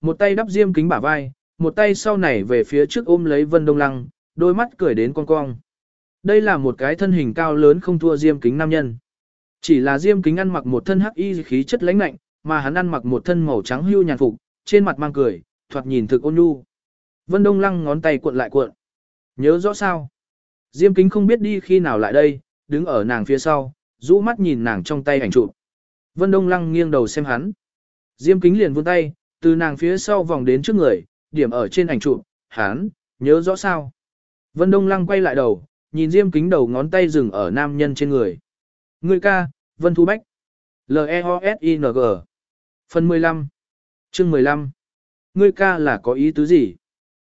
một tay đắp diêm kính bả vai, một tay sau này về phía trước ôm lấy Vân Đông Lăng, đôi mắt cười đến cong cong. Đây là một cái thân hình cao lớn không thua diêm kính nam nhân. Chỉ là diêm kính ăn mặc một thân hắc y khí chất lãnh lạnh, mà hắn ăn mặc một thân màu trắng hưu nhàn phục, trên mặt mang cười, thoạt nhìn thực ôn nhu. Vân Đông Lăng ngón tay cuộn lại cuộn. Nhớ rõ sao? Diêm kính không biết đi khi nào lại đây, đứng ở nàng phía sau, rũ mắt nhìn nàng trong tay ảnh chụp. Vân Đông Lăng nghiêng đầu xem hắn. Diêm kính liền vươn tay, từ nàng phía sau vòng đến trước người, điểm ở trên ảnh chụp, hắn, nhớ rõ sao? Vân Đông Lăng quay lại đầu, nhìn Diêm kính đầu ngón tay dừng ở nam nhân trên người. Người ca, Vân Thu Bách. L-E-O-S-I-N-G. Phần 15. Chương 15. Ngươi ca là có ý tứ gì?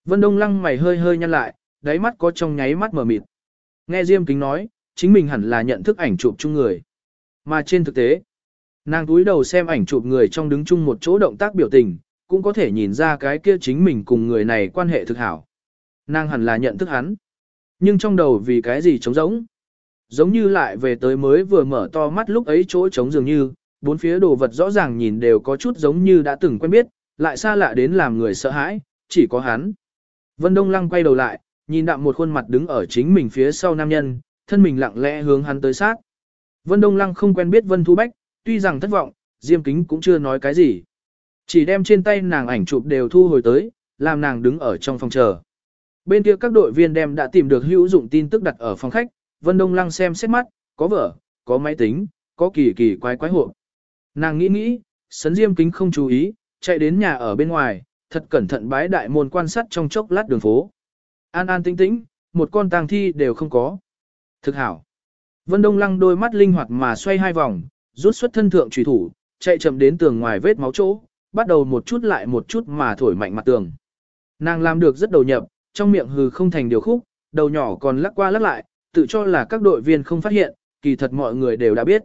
Vân Đông Lăng mày hơi hơi nhăn lại, đáy mắt có trong nháy mắt mở mịt. Nghe Diêm Kính nói, chính mình hẳn là nhận thức ảnh chụp chung người. Mà trên thực tế, nàng túi đầu xem ảnh chụp người trong đứng chung một chỗ động tác biểu tình, cũng có thể nhìn ra cái kia chính mình cùng người này quan hệ thực hảo. Nàng hẳn là nhận thức hắn. Nhưng trong đầu vì cái gì trống rỗng? Giống như lại về tới mới vừa mở to mắt lúc ấy chỗ trống dường như, bốn phía đồ vật rõ ràng nhìn đều có chút giống như đã từng quen biết, lại xa lạ đến làm người sợ hãi, chỉ có hắn. Vân Đông Lăng quay đầu lại, nhìn đạm một khuôn mặt đứng ở chính mình phía sau nam nhân, thân mình lặng lẽ hướng hắn tới sát. Vân Đông Lăng không quen biết Vân Thu Bách, tuy rằng thất vọng, Diêm Kính cũng chưa nói cái gì. Chỉ đem trên tay nàng ảnh chụp đều thu hồi tới, làm nàng đứng ở trong phòng chờ. Bên kia các đội viên đem đã tìm được hữu dụng tin tức đặt ở phòng khách, Vân Đông Lăng xem xét mắt, có vở, có máy tính, có kỳ kỳ quái quái hộp. Nàng nghĩ nghĩ, sấn Diêm Kính không chú ý, chạy đến nhà ở bên ngoài, thật cẩn thận bái đại môn quan sát trong chốc lát đường phố. An an tĩnh tĩnh, một con tang thi đều không có. Thực hảo. Vân Đông Lăng đôi mắt linh hoạt mà xoay hai vòng, rút xuất thân thượng trùy thủ, chạy chậm đến tường ngoài vết máu chỗ, bắt đầu một chút lại một chút mà thổi mạnh mặt tường. Nàng làm được rất đầu nhập, trong miệng hừ không thành điều khúc, đầu nhỏ còn lắc qua lắc lại, tự cho là các đội viên không phát hiện, kỳ thật mọi người đều đã biết.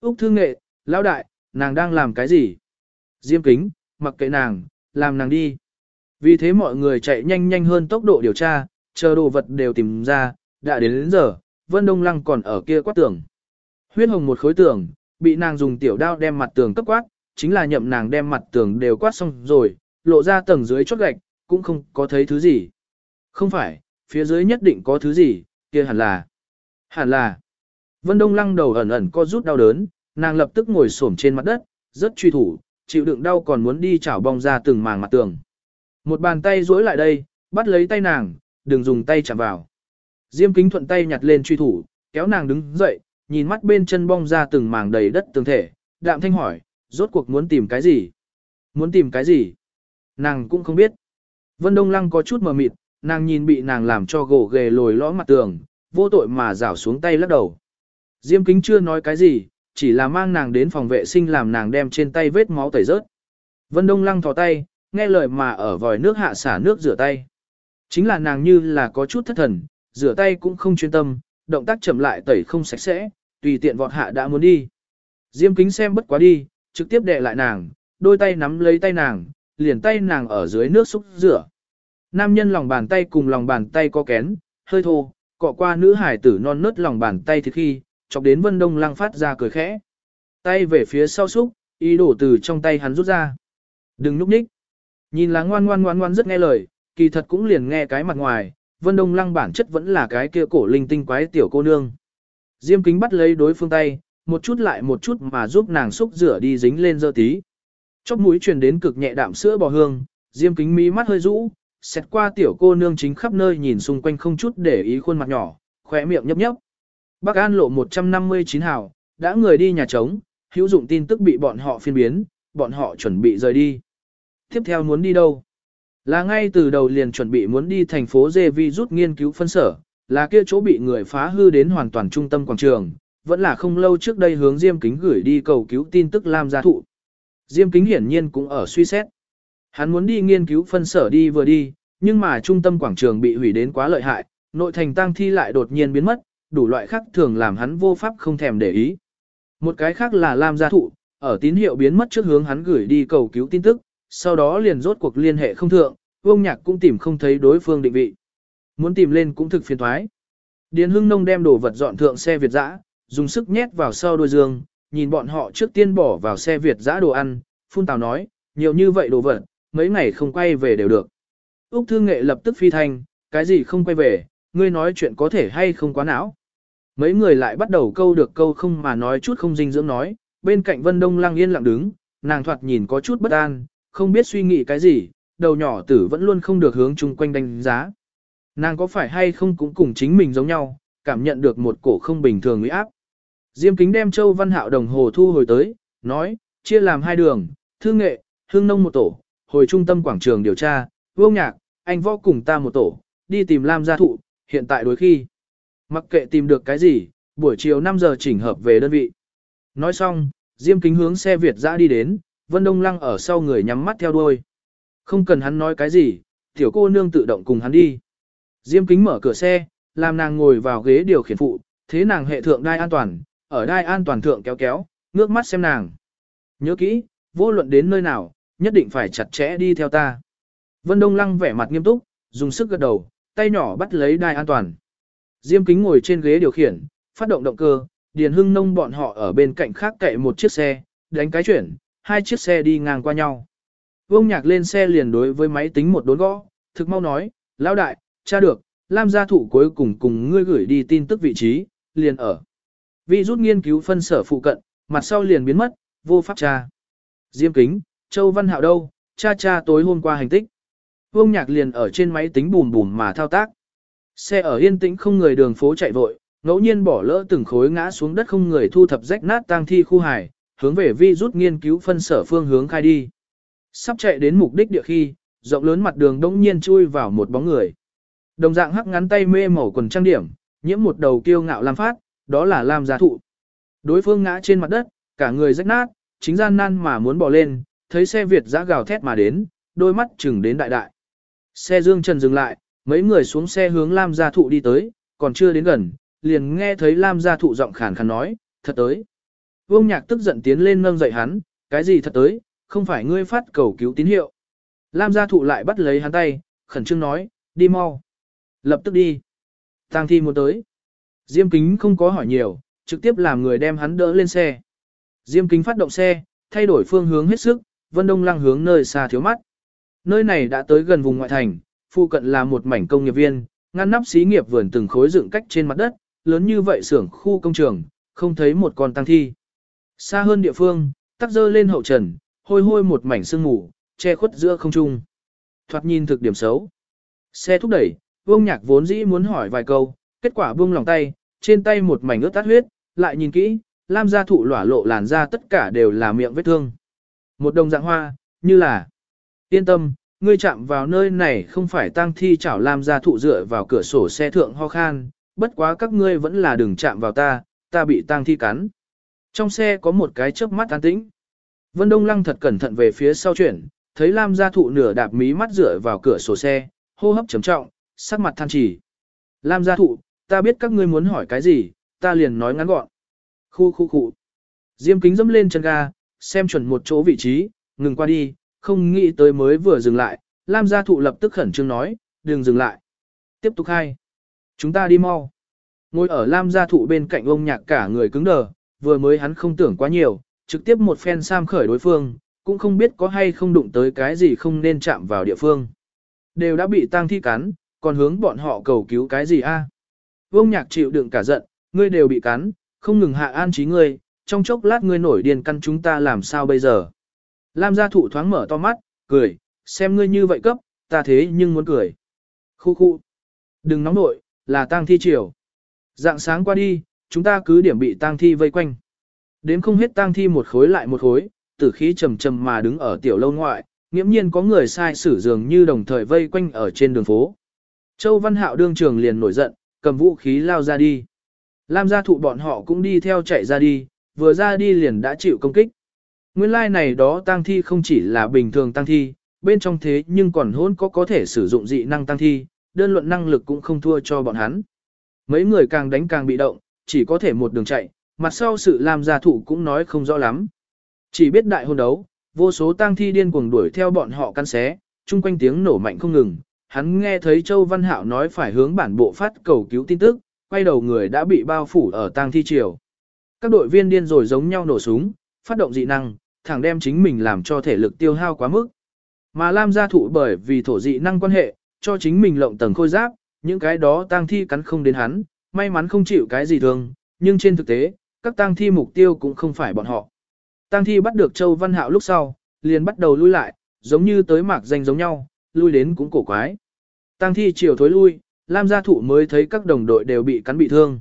Úc Thương Nghệ, Lão Đại, nàng đang làm cái gì? Diêm kính, mặc kệ nàng, làm nàng đi. Vì thế mọi người chạy nhanh nhanh hơn tốc độ điều tra, chờ đồ vật đều tìm ra, đã đến đến giờ, Vân Đông Lăng còn ở kia quát tường. Huyết hồng một khối tường, bị nàng dùng tiểu đao đem mặt tường cấp quát, chính là nhậm nàng đem mặt tường đều quát xong rồi, lộ ra tầng dưới chốt gạch, cũng không có thấy thứ gì. Không phải, phía dưới nhất định có thứ gì, kia hẳn là. Hẳn là. Vân Đông Lăng đầu ẩn ẩn co rút đau đớn, nàng lập tức ngồi xổm trên mặt đất, rất truy thủ, chịu đựng đau còn muốn đi chảo bong ra từng màng mặt tường. Một bàn tay duỗi lại đây, bắt lấy tay nàng, đừng dùng tay chạm vào. Diêm kính thuận tay nhặt lên truy thủ, kéo nàng đứng dậy, nhìn mắt bên chân bong ra từng màng đầy đất tường thể, đạm thanh hỏi, rốt cuộc muốn tìm cái gì? Muốn tìm cái gì? Nàng cũng không biết. Vân Đông Lăng có chút mờ mịt, nàng nhìn bị nàng làm cho gỗ ghề lồi lõm mặt tường, vô tội mà rảo xuống tay lắc đầu. Diêm kính chưa nói cái gì, chỉ là mang nàng đến phòng vệ sinh làm nàng đem trên tay vết máu tẩy rớt. Vân Đông Lăng thò tay, nghe lời mà ở vòi nước hạ xả nước rửa tay. Chính là nàng như là có chút thất thần, rửa tay cũng không chuyên tâm, động tác chậm lại tẩy không sạch sẽ, tùy tiện vọt hạ đã muốn đi. Diêm kính xem bất quá đi, trực tiếp đè lại nàng, đôi tay nắm lấy tay nàng, liền tay nàng ở dưới nước xúc rửa. Nam nhân lòng bàn tay cùng lòng bàn tay có kén, hơi thô, cọ qua nữ hải tử non nớt lòng bàn tay thì khi, chọc đến Vân Đông Lăng phát ra cười khẽ. Tay về phía sau xúc, ý đổ từ trong tay hắn rút ra. Đừng núp nhích. Nhìn là ngoan ngoan ngoan ngoan rất nghe lời, kỳ thật cũng liền nghe cái mặt ngoài, Vân Đông Lăng bản chất vẫn là cái kia cổ linh tinh quái tiểu cô nương. Diêm kính bắt lấy đối phương tay, một chút lại một chút mà giúp nàng xúc rửa đi dính lên dơ tí. Chóc mũi truyền đến cực nhẹ đạm sữa bò hương, Diêm kính mí mắt hơi rũ, xét qua tiểu cô nương chính khắp nơi nhìn xung quanh không chút để ý khuôn mặt nhỏ, khỏe miệng nhấp nhấp. Bắc An lộ 159 hào, đã người đi nhà trống, hữu dụng tin tức bị bọn họ phiên biến, bọn họ chuẩn bị rời đi. Tiếp theo muốn đi đâu? Là ngay từ đầu liền chuẩn bị muốn đi thành phố Dê Vi rút nghiên cứu phân sở, là kia chỗ bị người phá hư đến hoàn toàn trung tâm quảng trường, vẫn là không lâu trước đây hướng Diêm Kính gửi đi cầu cứu tin tức Lam gia thụ. Diêm Kính hiển nhiên cũng ở suy xét. Hắn muốn đi nghiên cứu phân sở đi vừa đi, nhưng mà trung tâm quảng trường bị hủy đến quá lợi hại, nội thành tang thi lại đột nhiên biến mất, đủ loại khác thường làm hắn vô pháp không thèm để ý. Một cái khác là Lam gia thụ, ở tín hiệu biến mất trước hướng hắn gửi đi cầu cứu tin tức, sau đó liền rốt cuộc liên hệ không thượng, Vương Nhạc cũng tìm không thấy đối phương định vị. Muốn tìm lên cũng thực phiền thoái. Điền Hưng Nông đem đồ vật dọn thượng xe Việt dã, dùng sức nhét vào sau đôi giường, nhìn bọn họ trước tiên bỏ vào xe Việt dã đồ ăn, phun tào nói, nhiều như vậy đồ vật, mấy ngày không quay về đều được. Úc Thư Nghệ lập tức phi thanh, cái gì không quay về, ngươi nói chuyện có thể hay không quá não. Mấy người lại bắt đầu câu được câu không mà nói chút không dinh dưỡng nói, bên cạnh Vân Đông lăng yên lặng đứng, nàng thoạt nhìn có chút bất an, không biết suy nghĩ cái gì, đầu nhỏ tử vẫn luôn không được hướng chung quanh đánh giá. Nàng có phải hay không cũng cùng chính mình giống nhau, cảm nhận được một cổ không bình thường uy áp. Diêm kính đem Châu Văn Hạo đồng hồ thu hồi tới, nói, chia làm hai đường, thương nghệ, hương nông một tổ, hồi trung tâm quảng trường điều tra, vô nhạc, anh võ cùng ta một tổ, đi tìm Lam gia thụ, hiện tại đối khi. Mặc kệ tìm được cái gì, buổi chiều 5 giờ chỉnh hợp về đơn vị. Nói xong, Diêm kính hướng xe Việt dã đi đến, Vân Đông Lăng ở sau người nhắm mắt theo đuôi. Không cần hắn nói cái gì, tiểu cô nương tự động cùng hắn đi. Diêm kính mở cửa xe, làm nàng ngồi vào ghế điều khiển phụ, thế nàng hệ thượng đai an toàn, ở đai an toàn thượng kéo kéo, ngước mắt xem nàng. Nhớ kỹ, vô luận đến nơi nào, nhất định phải chặt chẽ đi theo ta. Vân Đông Lăng vẻ mặt nghiêm túc, dùng sức gật đầu, tay nhỏ bắt lấy đai an toàn. Diêm kính ngồi trên ghế điều khiển, phát động động cơ, Điền Hưng Nông bọn họ ở bên cạnh khác cậy một chiếc xe, đánh cái chuyển, hai chiếc xe đi ngang qua nhau. Vương Nhạc lên xe liền đối với máy tính một đốn gõ, thực mau nói, lão đại, tra được, Lam gia thụ cuối cùng cùng ngươi gửi đi tin tức vị trí, liền ở. Vị rút nghiên cứu phân sở phụ cận, mặt sau liền biến mất, vô pháp tra. Diêm kính, Châu Văn Hạo đâu, cha cha tối hôm qua hành tích. Vương Nhạc liền ở trên máy tính bùm bùm mà thao tác. Xe ở yên tĩnh không người đường phố chạy vội, ngẫu nhiên bỏ lỡ từng khối ngã xuống đất không người thu thập rách nát tang thi khu hải, hướng về vi rút nghiên cứu phân sở phương hướng khai đi. Sắp chạy đến mục đích địa khi, rộng lớn mặt đường đông nhiên chui vào một bóng người. Đồng dạng hắc ngắn tay mê màu quần trang điểm, nhiễm một đầu kiêu ngạo lam phát, đó là lam gia thụ. Đối phương ngã trên mặt đất, cả người rách nát, chính gian nan mà muốn bỏ lên, thấy xe Việt giã gào thét mà đến, đôi mắt chừng đến đại đại. Xe dương trần dừng lại, mấy người xuống xe hướng lam gia thụ đi tới, còn chưa đến gần, liền nghe thấy lam gia thụ giọng khàn khàn nói, thật tới. Vương nhạc tức giận tiến lên nâng dậy hắn, cái gì thật tới, không phải ngươi phát cầu cứu tín hiệu. Lam gia thụ lại bắt lấy hắn tay, khẩn trương nói, đi mau. Lập tức đi. Tang thi muốn tới. Diêm kính không có hỏi nhiều, trực tiếp làm người đem hắn đỡ lên xe. Diêm kính phát động xe, thay đổi phương hướng hết sức, vân đông lăng hướng nơi xa thiếu mắt. Nơi này đã tới gần vùng ngoại thành, phụ cận là một mảnh công nghiệp viên, ngăn nắp xí nghiệp vườn từng khối dựng cách trên mặt đất, lớn như vậy xưởng khu công trường, không thấy một con tăng thi. Xa hơn địa phương, tắc dơ lên hậu trần, hôi hôi một mảnh sương mù, che khuất giữa không trung. Thoạt nhìn thực điểm xấu. Xe thúc đẩy, vương nhạc vốn dĩ muốn hỏi vài câu, kết quả buông lòng tay, trên tay một mảnh ướt tát huyết, lại nhìn kỹ, lam gia thụ lỏa lộ làn da tất cả đều là miệng vết thương. Một đồng dạng hoa, như là, yên tâm, ngươi chạm vào nơi này không phải tang thi chảo lam gia thụ dựa vào cửa sổ xe thượng ho khan, bất quá các ngươi vẫn là đừng chạm vào ta, ta bị tang thi cắn. Trong xe có một cái chớp mắt an tĩnh. Vân Đông Lăng thật cẩn thận về phía sau chuyển, thấy Lam gia thụ nửa đạp mí mắt dựa vào cửa sổ xe, hô hấp trầm trọng, sắc mặt than chỉ. Lam gia thụ, ta biết các ngươi muốn hỏi cái gì, ta liền nói ngắn gọn. Khu khu khu. Diêm kính dẫm lên chân ga, xem chuẩn một chỗ vị trí, ngừng qua đi, không nghĩ tới mới vừa dừng lại, Lam gia thụ lập tức khẩn trương nói, đừng dừng lại. Tiếp tục hai. Chúng ta đi mau. Ngồi ở Lam gia thụ bên cạnh ông nhạc cả người cứng đờ, vừa mới hắn không tưởng quá nhiều, trực tiếp một phen sam khởi đối phương, cũng không biết có hay không đụng tới cái gì không nên chạm vào địa phương. Đều đã bị tang thi cắn, còn hướng bọn họ cầu cứu cái gì a? Vương nhạc chịu đựng cả giận, ngươi đều bị cắn, không ngừng hạ an trí ngươi, trong chốc lát ngươi nổi điên căn chúng ta làm sao bây giờ. Lam gia thụ thoáng mở to mắt, cười, xem ngươi như vậy cấp, ta thế nhưng muốn cười. Khu khu. Đừng nóng nội, là tang thi chiều. Dạng sáng qua đi, chúng ta cứ điểm bị tang thi vây quanh. Đến không hết tang thi một khối lại một khối, tử khí trầm trầm mà đứng ở tiểu lâu ngoại, nghiễm nhiên có người sai sử dường như đồng thời vây quanh ở trên đường phố. Châu Văn Hạo đương trường liền nổi giận, cầm vũ khí lao ra đi. Lam gia thụ bọn họ cũng đi theo chạy ra đi, vừa ra đi liền đã chịu công kích. Nguyên lai like này đó tang thi không chỉ là bình thường tang thi, bên trong thế nhưng còn hôn có có thể sử dụng dị năng tang thi, đơn luận năng lực cũng không thua cho bọn hắn. Mấy người càng đánh càng bị động, chỉ có thể một đường chạy, mặt sau sự Lam gia thụ cũng nói không rõ lắm. Chỉ biết đại hôn đấu, vô số tang thi điên cuồng đuổi theo bọn họ căn xé, chung quanh tiếng nổ mạnh không ngừng. Hắn nghe thấy Châu Văn Hạo nói phải hướng bản bộ phát cầu cứu tin tức, quay đầu người đã bị bao phủ ở tang thi triều. Các đội viên điên rồi giống nhau nổ súng, phát động dị năng, thẳng đem chính mình làm cho thể lực tiêu hao quá mức. Mà Lam gia thụ bởi vì thổ dị năng quan hệ, cho chính mình lộng tầng khôi giáp, những cái đó tang thi cắn không đến hắn, may mắn không chịu cái gì thương, nhưng trên thực tế, các tang thi mục tiêu cũng không phải bọn họ. Tang thi bắt được Châu Văn Hạo lúc sau, liền bắt đầu lui lại, giống như tới mạc danh giống nhau, lui đến cũng cổ quái. Tang thi chiều thối lui, Lam gia thụ mới thấy các đồng đội đều bị cắn bị thương.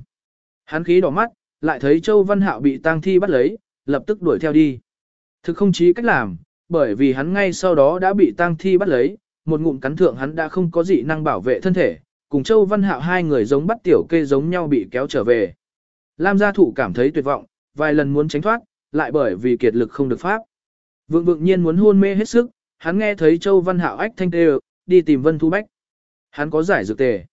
Hắn khí đỏ mắt, lại thấy Châu Văn Hạo bị tang thi bắt lấy, lập tức đuổi theo đi. Thực không chí cách làm, bởi vì hắn ngay sau đó đã bị tang thi bắt lấy, một ngụm cắn thượng hắn đã không có dị năng bảo vệ thân thể, cùng Châu Văn Hạo hai người giống bắt tiểu kê giống nhau bị kéo trở về. Lam gia thụ cảm thấy tuyệt vọng, vài lần muốn tránh thoát, lại bởi vì kiệt lực không được pháp. Vượng vượng nhiên muốn hôn mê hết sức, hắn nghe thấy Châu Văn Hạo ách thanh tê đi tìm Vân Thu Bách. Hắn có giải dược tề.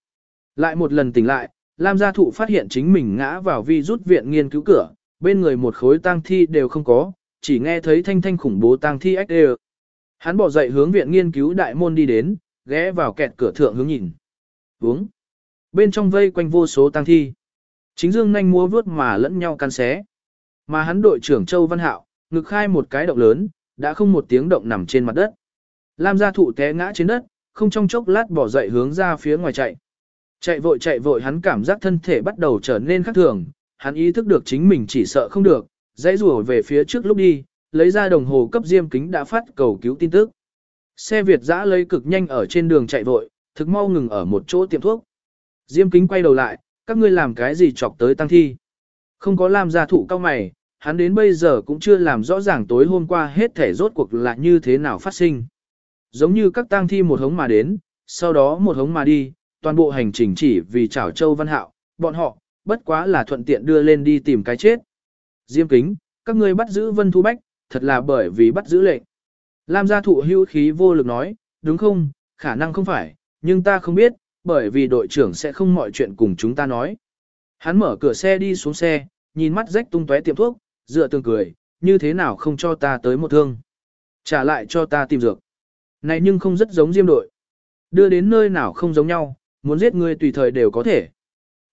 Lại một lần tỉnh lại, Lam gia thụ phát hiện chính mình ngã vào vi rút viện nghiên cứu cửa, bên người một khối tang thi đều không có, chỉ nghe thấy thanh thanh khủng bố tang thi ách đều. Hắn bỏ dậy hướng viện nghiên cứu đại môn đi đến, ghé vào kẹt cửa thượng hướng nhìn. Uống. Bên trong vây quanh vô số tang thi. Chính dương nhanh múa vướt mà lẫn nhau căn xé. Mà hắn đội trưởng Châu Văn Hạo, ngực khai một cái động lớn, đã không một tiếng động nằm trên mặt đất. Lam gia thụ té ngã trên đất, không trong chốc lát bỏ dậy hướng ra phía ngoài chạy. Chạy vội chạy vội hắn cảm giác thân thể bắt đầu trở nên khác thường, hắn ý thức được chính mình chỉ sợ không được, dãy rùa về phía trước lúc đi, lấy ra đồng hồ cấp diêm kính đã phát cầu cứu tin tức. Xe Việt dã lấy cực nhanh ở trên đường chạy vội, thực mau ngừng ở một chỗ tiệm thuốc. Diêm kính quay đầu lại, các ngươi làm cái gì chọc tới tăng thi. Không có làm gia thụ cao mày, hắn đến bây giờ cũng chưa làm rõ ràng tối hôm qua hết thể rốt cuộc là như thế nào phát sinh. Giống như các tang thi một hống mà đến, sau đó một hống mà đi, toàn bộ hành trình chỉ vì chảo châu văn hạo, bọn họ, bất quá là thuận tiện đưa lên đi tìm cái chết. Diêm kính, các ngươi bắt giữ Vân Thu Bách, thật là bởi vì bắt giữ lệnh. Lam gia thụ hưu khí vô lực nói, đúng không, khả năng không phải, nhưng ta không biết, bởi vì đội trưởng sẽ không mọi chuyện cùng chúng ta nói. Hắn mở cửa xe đi xuống xe, nhìn mắt rách tung tóe tiệm thuốc, dựa tường cười, như thế nào không cho ta tới một thương. Trả lại cho ta tìm dược. Này nhưng không rất giống diêm đội. Đưa đến nơi nào không giống nhau, muốn giết ngươi tùy thời đều có thể.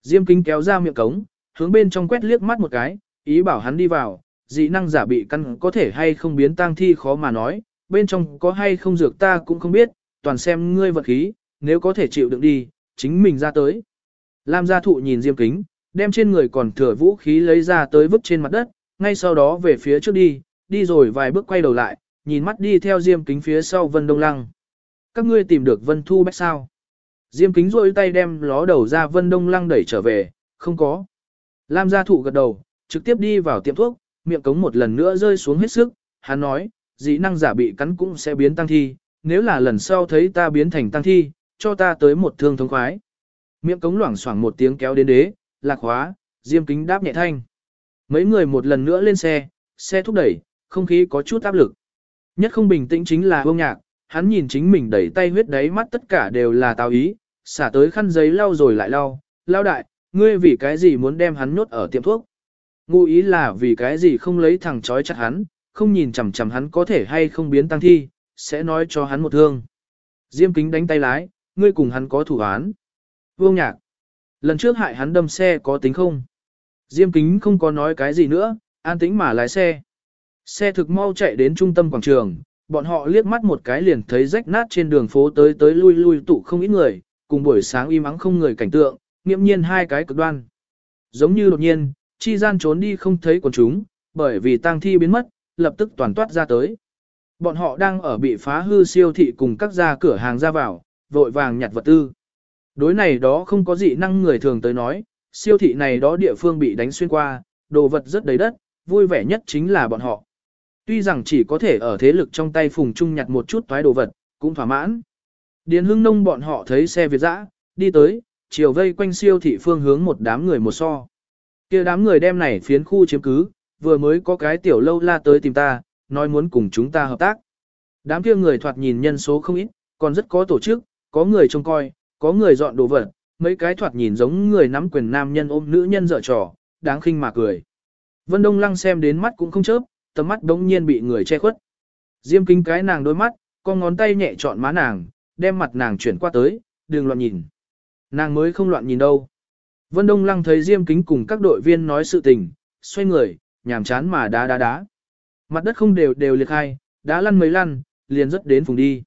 Diêm kính kéo ra miệng cống, hướng bên trong quét liếc mắt một cái, ý bảo hắn đi vào, dị năng giả bị căn có thể hay không biến tang thi khó mà nói, bên trong có hay không dược ta cũng không biết, toàn xem ngươi vật khí, nếu có thể chịu đựng đi, chính mình ra tới. Lam gia thụ nhìn Diêm kính, đem trên người còn thừa vũ khí lấy ra tới vứt trên mặt đất, ngay sau đó về phía trước đi, đi rồi vài bước quay đầu lại, nhìn mắt đi theo Diêm kính phía sau Vân Đông Lăng. Các ngươi tìm được Vân Thu Bách sao? Diêm kính rôi tay đem ló đầu ra Vân Đông Lăng đẩy trở về, không có. Lam gia thụ gật đầu, trực tiếp đi vào tiệm thuốc, miệng cống một lần nữa rơi xuống hết sức, hắn nói, dĩ năng giả bị cắn cũng sẽ biến tăng thi, nếu là lần sau thấy ta biến thành tăng thi, cho ta tới một thương thống khoái. Miệng cống loảng xoảng một tiếng kéo đến đế, lạc hóa, diêm kính đáp nhẹ thanh. Mấy người một lần nữa lên xe, xe thúc đẩy, không khí có chút áp lực. Nhất không bình tĩnh chính là Vương Nhạc, hắn nhìn chính mình đẩy tay huyết đáy mắt tất cả đều là tào ý, xả tới khăn giấy lau rồi lại lau, lao đại, ngươi vì cái gì muốn đem hắn nhốt ở tiệm thuốc. Ngụ ý là vì cái gì không lấy thằng chói chặt hắn, không nhìn chằm chằm hắn có thể hay không biến tăng thi, sẽ nói cho hắn một thương. Diêm kính đánh tay lái, ngươi cùng hắn có thủ án. Vương nhạc. Lần trước hại hắn đâm xe có tính không? Diêm kính không có nói cái gì nữa, an tĩnh mà lái xe. Xe thực mau chạy đến trung tâm quảng trường, bọn họ liếc mắt một cái liền thấy rách nát trên đường phố tới tới lui lui tụ không ít người, cùng buổi sáng im ắng không người cảnh tượng, nghiễm nhiên hai cái cực đoan. Giống như đột nhiên, chi gian trốn đi không thấy quần chúng, bởi vì tang thi biến mất, lập tức toàn toát ra tới. Bọn họ đang ở bị phá hư siêu thị cùng các gia cửa hàng ra vào, vội vàng nhặt vật tư. Đối này đó không có gì năng người thường tới nói, siêu thị này đó địa phương bị đánh xuyên qua, đồ vật rất đầy đất, vui vẻ nhất chính là bọn họ. Tuy rằng chỉ có thể ở thế lực trong tay phùng chung nhặt một chút toái đồ vật, cũng thỏa mãn. Điền hưng nông bọn họ thấy xe Việt dã, đi tới, chiều vây quanh siêu thị phương hướng một đám người một so. kia đám người đem này phiến khu chiếm cứ, vừa mới có cái tiểu lâu la tới tìm ta, nói muốn cùng chúng ta hợp tác. Đám kia người thoạt nhìn nhân số không ít, còn rất có tổ chức, có người trông coi, có người dọn đồ vật, mấy cái thoạt nhìn giống người nắm quyền nam nhân ôm nữ nhân dở trò, đáng khinh mà cười. Vân Đông Lăng xem đến mắt cũng không chớp, tầm mắt đống nhiên bị người che khuất. Diêm kính cái nàng đôi mắt, con ngón tay nhẹ chọn má nàng, đem mặt nàng chuyển qua tới, đừng loạn nhìn. Nàng mới không loạn nhìn đâu. Vân Đông Lăng thấy Diêm kính cùng các đội viên nói sự tình, xoay người, nhàm chán mà đá đá đá. Mặt đất không đều đều liệt hai, đá lăn mấy lăn, liền rất đến phùng đi.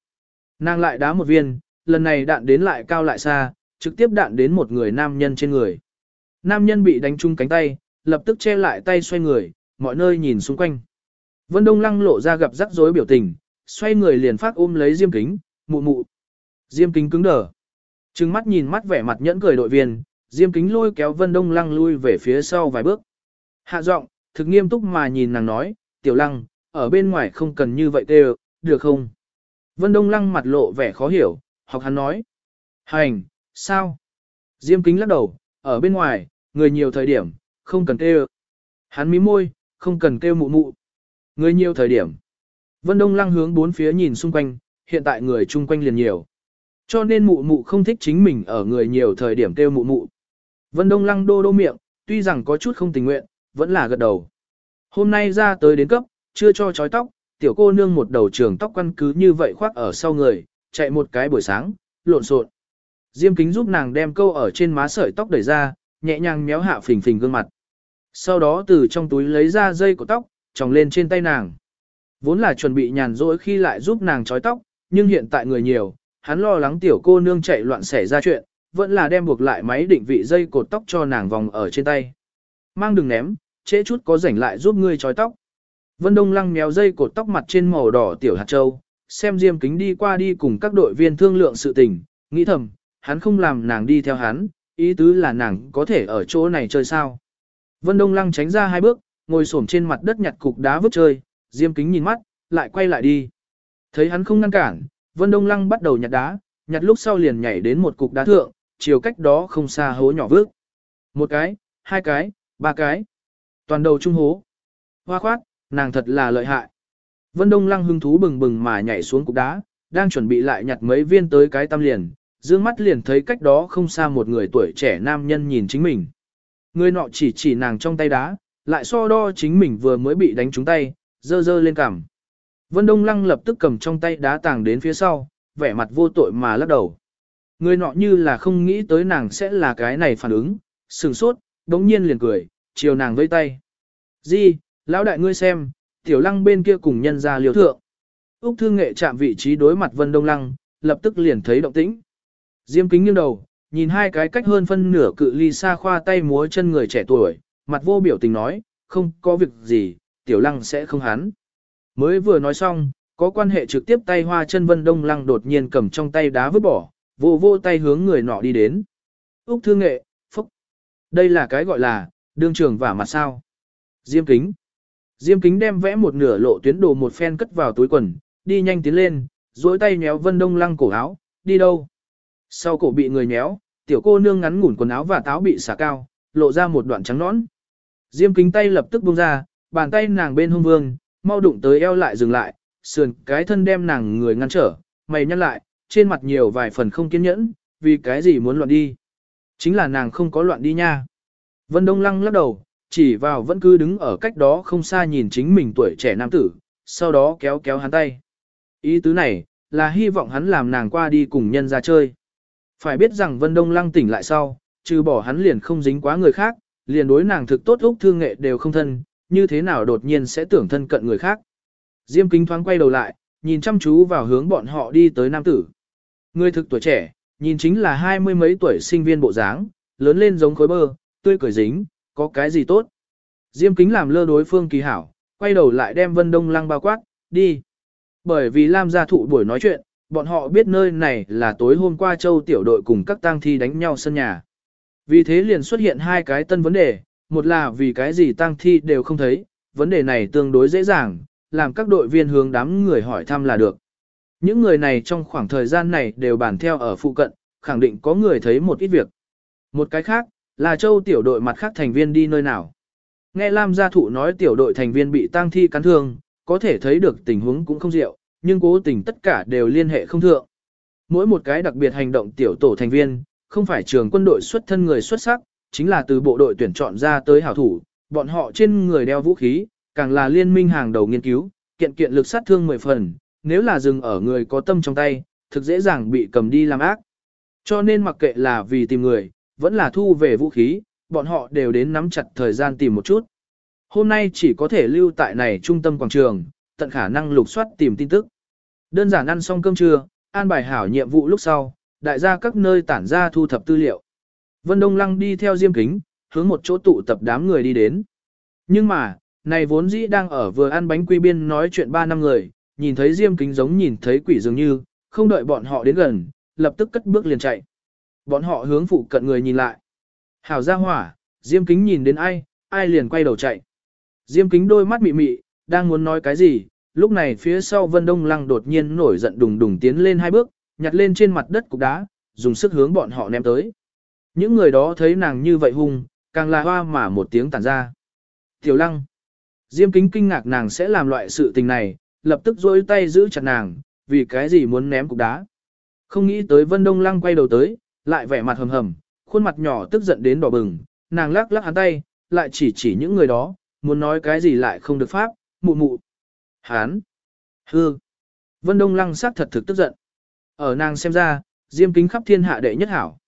Nàng lại đá một viên, lần này đạn đến lại cao lại xa, trực tiếp đạn đến một người nam nhân trên người. Nam nhân bị đánh trúng cánh tay, lập tức che lại tay xoay người, mọi nơi nhìn xung quanh. Vân Đông Lăng lộ ra gặp rắc rối biểu tình, xoay người liền phát ôm lấy Diêm Kính, mụ mụ. Diêm Kính cứng đờ. Trừng mắt nhìn mắt vẻ mặt nhẫn cười đội viên, Diêm Kính lôi kéo Vân Đông Lăng lui về phía sau vài bước. Hạ giọng, thực nghiêm túc mà nhìn nàng nói, tiểu lăng, ở bên ngoài không cần như vậy tê, được không? Vân Đông Lăng mặt lộ vẻ khó hiểu, học hắn nói. Hành, sao? Diêm kính lắc đầu, ở bên ngoài, người nhiều thời điểm, không cần kêu. Hắn mím môi, không cần kêu mụ mụ. Người nhiều thời điểm. Vân Đông Lăng hướng bốn phía nhìn xung quanh, hiện tại người chung quanh liền nhiều. Cho nên mụ mụ không thích chính mình ở người nhiều thời điểm kêu mụ mụ. Vân Đông Lăng đô đô miệng, tuy rằng có chút không tình nguyện, vẫn là gật đầu. Hôm nay ra tới đến cấp, chưa cho chói tóc, tiểu cô nương một đầu trường tóc quăn cứ như vậy khoác ở sau người, chạy một cái buổi sáng, lộn xộn. Diêm kính giúp nàng đem câu ở trên má sợi tóc đẩy ra, nhẹ nhàng méo hạ phình phình gương mặt. Sau đó từ trong túi lấy ra dây của tóc, tròng lên trên tay nàng. Vốn là chuẩn bị nhàn rỗi khi lại giúp nàng trói tóc, nhưng hiện tại người nhiều, hắn lo lắng tiểu cô nương chạy loạn xẻ ra chuyện, vẫn là đem buộc lại máy định vị dây cột tóc cho nàng vòng ở trên tay. Mang đừng ném, trễ chút có rảnh lại giúp ngươi trói tóc. Vân Đông Lăng méo dây cột tóc mặt trên màu đỏ tiểu hạt châu, xem Diêm Kính đi qua đi cùng các đội viên thương lượng sự tình, nghĩ thầm, hắn không làm nàng đi theo hắn, ý tứ là nàng có thể ở chỗ này chơi sao. Vân Đông Lăng tránh ra hai bước, ngồi xổm trên mặt đất nhặt cục đá vứt chơi, Diêm Kính nhìn mắt, lại quay lại đi. Thấy hắn không ngăn cản, Vân Đông Lăng bắt đầu nhặt đá, nhặt lúc sau liền nhảy đến một cục đá thượng, chiều cách đó không xa hố nhỏ vước. Một cái, hai cái, ba cái. Toàn đầu trung hố. Hoa khoát, nàng thật là lợi hại. Vân Đông Lăng hưng thú bừng bừng mà nhảy xuống cục đá, đang chuẩn bị lại nhặt mấy viên tới cái tam liền, dương mắt liền thấy cách đó không xa một người tuổi trẻ nam nhân nhìn chính mình. Người nọ chỉ chỉ nàng trong tay đá, lại so đo chính mình vừa mới bị đánh trúng tay, dơ dơ lên cằm. Vân Đông Lăng lập tức cầm trong tay đá tàng đến phía sau, vẻ mặt vô tội mà lắc đầu. Người nọ như là không nghĩ tới nàng sẽ là cái này phản ứng, sừng sốt, đống nhiên liền cười, chiều nàng vây tay. Di, lão đại ngươi xem, tiểu lăng bên kia cùng nhân ra liều thượng. Úc thương nghệ chạm vị trí đối mặt Vân Đông Lăng, lập tức liền thấy động tĩnh. Diêm kính nghiêng đầu, nhìn hai cái cách hơn phân nửa cự ly xa khoa tay múa chân người trẻ tuổi, mặt vô biểu tình nói, không có việc gì, tiểu lăng sẽ không hắn. Mới vừa nói xong, có quan hệ trực tiếp tay hoa chân Vân Đông Lăng đột nhiên cầm trong tay đá vứt bỏ, vô vô tay hướng người nọ đi đến. Úc thương nghệ, phúc. Đây là cái gọi là, đương trường vả mặt sao. Diêm kính. Diêm kính đem vẽ một nửa lộ tuyến đồ một phen cất vào túi quần, đi nhanh tiến lên, duỗi tay nhéo Vân Đông Lăng cổ áo, đi đâu? Sau cổ bị người nhéo, tiểu cô nương ngắn ngủn quần áo và táo bị xả cao, lộ ra một đoạn trắng nõn. Diêm kính tay lập tức buông ra, bàn tay nàng bên hông vương, mau đụng tới eo lại dừng lại, sườn cái thân đem nàng người ngăn trở, mày nhăn lại, trên mặt nhiều vài phần không kiên nhẫn, vì cái gì muốn loạn đi. Chính là nàng không có loạn đi nha. Vân Đông Lăng lắc đầu, chỉ vào vẫn cứ đứng ở cách đó không xa nhìn chính mình tuổi trẻ nam tử, sau đó kéo kéo hắn tay. Ý tứ này, là hy vọng hắn làm nàng qua đi cùng nhân ra chơi. Phải biết rằng Vân Đông Lăng tỉnh lại sau, trừ bỏ hắn liền không dính quá người khác, liền đối nàng thực tốt úc thương nghệ đều không thân, như thế nào đột nhiên sẽ tưởng thân cận người khác. Diêm kính thoáng quay đầu lại, nhìn chăm chú vào hướng bọn họ đi tới nam tử. Người thực tuổi trẻ, nhìn chính là hai mươi mấy tuổi sinh viên bộ dáng, lớn lên giống khối bơ, tươi cười dính, có cái gì tốt. Diêm kính làm lơ đối phương kỳ hảo, quay đầu lại đem Vân Đông Lăng bao quát, đi. Bởi vì Lam gia thụ buổi nói chuyện, bọn họ biết nơi này là tối hôm qua châu tiểu đội cùng các tang thi đánh nhau sân nhà. Vì thế liền xuất hiện hai cái tân vấn đề, một là vì cái gì tang thi đều không thấy, vấn đề này tương đối dễ dàng, làm các đội viên hướng đám người hỏi thăm là được. Những người này trong khoảng thời gian này đều bàn theo ở phụ cận, khẳng định có người thấy một ít việc. Một cái khác, là châu tiểu đội mặt khác thành viên đi nơi nào. Nghe Lam gia thụ nói tiểu đội thành viên bị tang thi cắn thương, có thể thấy được tình huống cũng không diệu, nhưng cố tình tất cả đều liên hệ không thượng. Mỗi một cái đặc biệt hành động tiểu tổ thành viên, không phải trường quân đội xuất thân người xuất sắc, chính là từ bộ đội tuyển chọn ra tới hảo thủ, bọn họ trên người đeo vũ khí, càng là liên minh hàng đầu nghiên cứu, kiện kiện lực sát thương 10 phần, nếu là dừng ở người có tâm trong tay, thực dễ dàng bị cầm đi làm ác. Cho nên mặc kệ là vì tìm người, vẫn là thu về vũ khí, bọn họ đều đến nắm chặt thời gian tìm một chút. Hôm nay chỉ có thể lưu tại này trung tâm quảng trường, tận khả năng lục soát tìm tin tức. Đơn giản ăn xong cơm trưa, an bài hảo nhiệm vụ lúc sau, đại gia các nơi tản ra thu thập tư liệu. Vân Đông Lăng đi theo Diêm Kính, hướng một chỗ tụ tập đám người đi đến. Nhưng mà, này vốn dĩ đang ở vừa ăn bánh quy biên nói chuyện ba năm người, nhìn thấy Diêm Kính giống nhìn thấy quỷ dường như, không đợi bọn họ đến gần, lập tức cất bước liền chạy. Bọn họ hướng phụ cận người nhìn lại. Hảo ra hỏa, Diêm Kính nhìn đến ai, ai liền quay đầu chạy. Diêm Kính đôi mắt mị mị, đang muốn nói cái gì, lúc này phía sau Vân Đông Lăng đột nhiên nổi giận đùng đùng tiến lên hai bước, nhặt lên trên mặt đất cục đá, dùng sức hướng bọn họ ném tới. Những người đó thấy nàng như vậy hung, càng là hoa mà một tiếng tản ra. Tiểu Lăng. Diêm Kính kinh ngạc nàng sẽ làm loại sự tình này, lập tức dối tay giữ chặt nàng, vì cái gì muốn ném cục đá. Không nghĩ tới Vân Đông Lăng quay đầu tới, lại vẻ mặt hầm hầm, khuôn mặt nhỏ tức giận đến đỏ bừng, nàng lắc lắc hắn tay, lại chỉ chỉ những người đó, muốn nói cái gì lại không được pháp, mụ mụ. Hán. Hư. Vân Đông Lăng sát thật thực tức giận. Ở nàng xem ra, Diêm Kính khắp thiên hạ đệ nhất hảo.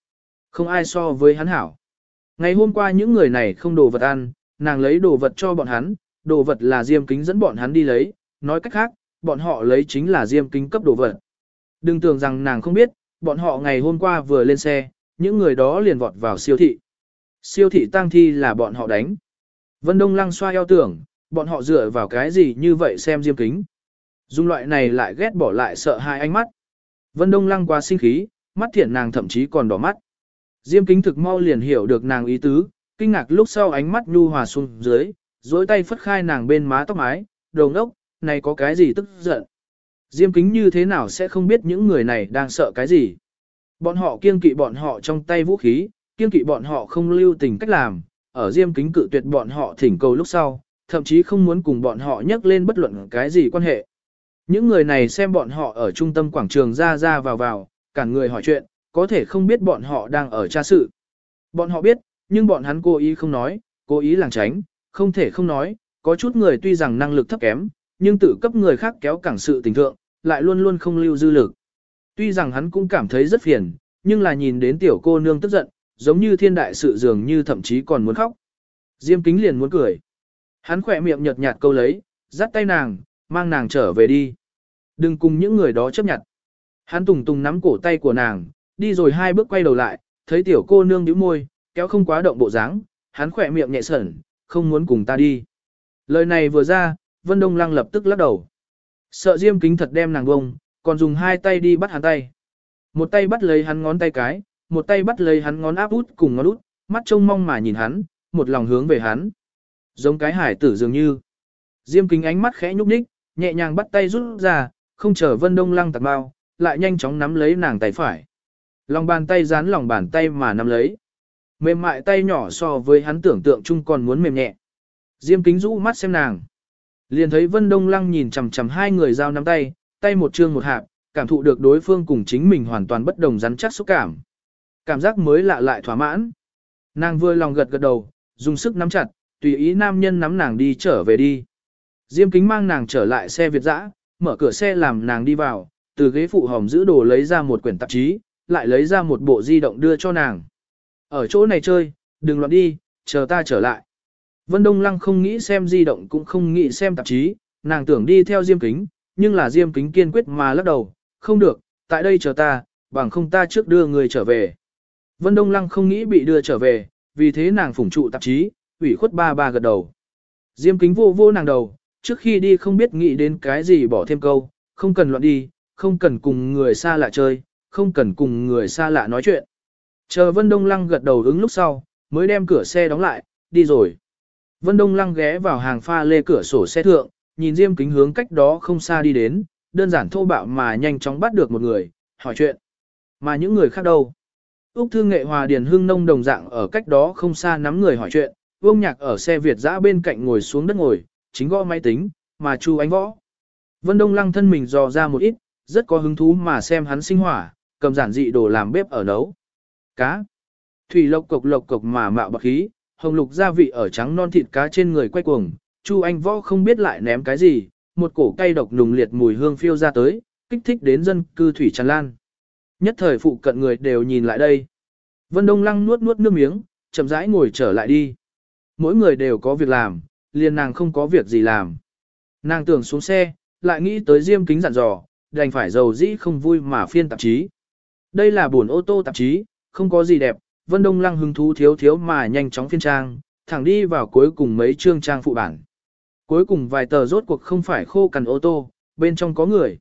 Không ai so với hắn hảo. Ngày hôm qua những người này không đồ vật ăn, nàng lấy đồ vật cho bọn hắn, đồ vật là Diêm Kính dẫn bọn hắn đi lấy, nói cách khác, bọn họ lấy chính là Diêm Kính cấp đồ vật. Đừng tưởng rằng nàng không biết, bọn họ ngày hôm qua vừa lên xe, những người đó liền vọt vào siêu thị. Siêu thị tăng thi là bọn họ đánh. Vân Đông Lăng xoa eo tưởng, bọn họ dựa vào cái gì như vậy xem Diêm Kính. Dung loại này lại ghét bỏ lại sợ hai ánh mắt. Vân Đông Lăng quá sinh khí, mắt thiện nàng thậm chí còn đỏ mắt. Diêm kính thực mau liền hiểu được nàng ý tứ, kinh ngạc lúc sau ánh mắt nhu hòa xuống dưới, dối tay phất khai nàng bên má tóc mái, đầu ngốc, này có cái gì tức giận. Diêm kính như thế nào sẽ không biết những người này đang sợ cái gì. Bọn họ kiêng kỵ bọn họ trong tay vũ khí, kiêng kỵ bọn họ không lưu tình cách làm, ở diêm kính cự tuyệt bọn họ thỉnh cầu lúc sau, thậm chí không muốn cùng bọn họ nhắc lên bất luận cái gì quan hệ. Những người này xem bọn họ ở trung tâm quảng trường ra ra vào vào, cản người hỏi chuyện, có thể không biết bọn họ đang ở tra sự. Bọn họ biết, nhưng bọn hắn cố ý không nói, cố ý làng tránh, không thể không nói, có chút người tuy rằng năng lực thấp kém, nhưng tự cấp người khác kéo cảng sự tình thượng, lại luôn luôn không lưu dư lực. Tuy rằng hắn cũng cảm thấy rất phiền, nhưng là nhìn đến tiểu cô nương tức giận, giống như thiên đại sự dường như thậm chí còn muốn khóc. Diêm kính liền muốn cười. Hắn khỏe miệng nhợt nhạt câu lấy, dắt tay nàng, mang nàng trở về đi. Đừng cùng những người đó chấp nhận. Hắn tùng tùng nắm cổ tay của nàng, đi rồi hai bước quay đầu lại, thấy tiểu cô nương nhíu môi, kéo không quá động bộ dáng, hắn khỏe miệng nhẹ sẩn, không muốn cùng ta đi. Lời này vừa ra, Vân Đông Lăng lập tức lắc đầu. Sợ Diêm Kính thật đem nàng bông, còn dùng hai tay đi bắt hắn tay. Một tay bắt lấy hắn ngón tay cái, một tay bắt lấy hắn ngón áp út cùng ngón út, mắt trông mong mà nhìn hắn, một lòng hướng về hắn. Giống cái hải tử dường như. Diêm Kính ánh mắt khẽ nhúc nhích, nhẹ nhàng bắt tay rút ra, không chờ Vân Đông Lăng tạt bao, lại nhanh chóng nắm lấy nàng tay phải. Lòng bàn tay dán lòng bàn tay mà nắm lấy. Mềm mại tay nhỏ so với hắn tưởng tượng chung còn muốn mềm nhẹ. Diêm kính rũ mắt xem nàng. Liền thấy Vân Đông Lăng nhìn chằm chằm hai người giao nắm tay, tay một trương một hạp, cảm thụ được đối phương cùng chính mình hoàn toàn bất đồng rắn chắc xúc cảm. Cảm giác mới lạ lại thỏa mãn. Nàng vừa lòng gật gật đầu, dùng sức nắm chặt, tùy ý nam nhân nắm nàng đi trở về đi. Diêm kính mang nàng trở lại xe Việt dã, mở cửa xe làm nàng đi vào, từ ghế phụ hồng giữ đồ lấy ra một quyển tạp chí, lại lấy ra một bộ di động đưa cho nàng. Ở chỗ này chơi, đừng loạn đi, chờ ta trở lại. Vân Đông Lăng không nghĩ xem di động cũng không nghĩ xem tạp chí, nàng tưởng đi theo Diêm Kính, nhưng là Diêm Kính kiên quyết mà lắc đầu, không được, tại đây chờ ta, bằng không ta trước đưa người trở về. Vân Đông Lăng không nghĩ bị đưa trở về, vì thế nàng phủng trụ tạp chí, ủy khuất ba ba gật đầu. Diêm Kính vô vô nàng đầu, trước khi đi không biết nghĩ đến cái gì bỏ thêm câu, không cần loạn đi, không cần cùng người xa lạ chơi, không cần cùng người xa lạ nói chuyện. Chờ Vân Đông Lăng gật đầu ứng lúc sau, mới đem cửa xe đóng lại, đi rồi. Vân Đông Lăng ghé vào hàng pha lê cửa sổ xe thượng, nhìn Diêm Kính hướng cách đó không xa đi đến, đơn giản thô bạo mà nhanh chóng bắt được một người, hỏi chuyện. Mà những người khác đâu? Úc Thương Nghệ Hòa Điền Hưng Nông đồng dạng ở cách đó không xa nắm người hỏi chuyện, Vương Nhạc ở xe Việt dã bên cạnh ngồi xuống đất ngồi, chính gõ máy tính, mà Chu Ánh Võ. Vân Đông Lăng thân mình dò ra một ít, rất có hứng thú mà xem hắn sinh hỏa, cầm giản dị đồ làm bếp ở nấu. Cá. Thủy lộc cộc lộc cộc mà mạo bạc khí, hồng lục gia vị ở trắng non thịt cá trên người quay cuồng, Chu Anh Võ không biết lại ném cái gì, một cổ cay độc nùng liệt mùi hương phiêu ra tới, kích thích đến dân cư thủy tràn lan. Nhất thời phụ cận người đều nhìn lại đây. Vân Đông Lăng nuốt nuốt nước miếng, chậm rãi ngồi trở lại đi. Mỗi người đều có việc làm, liền nàng không có việc gì làm. Nàng tưởng xuống xe, lại nghĩ tới Diêm Kính dặn dò, đành phải dầu dĩ không vui mà phiên tạp chí. Đây là buồn ô tô tạp chí, không có gì đẹp, Vân Đông Lăng hứng thú thiếu thiếu mà nhanh chóng phiên trang, thẳng đi vào cuối cùng mấy chương trang phụ bản. Cuối cùng vài tờ rốt cuộc không phải khô cằn ô tô, bên trong có người.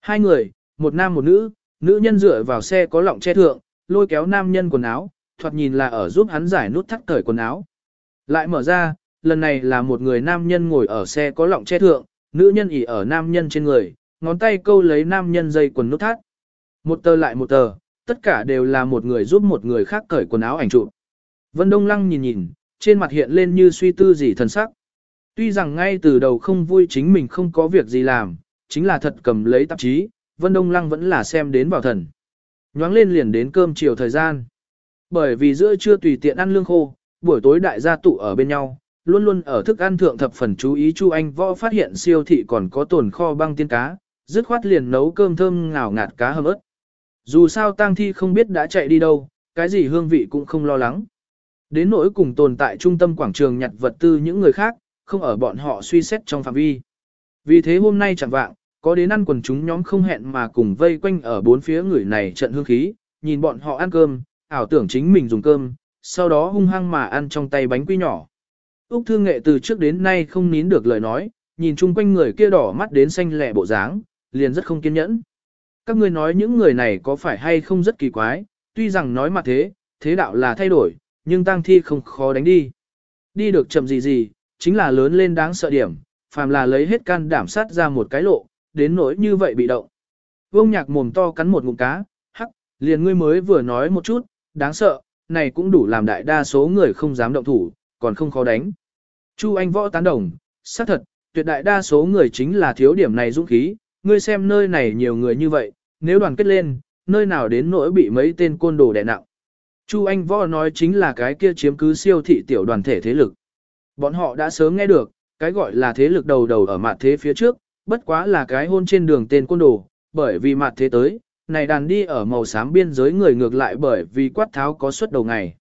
Hai người, một nam một nữ, nữ nhân dựa vào xe có lọng che thượng, lôi kéo nam nhân quần áo, thoạt nhìn là ở giúp hắn giải nút thắt cởi quần áo. Lại mở ra, lần này là một người nam nhân ngồi ở xe có lọng che thượng, nữ nhân ỉ ở nam nhân trên người, ngón tay câu lấy nam nhân dây quần nút thắt. Một tờ lại một tờ, tất cả đều là một người giúp một người khác cởi quần áo ảnh chụp. Vân Đông Lăng nhìn nhìn, trên mặt hiện lên như suy tư gì thần sắc. Tuy rằng ngay từ đầu không vui chính mình không có việc gì làm, chính là thật cầm lấy tạp chí, Vân Đông Lăng vẫn là xem đến vào thần. Nhoáng lên liền đến cơm chiều thời gian. Bởi vì giữa trưa tùy tiện ăn lương khô, buổi tối đại gia tụ ở bên nhau, luôn luôn ở thức ăn thượng thập phần chú ý Chu Anh Võ phát hiện siêu thị còn có tồn kho băng tiên cá, dứt khoát liền nấu cơm thơm ngào ngạt cá hầm ớt. Dù sao tang thi không biết đã chạy đi đâu, cái gì hương vị cũng không lo lắng. Đến nỗi cùng tồn tại trung tâm quảng trường nhặt vật tư những người khác, không ở bọn họ suy xét trong phạm vi. Vì thế hôm nay chẳng vạng, có đến ăn quần chúng nhóm không hẹn mà cùng vây quanh ở bốn phía người này trận hương khí, nhìn bọn họ ăn cơm, ảo tưởng chính mình dùng cơm, sau đó hung hăng mà ăn trong tay bánh quy nhỏ. Úc Thương Nghệ từ trước đến nay không nín được lời nói, nhìn chung quanh người kia đỏ mắt đến xanh lẹ bộ dáng, liền rất không kiên nhẫn. Các ngươi nói những người này có phải hay không rất kỳ quái, tuy rằng nói mà thế, thế đạo là thay đổi, nhưng tang thi không khó đánh đi. Đi được chậm gì gì, chính là lớn lên đáng sợ điểm, phàm là lấy hết can đảm sát ra một cái lộ, đến nỗi như vậy bị động. Vương nhạc mồm to cắn một ngụm cá, hắc, liền ngươi mới vừa nói một chút, đáng sợ, này cũng đủ làm đại đa số người không dám động thủ, còn không khó đánh. Chu Anh Võ tán đồng, xác thật, tuyệt đại đa số người chính là thiếu điểm này dũng khí, ngươi xem nơi này nhiều người như vậy, nếu đoàn kết lên, nơi nào đến nỗi bị mấy tên côn đồ đè nặng. Chu Anh Võ nói chính là cái kia chiếm cứ siêu thị tiểu đoàn thể thế lực. Bọn họ đã sớm nghe được, cái gọi là thế lực đầu đầu ở mặt thế phía trước, bất quá là cái hôn trên đường tên côn đồ, bởi vì mặt thế tới, này đàn đi ở màu xám biên giới người ngược lại bởi vì quát tháo có suất đầu ngày.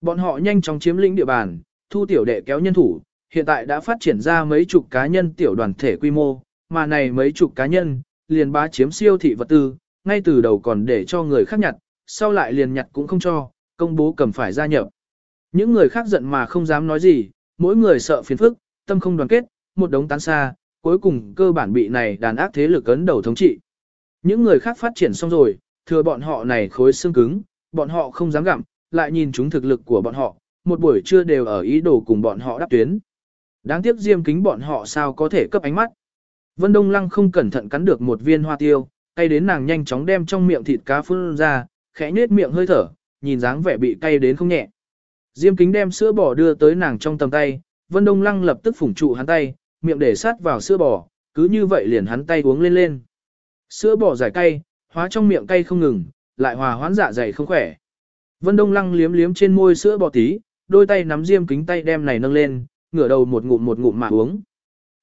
Bọn họ nhanh chóng chiếm lĩnh địa bàn, thu tiểu đệ kéo nhân thủ, hiện tại đã phát triển ra mấy chục cá nhân tiểu đoàn thể quy mô, mà này mấy chục cá nhân, liền bá chiếm siêu thị vật tư, ngay từ đầu còn để cho người khác nhặt, sau lại liền nhặt cũng không cho, công bố cầm phải gia nhập. Những người khác giận mà không dám nói gì, mỗi người sợ phiền phức, tâm không đoàn kết, một đống tán xa, cuối cùng cơ bản bị này đàn ác thế lực ấn đầu thống trị. Những người khác phát triển xong rồi, thừa bọn họ này khối xương cứng, bọn họ không dám gặm, lại nhìn chúng thực lực của bọn họ, một buổi trưa đều ở ý đồ cùng bọn họ đáp tuyến. Đáng tiếc diêm kính bọn họ sao có thể cấp ánh mắt. Vân Đông Lăng không cẩn thận cắn được một viên hoa tiêu, cay đến nàng nhanh chóng đem trong miệng thịt cá phun ra, khẽ nhếch miệng hơi thở, nhìn dáng vẻ bị cay đến không nhẹ. Diêm kính đem sữa bò đưa tới nàng trong tầm tay, Vân Đông Lăng lập tức phủng trụ hắn tay, miệng để sát vào sữa bò, cứ như vậy liền hắn tay uống lên lên. Sữa bò giải cay, hóa trong miệng cay không ngừng, lại hòa hoãn dạ dày không khỏe. Vân Đông Lăng liếm liếm trên môi sữa bò tí, đôi tay nắm diêm kính tay đem này nâng lên, ngửa đầu một ngụm một ngụm mà uống.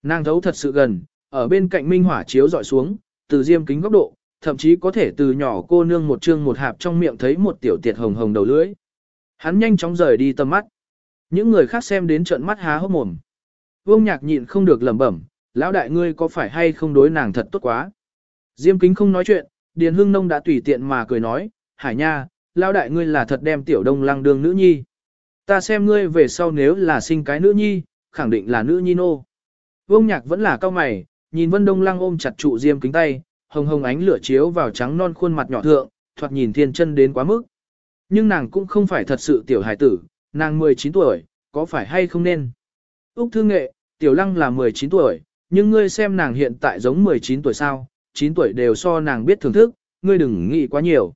Nàng thấu thật sự gần, ở bên cạnh minh hỏa chiếu dọi xuống, từ diêm kính góc độ, thậm chí có thể từ nhỏ cô nương một trương một hạp trong miệng thấy một tiểu tiệt hồng hồng đầu lưỡi. Hắn nhanh chóng rời đi tầm mắt. Những người khác xem đến trận mắt há hốc mồm. Vương nhạc nhịn không được lẩm bẩm, lão đại ngươi có phải hay không đối nàng thật tốt quá. Diêm kính không nói chuyện, Điền Hưng Nông đã tùy tiện mà cười nói, hải nha, lao đại ngươi là thật đem tiểu đông lăng đương nữ nhi. Ta xem ngươi về sau nếu là sinh cái nữ nhi, khẳng định là nữ nhi nô. Vương nhạc vẫn là cao mày, nhìn Vân Đông Lăng ôm chặt trụ diêm kính tay, hồng hồng ánh lửa chiếu vào trắng non khuôn mặt nhỏ thượng, thoạt nhìn thiên chân đến quá mức. Nhưng nàng cũng không phải thật sự tiểu hài tử, nàng 19 tuổi, có phải hay không nên? Úc Thương Nghệ, tiểu lăng là 19 tuổi, nhưng ngươi xem nàng hiện tại giống 19 tuổi sao, 9 tuổi đều so nàng biết thưởng thức, ngươi đừng nghĩ quá nhiều.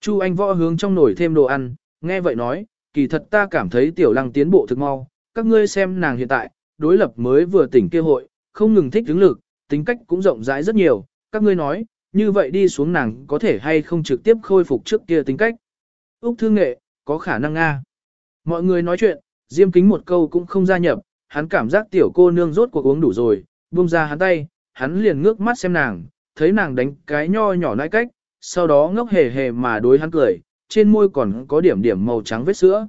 Chu Anh võ hướng trong nồi thêm đồ ăn, nghe vậy nói, kỳ thật ta cảm thấy tiểu lăng tiến bộ thực mau, các ngươi xem nàng hiện tại, đối lập mới vừa tỉnh kia hội, không ngừng thích hướng lực, tính cách cũng rộng rãi rất nhiều, các ngươi nói, như vậy đi xuống nàng có thể hay không trực tiếp khôi phục trước kia tính cách. Úc Thương Nghệ, có khả năng Nga. Mọi người nói chuyện, Diêm Kính một câu cũng không gia nhập, hắn cảm giác tiểu cô nương rốt cuộc uống đủ rồi, buông ra hắn tay, hắn liền ngước mắt xem nàng, thấy nàng đánh cái nho nhỏ nãi cách, sau đó ngốc hề hề mà đối hắn cười, trên môi còn có điểm điểm màu trắng vết sữa.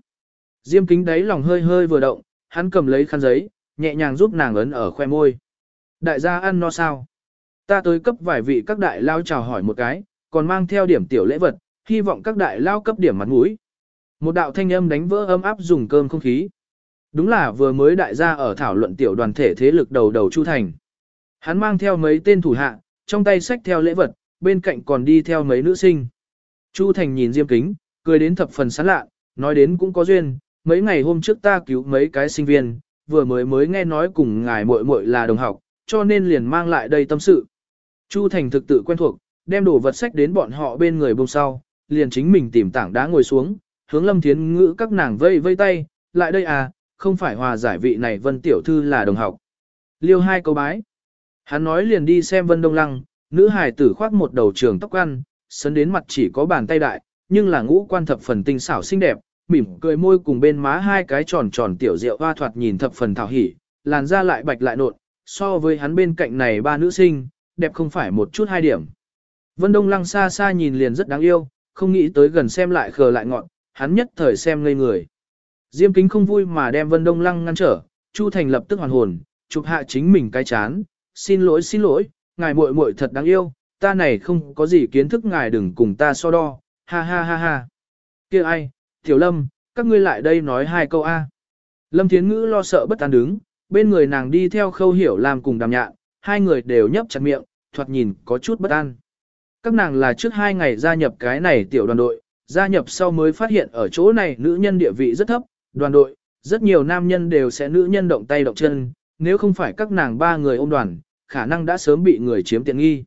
Diêm kính đáy lòng hơi hơi vừa động, hắn cầm lấy khăn giấy, nhẹ nhàng giúp nàng ấn ở khoe môi. Đại gia ăn no sao? ta tới cấp vài vị các đại lao chào hỏi một cái, còn mang theo điểm tiểu lễ vật, hy vọng các đại lao cấp điểm mặt mũi. Một đạo thanh âm đánh vỡ ấm áp dùng cơm không khí. Đúng là vừa mới đại gia ở thảo luận tiểu đoàn thể thế lực đầu đầu Chu Thành. Hắn mang theo mấy tên thủ hạ, trong tay sách theo lễ vật, bên cạnh còn đi theo mấy nữ sinh. Chu Thành nhìn Diêm Kính, cười đến thập phần sán lạ, nói đến cũng có duyên, mấy ngày hôm trước ta cứu mấy cái sinh viên, vừa mới mới nghe nói cùng ngài muội muội là đồng học, cho nên liền mang lại đây tâm sự. Chu Thành thực tự quen thuộc, đem đồ vật sách đến bọn họ bên người bông sau, liền chính mình tìm tảng đá ngồi xuống, hướng Lâm Thiến Ngữ các nàng vây vây tay, lại đây à, không phải hòa giải vị này Vân Tiểu Thư là đồng học. Liêu hai câu bái. Hắn nói liền đi xem Vân Đông Lăng, nữ hài tử khoác một đầu trường tóc ăn, sấn đến mặt chỉ có bàn tay đại, nhưng là ngũ quan thập phần tinh xảo xinh đẹp, mỉm cười môi cùng bên má hai cái tròn tròn tiểu rượu hoa thoạt nhìn thập phần thảo hỉ, làn da lại bạch lại nộn, so với hắn bên cạnh này ba nữ sinh, đẹp không phải một chút hai điểm. Vân Đông Lăng xa xa nhìn liền rất đáng yêu, không nghĩ tới gần xem lại khờ lại ngọn, hắn nhất thời xem ngây người. Diêm kính không vui mà đem Vân Đông Lăng ngăn trở, Chu Thành lập tức hoàn hồn, chụp hạ chính mình cái chán, xin lỗi xin lỗi, ngài muội muội thật đáng yêu, ta này không có gì kiến thức ngài đừng cùng ta so đo, ha ha ha ha. kia ai, Tiểu Lâm, các ngươi lại đây nói hai câu A. Lâm Thiến Ngữ lo sợ bất an đứng, bên người nàng đi theo khâu hiểu làm cùng đàm nhạn, hai người đều nhấp chặt miệng, thoạt nhìn có chút bất an. Các nàng là trước hai ngày gia nhập cái này tiểu đoàn đội, gia nhập sau mới phát hiện ở chỗ này nữ nhân địa vị rất thấp, đoàn đội, rất nhiều nam nhân đều sẽ nữ nhân động tay động chân, nếu không phải các nàng ba người ôm đoàn, khả năng đã sớm bị người chiếm tiện nghi.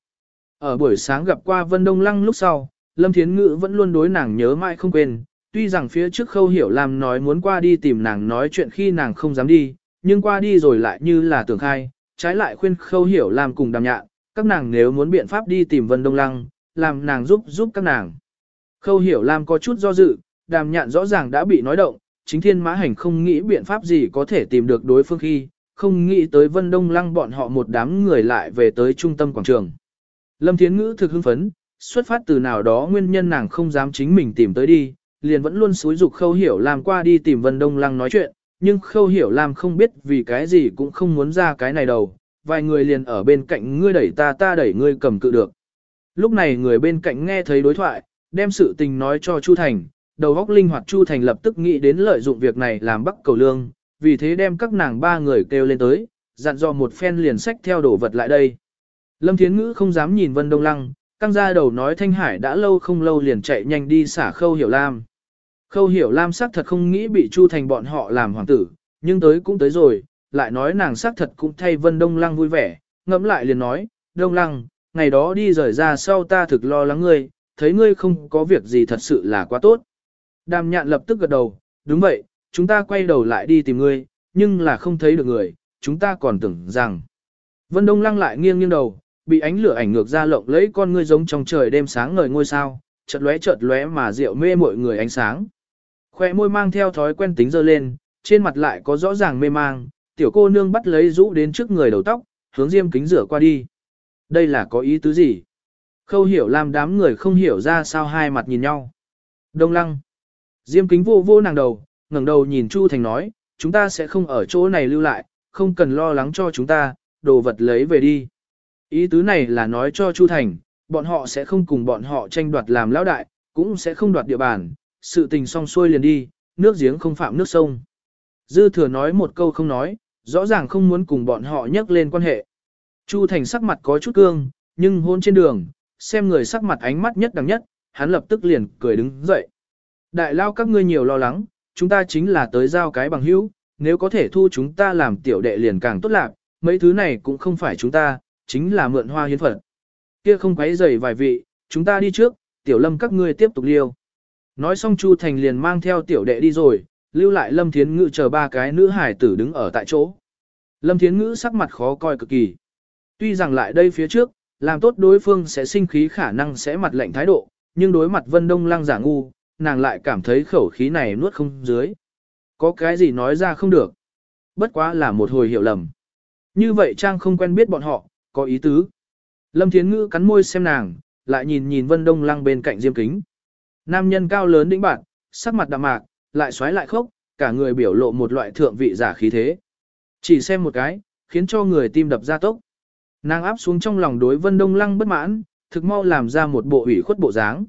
Ở buổi sáng gặp qua Vân Đông Lăng lúc sau, Lâm Thiến Ngữ vẫn luôn đối nàng nhớ mãi không quên, tuy rằng phía trước khâu hiểu làm nói muốn qua đi tìm nàng nói chuyện khi nàng không dám đi, nhưng qua đi rồi lại như là tưởng khai, trái lại khuyên khâu hiểu làm cùng đàm nhạn, các nàng nếu muốn biện pháp đi tìm Vân Đông Lăng, làm nàng giúp giúp các nàng. Khâu hiểu làm có chút do dự, đàm nhạn rõ ràng đã bị nói động, chính thiên mã hành không nghĩ biện pháp gì có thể tìm được đối phương khi, không nghĩ tới Vân Đông Lăng bọn họ một đám người lại về tới trung tâm quảng trường. Lâm Thiến Ngữ thực hưng phấn, xuất phát từ nào đó nguyên nhân nàng không dám chính mình tìm tới đi, liền vẫn luôn xúi dục Khâu Hiểu Lam qua đi tìm Vân Đông Lăng nói chuyện, nhưng Khâu Hiểu Lam không biết vì cái gì cũng không muốn ra cái này đầu, vài người liền ở bên cạnh ngươi đẩy ta ta đẩy ngươi cầm cự được. Lúc này người bên cạnh nghe thấy đối thoại, đem sự tình nói cho Chu Thành, đầu óc linh hoạt Chu Thành lập tức nghĩ đến lợi dụng việc này làm bắc cầu lương, vì thế đem các nàng ba người kêu lên tới, dặn dò một phen liền sách theo đồ vật lại đây. Lâm Thiến Ngữ không dám nhìn Vân Đông Lăng, căng ra đầu nói Thanh Hải đã lâu không lâu liền chạy nhanh đi xả Khâu Hiểu Lam. Khâu Hiểu Lam xác thật không nghĩ bị Chu Thành bọn họ làm hoàng tử, nhưng tới cũng tới rồi, lại nói nàng xác thật cũng thay Vân Đông Lăng vui vẻ, ngẫm lại liền nói, Đông Lăng, ngày đó đi rời ra sau ta thực lo lắng ngươi, thấy ngươi không có việc gì thật sự là quá tốt. Đàm nhạn lập tức gật đầu, đúng vậy, chúng ta quay đầu lại đi tìm ngươi, nhưng là không thấy được người, chúng ta còn tưởng rằng. Vân Đông Lăng lại nghiêng nghiêng đầu, bị ánh lửa ảnh ngược ra lộng lấy con ngươi giống trong trời đêm sáng ngời ngôi sao, chợt lóe chợt lóe mà rượu mê mọi người ánh sáng. Khoe môi mang theo thói quen tính dơ lên, trên mặt lại có rõ ràng mê mang, tiểu cô nương bắt lấy rũ đến trước người đầu tóc, hướng diêm kính rửa qua đi. Đây là có ý tứ gì? Khâu hiểu làm đám người không hiểu ra sao hai mặt nhìn nhau. Đông lăng. Diêm kính vô vô nàng đầu, ngẩng đầu nhìn Chu Thành nói, chúng ta sẽ không ở chỗ này lưu lại, không cần lo lắng cho chúng ta, đồ vật lấy về đi. Ý tứ này là nói cho Chu Thành, bọn họ sẽ không cùng bọn họ tranh đoạt làm lão đại, cũng sẽ không đoạt địa bàn, sự tình xong xuôi liền đi, nước giếng không phạm nước sông. Dư thừa nói một câu không nói, rõ ràng không muốn cùng bọn họ nhắc lên quan hệ. Chu Thành sắc mặt có chút cương, nhưng hôn trên đường, xem người sắc mặt ánh mắt nhất đằng nhất, hắn lập tức liền cười đứng dậy. Đại lao các ngươi nhiều lo lắng, chúng ta chính là tới giao cái bằng hữu, nếu có thể thu chúng ta làm tiểu đệ liền càng tốt lạc, mấy thứ này cũng không phải chúng ta, chính là mượn hoa hiến phật. Kia không quấy rầy vài vị, chúng ta đi trước, tiểu lâm các ngươi tiếp tục liêu. Nói xong Chu Thành liền mang theo tiểu đệ đi rồi, lưu lại Lâm Thiến Ngữ chờ ba cái nữ hải tử đứng ở tại chỗ. Lâm Thiến Ngữ sắc mặt khó coi cực kỳ. Tuy rằng lại đây phía trước, làm tốt đối phương sẽ sinh khí khả năng sẽ mặt lệnh thái độ, nhưng đối mặt Vân Đông Lăng giả ngu, nàng lại cảm thấy khẩu khí này nuốt không dưới. Có cái gì nói ra không được. Bất quá là một hồi hiểu lầm. Như vậy Trang không quen biết bọn họ, có ý tứ. Lâm Thiến Ngữ cắn môi xem nàng, lại nhìn nhìn Vân Đông Lăng bên cạnh Diêm Kính. Nam nhân cao lớn đĩnh bạn, sắc mặt đạm mạc, lại xoáy lại khốc, cả người biểu lộ một loại thượng vị giả khí thế. Chỉ xem một cái, khiến cho người tim đập ra tốc. Nàng áp xuống trong lòng đối Vân Đông Lăng bất mãn, thực mau làm ra một bộ ủy khuất bộ dáng.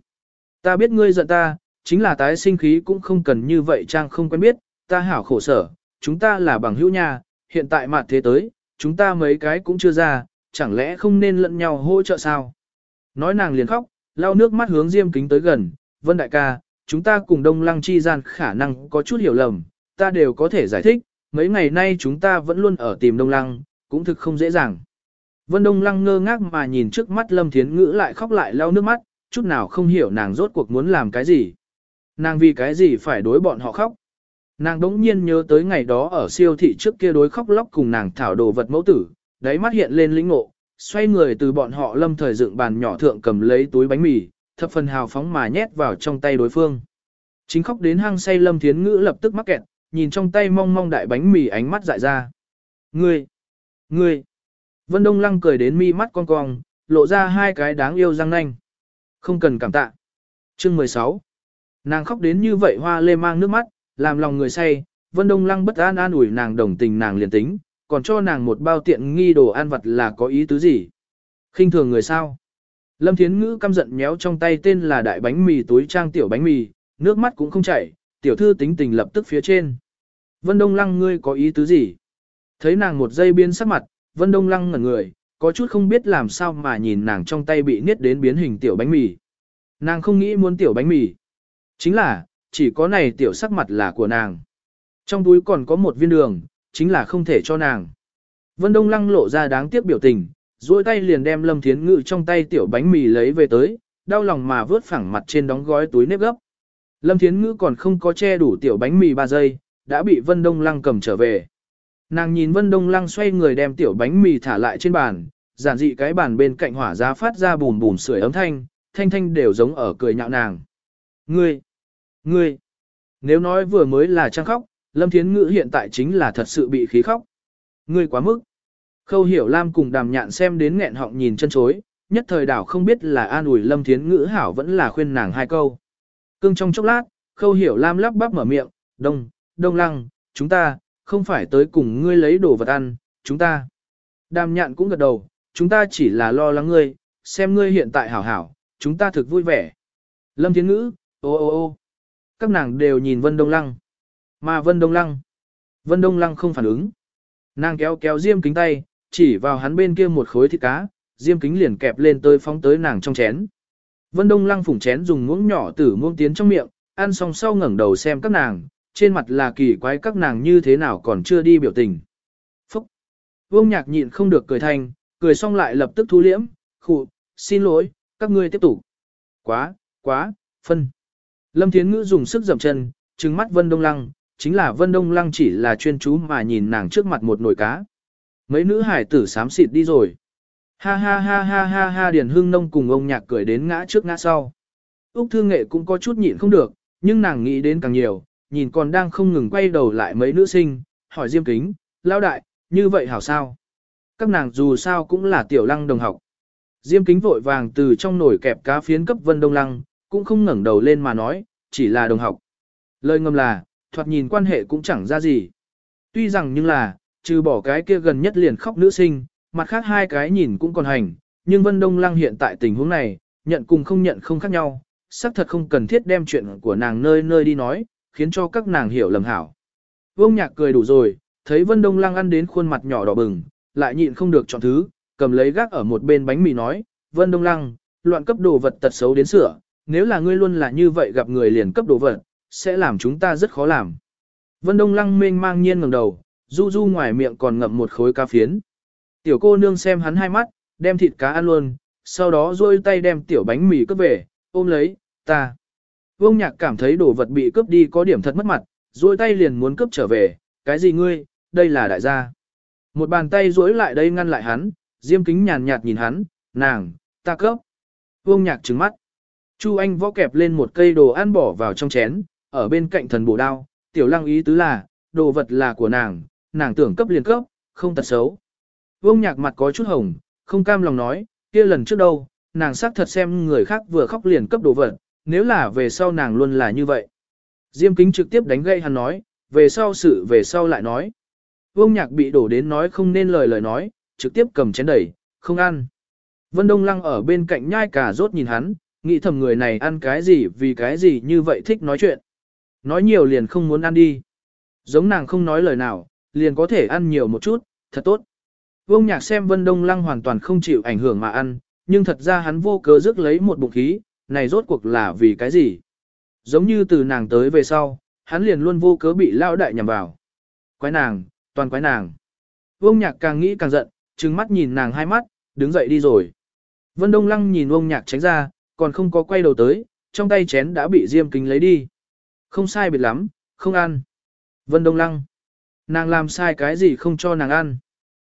Ta biết ngươi giận ta, chính là tái sinh khí cũng không cần như vậy trang không quen biết, ta hảo khổ sở, chúng ta là bằng hữu nha, hiện tại mặt thế tới, chúng ta mấy cái cũng chưa ra, chẳng lẽ không nên lẫn nhau hỗ trợ sao? Nói nàng liền khóc, lau nước mắt hướng Diêm Kính tới gần, Vân Đại ca, chúng ta cùng Đông Lăng chi gian khả năng có chút hiểu lầm, ta đều có thể giải thích, mấy ngày nay chúng ta vẫn luôn ở tìm Đông Lăng, cũng thực không dễ dàng. Vân Đông Lăng ngơ ngác mà nhìn trước mắt Lâm Thiến Ngữ lại khóc lại lau nước mắt, chút nào không hiểu nàng rốt cuộc muốn làm cái gì. Nàng vì cái gì phải đối bọn họ khóc. Nàng đống nhiên nhớ tới ngày đó ở siêu thị trước kia đối khóc lóc cùng nàng thảo đồ vật mẫu tử, đáy mắt hiện lên lĩnh ngộ, xoay người từ bọn họ lâm thời dựng bàn nhỏ thượng cầm lấy túi bánh mì, thập phần hào phóng mà nhét vào trong tay đối phương. Chính khóc đến hang say lâm thiến ngữ lập tức mắc kẹt, nhìn trong tay mong mong đại bánh mì ánh mắt dại ra. Ngươi! Ngươi! Vân Đông Lăng cười đến mi mắt con cong, lộ ra hai cái đáng yêu răng nanh. Không cần cảm tạ. Chương 16 Nàng khóc đến như vậy hoa lê mang nước mắt, làm lòng người say, Vân Đông Lăng bất an an ủi nàng đồng tình nàng liền tính, còn cho nàng một bao tiện nghi đồ ăn vặt là có ý tứ gì. khinh thường người sao. Lâm Thiến Ngữ căm giận méo trong tay tên là đại bánh mì túi trang tiểu bánh mì, nước mắt cũng không chảy, tiểu thư tính tình lập tức phía trên. Vân Đông Lăng ngươi có ý tứ gì? Thấy nàng một giây biến sắc mặt, Vân Đông Lăng ngẩn người, có chút không biết làm sao mà nhìn nàng trong tay bị niết đến biến hình tiểu bánh mì. Nàng không nghĩ muốn tiểu bánh mì. Chính là, chỉ có này tiểu sắc mặt là của nàng. Trong túi còn có một viên đường, chính là không thể cho nàng. Vân Đông Lăng lộ ra đáng tiếc biểu tình, duỗi tay liền đem Lâm Thiến Ngự trong tay tiểu bánh mì lấy về tới, đau lòng mà vớt phẳng mặt trên đóng gói túi nếp gấp. Lâm Thiến Ngữ còn không có che đủ tiểu bánh mì 3 giây, đã bị Vân Đông Lăng cầm trở về. Nàng nhìn Vân Đông Lăng xoay người đem tiểu bánh mì thả lại trên bàn, giản dị cái bàn bên cạnh hỏa giá phát ra bùm bùm sưởi ấm thanh, thanh thanh đều giống ở cười nhạo nàng. Ngươi! Ngươi! Nếu nói vừa mới là trang khóc, Lâm Thiến Ngữ hiện tại chính là thật sự bị khí khóc. Ngươi quá mức! Khâu hiểu Lam cùng đàm nhạn xem đến nghẹn họng nhìn chân chối, nhất thời đảo không biết là an ủi Lâm Thiến Ngữ hảo vẫn là khuyên nàng hai câu. Cưng trong chốc lát, khâu hiểu Lam lắp bắp mở miệng, đông, đông lăng, chúng ta, không phải tới cùng ngươi lấy đồ vật ăn, chúng ta. Đàm nhạn cũng gật đầu, chúng ta chỉ là lo lắng ngươi, xem ngươi hiện tại hảo hảo, chúng ta thực vui vẻ. Lâm Thiến Ngữ, ô ô ô các nàng đều nhìn Vân Đông Lăng. Mà Vân Đông Lăng, Vân Đông Lăng không phản ứng. Nàng kéo kéo Diêm kính tay, chỉ vào hắn bên kia một khối thịt cá, Diêm kính liền kẹp lên tới phóng tới nàng trong chén. Vân Đông Lăng phủng chén dùng muỗng nhỏ tử muỗng tiến trong miệng, ăn xong sau ngẩng đầu xem các nàng, trên mặt là kỳ quái các nàng như thế nào còn chưa đi biểu tình. Phúc! Vương nhạc nhịn không được cười thành, cười xong lại lập tức thu liễm, khụ, xin lỗi, các ngươi tiếp tục. Quá, quá, phân. Lâm Thiến Ngữ dùng sức dậm chân, trừng mắt Vân Đông Lăng, chính là Vân Đông Lăng chỉ là chuyên chú mà nhìn nàng trước mặt một nồi cá. Mấy nữ hải tử sám xịt đi rồi. Ha ha ha ha ha ha Điền Hưng Nông cùng ông nhạc cười đến ngã trước ngã sau. Úc Thương Nghệ cũng có chút nhịn không được, nhưng nàng nghĩ đến càng nhiều, nhìn còn đang không ngừng quay đầu lại mấy nữ sinh, hỏi Diêm Kính, lao đại, như vậy hảo sao? Các nàng dù sao cũng là tiểu lăng đồng học. Diêm Kính vội vàng từ trong nồi kẹp cá phiến cấp Vân Đông Lăng, cũng không ngẩng đầu lên mà nói, chỉ là đồng học. Lời ngầm là, thoạt nhìn quan hệ cũng chẳng ra gì. Tuy rằng nhưng là, trừ bỏ cái kia gần nhất liền khóc nữ sinh, mặt khác hai cái nhìn cũng còn hành, nhưng Vân Đông Lăng hiện tại tình huống này, nhận cùng không nhận không khác nhau, xác thật không cần thiết đem chuyện của nàng nơi nơi đi nói, khiến cho các nàng hiểu lầm hảo. Vương Nhạc cười đủ rồi, thấy Vân Đông Lăng ăn đến khuôn mặt nhỏ đỏ bừng, lại nhịn không được chọn thứ, cầm lấy gác ở một bên bánh mì nói, Vân Đông Lăng, loạn cấp đồ vật tật xấu đến sửa, nếu là ngươi luôn là như vậy gặp người liền cấp đồ vật, sẽ làm chúng ta rất khó làm. Vân Đông Lăng mênh mang nhiên ngẩng đầu, du du ngoài miệng còn ngậm một khối cá phiến. Tiểu cô nương xem hắn hai mắt, đem thịt cá ăn luôn, sau đó duỗi tay đem tiểu bánh mì cướp về, ôm lấy, ta. Vương nhạc cảm thấy đồ vật bị cướp đi có điểm thật mất mặt, duỗi tay liền muốn cướp trở về, cái gì ngươi, đây là đại gia. Một bàn tay duỗi lại đây ngăn lại hắn, diêm kính nhàn nhạt nhìn hắn, nàng, ta cướp. Vương nhạc trừng mắt. Chu Anh võ kẹp lên một cây đồ ăn bỏ vào trong chén, ở bên cạnh thần bổ đao, tiểu lăng ý tứ là, đồ vật là của nàng, nàng tưởng cấp liền cấp, không tật xấu. Vương nhạc mặt có chút hồng, không cam lòng nói, kia lần trước đâu, nàng xác thật xem người khác vừa khóc liền cấp đồ vật, nếu là về sau nàng luôn là như vậy. Diêm kính trực tiếp đánh gây hắn nói, về sau sự về sau lại nói. Vương nhạc bị đổ đến nói không nên lời lời nói, trực tiếp cầm chén đẩy, không ăn. Vân Đông Lăng ở bên cạnh nhai cà rốt nhìn hắn, nghĩ thầm người này ăn cái gì vì cái gì như vậy thích nói chuyện. Nói nhiều liền không muốn ăn đi. Giống nàng không nói lời nào, liền có thể ăn nhiều một chút, thật tốt. Vương nhạc xem Vân Đông Lăng hoàn toàn không chịu ảnh hưởng mà ăn, nhưng thật ra hắn vô cớ rước lấy một bụng khí, này rốt cuộc là vì cái gì? Giống như từ nàng tới về sau, hắn liền luôn vô cớ bị lao đại nhằm vào. Quái nàng, toàn quái nàng. Vương nhạc càng nghĩ càng giận, trừng mắt nhìn nàng hai mắt, đứng dậy đi rồi. Vân Đông Lăng nhìn Vương nhạc tránh ra, còn không có quay đầu tới, trong tay chén đã bị Diêm Kính lấy đi. Không sai biệt lắm, không ăn. Vân Đông Lăng. Nàng làm sai cái gì không cho nàng ăn.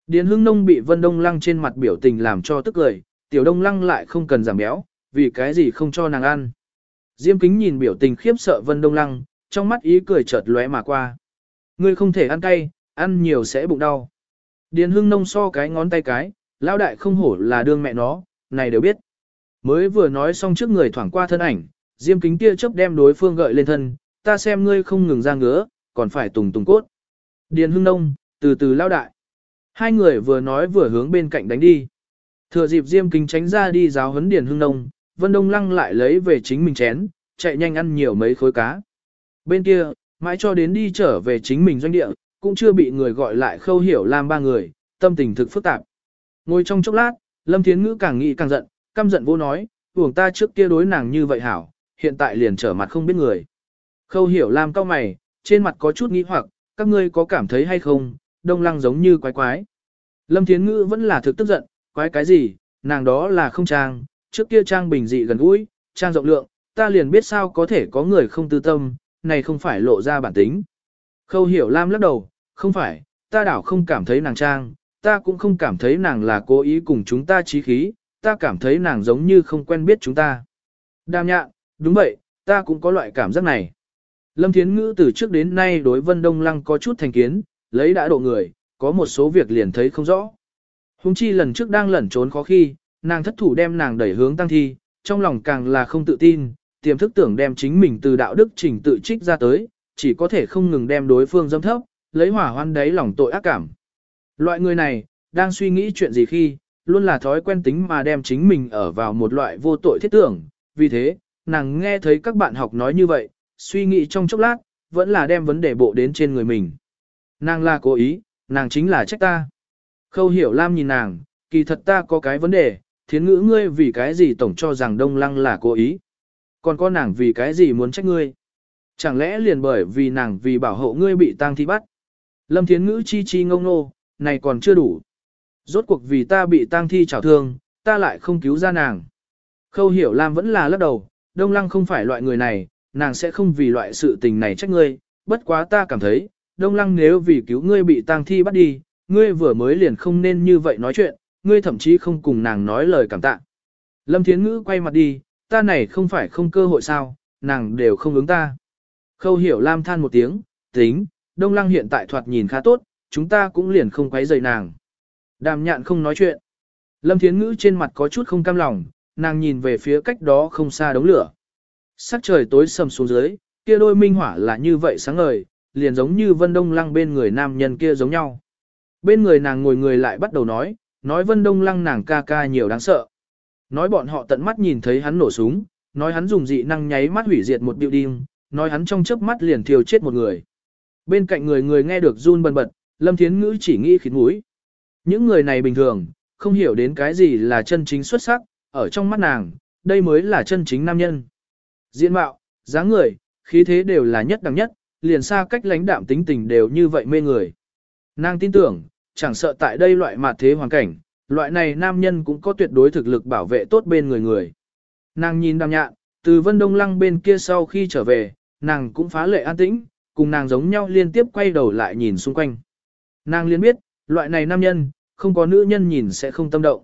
Điền Hưng Nông bị Vân Đông Lăng trên mặt biểu tình làm cho tức cười, Tiểu Đông Lăng lại không cần giảm béo, vì cái gì không cho nàng ăn. Diêm kính nhìn biểu tình khiếp sợ Vân Đông Lăng, trong mắt ý cười chợt lóe mà qua. Ngươi không thể ăn cay, ăn nhiều sẽ bụng đau. Điền Hưng Nông so cái ngón tay cái, lão đại không hổ là đương mẹ nó, này đều biết. Mới vừa nói xong trước người thoảng qua thân ảnh, Diêm kính kia chớp đem đối phương gợi lên thân, ta xem ngươi không ngừng ra ngứa, còn phải tùng tùng cốt. Điền Hưng Nông, từ từ lao đại. Hai người vừa nói vừa hướng bên cạnh đánh đi. Thừa dịp Diêm Kính tránh ra đi giáo huấn Điền Hưng Nông, Vân Đông Lăng lại lấy về chính mình chén, chạy nhanh ăn nhiều mấy khối cá. Bên kia, mãi cho đến đi trở về chính mình doanh địa, cũng chưa bị người gọi lại khâu hiểu làm ba người, tâm tình thực phức tạp. Ngồi trong chốc lát, Lâm Thiến Ngữ càng nghĩ càng giận, căm giận vô nói, uổng ta trước kia đối nàng như vậy hảo, hiện tại liền trở mặt không biết người. Khâu hiểu làm cao mày, trên mặt có chút nghi hoặc, các ngươi có cảm thấy hay không, đông lăng giống như quái quái. Lâm Thiến Ngữ vẫn là thực tức giận, quái cái gì, nàng đó là không trang, trước kia trang bình dị gần gũi, trang rộng lượng, ta liền biết sao có thể có người không tư tâm, này không phải lộ ra bản tính. Khâu hiểu Lam lắc đầu, không phải, ta đảo không cảm thấy nàng trang, ta cũng không cảm thấy nàng là cố ý cùng chúng ta trí khí, ta cảm thấy nàng giống như không quen biết chúng ta. Đàm nhạn, đúng vậy, ta cũng có loại cảm giác này. Lâm Thiến Ngữ từ trước đến nay đối Vân Đông Lăng có chút thành kiến, lấy đã độ người, có một số việc liền thấy không rõ. Hùng chi lần trước đang lẩn trốn khó khi, nàng thất thủ đem nàng đẩy hướng tăng thi, trong lòng càng là không tự tin, tiềm thức tưởng đem chính mình từ đạo đức trình tự trích ra tới, chỉ có thể không ngừng đem đối phương dâm thấp, lấy hỏa hoan đáy lòng tội ác cảm. Loại người này, đang suy nghĩ chuyện gì khi, luôn là thói quen tính mà đem chính mình ở vào một loại vô tội thiết tưởng, vì thế, nàng nghe thấy các bạn học nói như vậy, suy nghĩ trong chốc lát, vẫn là đem vấn đề bộ đến trên người mình. Nàng là cố ý, nàng chính là trách ta. Khâu hiểu Lam nhìn nàng, kỳ thật ta có cái vấn đề, thiến ngữ ngươi vì cái gì tổng cho rằng đông lăng là cố ý. Còn có nàng vì cái gì muốn trách ngươi. Chẳng lẽ liền bởi vì nàng vì bảo hộ ngươi bị tang thi bắt. Lâm thiến ngữ chi chi ngông nô, này còn chưa đủ. Rốt cuộc vì ta bị tang thi trào thương, ta lại không cứu ra nàng. Khâu hiểu Lam vẫn là lắc đầu, đông lăng không phải loại người này, nàng sẽ không vì loại sự tình này trách ngươi, bất quá ta cảm thấy, Đông Lăng nếu vì cứu ngươi bị tang thi bắt đi, ngươi vừa mới liền không nên như vậy nói chuyện, ngươi thậm chí không cùng nàng nói lời cảm tạ. Lâm Thiến Ngữ quay mặt đi, ta này không phải không cơ hội sao, nàng đều không ứng ta. Khâu hiểu Lam than một tiếng, tính, Đông Lăng hiện tại thoạt nhìn khá tốt, chúng ta cũng liền không quấy rầy nàng. Đàm nhạn không nói chuyện. Lâm Thiến Ngữ trên mặt có chút không cam lòng, nàng nhìn về phía cách đó không xa đống lửa. Sắc trời tối sầm xuống dưới, kia đôi minh hỏa là như vậy sáng ngời, liền giống như Vân Đông Lăng bên người nam nhân kia giống nhau. Bên người nàng ngồi người lại bắt đầu nói, nói Vân Đông Lăng nàng ca ca nhiều đáng sợ. Nói bọn họ tận mắt nhìn thấy hắn nổ súng, nói hắn dùng dị năng nháy mắt hủy diệt một building, nói hắn trong chớp mắt liền thiêu chết một người. Bên cạnh người người nghe được run bần bật, Lâm Thiến Ngữ chỉ nghĩ khít mũi. Những người này bình thường, không hiểu đến cái gì là chân chính xuất sắc, ở trong mắt nàng, đây mới là chân chính nam nhân. Diện mạo, dáng người, khí thế đều là nhất đẳng nhất, liền xa cách lãnh đạm tính tình đều như vậy mê người. Nàng tin tưởng, chẳng sợ tại đây loại mặt thế hoàn cảnh, loại này nam nhân cũng có tuyệt đối thực lực bảo vệ tốt bên người người. Nàng nhìn đàm nhạn, từ vân đông lăng bên kia sau khi trở về, nàng cũng phá lệ an tĩnh, cùng nàng giống nhau liên tiếp quay đầu lại nhìn xung quanh. Nàng liên biết, loại này nam nhân, không có nữ nhân nhìn sẽ không tâm động.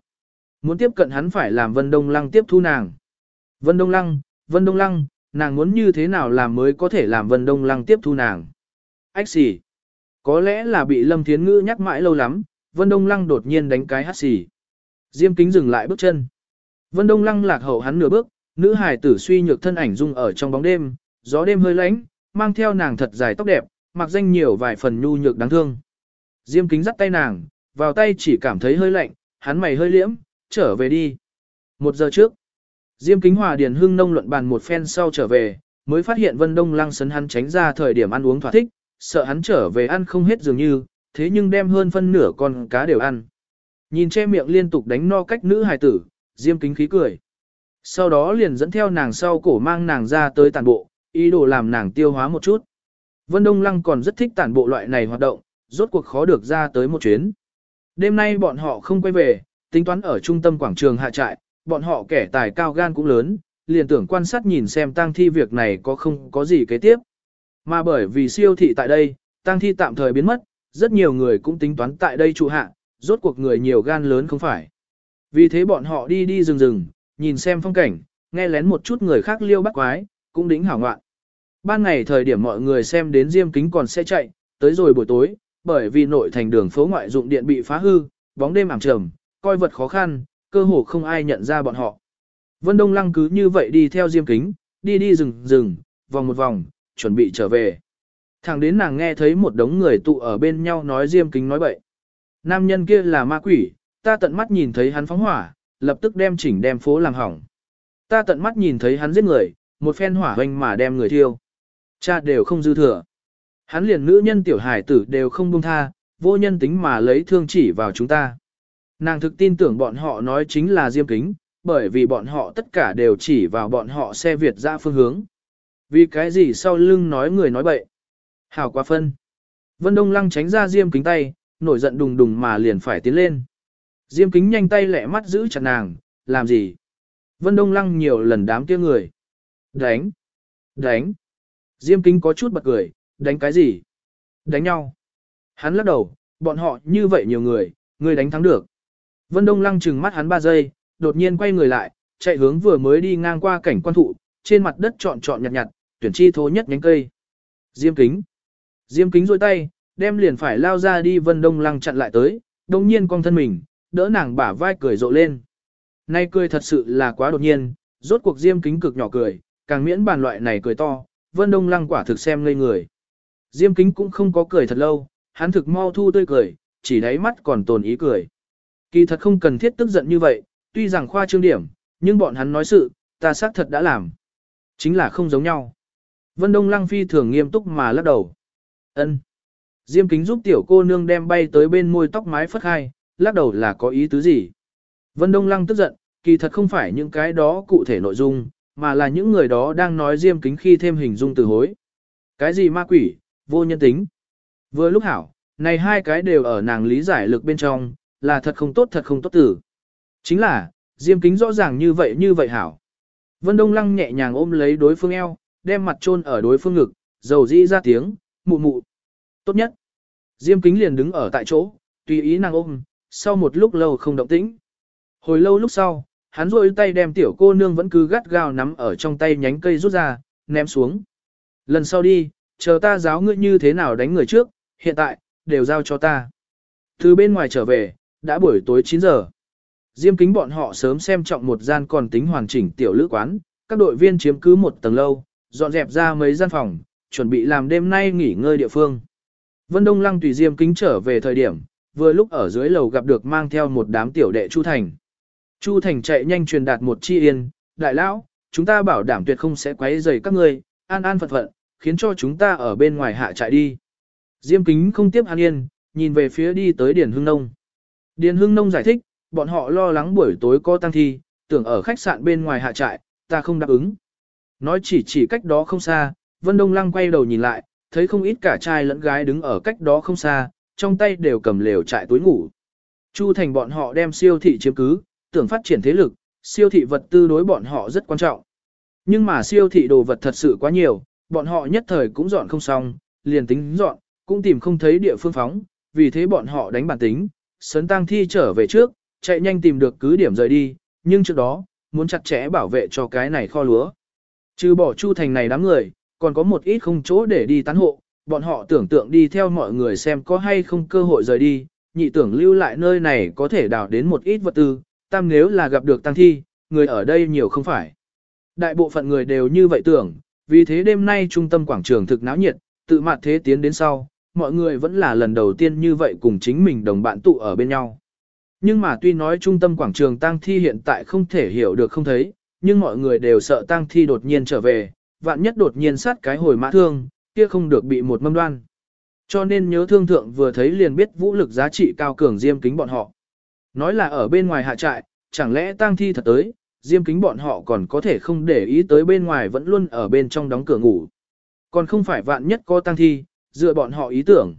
Muốn tiếp cận hắn phải làm vân đông lăng tiếp thu nàng. Vân đông lăng, vân đông lăng, nàng muốn như thế nào làm mới có thể làm Vân Đông Lăng tiếp thu nàng. Ách xỉ. Có lẽ là bị Lâm Thiến Ngữ nhắc mãi lâu lắm, Vân Đông Lăng đột nhiên đánh cái hát xỉ. Diêm kính dừng lại bước chân. Vân Đông Lăng lạc hậu hắn nửa bước, nữ hài tử suy nhược thân ảnh dung ở trong bóng đêm, gió đêm hơi lánh, mang theo nàng thật dài tóc đẹp, mặc danh nhiều vài phần nhu nhược đáng thương. Diêm kính dắt tay nàng, vào tay chỉ cảm thấy hơi lạnh, hắn mày hơi liễm, trở về đi. Một giờ trước, Diêm Kính Hòa Điền Hưng nông luận bàn một phen sau trở về, mới phát hiện Vân Đông Lăng sấn hắn tránh ra thời điểm ăn uống thỏa thích, sợ hắn trở về ăn không hết dường như, thế nhưng đem hơn phân nửa con cá đều ăn. Nhìn che miệng liên tục đánh no cách nữ hài tử, Diêm Kính khí cười. Sau đó liền dẫn theo nàng sau cổ mang nàng ra tới tàn bộ, ý đồ làm nàng tiêu hóa một chút. Vân Đông Lăng còn rất thích tản bộ loại này hoạt động, rốt cuộc khó được ra tới một chuyến. Đêm nay bọn họ không quay về, tính toán ở trung tâm quảng trường hạ trại, bọn họ kẻ tài cao gan cũng lớn, liền tưởng quan sát nhìn xem tang thi việc này có không có gì kế tiếp. Mà bởi vì siêu thị tại đây, tang thi tạm thời biến mất, rất nhiều người cũng tính toán tại đây trụ hạ, rốt cuộc người nhiều gan lớn không phải. Vì thế bọn họ đi đi rừng rừng, nhìn xem phong cảnh, nghe lén một chút người khác liêu bắt quái, cũng đính hảo ngoạn. Ban ngày thời điểm mọi người xem đến diêm kính còn sẽ chạy, tới rồi buổi tối, bởi vì nội thành đường phố ngoại dụng điện bị phá hư, bóng đêm ảm trầm, coi vật khó khăn, cơ hồ không ai nhận ra bọn họ. Vân Đông Lăng cứ như vậy đi theo diêm kính, đi đi rừng rừng, vòng một vòng, chuẩn bị trở về. Thẳng đến nàng nghe thấy một đống người tụ ở bên nhau nói diêm kính nói bậy. Nam nhân kia là ma quỷ, ta tận mắt nhìn thấy hắn phóng hỏa, lập tức đem chỉnh đem phố làm hỏng. Ta tận mắt nhìn thấy hắn giết người, một phen hỏa hoành mà đem người thiêu. Cha đều không dư thừa. Hắn liền nữ nhân tiểu hải tử đều không buông tha, vô nhân tính mà lấy thương chỉ vào chúng ta. Nàng thực tin tưởng bọn họ nói chính là Diêm Kính, bởi vì bọn họ tất cả đều chỉ vào bọn họ xe Việt ra phương hướng. Vì cái gì sau lưng nói người nói bậy. Hảo quá phân. Vân Đông Lăng tránh ra Diêm Kính tay, nổi giận đùng đùng mà liền phải tiến lên. Diêm Kính nhanh tay lẹ mắt giữ chặt nàng, làm gì? Vân Đông Lăng nhiều lần đám kia người. Đánh! Đánh! Diêm Kính có chút bật cười, đánh cái gì? Đánh nhau. Hắn lắc đầu, bọn họ như vậy nhiều người, người đánh thắng được. Vân Đông lăng trừng mắt hắn 3 giây, đột nhiên quay người lại, chạy hướng vừa mới đi ngang qua cảnh quan thụ, trên mặt đất trọn trọn nhặt nhặt, tuyển chi thô nhất nhánh cây. Diêm kính. Diêm kính rôi tay, đem liền phải lao ra đi Vân Đông lăng chặn lại tới, đồng nhiên cong thân mình, đỡ nàng bả vai cười rộ lên. Nay cười thật sự là quá đột nhiên, rốt cuộc diêm kính cực nhỏ cười, càng miễn bàn loại này cười to, Vân Đông lăng quả thực xem ngây người. Diêm kính cũng không có cười thật lâu, hắn thực mau thu tươi cười, chỉ đáy mắt còn tồn ý cười. Kỳ thật không cần thiết tức giận như vậy, tuy rằng khoa trương điểm, nhưng bọn hắn nói sự, ta xác thật đã làm. Chính là không giống nhau. Vân Đông Lăng phi thường nghiêm túc mà lắc đầu. Ân. Diêm kính giúp tiểu cô nương đem bay tới bên môi tóc mái phất hai, lắc đầu là có ý tứ gì. Vân Đông Lăng tức giận, kỳ thật không phải những cái đó cụ thể nội dung, mà là những người đó đang nói diêm kính khi thêm hình dung từ hối. Cái gì ma quỷ, vô nhân tính. Vừa lúc hảo, này hai cái đều ở nàng lý giải lực bên trong, là thật không tốt thật không tốt tử. Chính là, diêm kính rõ ràng như vậy như vậy hảo. Vân Đông Lăng nhẹ nhàng ôm lấy đối phương eo, đem mặt chôn ở đối phương ngực, dầu dĩ ra tiếng, mụ mụ. Tốt nhất. Diêm kính liền đứng ở tại chỗ, tùy ý nàng ôm, sau một lúc lâu không động tĩnh. Hồi lâu lúc sau, hắn rôi tay đem tiểu cô nương vẫn cứ gắt gao nắm ở trong tay nhánh cây rút ra, ném xuống. Lần sau đi, chờ ta giáo ngươi như thế nào đánh người trước, hiện tại, đều giao cho ta. Từ bên ngoài trở về, đã buổi tối 9 giờ. Diêm kính bọn họ sớm xem trọng một gian còn tính hoàn chỉnh tiểu lữ quán, các đội viên chiếm cứ một tầng lâu, dọn dẹp ra mấy gian phòng, chuẩn bị làm đêm nay nghỉ ngơi địa phương. Vân Đông Lăng tùy Diêm kính trở về thời điểm, vừa lúc ở dưới lầu gặp được mang theo một đám tiểu đệ Chu Thành. Chu Thành chạy nhanh truyền đạt một chi yên, đại lão, chúng ta bảo đảm tuyệt không sẽ quấy rầy các ngươi, an an phận phận, khiến cho chúng ta ở bên ngoài hạ trại đi. Diêm kính không tiếp an yên, nhìn về phía đi tới Điền Hưng Nông. Điền Hưng Nông giải thích, bọn họ lo lắng buổi tối có tăng thi, tưởng ở khách sạn bên ngoài hạ trại, ta không đáp ứng. Nói chỉ chỉ cách đó không xa, Vân Đông Lăng quay đầu nhìn lại, thấy không ít cả trai lẫn gái đứng ở cách đó không xa, trong tay đều cầm lều trại túi ngủ. Chu thành bọn họ đem siêu thị chiếm cứ, tưởng phát triển thế lực, siêu thị vật tư đối bọn họ rất quan trọng. Nhưng mà siêu thị đồ vật thật sự quá nhiều, bọn họ nhất thời cũng dọn không xong, liền tính dọn, cũng tìm không thấy địa phương phóng, vì thế bọn họ đánh bản tính, sấn tăng thi trở về trước, chạy nhanh tìm được cứ điểm rời đi, nhưng trước đó, muốn chặt chẽ bảo vệ cho cái này kho lúa. Trừ bỏ chu thành này đám người, còn có một ít không chỗ để đi tán hộ, bọn họ tưởng tượng đi theo mọi người xem có hay không cơ hội rời đi, nhị tưởng lưu lại nơi này có thể đào đến một ít vật tư, tam nếu là gặp được tăng thi, người ở đây nhiều không phải. Đại bộ phận người đều như vậy tưởng, vì thế đêm nay trung tâm quảng trường thực náo nhiệt, tự mạn thế tiến đến sau, mọi người vẫn là lần đầu tiên như vậy cùng chính mình đồng bạn tụ ở bên nhau. Nhưng mà tuy nói trung tâm quảng trường tang thi hiện tại không thể hiểu được không thấy, nhưng mọi người đều sợ tang thi đột nhiên trở về, vạn nhất đột nhiên sát cái hồi mã thương, kia không được bị một mâm đoan. Cho nên nhớ thương thượng vừa thấy liền biết vũ lực giá trị cao cường diêm kính bọn họ. Nói là ở bên ngoài hạ trại, chẳng lẽ tang thi thật tới, diêm kính bọn họ còn có thể không để ý tới bên ngoài vẫn luôn ở bên trong đóng cửa ngủ. Còn không phải vạn nhất có tang thi, dựa bọn họ ý tưởng.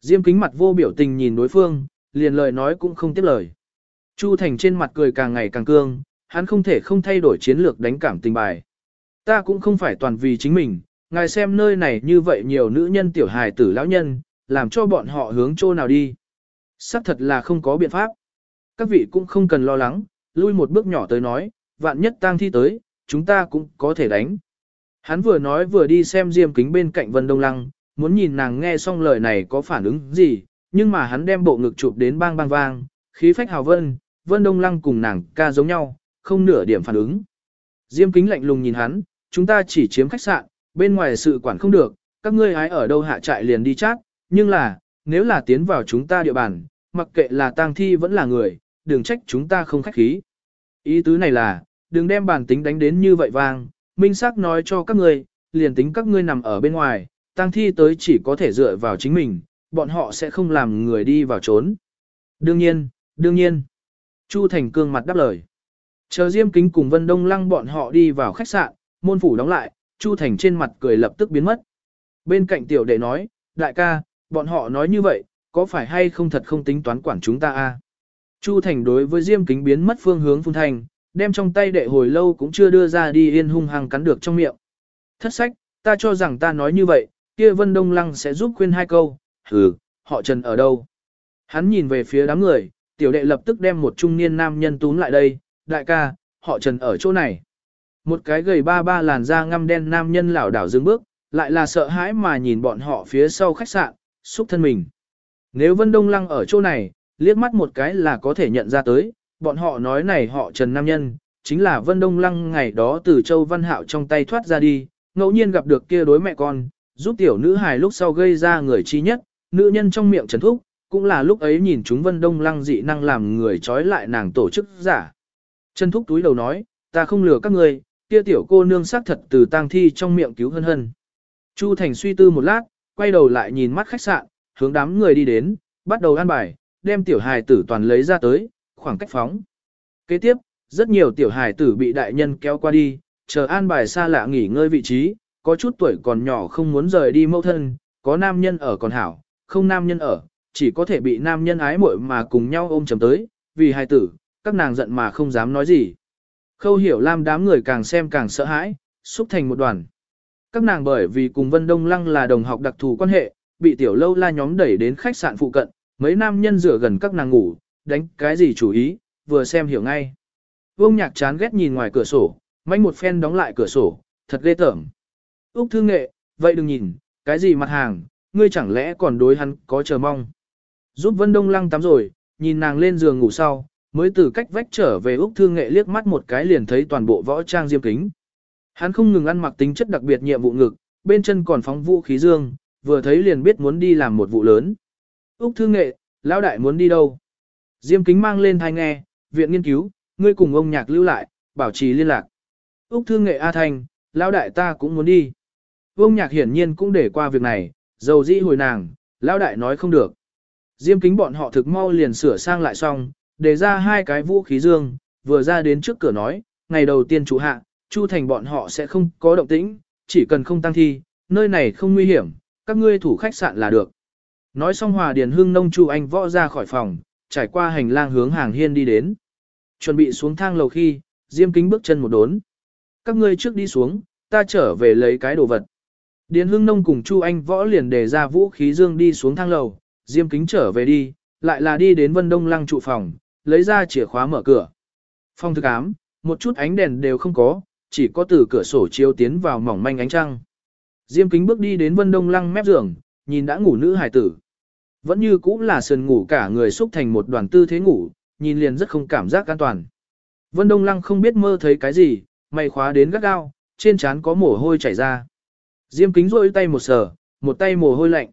Diêm kính mặt vô biểu tình nhìn đối phương, liền lời nói cũng không tiếp lời. Chu Thành trên mặt cười càng ngày càng cương, hắn không thể không thay đổi chiến lược đánh cảm tình bài. Ta cũng không phải toàn vì chính mình, ngài xem nơi này như vậy nhiều nữ nhân tiểu hài tử lão nhân, làm cho bọn họ hướng chỗ nào đi. Sắc thật là không có biện pháp. Các vị cũng không cần lo lắng, lui một bước nhỏ tới nói, vạn nhất tang thi tới, chúng ta cũng có thể đánh. Hắn vừa nói vừa đi xem diêm kính bên cạnh Vân Đông Lăng, muốn nhìn nàng nghe xong lời này có phản ứng gì, nhưng mà hắn đem bộ ngực chụp đến bang bang vang, khí phách hào vân, Vân Đông Lăng cùng nàng ca giống nhau, không nửa điểm phản ứng. Diêm kính lạnh lùng nhìn hắn, chúng ta chỉ chiếm khách sạn, bên ngoài sự quản không được, các ngươi hái ở đâu hạ trại liền đi chát, nhưng là, nếu là tiến vào chúng ta địa bàn, mặc kệ là tang thi vẫn là người, đừng trách chúng ta không khách khí. Ý tứ này là, đừng đem bản tính đánh đến như vậy vang, minh xác nói cho các ngươi, liền tính các ngươi nằm ở bên ngoài, tang thi tới chỉ có thể dựa vào chính mình, bọn họ sẽ không làm người đi vào trốn. Đương nhiên, đương nhiên. Chu Thành Cương mặt đáp lời. Chờ Diêm Kính cùng Vân Đông Lăng bọn họ đi vào khách sạn, môn phủ đóng lại, Chu Thành trên mặt cười lập tức biến mất. Bên cạnh tiểu đệ nói, đại ca, bọn họ nói như vậy, có phải hay không thật không tính toán quản chúng ta a? Chu Thành đối với Diêm Kính biến mất phương hướng phun thành, đem trong tay đệ hồi lâu cũng chưa đưa ra đi yên hung hăng cắn được trong miệng. Thất sách, ta cho rằng ta nói như vậy, kia Vân Đông Lăng sẽ giúp khuyên hai câu, hừ, họ Trần ở đâu? Hắn nhìn về phía đám người, tiểu đệ lập tức đem một trung niên nam nhân túm lại đây, đại ca, họ Trần ở chỗ này. Một cái gầy ba ba làn da ngăm đen nam nhân lảo đảo dừng bước, lại là sợ hãi mà nhìn bọn họ phía sau khách sạn, xúc thân mình. Nếu Vân Đông Lăng ở chỗ này, liếc mắt một cái là có thể nhận ra tới, bọn họ nói này họ Trần Nam Nhân, chính là Vân Đông Lăng ngày đó từ Châu Văn Hạo trong tay thoát ra đi, ngẫu nhiên gặp được kia đối mẹ con, giúp tiểu nữ hài lúc sau gây ra người chi nhất, nữ nhân trong miệng Trần Thúc, cũng là lúc ấy nhìn chúng Vân Đông Lăng dị năng làm người trói lại nàng tổ chức giả. Trần Thúc túi đầu nói, ta không lừa các người, kia tiểu cô nương xác thật từ tang thi trong miệng cứu hân hân. Chu Thành suy tư một lát, quay đầu lại nhìn mắt khách sạn, hướng đám người đi đến, bắt đầu ăn bài, đem tiểu hài tử toàn lấy ra tới, khoảng cách phóng. Kế tiếp, rất nhiều tiểu hài tử bị đại nhân kéo qua đi, chờ an bài xa lạ nghỉ ngơi vị trí, có chút tuổi còn nhỏ không muốn rời đi mẫu thân, có nam nhân ở còn hảo, không nam nhân ở, chỉ có thể bị nam nhân ái muội mà cùng nhau ôm chầm tới, vì hài tử, các nàng giận mà không dám nói gì. Khâu hiểu lam đám người càng xem càng sợ hãi, xúc thành một đoàn. Các nàng bởi vì cùng Vân Đông Lăng là đồng học đặc thù quan hệ, bị tiểu lâu la nhóm đẩy đến khách sạn phụ cận, mấy nam nhân rửa gần các nàng ngủ, đánh cái gì chủ ý, vừa xem hiểu ngay. Vương nhạc chán ghét nhìn ngoài cửa sổ, manh một phen đóng lại cửa sổ, thật ghê tởm. Úc thương nghệ, vậy đừng nhìn, cái gì mặt hàng, ngươi chẳng lẽ còn đối hắn có chờ mong. Giúp Vân Đông Lăng tắm rồi, nhìn nàng lên giường ngủ sau, mới từ cách vách trở về Úc thương nghệ liếc mắt một cái liền thấy toàn bộ võ trang diêm kính. Hắn không ngừng ăn mặc tính chất đặc biệt nhiệm vụ ngực, bên chân còn phóng vũ khí dương, vừa thấy liền biết muốn đi làm một vụ lớn. Úc thương nghệ, lão đại muốn đi đâu? Diêm kính mang lên thai nghe, viện nghiên cứu, ngươi cùng ông nhạc lưu lại, bảo trì liên lạc. Úc thương nghệ A Thanh, lão đại ta cũng muốn đi. Ông nhạc hiển nhiên cũng để qua việc này, dầu dĩ hồi nàng, lão đại nói không được. Diêm kính bọn họ thực mau liền sửa sang lại xong, để ra hai cái vũ khí dương, vừa ra đến trước cửa nói, ngày đầu tiên chủ hạ, Chu Thành bọn họ sẽ không có động tĩnh, chỉ cần không tăng thi, nơi này không nguy hiểm, các ngươi thủ khách sạn là được. Nói xong Hòa Điền Hưng nông Chu Anh võ ra khỏi phòng, trải qua hành lang hướng hàng hiên đi đến. Chuẩn bị xuống thang lầu khi, Diêm Kính bước chân một đốn. Các ngươi trước đi xuống, ta trở về lấy cái đồ vật. Điền Hưng Nông cùng Chu Anh võ liền đề ra vũ khí dương đi xuống thang lầu, Diêm Kính trở về đi, lại là đi đến Vân Đông Lăng trụ phòng, lấy ra chìa khóa mở cửa. Phòng thực ám, một chút ánh đèn đều không có, chỉ có từ cửa sổ chiếu tiến vào mỏng manh ánh trăng. Diêm Kính bước đi đến Vân Đông Lăng mép giường, nhìn đã ngủ nữ hài tử. Vẫn như cũ là sườn ngủ cả người xúc thành một đoàn tư thế ngủ, nhìn liền rất không cảm giác an toàn. Vân Đông Lăng không biết mơ thấy cái gì, mày khóa đến gắt gao, trên trán có mồ hôi chảy ra. Diêm kính rôi tay một sờ, một tay mồ hôi lạnh.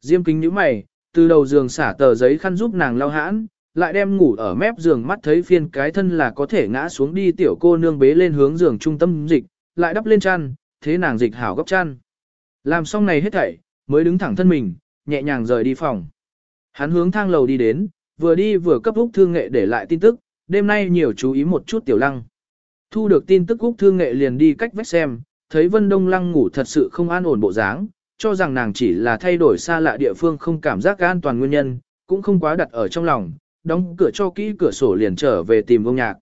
Diêm kính nhíu mày, từ đầu giường xả tờ giấy khăn giúp nàng lau hãn, lại đem ngủ ở mép giường mắt thấy phiên cái thân là có thể ngã xuống đi tiểu cô nương bế lên hướng giường trung tâm dịch, lại đắp lên chăn, thế nàng dịch hảo gấp chăn. Làm xong này hết thảy, mới đứng thẳng thân mình, nhẹ nhàng rời đi phòng. Hắn hướng thang lầu đi đến, vừa đi vừa cấp Úc Thương Nghệ để lại tin tức, đêm nay nhiều chú ý một chút tiểu lăng. Thu được tin tức Úc Thương Nghệ liền đi cách vách xem, thấy Vân Đông Lăng ngủ thật sự không an ổn bộ dáng, cho rằng nàng chỉ là thay đổi xa lạ địa phương không cảm giác an toàn nguyên nhân, cũng không quá đặt ở trong lòng, đóng cửa cho kỹ cửa sổ liền trở về tìm vông nhạc.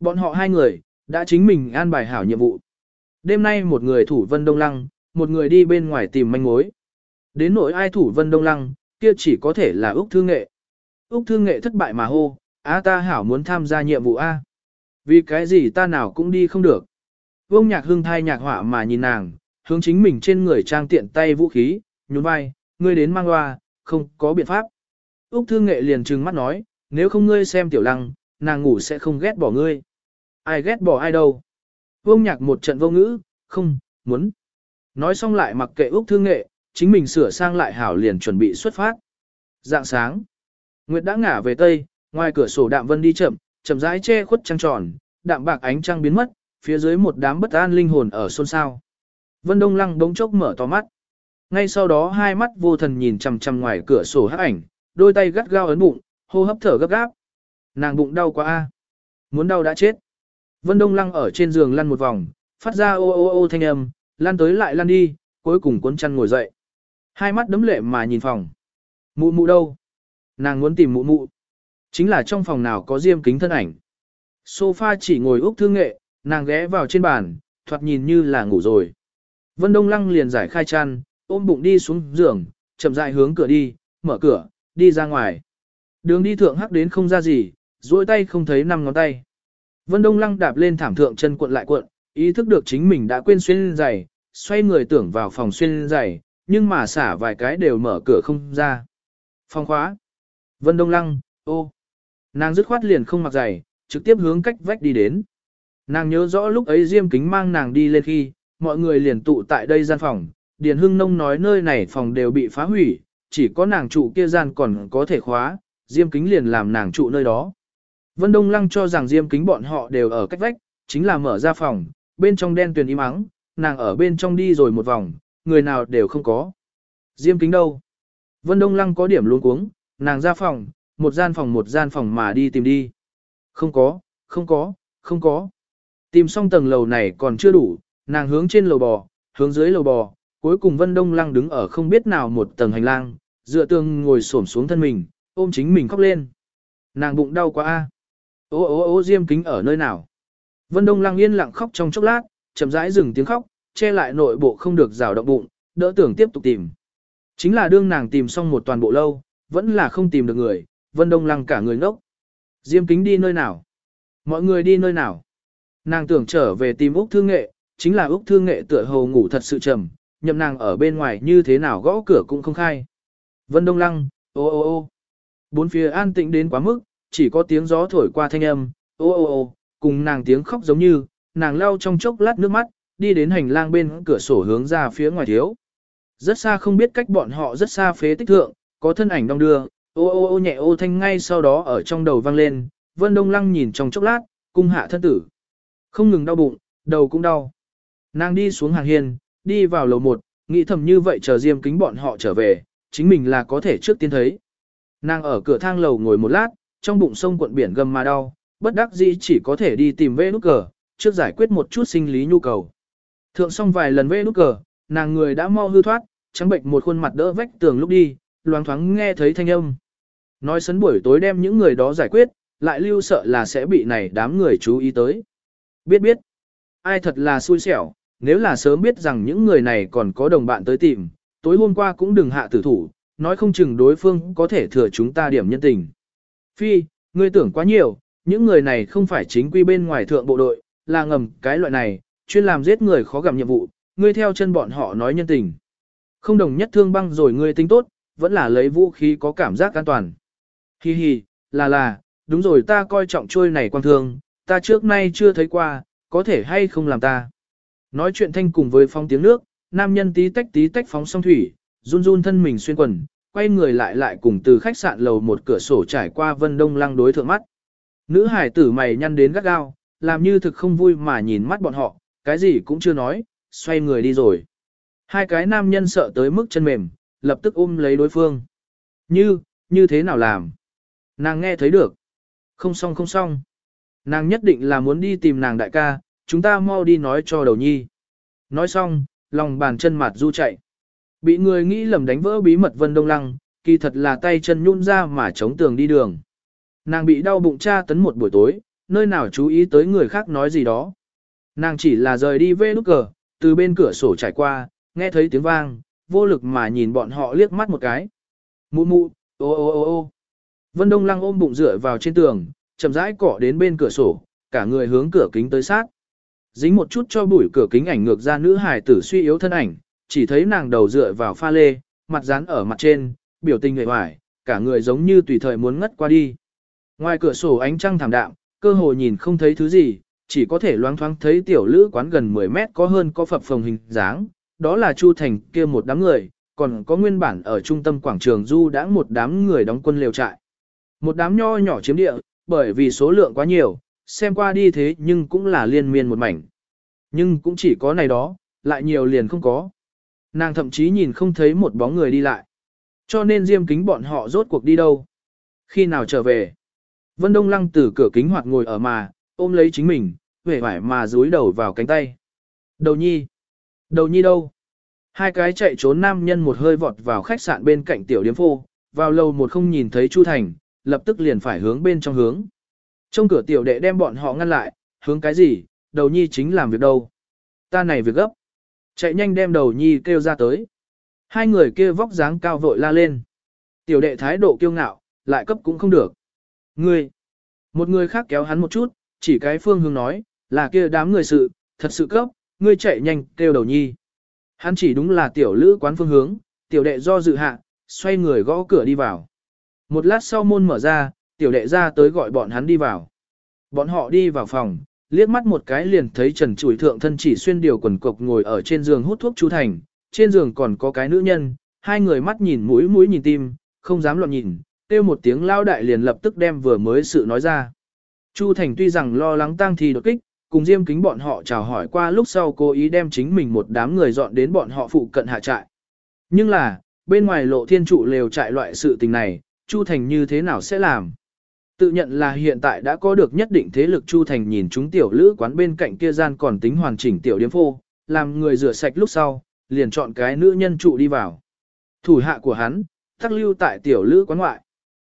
Bọn họ hai người, đã chính mình an bài hảo nhiệm vụ. Đêm nay một người thủ Vân Đông Lăng, một người đi bên ngoài tìm manh mối. Đến nỗi ai thủ Vân Đông Lăng, kia chỉ có thể là Úc Thương Nghệ. Úc Thương Nghệ thất bại mà hô, á ta hảo muốn tham gia nhiệm vụ A. Vì cái gì ta nào cũng đi không được. Vông nhạc hương thai nhạc họa mà nhìn nàng, hướng chính mình trên người trang tiện tay vũ khí, nhún vai, ngươi đến mang loa, không có biện pháp. Úc Thương Nghệ liền trừng mắt nói, nếu không ngươi xem tiểu lăng, nàng ngủ sẽ không ghét bỏ ngươi. Ai ghét bỏ ai đâu. Vông nhạc một trận vô ngữ, không, muốn. Nói xong lại mặc kệ Úc Thương Nghệ, chính mình sửa sang lại hảo liền chuẩn bị xuất phát. Dạng sáng, Nguyệt đã ngả về Tây, ngoài cửa sổ đạm vân đi chậm, chậm rãi che khuất trăng tròn, đạm bạc ánh trăng biến mất, phía dưới một đám bất an linh hồn ở xôn xao. Vân Đông Lăng đống chốc mở to mắt. Ngay sau đó hai mắt vô thần nhìn chằm chằm ngoài cửa sổ hắc ảnh, đôi tay gắt gao ấn bụng, hô hấp thở gấp gáp. Nàng bụng đau quá a, Muốn đau đã chết. Vân Đông Lăng ở trên giường lăn một vòng, phát ra ô ô ô thanh âm, lăn tới lại lăn đi, cuối cùng cuốn chăn ngồi dậy. Hai mắt đấm lệ mà nhìn phòng. Mụ mụ đâu? Nàng muốn tìm mụ mụ. Chính là trong phòng nào có diêm kính thân ảnh. Sofa chỉ ngồi úc thương nghệ, nàng ghé vào trên bàn, thoạt nhìn như là ngủ rồi. Vân Đông Lăng liền giải khai chăn, ôm bụng đi xuống giường, chậm rãi hướng cửa đi, mở cửa, đi ra ngoài. Đường đi thượng hắc đến không ra gì, duỗi tay không thấy năm ngón tay. Vân Đông Lăng đạp lên thảm thượng chân cuộn lại cuộn, ý thức được chính mình đã quên xuyên giày, xoay người tưởng vào phòng xuyên giày, nhưng mà xả vài cái đều mở cửa không ra. Phòng khóa. Vân Đông Lăng, ô. Nàng dứt khoát liền không mặc giày, trực tiếp hướng cách vách đi đến. Nàng nhớ rõ lúc ấy Diêm Kính mang nàng đi lên khi, mọi người liền tụ tại đây gian phòng. Điền Hưng Nông nói nơi này phòng đều bị phá hủy, chỉ có nàng trụ kia gian còn có thể khóa, Diêm Kính liền làm nàng trụ nơi đó. Vân Đông Lăng cho rằng Diêm Kính bọn họ đều ở cách vách, chính là mở ra phòng, bên trong đen tuyền im ắng, nàng ở bên trong đi rồi một vòng, người nào đều không có. Diêm Kính đâu? Vân Đông Lăng có điểm luống cuống, nàng ra phòng, một gian phòng một gian phòng mà đi tìm đi. Không có, không có, không có. Tìm xong tầng lầu này còn chưa đủ, nàng hướng trên lầu bò, hướng dưới lầu bò, cuối cùng Vân Đông Lăng đứng ở không biết nào một tầng hành lang, dựa tường ngồi xổm xuống thân mình, ôm chính mình khóc lên. Nàng bụng đau quá a. Ô ô ô Diêm Kính ở nơi nào? Vân Đông Lăng yên lặng khóc trong chốc lát, chậm rãi dừng tiếng khóc, che lại nội bộ không được rào động bụng, đỡ tưởng tiếp tục tìm. Chính là đương nàng tìm xong một toàn bộ lâu, vẫn là không tìm được người, Vân Đông Lăng cả người ngốc. Diêm kính đi nơi nào? Mọi người đi nơi nào? Nàng tưởng trở về tìm Úc Thương Nghệ, chính là Úc Thương Nghệ tựa hồ ngủ thật sự trầm, nhậm nàng ở bên ngoài như thế nào gõ cửa cũng không khai. Vân Đông Lăng, ô ô ô. Bốn phía an tĩnh đến quá mức, chỉ có tiếng gió thổi qua thanh âm, ô ô ô, cùng nàng tiếng khóc giống như, nàng lau trong chốc lát nước mắt, đi đến hành lang bên cửa sổ hướng ra phía ngoài thiếu. Rất xa không biết cách bọn họ rất xa phế tích thượng, có thân ảnh đong đưa, ô ô ô nhẹ ô thanh ngay sau đó ở trong đầu vang lên, Vân Đông Lăng nhìn trong chốc lát, cung hạ thân tử. Không ngừng đau bụng, đầu cũng đau. Nàng đi xuống hàng hiên, đi vào lầu một, nghĩ thầm như vậy chờ Diêm Kính bọn họ trở về, chính mình là có thể trước tiên thấy. Nàng ở cửa thang lầu ngồi một lát, trong bụng sông cuộn biển gầm mà đau, bất đắc dĩ chỉ có thể đi tìm vê nút cờ, trước giải quyết một chút sinh lý nhu cầu. Thượng xong vài lần vê nút cờ, nàng người đã mau hư thoát, trắng bệnh một khuôn mặt đỡ vách tường lúc đi, loáng thoáng nghe thấy thanh âm. Nói sấn buổi tối đem những người đó giải quyết, lại lưu sợ là sẽ bị này đám người chú ý tới. Biết biết, ai thật là xui xẻo, nếu là sớm biết rằng những người này còn có đồng bạn tới tìm, tối hôm qua cũng đừng hạ tử thủ, nói không chừng đối phương có thể thừa chúng ta điểm nhân tình. Phi, ngươi tưởng quá nhiều, những người này không phải chính quy bên ngoài thượng bộ đội, là ngầm cái loại này, chuyên làm giết người khó gặp nhiệm vụ, ngươi theo chân bọn họ nói nhân tình. Không đồng nhất thương băng rồi ngươi tính tốt, vẫn là lấy vũ khí có cảm giác an toàn. Hi hi, là là, đúng rồi ta coi trọng trôi này quan thương, ta trước nay chưa thấy qua, có thể hay không làm ta. Nói chuyện thanh cùng với phong tiếng nước, nam nhân tí tách tí tách phóng song thủy, run run thân mình xuyên quần, quay người lại lại cùng từ khách sạn lầu một cửa sổ trải qua Vân Đông Lăng đối thượng mắt. Nữ hải tử mày nhăn đến gắt gao, làm như thực không vui mà nhìn mắt bọn họ, cái gì cũng chưa nói, xoay người đi rồi. Hai cái nam nhân sợ tới mức chân mềm, lập tức ôm lấy đối phương. Như, như thế nào làm? Nàng nghe thấy được. Không xong không xong. Nàng nhất định là muốn đi tìm nàng đại ca, chúng ta mau đi nói cho đầu nhi. Nói xong, lòng bàn chân mặt du chạy. Bị người nghĩ lầm đánh vỡ bí mật Vân Đông Lăng, kỳ thật là tay chân nhún ra mà chống tường đi đường. Nàng bị đau bụng tra tấn một buổi tối, nơi nào chú ý tới người khác nói gì đó. Nàng chỉ là rời đi về nút cờ, từ bên cửa sổ trải qua, nghe thấy tiếng vang, vô lực mà nhìn bọn họ liếc mắt một cái. Mụ mụ, ô ô ô ô. Vân Đông Lăng ôm bụng dựa vào trên tường, chậm rãi cỏ đến bên cửa sổ, cả người hướng cửa kính tới sát. Dính một chút cho bụi cửa kính ảnh ngược ra nữ hài tử suy yếu thân ảnh, chỉ thấy nàng đầu dựa vào pha lê, mặt dán ở mặt trên, biểu tình người hoài, cả người giống như tùy thời muốn ngất qua đi. Ngoài cửa sổ ánh trăng thảm đạm, cơ hồ nhìn không thấy thứ gì, chỉ có thể loáng thoáng thấy tiểu lữ quán gần 10 mét có hơn có phập phồng hình dáng, đó là Chu Thành kia một đám người, còn có nguyên bản ở trung tâm quảng trường du đã một đám người đóng quân liều trại. Một đám nho nhỏ chiếm địa, bởi vì số lượng quá nhiều, xem qua đi thế nhưng cũng là liên miên một mảnh. Nhưng cũng chỉ có này đó, lại nhiều liền không có. Nàng thậm chí nhìn không thấy một bóng người đi lại. Cho nên diêm kính bọn họ rốt cuộc đi đâu. Khi nào trở về. Vân Đông Lăng từ cửa kính hoạt ngồi ở mà, ôm lấy chính mình, vẻ vải mà dúi đầu vào cánh tay. Đầu nhi. Đầu nhi đâu? Hai cái chạy trốn nam nhân một hơi vọt vào khách sạn bên cạnh tiểu điếm phô, vào lầu một không nhìn thấy Chu Thành, lập tức liền phải hướng bên trong hướng. Trong cửa tiểu đệ đem bọn họ ngăn lại, hướng cái gì, đầu nhi chính làm việc đâu. Ta này việc gấp. Chạy nhanh đem đầu nhi kêu ra tới. Hai người kia vóc dáng cao vội la lên. Tiểu đệ thái độ kiêu ngạo, lại cấp cũng không được. Ngươi. Một người khác kéo hắn một chút, chỉ cái phương hướng nói, là kia đám người sự, thật sự cấp, ngươi chạy nhanh kêu đầu nhi. Hắn chỉ đúng là tiểu lữ quán phương hướng, tiểu đệ do dự hạ, xoay người gõ cửa đi vào. Một lát sau môn mở ra, tiểu đệ ra tới gọi bọn hắn đi vào. Bọn họ đi vào phòng, liếc mắt một cái liền thấy trần chủi thượng thân chỉ xuyên điều quần cộc ngồi ở trên giường hút thuốc chú thành, trên giường còn có cái nữ nhân, hai người mắt nhìn mũi mũi nhìn tim, không dám loạn nhìn, kêu một tiếng lao đại liền lập tức đem vừa mới sự nói ra. Chu Thành tuy rằng lo lắng tang thì đột kích, cùng Diêm Kính bọn họ chào hỏi qua lúc sau cố ý đem chính mình một đám người dọn đến bọn họ phụ cận hạ trại. Nhưng là, bên ngoài lộ thiên trụ lều trại loại sự tình này, Chu Thành như thế nào sẽ làm? Tự nhận là hiện tại đã có được nhất định thế lực Chu Thành nhìn chúng tiểu lữ quán bên cạnh kia gian còn tính hoàn chỉnh tiểu điếm phô, làm người rửa sạch lúc sau, liền chọn cái nữ nhân trụ đi vào. Thủ hạ của hắn, thắc lưu tại tiểu lữ quán ngoại.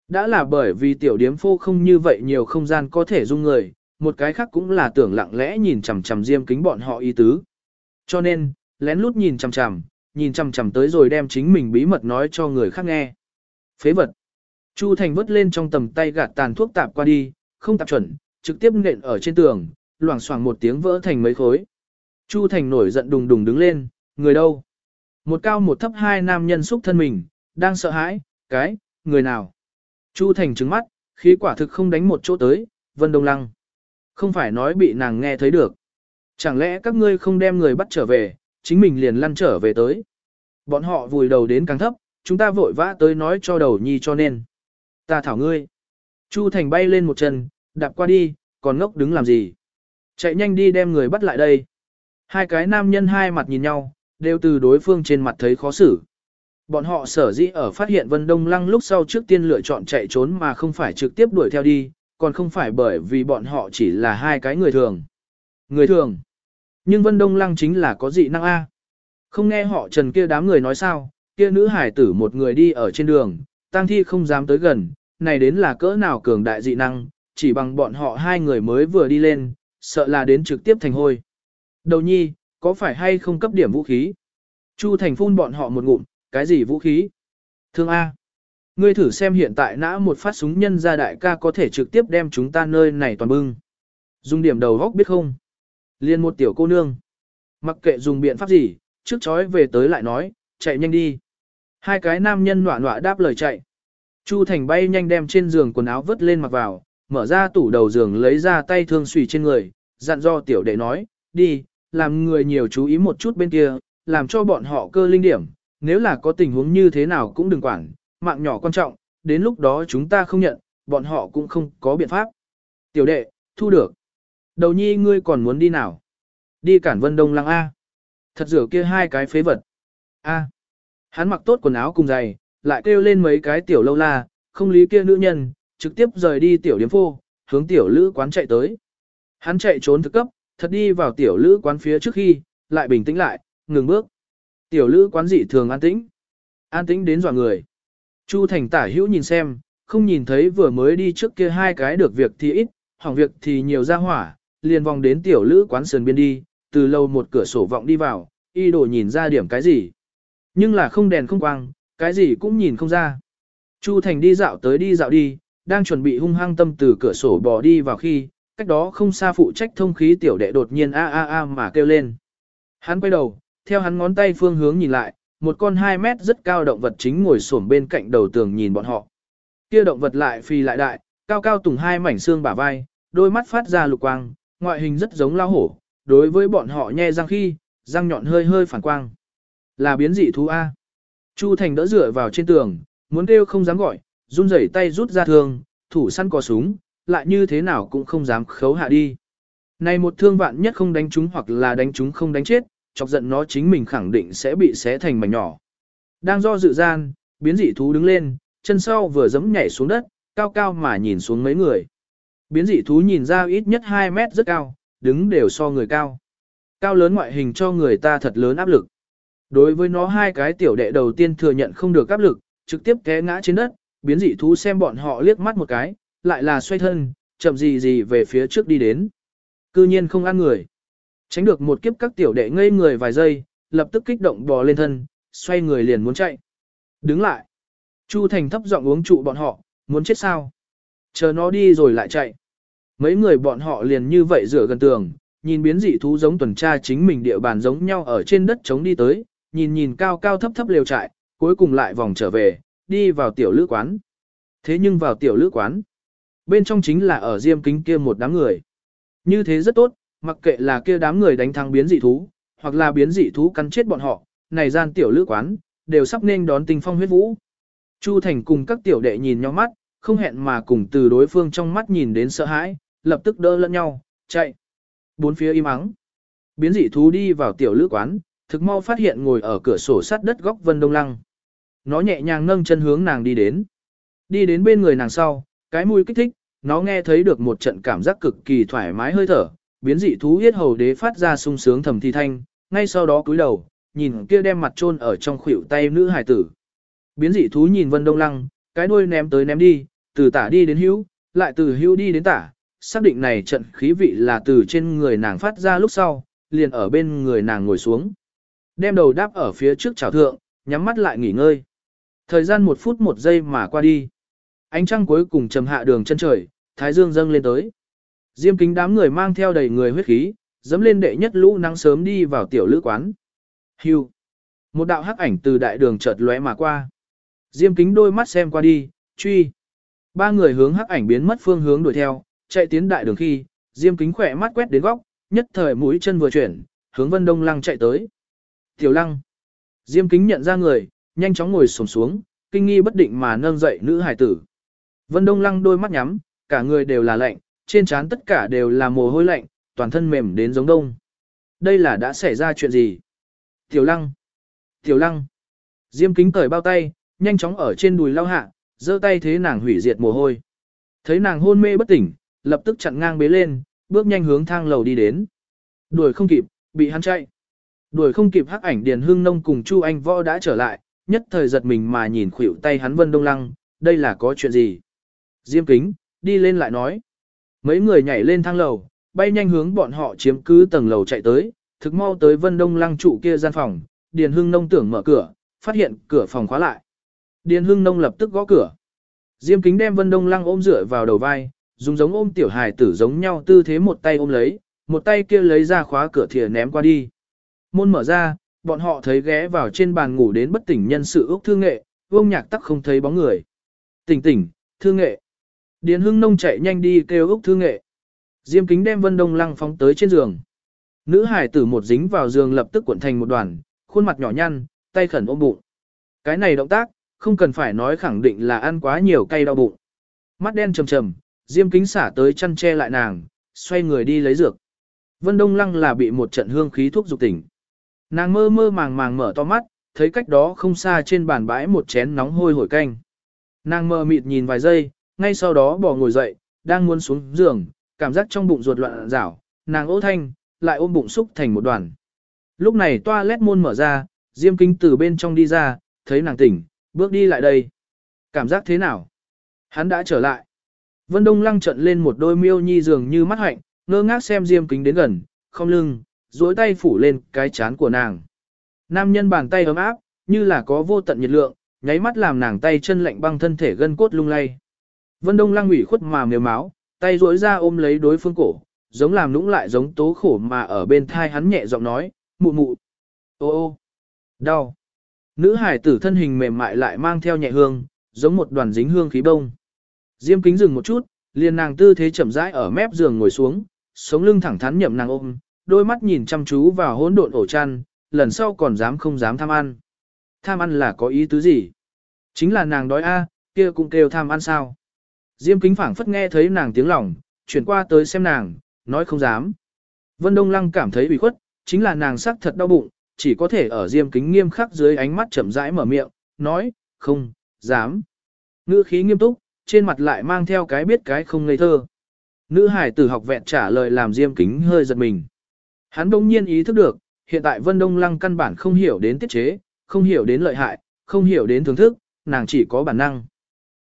Đã là bởi vì tiểu điếm phô không như vậy nhiều không gian có thể dung người, một cái khác cũng là tưởng lặng lẽ nhìn chằm chằm diêm kính bọn họ ý tứ. Cho nên, lén lút nhìn chằm chằm, nhìn chằm chằm tới rồi đem chính mình bí mật nói cho người khác nghe. Phế vật. Chu Thành vứt lên trong tầm tay gạt tàn thuốc tạp qua đi, không tạp chuẩn, trực tiếp nện ở trên tường, loảng xoảng một tiếng vỡ thành mấy khối. Chu Thành nổi giận đùng đùng đứng lên, người đâu? Một cao một thấp hai nam nhân xúc thân mình, đang sợ hãi, cái, người nào? Chu Thành trứng mắt, khí quả thực không đánh một chỗ tới, Vân Đông Lăng. Không phải nói bị nàng nghe thấy được. Chẳng lẽ các ngươi không đem người bắt trở về, chính mình liền lăn trở về tới. Bọn họ vùi đầu đến càng thấp, chúng ta vội vã tới nói cho đầu nhi cho nên. Ta thảo ngươi. Chu Thành bay lên một chân, đạp qua đi, còn ngốc đứng làm gì. Chạy nhanh đi đem người bắt lại đây. Hai cái nam nhân hai mặt nhìn nhau, đều từ đối phương trên mặt thấy khó xử. Bọn họ sở dĩ ở phát hiện Vân Đông Lăng lúc sau trước tiên lựa chọn chạy trốn mà không phải trực tiếp đuổi theo đi, còn không phải bởi vì bọn họ chỉ là hai cái người thường. Người thường. Nhưng Vân Đông Lăng chính là có dị năng A. Không nghe họ trần kia đám người nói sao, kia nữ hải tử một người đi ở trên đường, tang thi không dám tới gần, này đến là cỡ nào cường đại dị năng, chỉ bằng bọn họ hai người mới vừa đi lên, sợ là đến trực tiếp thành hôi. Đầu nhi, có phải hay không cấp điểm vũ khí? Chu Thành phun bọn họ một ngụm, cái gì vũ khí? Thương A. Ngươi thử xem hiện tại nã một phát súng nhân ra đại ca có thể trực tiếp đem chúng ta nơi này toàn bưng. Dùng điểm đầu góc biết không? Liên một tiểu cô nương. Mặc kệ dùng biện pháp gì, trước chói về tới lại nói, chạy nhanh đi. Hai cái nam nhân nọa nọa đáp lời chạy. Chu Thành bay nhanh đem trên giường quần áo vứt lên mặc vào, mở ra tủ đầu giường lấy ra tay thương xùy trên người, dặn do tiểu đệ nói, đi, làm người nhiều chú ý một chút bên kia, làm cho bọn họ cơ linh điểm, nếu là có tình huống như thế nào cũng đừng quản, mạng nhỏ quan trọng, đến lúc đó chúng ta không nhận, bọn họ cũng không có biện pháp. Tiểu đệ, thu được. Đầu nhi ngươi còn muốn đi nào? Đi cản vân đông lăng A. Thật rửa kia hai cái phế vật. A. Hắn mặc tốt quần áo cùng giày, lại kêu lên mấy cái tiểu lâu la, không lý kia nữ nhân, trực tiếp rời đi tiểu điếm phô, hướng tiểu lữ quán chạy tới. Hắn chạy trốn thực cấp, thật đi vào tiểu lữ quán phía trước khi, lại bình tĩnh lại, ngừng bước. Tiểu lữ quán dị thường an tĩnh. An tĩnh đến dọa người. Chu Thành tả hữu nhìn xem, không nhìn thấy vừa mới đi trước kia hai cái được việc thì ít, hỏng việc thì nhiều ra hỏa, liền vòng đến tiểu lữ quán sườn biên đi, từ lâu một cửa sổ vọng đi vào, y đồ nhìn ra điểm cái gì. Nhưng là không đèn không quang, cái gì cũng nhìn không ra. Chu Thành đi dạo tới đi dạo đi, đang chuẩn bị hung hăng tâm từ cửa sổ bò đi vào khi, cách đó không xa phụ trách thông khí tiểu đệ đột nhiên a a a mà kêu lên. Hắn quay đầu, theo hắn ngón tay phương hướng nhìn lại, một con 2 mét rất cao động vật chính ngồi xổm bên cạnh đầu tường nhìn bọn họ. Kia động vật lại phi lại đại, cao cao tùng hai mảnh xương bả vai, đôi mắt phát ra lục quang, ngoại hình rất giống lao hổ, đối với bọn họ nhe răng khi, răng nhọn hơi hơi phản quang. Là biến dị thú A. Chu Thành đỡ dựa vào trên tường, muốn kêu không dám gọi, run rẩy tay rút ra thương, thủ săn cò súng, lại như thế nào cũng không dám khấu hạ đi. Này một thương vạn nhất không đánh chúng hoặc là đánh chúng không đánh chết, chọc giận nó chính mình khẳng định sẽ bị xé thành mảnh nhỏ. Đang do dự gian, biến dị thú đứng lên, chân sau vừa giẫm nhảy xuống đất, cao cao mà nhìn xuống mấy người. Biến dị thú nhìn ra ít nhất 2 mét rất cao, đứng đều so người cao. Cao lớn ngoại hình cho người ta thật lớn áp lực. Đối với nó hai cái tiểu đệ đầu tiên thừa nhận không được áp lực, trực tiếp té ngã trên đất, biến dị thú xem bọn họ liếc mắt một cái, lại là xoay thân, chậm gì gì về phía trước đi đến. Cư nhiên không ăn người. Tránh được một kiếp các tiểu đệ ngây người vài giây, lập tức kích động bò lên thân, xoay người liền muốn chạy. Đứng lại. Chu Thành thấp giọng uống trụ bọn họ, muốn chết sao? Chờ nó đi rồi lại chạy. Mấy người bọn họ liền như vậy rửa gần tường, nhìn biến dị thú giống tuần tra chính mình địa bàn giống nhau ở trên đất trống đi tới, nhìn nhìn cao cao thấp thấp lều trại, cuối cùng lại vòng trở về, đi vào tiểu lữ quán. Thế nhưng vào tiểu lữ quán, bên trong chính là ở diêm kính kia một đám người. Như thế rất tốt, mặc kệ là kia đám người đánh thắng biến dị thú, hoặc là biến dị thú cắn chết bọn họ, này gian tiểu lữ quán, đều sắp nên đón tinh phong huyết vũ. Chu Thành cùng các tiểu đệ nhìn nhau mắt, không hẹn mà cùng từ đối phương trong mắt nhìn đến sợ hãi, lập tức đỡ lẫn nhau, chạy. Bốn phía im ắng. Biến dị thú đi vào tiểu lữ quán, thực mau phát hiện ngồi ở cửa sổ sắt đất góc Vân Đông Lăng. Nó nhẹ nhàng nâng chân hướng nàng đi đến. Đi đến bên người nàng sau, cái mũi kích thích, nó nghe thấy được một trận cảm giác cực kỳ thoải mái hơi thở, biến dị thú huyết hầu đế phát ra sung sướng thầm thi thanh, ngay sau đó cúi đầu, nhìn kia đem mặt chôn ở trong khuỷu tay nữ hải tử. Biến dị thú nhìn Vân Đông Lăng, cái đuôi ném tới ném đi, từ tả đi đến hữu, lại từ hữu đi đến tả, xác định này trận khí vị là từ trên người nàng phát ra lúc sau, liền ở bên người nàng ngồi xuống. Đem đầu đáp ở phía trước chảo thượng, nhắm mắt lại nghỉ ngơi. Thời gian một phút một giây mà qua đi. Ánh trăng cuối cùng trầm hạ đường chân trời, thái dương dâng lên tới. Diêm kính đám người mang theo đầy người huyết khí, dẫm lên đệ nhất lũ nắng sớm đi vào tiểu lữ quán. Hưu. Một đạo hắc ảnh từ đại đường chợt lóe mà qua. Diêm kính đôi mắt xem qua đi, truy. Ba người hướng hắc ảnh biến mất phương hướng đuổi theo, chạy tiến đại đường khi, Diêm kính khỏe mắt quét đến góc, nhất thời mũi chân vừa chuyển, hướng Vân Đông Lăng chạy tới. Tiểu Lăng. Diêm kính nhận ra người, nhanh chóng ngồi xổm xuống, kinh nghi bất định mà nâng dậy nữ hải tử. Vân Đông Lăng đôi mắt nhắm, cả người đều là lạnh, trên trán tất cả đều là mồ hôi lạnh, toàn thân mềm đến giống đông. Đây là đã xảy ra chuyện gì? Tiểu Lăng. Tiểu Lăng. Diêm kính cởi bao tay, nhanh chóng ở trên đùi lao hạ, giơ tay thế nàng hủy diệt mồ hôi. Thấy nàng hôn mê bất tỉnh, lập tức chặn ngang bế lên, bước nhanh hướng thang lầu đi đến. Đuổi không kịp, bị hắn chạy. Đuổi không kịp hắc ảnh Điền Hưng Nông cùng Chu Anh Võ đã trở lại, nhất thời giật mình mà nhìn khuỷu tay hắn Vân Đông Lăng, đây là có chuyện gì? Diêm kính, đi lên lại nói. Mấy người nhảy lên thang lầu, bay nhanh hướng bọn họ chiếm cứ tầng lầu chạy tới, thực mau tới Vân Đông Lăng trụ kia gian phòng, Điền Hưng Nông tưởng mở cửa, phát hiện cửa phòng khóa lại. Điền Hưng Nông lập tức gõ cửa. Diêm kính đem Vân Đông Lăng ôm dựa vào đầu vai, dùng giống ôm tiểu hài tử giống nhau tư thế một tay ôm lấy, một tay kia lấy ra khóa cửa thìa ném qua đi. Môn mở ra, bọn họ thấy ghé vào trên bàn ngủ đến bất tỉnh nhân sự ước thương nghệ, vương nhạc tắc không thấy bóng người. Tỉnh tỉnh, thương nghệ. Điền hưng nông chạy nhanh đi kêu Úc thương nghệ. Diêm kính đem vân đông lăng phóng tới trên giường. Nữ hải tử một dính vào giường lập tức cuộn thành một đoàn, khuôn mặt nhỏ nhăn, tay khẩn ôm bụng. Cái này động tác, không cần phải nói khẳng định là ăn quá nhiều cay đau bụng. Mắt đen trầm trầm, Diêm kính xả tới chăn che lại nàng, xoay người đi lấy dược. Vân Đông Lăng là bị một trận hương khí thuốc dục tỉnh. Nàng mơ mơ màng màng mở to mắt, thấy cách đó không xa trên bàn bãi một chén nóng hôi hổi canh. Nàng mơ mịt nhìn vài giây, ngay sau đó bỏ ngồi dậy, đang muốn xuống giường, cảm giác trong bụng ruột loạn rảo, nàng ố thanh, lại ôm bụng xúc thành một đoàn. Lúc này toilet môn mở ra, Diêm Kính từ bên trong đi ra, thấy nàng tỉnh, bước đi lại đây. Cảm giác thế nào? Hắn đã trở lại. Vân Đông Lăng trận lên một đôi miêu nhi dường như mắt hạnh, ngơ ngác xem Diêm Kính đến gần, không lưng, duỗi tay phủ lên cái chán của nàng. Nam nhân bàn tay ấm áp, như là có vô tận nhiệt lượng, nháy mắt làm nàng tay chân lạnh băng thân thể gân cốt lung lay. Vân Đông Lăng ủy khuất mà mềm máu, tay duỗi ra ôm lấy đối phương cổ, giống làm nũng lại giống tố khổ mà ở bên thai hắn nhẹ giọng nói, mụ mụ. Ô ô, đau. Nữ hải tử thân hình mềm mại lại mang theo nhẹ hương, giống một đoàn dính hương khí bông. Diêm kính dừng một chút, liền nàng tư thế chậm rãi ở mép giường ngồi xuống, sống lưng thẳng thắn nhậm nàng ôm, đôi mắt nhìn chăm chú vào hỗn độn ổ chăn, lần sau còn dám không dám tham ăn. Tham ăn là có ý tứ gì? Chính là nàng đói a, kia cũng kêu tham ăn sao? Diêm kính phảng phất nghe thấy nàng tiếng lòng, chuyển qua tới xem nàng, nói không dám. Vân Đông Lăng cảm thấy bị khuất, chính là nàng sắc thật đau bụng, chỉ có thể ở diêm kính nghiêm khắc dưới ánh mắt chậm rãi mở miệng, nói, không, dám. Ngữ khí nghiêm túc, trên mặt lại mang theo cái biết cái không ngây thơ. Nữ hải tử học vẹn trả lời làm diêm kính hơi giật mình. Hắn đông nhiên ý thức được, hiện tại Vân Đông Lăng căn bản không hiểu đến tiết chế, không hiểu đến lợi hại, không hiểu đến thưởng thức, nàng chỉ có bản năng.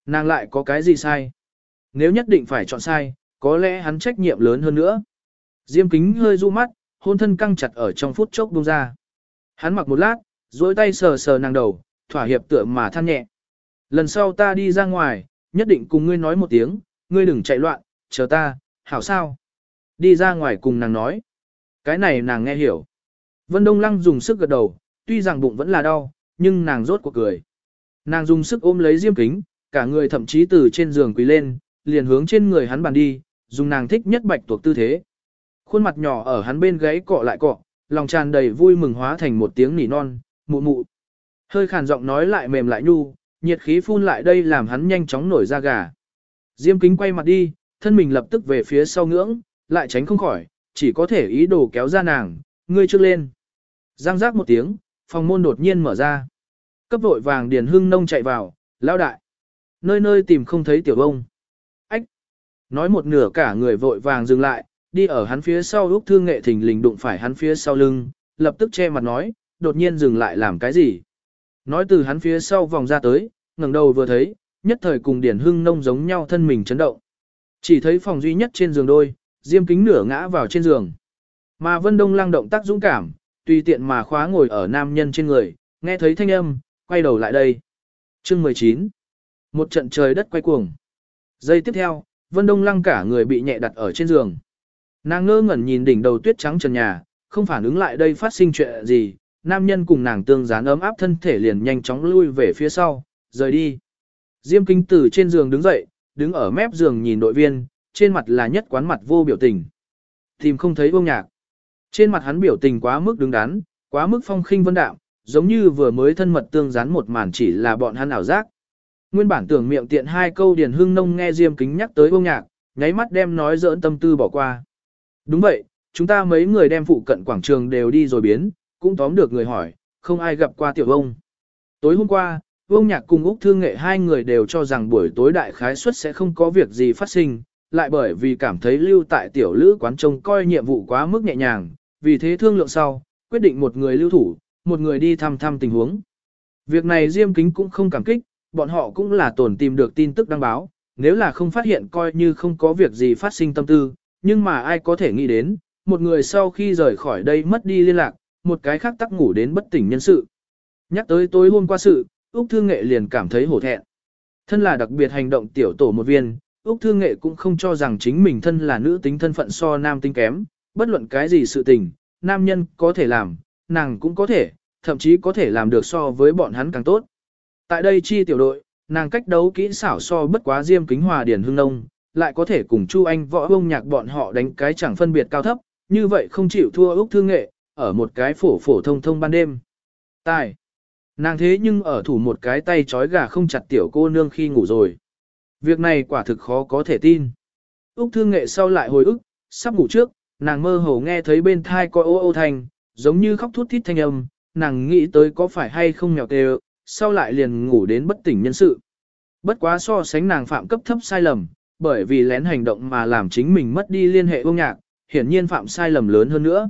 Nàng lại có cái gì sai? Nếu nhất định phải chọn sai, có lẽ hắn trách nhiệm lớn hơn nữa. Diêm kính hơi du mắt, hôn thân căng chặt ở trong phút chốc buông ra. Hắn mặc một lát, dối tay sờ sờ nàng đầu, thỏa hiệp tựa mà than nhẹ. Lần sau ta đi ra ngoài, nhất định cùng ngươi nói một tiếng, ngươi đừng chạy loạn, chờ ta, hảo sao. Đi ra ngoài cùng nàng nói. Cái này nàng nghe hiểu. Vân Đông Lăng dùng sức gật đầu, tuy rằng bụng vẫn là đau, nhưng nàng rốt cuộc cười. Nàng dùng sức ôm lấy diêm kính, cả người thậm chí từ trên giường quỳ lên, liền hướng trên người hắn bàn đi, dùng nàng thích nhất bạch tuộc tư thế. Khuôn mặt nhỏ ở hắn bên gáy cọ lại cọ, lòng tràn đầy vui mừng hóa thành một tiếng nỉ non, mụ mụ. Hơi khàn giọng nói lại mềm lại nhu, nhiệt khí phun lại đây làm hắn nhanh chóng nổi ra gà. Diêm kính quay mặt đi, thân mình lập tức về phía sau ngưỡng, lại tránh không khỏi, chỉ có thể ý đồ kéo ra nàng, ngươi trước lên. Giang giác một tiếng, phòng môn đột nhiên mở ra. Cấp vội vàng điền hưng nông chạy vào, lao đại. Nơi nơi tìm không thấy tiểu bông. Nói một nửa cả người vội vàng dừng lại, đi ở hắn phía sau Úc Thương Nghệ thình lình đụng phải hắn phía sau lưng, lập tức che mặt nói, đột nhiên dừng lại làm cái gì. Nói từ hắn phía sau vòng ra tới, ngẩng đầu vừa thấy, nhất thời cùng Điển Hưng nông giống nhau thân mình chấn động. Chỉ thấy phòng duy nhất trên giường đôi, diêm kính nửa ngã vào trên giường. Mà Vân Đông lang động tác dũng cảm, tùy tiện mà khóa ngồi ở nam nhân trên người, nghe thấy thanh âm, quay đầu lại đây. Chương 19 Một trận trời đất quay cuồng. Giây tiếp theo, Vân Đông lăng cả người bị nhẹ đặt ở trên giường. Nàng ngơ ngẩn nhìn đỉnh đầu tuyết trắng trần nhà, không phản ứng lại đây phát sinh chuyện gì, nam nhân cùng nàng tương dán ấm áp thân thể liền nhanh chóng lui về phía sau, rời đi. Diêm kinh từ trên giường đứng dậy, đứng ở mép giường nhìn đội viên, trên mặt là nhất quán mặt vô biểu tình. Tìm không thấy bông nhạc. Trên mặt hắn biểu tình quá mức đứng đắn, quá mức phong khinh vân đạm, giống như vừa mới thân mật tương dán một màn chỉ là bọn hắn ảo giác. Nguyên bản tưởng miệng tiện hai câu điền hưng nông nghe Diêm kính nhắc tới ông nhạc, nháy mắt đem nói giỡn tâm tư bỏ qua. Đúng vậy, chúng ta mấy người đem phụ cận quảng trường đều đi rồi biến, cũng tóm được người hỏi, không ai gặp qua tiểu ông. Tối hôm qua, Vương Nhạc cùng Úc Thương Nghệ hai người đều cho rằng buổi tối đại khái suất sẽ không có việc gì phát sinh, lại bởi vì cảm thấy lưu tại tiểu lữ quán trông coi nhiệm vụ quá mức nhẹ nhàng, vì thế thương lượng sau, quyết định một người lưu thủ, một người đi thăm thăm tình huống. Việc này Diêm Kính cũng không cảm kích, bọn họ cũng là tổn tìm được tin tức đăng báo, nếu là không phát hiện coi như không có việc gì phát sinh tâm tư, nhưng mà ai có thể nghĩ đến, một người sau khi rời khỏi đây mất đi liên lạc, một cái khác tắc ngủ đến bất tỉnh nhân sự. Nhắc tới tối hôm qua sự, Úc Thương Nghệ liền cảm thấy hổ thẹn. Thân là đặc biệt hành động tiểu tổ một viên, Úc Thương Nghệ cũng không cho rằng chính mình thân là nữ tính thân phận so nam tính kém, bất luận cái gì sự tình, nam nhân có thể làm, nàng cũng có thể, thậm chí có thể làm được so với bọn hắn càng tốt. Tại đây chi tiểu đội, nàng cách đấu kỹ xảo so bất quá diêm kính hòa điển hương nông, lại có thể cùng Chu Anh võ bông nhạc bọn họ đánh cái chẳng phân biệt cao thấp, như vậy không chịu thua Úc Thương Nghệ, ở một cái phổ phổ thông thông ban đêm. Tài. Nàng thế nhưng ở thủ một cái tay chói gà không chặt tiểu cô nương khi ngủ rồi. Việc này quả thực khó có thể tin. Úc thương nghệ sau lại hồi ức, sắp ngủ trước, nàng mơ hồ nghe thấy bên thai coi ô ô thành, giống như khóc thút thít thanh âm, nàng nghĩ tới có phải hay không mèo kêu, sau lại liền ngủ đến bất tỉnh nhân sự. Bất quá so sánh nàng phạm cấp thấp sai lầm, bởi vì lén hành động mà làm chính mình mất đi liên hệ ông nhạc, hiển nhiên phạm sai lầm lớn hơn nữa.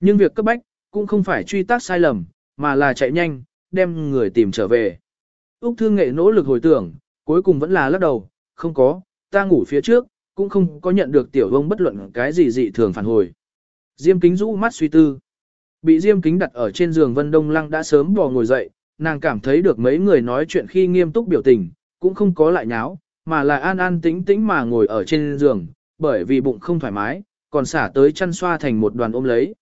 Nhưng việc cấp bách, cũng không phải truy tác sai lầm, mà là chạy nhanh, đem người tìm trở về. Úc Thương Nghệ nỗ lực hồi tưởng, cuối cùng vẫn là lắc đầu, không có, ta ngủ phía trước, cũng không có nhận được tiểu vông bất luận cái gì dị thường phản hồi. Diêm kính rũ mắt suy tư. Bị Diêm kính đặt ở trên giường Vân Đông Lăng đã sớm bò ngồi dậy, nàng cảm thấy được mấy người nói chuyện khi nghiêm túc biểu tình, cũng không có lại nháo, mà là an an tĩnh tĩnh mà ngồi ở trên giường, bởi vì bụng không thoải mái, còn xả tới chăn xoa thành một đoàn ôm lấy.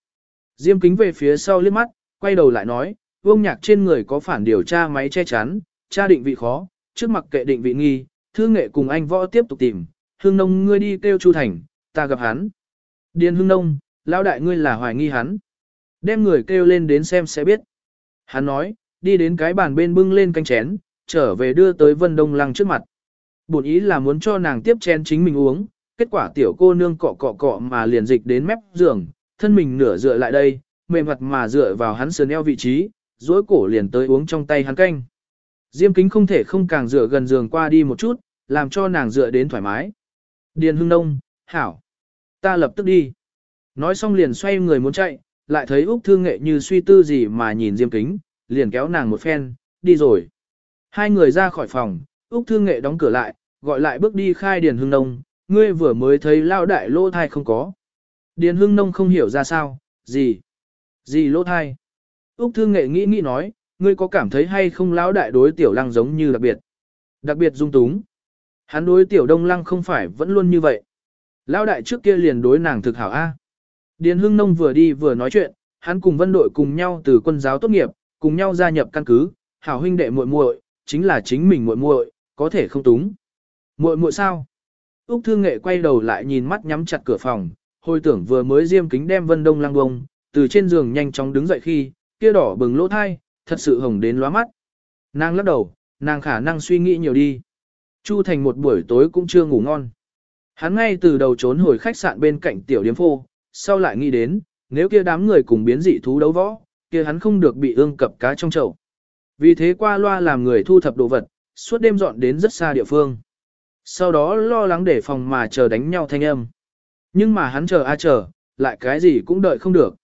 Diêm kính về phía sau liếc mắt, quay đầu lại nói, vương nhạc trên người có phản điều tra máy che chắn, tra định vị khó, trước mặt kệ định vị nghi, thương nghệ cùng anh võ tiếp tục tìm, hương nông ngươi đi kêu Chu Thành, ta gặp hắn. Điền hương nông, lão đại ngươi là hoài nghi hắn. Đem người kêu lên đến xem sẽ biết. Hắn nói, đi đến cái bàn bên bưng lên canh chén, trở về đưa tới Vân Đông Lăng trước mặt. Bổn ý là muốn cho nàng tiếp chén chính mình uống, kết quả tiểu cô nương cọ cọ cọ mà liền dịch đến mép giường, thân mình nửa dựa lại đây, mềm mặt mà dựa vào hắn sườn eo vị trí, duỗi cổ liền tới uống trong tay hắn canh. Diêm kính không thể không càng dựa gần giường qua đi một chút, làm cho nàng dựa đến thoải mái. Điền hưng nông, hảo. Ta lập tức đi. Nói xong liền xoay người muốn chạy, lại thấy Úc Thương Nghệ như suy tư gì mà nhìn Diêm Kính, liền kéo nàng một phen, đi rồi. Hai người ra khỏi phòng, Úc Thương Nghệ đóng cửa lại, gọi lại bước đi khai Điền Hưng Nông, ngươi vừa mới thấy lao đại lô thai không có. Điền Hưng Nông không hiểu ra sao, gì? Gì lô thai? Úc Thương Nghệ nghĩ nghĩ nói, ngươi có cảm thấy hay không lão đại đối tiểu lăng giống như đặc biệt? Đặc biệt dung túng. Hắn đối tiểu đông lăng không phải vẫn luôn như vậy. Lão đại trước kia liền đối nàng thực hảo A. Điền Hưng Nông vừa đi vừa nói chuyện, hắn cùng vân đội cùng nhau từ quân giáo tốt nghiệp, cùng nhau gia nhập căn cứ, hảo huynh đệ muội muội, chính là chính mình muội muội, có thể không túng. Muội muội sao? Úc Thương Nghệ quay đầu lại nhìn mắt nhắm chặt cửa phòng, hồi tưởng vừa mới diêm kính đem Vân Đông lăng bông, từ trên giường nhanh chóng đứng dậy khi, kia đỏ bừng lỗ thai, thật sự hồng đến lóa mắt. Nàng lắc đầu, nàng khả năng suy nghĩ nhiều đi. Chu Thành một buổi tối cũng chưa ngủ ngon. Hắn ngay từ đầu trốn hồi khách sạn bên cạnh tiểu điếm phô, sau lại nghĩ đến, nếu kia đám người cùng biến dị thú đấu võ, kia hắn không được bị ương cập cá trong chậu. Vì thế qua loa làm người thu thập đồ vật, suốt đêm dọn đến rất xa địa phương. Sau đó lo lắng để phòng mà chờ đánh nhau thanh âm. Nhưng mà hắn chờ a chờ, lại cái gì cũng đợi không được.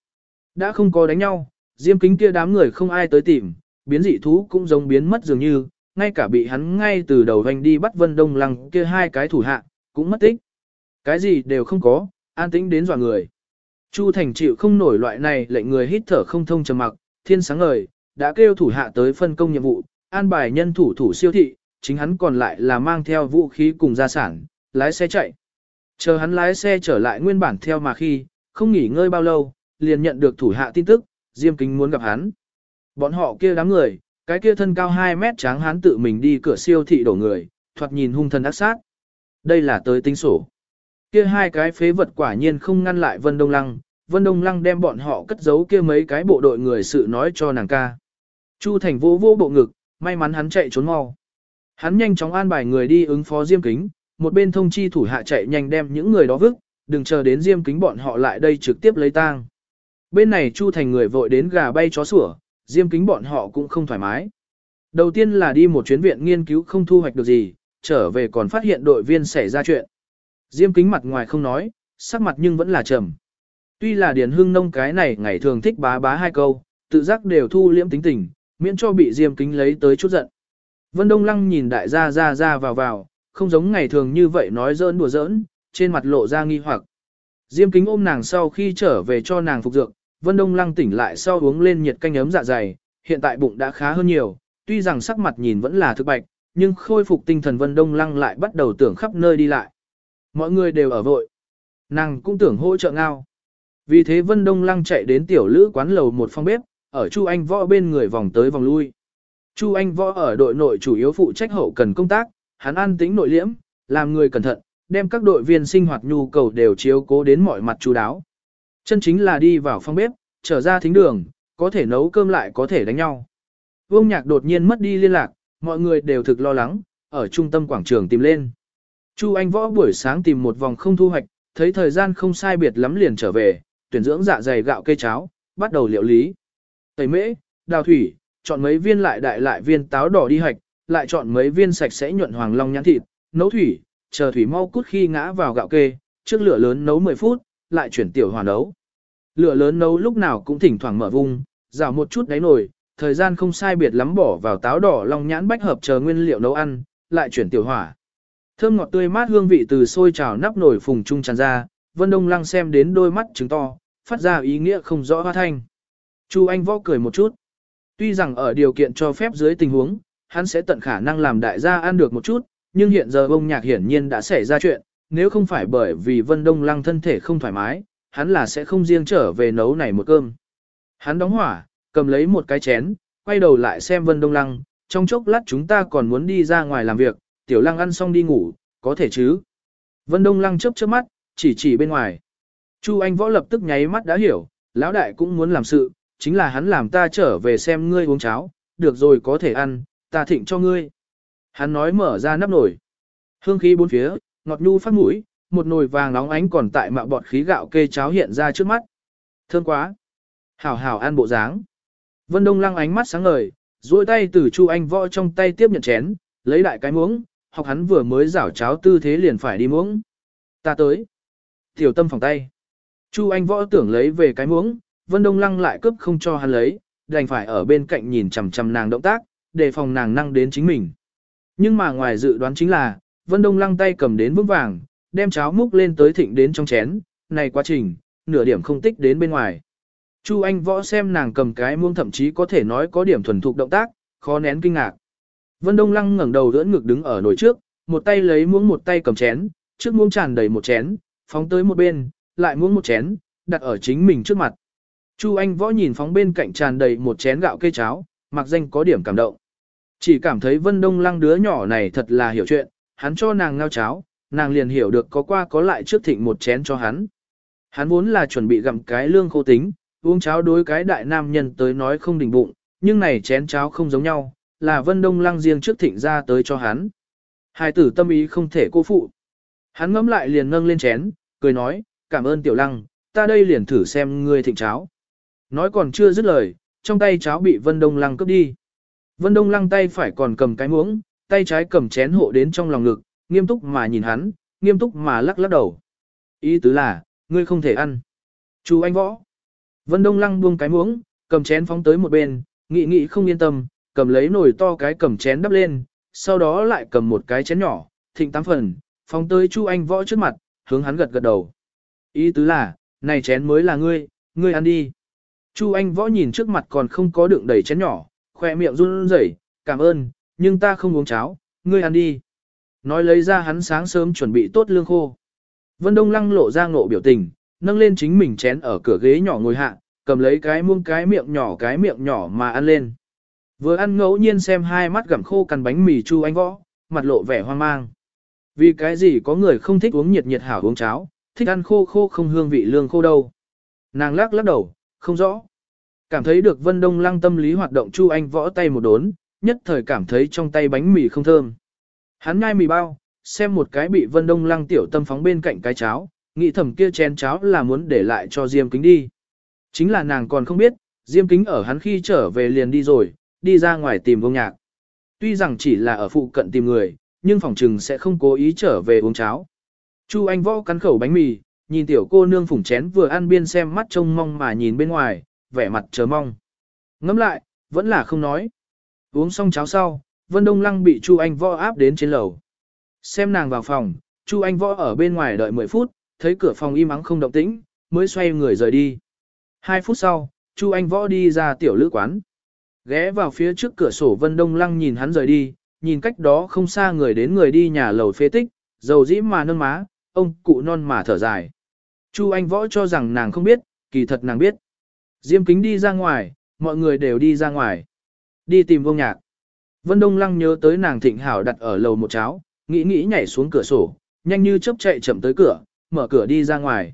Đã không có đánh nhau, diêm kính kia đám người không ai tới tìm, biến dị thú cũng giống biến mất dường như, ngay cả bị hắn ngay từ đầu hành đi bắt vân đông lăng kia hai cái thủ hạ, cũng mất tích. Cái gì đều không có, an tĩnh đến dọa người. Chu Thành chịu không nổi loại này lệnh người hít thở không thông trầm mặc, thiên sáng ngời, đã kêu thủ hạ tới phân công nhiệm vụ, an bài nhân thủ thủ siêu thị, chính hắn còn lại là mang theo vũ khí cùng gia sản, lái xe chạy. Chờ hắn lái xe trở lại nguyên bản theo mà khi, không nghỉ ngơi bao lâu, liền nhận được thủ hạ tin tức, Diêm Kính muốn gặp hắn. Bọn họ kia đám người, cái kia thân cao 2 mét tráng hắn tự mình đi cửa siêu thị đổ người, thoạt nhìn hung thần ác sát. Đây là tới tính sổ. Kia hai cái phế vật quả nhiên không ngăn lại Vân Đông Lăng, Vân Đông Lăng đem bọn họ cất giấu kia mấy cái bộ đội người sự nói cho nàng ca. Chu Thành vô vô bộ ngực, may mắn hắn chạy trốn mau. Hắn nhanh chóng an bài người đi ứng phó Diêm Kính, một bên thông chi thủ hạ chạy nhanh đem những người đó vứt, đừng chờ đến Diêm Kính bọn họ lại đây trực tiếp lấy tang. Bên này Chu Thành người vội đến gà bay chó sủa, Diêm Kính bọn họ cũng không thoải mái. Đầu tiên là đi một chuyến viện nghiên cứu không thu hoạch được gì, trở về còn phát hiện đội viên xảy ra chuyện. Diêm Kính mặt ngoài không nói, sắc mặt nhưng vẫn là trầm. Tuy là Điền Hưng Nông cái này ngày thường thích bá bá hai câu, tự giác đều thu liễm tính tình, miễn cho bị Diêm Kính lấy tới chút giận. Vân Đông Lăng nhìn đại gia ra ra vào vào, không giống ngày thường như vậy nói giỡn đùa giỡn, trên mặt lộ ra nghi hoặc. Diêm Kính ôm nàng sau khi trở về cho nàng phục dược, Vân Đông Lăng tỉnh lại sau uống lên nhiệt canh ấm dạ dày, hiện tại bụng đã khá hơn nhiều, tuy rằng sắc mặt nhìn vẫn là thực bạch, nhưng khôi phục tinh thần Vân Đông Lăng lại bắt đầu tưởng khắp nơi đi lại. Mọi người đều ở vội. Nàng cũng tưởng hỗ trợ ngao. Vì thế Vân Đông Lăng chạy đến tiểu lữ quán lầu một phòng bếp, ở Chu Anh Võ bên người vòng tới vòng lui. Chu Anh Võ ở đội nội chủ yếu phụ trách hậu cần công tác, hắn an tĩnh nội liễm, làm người cẩn thận, đem các đội viên sinh hoạt nhu cầu đều chiếu cố đến mọi mặt chú đáo. Chân chính là đi vào phòng bếp, trở ra thính đường, có thể nấu cơm lại có thể đánh nhau. Vương Nhạc đột nhiên mất đi liên lạc, mọi người đều thực lo lắng, ở trung tâm quảng trường tìm lên. Chu Anh Võ buổi sáng tìm một vòng không thu hoạch, thấy thời gian không sai biệt lắm liền trở về, tuyển dưỡng dạ dày gạo cây cháo, bắt đầu liệu lý. Tẩy mễ, đào thủy, chọn mấy viên lại đại lại viên táo đỏ đi hạch, lại chọn mấy viên sạch sẽ nhuận hoàng long nhãn thịt, nấu thủy, chờ thủy mau cút khi ngã vào gạo kê, trước lửa lớn nấu 10 phút, lại chuyển tiểu hỏa nấu. Lửa lớn nấu lúc nào cũng thỉnh thoảng mở vung, rào một chút đáy nồi, thời gian không sai biệt lắm bỏ vào táo đỏ long nhãn bách hợp chờ nguyên liệu nấu ăn, lại chuyển tiểu hỏa. Thơm ngọt tươi mát hương vị từ sôi trào nắp nổi phùng trung tràn ra, Vân Đông Lăng xem đến đôi mắt trứng to, phát ra ý nghĩa không rõ hoa thanh. Chu Anh Võ cười một chút. Tuy rằng ở điều kiện cho phép dưới tình huống, hắn sẽ tận khả năng làm đại gia ăn được một chút, nhưng hiện giờ bông nhạc hiển nhiên đã xảy ra chuyện, nếu không phải bởi vì Vân Đông Lăng thân thể không thoải mái, hắn là sẽ không riêng trở về nấu này một cơm. Hắn đóng hỏa, cầm lấy một cái chén, quay đầu lại xem Vân Đông Lăng, trong chốc lát chúng ta còn muốn đi ra ngoài làm việc, Tiểu Lăng ăn xong đi ngủ, có thể chứ. Vân Đông Lăng chớp chớp mắt, chỉ chỉ bên ngoài. Chu Anh Võ lập tức nháy mắt đã hiểu, lão đại cũng muốn làm sự, chính là hắn làm ta trở về xem ngươi uống cháo, được rồi có thể ăn, ta thịnh cho ngươi. Hắn nói mở ra nắp nồi. Hương khí bốn phía, ngọt nhu phát mũi, một nồi vàng nóng ánh còn tại mạo bọt khí gạo kê cháo hiện ra trước mắt. Thơm quá. Hảo hảo ăn bộ dáng. Vân Đông Lăng ánh mắt sáng ngời, duỗi tay từ Chu Anh Võ trong tay tiếp nhận chén, lấy lại cái muỗng, học hắn vừa mới rảo cháo tư thế liền phải đi muỗng. Ta tới. Tiểu tâm phòng tay. Chu Anh Võ tưởng lấy về cái muỗng, Vân Đông Lăng lại cướp không cho hắn lấy, đành phải ở bên cạnh nhìn chằm chằm nàng động tác, để phòng nàng năng đến chính mình. Nhưng mà ngoài dự đoán chính là, Vân Đông Lăng tay cầm đến vững vàng, đem cháo múc lên tới thịnh đến trong chén, này quá trình, nửa điểm không tích đến bên ngoài. Chu Anh Võ xem nàng cầm cái muông thậm chí có thể nói có điểm thuần thục động tác, khó nén kinh ngạc. Vân Đông Lăng ngẩng đầu ưỡn ngực đứng ở nồi trước, một tay lấy muỗng một tay cầm chén, trước muỗng tràn đầy một chén, phóng tới một bên, lại muỗng một chén, đặt ở chính mình trước mặt. Chu Anh Võ nhìn phóng bên cạnh tràn đầy một chén gạo kê cháo, mặc danh có điểm cảm động. Chỉ cảm thấy Vân Đông Lăng đứa nhỏ này thật là hiểu chuyện, hắn cho nàng ngao cháo, nàng liền hiểu được có qua có lại trước thịnh một chén cho hắn. Hắn vốn là chuẩn bị gặm cái lương khô tính, uống cháo đối cái đại nam nhân tới nói không đỉnh bụng, nhưng này chén cháo không giống nhau, là Vân Đông Lăng riêng trước thịnh ra tới cho hắn. Hai tử tâm ý không thể cô phụ. Hắn ngẫm lại liền nâng lên chén, cười nói, cảm ơn tiểu lăng, ta đây liền thử xem ngươi thịnh cháo. Nói còn chưa dứt lời, trong tay cháo bị Vân Đông Lăng cướp đi. Vân Đông Lăng tay phải còn cầm cái muỗng, tay trái cầm chén hộ đến trong lòng ngực, nghiêm túc mà nhìn hắn, nghiêm túc mà lắc lắc đầu. Ý tứ là, ngươi không thể ăn. Chú anh võ. Vân Đông Lăng buông cái muỗng, cầm chén phóng tới một bên, nghĩ nghĩ không yên tâm, cầm lấy nồi to cái cầm chén đắp lên, sau đó lại cầm một cái chén nhỏ, thịnh tám phần, phóng tới Chu Anh võ trước mặt, hướng hắn gật gật đầu. Ý tứ là, này chén mới là ngươi, ngươi ăn đi. Chu Anh võ nhìn trước mặt còn không có đựng đầy chén nhỏ, khoe miệng run rẩy, cảm ơn, nhưng ta không uống cháo, ngươi ăn đi. Nói lấy ra hắn sáng sớm chuẩn bị tốt lương khô. Vân Đông Lăng lộ ra ngộ biểu tình, nâng lên chính mình chén ở cửa ghế nhỏ ngồi hạ, cầm lấy cái muông cái miệng nhỏ cái miệng nhỏ mà ăn lên. Vừa ăn ngẫu nhiên xem hai mắt gặm khô cằn bánh mì chu anh võ, mặt lộ vẻ hoang mang. Vì cái gì có người không thích uống nhiệt nhiệt hảo uống cháo, thích ăn khô khô không hương vị lương khô đâu. Nàng lắc lắc đầu, không rõ. Cảm thấy được Vân Đông Lăng tâm lý hoạt động Chu Anh võ tay một đốn, nhất thời cảm thấy trong tay bánh mì không thơm. Hắn nhai mì bao, xem một cái bị Vân Đông Lăng tiểu tâm phóng bên cạnh cái cháo, nghĩ thầm kia chén cháo là muốn để lại cho Diêm Kính đi. Chính là nàng còn không biết, Diêm Kính ở hắn khi trở về liền đi rồi, đi ra ngoài tìm vông nhạc. Tuy rằng chỉ là ở phụ cận tìm người, nhưng phòng trừng sẽ không cố ý trở về uống cháo. Chu Anh Võ cắn khẩu bánh mì, nhìn tiểu cô nương phủng chén vừa ăn biên xem mắt trông mong mà nhìn bên ngoài, vẻ mặt chờ mong. Ngắm lại, vẫn là không nói. Uống xong cháo sau, Vân Đông Lăng bị Chu Anh Võ áp đến trên lầu. Xem nàng vào phòng, Chu Anh Võ ở bên ngoài đợi 10 phút, thấy cửa phòng im ắng không động tĩnh, mới xoay người rời đi. 2 phút sau, Chu Anh Võ đi ra tiểu lữ quán. Ghé vào phía trước cửa sổ Vân Đông Lăng nhìn hắn rời đi, nhìn cách đó không xa người đến người đi nhà lầu phế tích, dầu dĩ mà nâng má, ông cụ non mà thở dài. Chu Anh Võ cho rằng nàng không biết, kỳ thật nàng biết. Diêm kính đi ra ngoài, mọi người đều đi ra ngoài. Đi tìm vông nhạc. Vân Đông Lăng nhớ tới nàng thịnh hảo đặt ở lầu một cháo, nghĩ nghĩ nhảy xuống cửa sổ, nhanh như chớp chạy chậm tới cửa, mở cửa đi ra ngoài.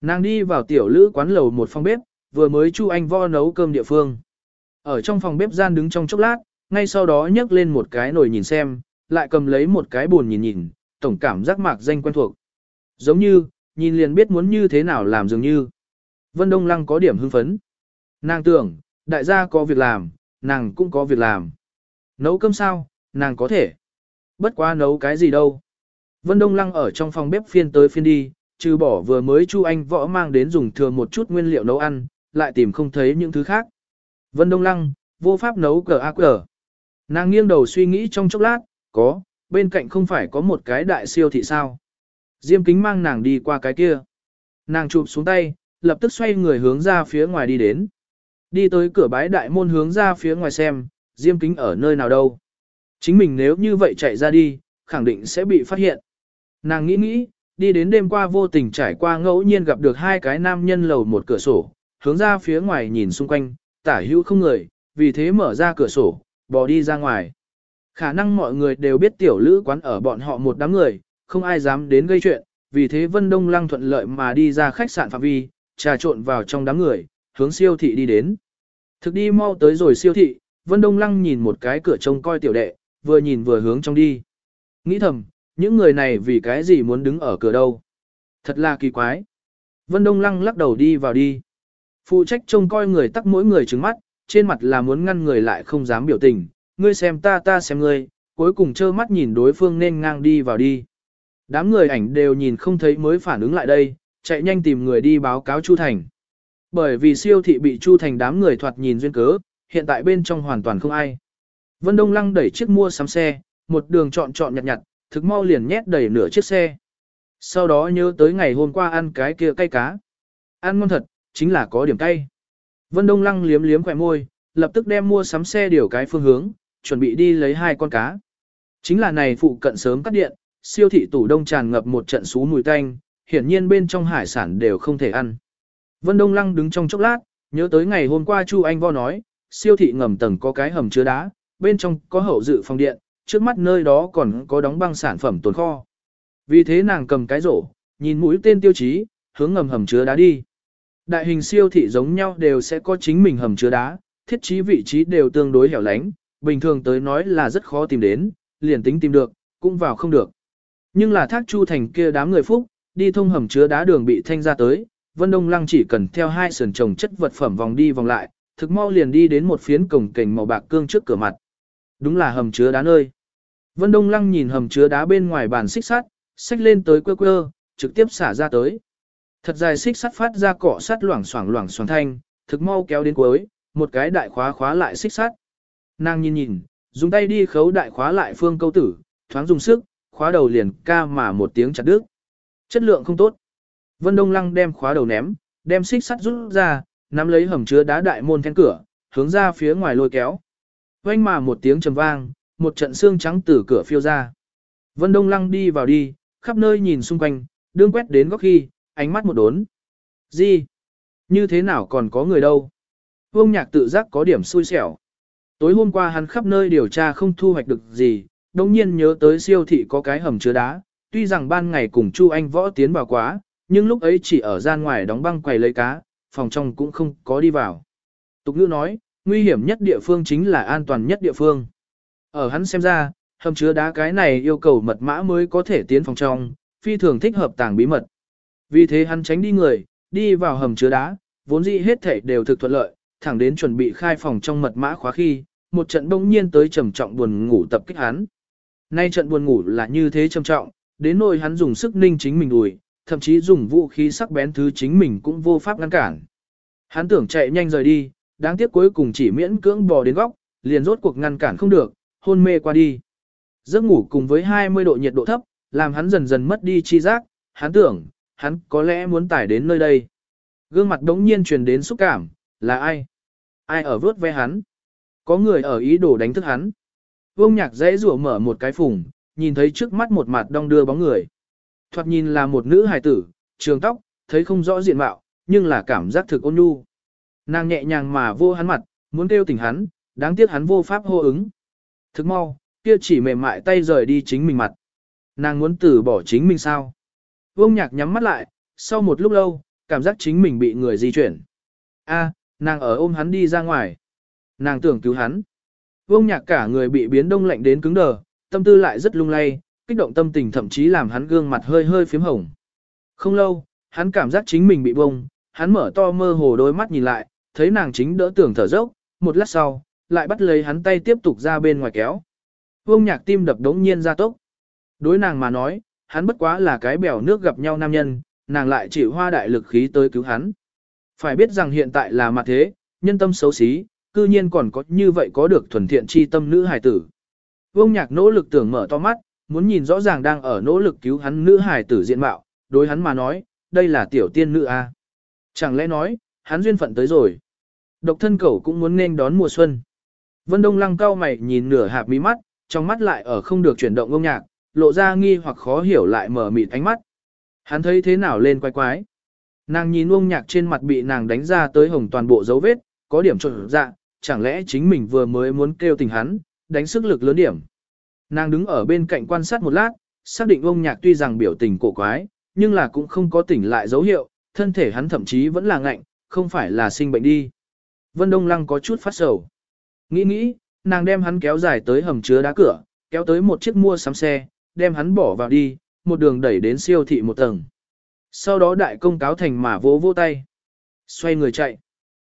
Nàng đi vào tiểu lữ quán lầu một phòng bếp, vừa mới Chu Anh Võ nấu cơm địa phương. Ở trong phòng bếp gian đứng trong chốc lát, ngay sau đó nhấc lên một cái nồi nhìn xem, lại cầm lấy một cái buồn nhìn nhìn, tổng cảm giác mạc danh quen thuộc. Giống như, nhìn liền biết muốn như thế nào làm dường như. Vân Đông Lăng có điểm hưng phấn. Nàng tưởng, đại gia có việc làm, nàng cũng có việc làm. Nấu cơm sao, nàng có thể. Bất quá nấu cái gì đâu. Vân Đông Lăng ở trong phòng bếp phiên tới phiên đi, trừ bỏ vừa mới Chu Anh võ mang đến dùng thừa một chút nguyên liệu nấu ăn, lại tìm không thấy những thứ khác. Vân Đông Lăng, vô pháp nấu cờ ác cờ. Nàng nghiêng đầu suy nghĩ trong chốc lát, có, bên cạnh không phải có một cái đại siêu thị sao. Diêm kính mang nàng đi qua cái kia. Nàng chụp xuống tay, lập tức xoay người hướng ra phía ngoài đi đến. Đi tới cửa bái đại môn hướng ra phía ngoài xem, diêm kính ở nơi nào đâu. Chính mình nếu như vậy chạy ra đi, khẳng định sẽ bị phát hiện. Nàng nghĩ nghĩ, đi đến đêm qua vô tình trải qua ngẫu nhiên gặp được hai cái nam nhân lầu một cửa sổ, hướng ra phía ngoài nhìn xung quanh, tả hữu không người, vì thế mở ra cửa sổ, bò đi ra ngoài. Khả năng mọi người đều biết tiểu lữ quán ở bọn họ một đám người, không ai dám đến gây chuyện, vì thế Vân Đông Lăng thuận lợi mà đi ra khách sạn phạm vi, trà trộn vào trong đám người, hướng siêu thị đi đến. Thực đi mau tới rồi siêu thị, Vân Đông Lăng nhìn một cái cửa trông coi tiểu đệ, vừa nhìn vừa hướng trong đi. Nghĩ thầm, những người này vì cái gì muốn đứng ở cửa đâu. Thật là kỳ quái. Vân Đông Lăng lắc đầu đi vào đi. Phụ trách trông coi người tắc mỗi người trứng mắt, trên mặt là muốn ngăn người lại không dám biểu tình, ngươi xem ta ta xem ngươi, cuối cùng trơ mắt nhìn đối phương nên ngang đi vào đi. Đám người ảnh đều nhìn không thấy mới phản ứng lại đây, chạy nhanh tìm người đi báo cáo Chu Thành. Bởi vì siêu thị bị Chu Thành đám người thoạt nhìn duyên cớ, hiện tại bên trong hoàn toàn không ai. Vân Đông Lăng đẩy chiếc mua sắm xe, một đường chọn chọn nhặt nhặt, thực mau liền nhét đầy nửa chiếc xe. Sau đó nhớ tới ngày hôm qua ăn cái kia cay cá. Ăn ngon thật, chính là có điểm cay. Vân Đông Lăng liếm liếm khỏe môi, lập tức đem mua sắm xe điều cái phương hướng, chuẩn bị đi lấy hai con cá. Chính là này phụ cận sớm cắt điện, siêu thị tủ đông tràn ngập một trận xú mùi tanh, hiển nhiên bên trong hải sản đều không thể ăn. Vân Đông Lăng đứng trong chốc lát, nhớ tới ngày hôm qua Chu Anh Vo nói, siêu thị ngầm tầng có cái hầm chứa đá, bên trong có hậu dự phòng điện, trước mắt nơi đó còn có đóng băng sản phẩm tồn kho. Vì thế nàng cầm cái rổ, nhìn mũi tên tiêu chí, hướng ngầm hầm chứa đá đi. Đại hình siêu thị giống nhau đều sẽ có chính mình hầm chứa đá, thiết trí vị trí đều tương đối hẻo lánh, bình thường tới nói là rất khó tìm đến, liền tính tìm được, cũng vào không được. Nhưng là thác chu thành kia đám người phúc, đi thông hầm chứa đá đường bị thanh ra tới, Vân Đông Lăng chỉ cần theo hai sườn trồng chất vật phẩm vòng đi vòng lại, thực mau liền đi đến một phiến cổng cảnh màu bạc cương trước cửa mặt. Đúng là hầm chứa đá nơi. Vân Đông Lăng nhìn hầm chứa đá bên ngoài bàn xích sắt, xách lên tới quơ quơ, trực tiếp xả ra tới. Thật dài xích sắt phát ra cọ sắt loảng xoảng loảng xoảng thanh, thực mau kéo đến cuối, một cái đại khóa khóa lại xích sắt. Nàng nhìn nhìn, dùng tay đi khấu đại khóa lại phương câu tử, thoáng dùng sức, khóa đầu liền ca mà một tiếng chặt đứt. Chất lượng không tốt. Vân Đông Lăng đem khóa đầu ném, đem xích sắt rút ra, nắm lấy hầm chứa đá đại môn then cửa, hướng ra phía ngoài lôi kéo. quanh mà một tiếng trầm vang, một trận xương trắng từ cửa phiêu ra. Vân Đông Lăng đi vào đi, khắp nơi nhìn xung quanh, đương quét đến góc khi, ánh mắt một đốn. Gì? Như thế nào còn có người đâu? Vương nhạc tự giác có điểm xui xẻo. Tối hôm qua hắn khắp nơi điều tra không thu hoạch được gì, đồng nhiên nhớ tới siêu thị có cái hầm chứa đá, tuy rằng ban ngày cùng Chu Anh võ tiến vào quá, nhưng lúc ấy chỉ ở gian ngoài đóng băng quầy lấy cá, phòng trong cũng không có đi vào. Tục ngữ nói, nguy hiểm nhất địa phương chính là an toàn nhất địa phương. Ở hắn xem ra, hầm chứa đá cái này yêu cầu mật mã mới có thể tiến phòng trong, phi thường thích hợp tàng bí mật. Vì thế hắn tránh đi người, đi vào hầm chứa đá, vốn dĩ hết thể đều thực thuận lợi, thẳng đến chuẩn bị khai phòng trong mật mã khóa khi, một trận đông nhiên tới trầm trọng buồn ngủ tập kích hắn. Nay trận buồn ngủ là như thế trầm trọng, đến nỗi hắn dùng sức ninh chính mình đùi, thậm chí dùng vũ khí sắc bén thứ chính mình cũng vô pháp ngăn cản. Hắn tưởng chạy nhanh rời đi, đáng tiếc cuối cùng chỉ miễn cưỡng bò đến góc, liền rốt cuộc ngăn cản không được, hôn mê qua đi. Giấc ngủ cùng với 20 độ nhiệt độ thấp, làm hắn dần dần mất đi chi giác, hắn tưởng, hắn có lẽ muốn tải đến nơi đây. Gương mặt đống nhiên truyền đến xúc cảm, là ai? Ai ở vớt ve hắn? Có người ở ý đồ đánh thức hắn. Vương nhạc dễ rủa mở một cái phùng, nhìn thấy trước mắt một mặt đong đưa bóng người. Thoạt nhìn là một nữ hài tử, trường tóc, thấy không rõ diện mạo, nhưng là cảm giác thực ôn nhu. Nàng nhẹ nhàng mà vô hắn mặt, muốn kêu tỉnh hắn, đáng tiếc hắn vô pháp hô ứng. Thức mau, kia chỉ mềm mại tay rời đi chính mình mặt. Nàng muốn từ bỏ chính mình sao? Vương nhạc nhắm mắt lại, sau một lúc lâu, cảm giác chính mình bị người di chuyển. A, nàng ở ôm hắn đi ra ngoài. Nàng tưởng cứu hắn. Vương nhạc cả người bị biến đông lạnh đến cứng đờ, tâm tư lại rất lung lay, kích động tâm tình thậm chí làm hắn gương mặt hơi hơi phím hồng. Không lâu, hắn cảm giác chính mình bị bông, hắn mở to mơ hồ đôi mắt nhìn lại, thấy nàng chính đỡ tưởng thở dốc, một lát sau, lại bắt lấy hắn tay tiếp tục ra bên ngoài kéo. Vương nhạc tim đập đống nhiên ra tốc. Đối nàng mà nói, hắn bất quá là cái bèo nước gặp nhau nam nhân, nàng lại chỉ hoa đại lực khí tới cứu hắn. Phải biết rằng hiện tại là mặt thế, nhân tâm xấu xí, cư nhiên còn có như vậy có được thuần thiện chi tâm nữ hài tử. Vương nhạc nỗ lực tưởng mở to mắt, muốn nhìn rõ ràng đang ở nỗ lực cứu hắn nữ hài tử diện mạo, đối hắn mà nói, đây là tiểu tiên nữ a. Chẳng lẽ nói, hắn duyên phận tới rồi. Độc thân cẩu cũng muốn nên đón mùa xuân. Vân Đông lăng cao mày nhìn nửa hạp mí mắt, trong mắt lại ở không được chuyển động ông nhạc, lộ ra nghi hoặc khó hiểu lại mở mịt ánh mắt. Hắn thấy thế nào lên quái quái. Nàng nhìn ông nhạc trên mặt bị nàng đánh ra tới hồng toàn bộ dấu vết, có điểm trộn dạ, chẳng lẽ chính mình vừa mới muốn kêu tình hắn, đánh sức lực lớn điểm. Nàng đứng ở bên cạnh quan sát một lát, xác định ông nhạc tuy rằng biểu tình cổ quái, nhưng là cũng không có tỉnh lại dấu hiệu, thân thể hắn thậm chí vẫn là ngạnh, không phải là sinh bệnh đi. Vân Đông Lăng có chút phát sầu. Nghĩ nghĩ, nàng đem hắn kéo dài tới hầm chứa đá cửa, kéo tới một chiếc mua sắm xe, đem hắn bỏ vào đi, một đường đẩy đến siêu thị một tầng. Sau đó đại công cáo thành mà vỗ vỗ tay. Xoay người chạy.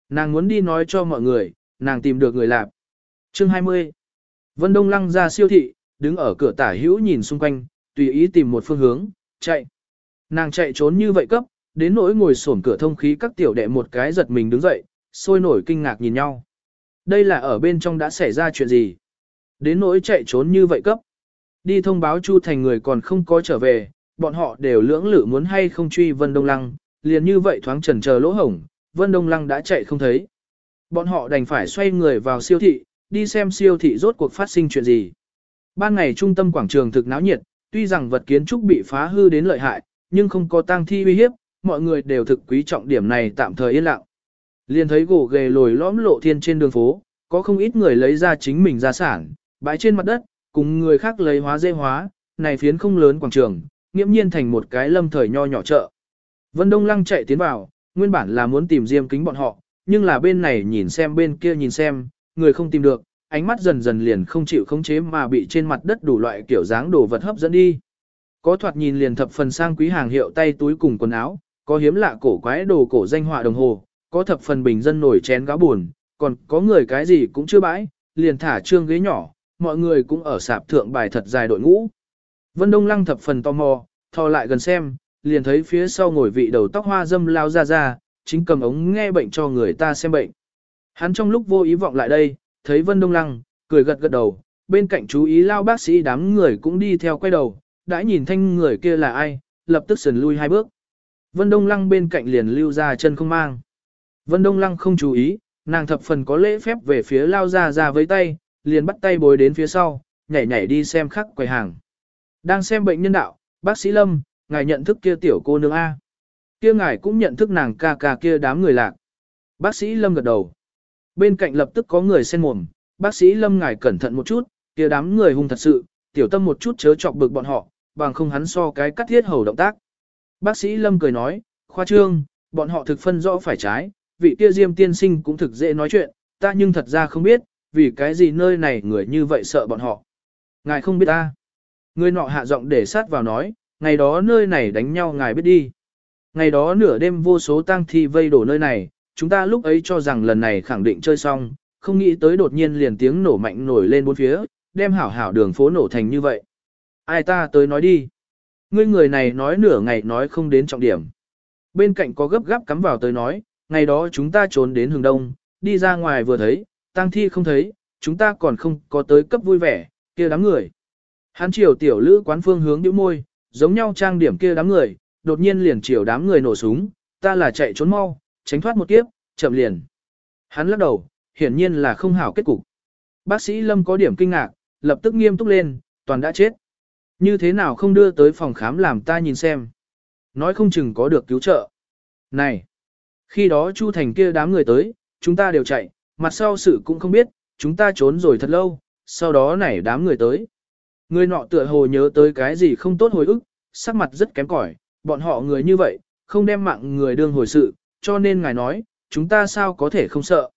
Nàng muốn đi nói cho mọi người, nàng tìm được người lạp. Chương 20 Vân Đông lăng ra siêu thị, đứng ở cửa tả hữu nhìn xung quanh, tùy ý tìm một phương hướng, chạy. Nàng chạy trốn như vậy cấp, đến nỗi ngồi sổn cửa thông khí các tiểu đệ một cái giật mình đứng dậy, sôi nổi kinh ngạc nhìn nhau. Đây là ở bên trong đã xảy ra chuyện gì? Đến nỗi chạy trốn như vậy cấp. Đi thông báo Chu Thành người còn không có trở về, bọn họ đều lưỡng lự muốn hay không truy Vân Đông Lăng, liền như vậy thoáng trần chờ lỗ hổng, Vân Đông Lăng đã chạy không thấy. Bọn họ đành phải xoay người vào siêu thị, đi xem siêu thị rốt cuộc phát sinh chuyện gì. Ban ngày trung tâm quảng trường thực náo nhiệt, tuy rằng vật kiến trúc bị phá hư đến lợi hại, nhưng không có tang thi uy hiếp, mọi người đều thực quý trọng điểm này tạm thời yên lặng. Liền thấy gỗ ghề lồi lõm lộ thiên trên đường phố, có không ít người lấy ra chính mình gia sản, bãi trên mặt đất, cùng người khác lấy hóa dê hóa, này phiến không lớn quảng trường, nghiễm nhiên thành một cái lâm thời nho nhỏ chợ. Vân Đông Lăng chạy tiến vào, nguyên bản là muốn tìm Diêm Kính bọn họ, nhưng là bên này nhìn xem bên kia nhìn xem, người không tìm được, ánh mắt dần dần liền không chịu khống chế mà bị trên mặt đất đủ loại kiểu dáng đồ vật hấp dẫn đi. Có thoạt nhìn liền thập phần sang quý hàng hiệu tay túi cùng quần áo, có hiếm lạ cổ quái đồ cổ danh họa đồng hồ, có thập phần bình dân nổi chén gáo buồn, còn có người cái gì cũng chưa bãi, liền thả trương ghế nhỏ, mọi người cũng ở sạp thượng bài thật dài đội ngũ. Vân Đông Lăng thập phần tò mò, thò lại gần xem, liền thấy phía sau ngồi vị đầu tóc hoa dâm lao ra ra, chính cầm ống nghe bệnh cho người ta xem bệnh. Hắn trong lúc vô ý vọng lại đây, thấy Vân Đông Lăng, cười gật gật đầu, bên cạnh chú ý lao bác sĩ đám người cũng đi theo quay đầu, đã nhìn thanh người kia là ai, lập tức sần lui hai bước. Vân Đông Lăng bên cạnh liền lưu ra chân không mang. Vân Đông Lăng không chú ý, nàng thập phần có lễ phép về phía lao ra ra với tay, liền bắt tay bối đến phía sau, nhảy nhảy đi xem khắc quầy hàng. Đang xem bệnh nhân đạo, bác sĩ Lâm, ngài nhận thức kia tiểu cô nương A. Kia ngài cũng nhận thức nàng ca ca kia đám người lạc. Bác sĩ Lâm gật đầu. Bên cạnh lập tức có người sen mồm, bác sĩ Lâm ngài cẩn thận một chút, kia đám người hung thật sự, tiểu tâm một chút chớ chọc bực bọn họ, bằng không hắn so cái cắt thiết hầu động tác. Bác sĩ Lâm cười nói, khoa trương, bọn họ thực phân rõ phải trái, vị kia diêm tiên sinh cũng thực dễ nói chuyện, ta nhưng thật ra không biết, vì cái gì nơi này người như vậy sợ bọn họ. Ngài không biết ta. Người nọ hạ giọng để sát vào nói, ngày đó nơi này đánh nhau ngài biết đi. Ngày đó nửa đêm vô số tang thi vây đổ nơi này, chúng ta lúc ấy cho rằng lần này khẳng định chơi xong, không nghĩ tới đột nhiên liền tiếng nổ mạnh nổi lên bốn phía, đem hảo hảo đường phố nổ thành như vậy. Ai ta tới nói đi. Ngươi người này nói nửa ngày nói không đến trọng điểm. Bên cạnh có gấp gáp cắm vào tới nói, ngày đó chúng ta trốn đến hướng đông, đi ra ngoài vừa thấy, tang thi không thấy, chúng ta còn không có tới cấp vui vẻ, kia đám người. Hắn chiều tiểu lữ quán phương hướng nhíu môi, giống nhau trang điểm kia đám người, đột nhiên liền chiều đám người nổ súng, ta là chạy trốn mau, tránh thoát một kiếp, chậm liền. Hắn lắc đầu, hiển nhiên là không hảo kết cục. Bác sĩ Lâm có điểm kinh ngạc, lập tức nghiêm túc lên, toàn đã chết. Như thế nào không đưa tới phòng khám làm ta nhìn xem. Nói không chừng có được cứu trợ. Này! Khi đó Chu Thành kia đám người tới, chúng ta đều chạy, mặt sau sự cũng không biết, chúng ta trốn rồi thật lâu, sau đó nảy đám người tới. Người nọ tựa hồ nhớ tới cái gì không tốt hồi ức, sắc mặt rất kém cỏi, bọn họ người như vậy, không đem mạng người đương hồi sự, cho nên ngài nói, chúng ta sao có thể không sợ.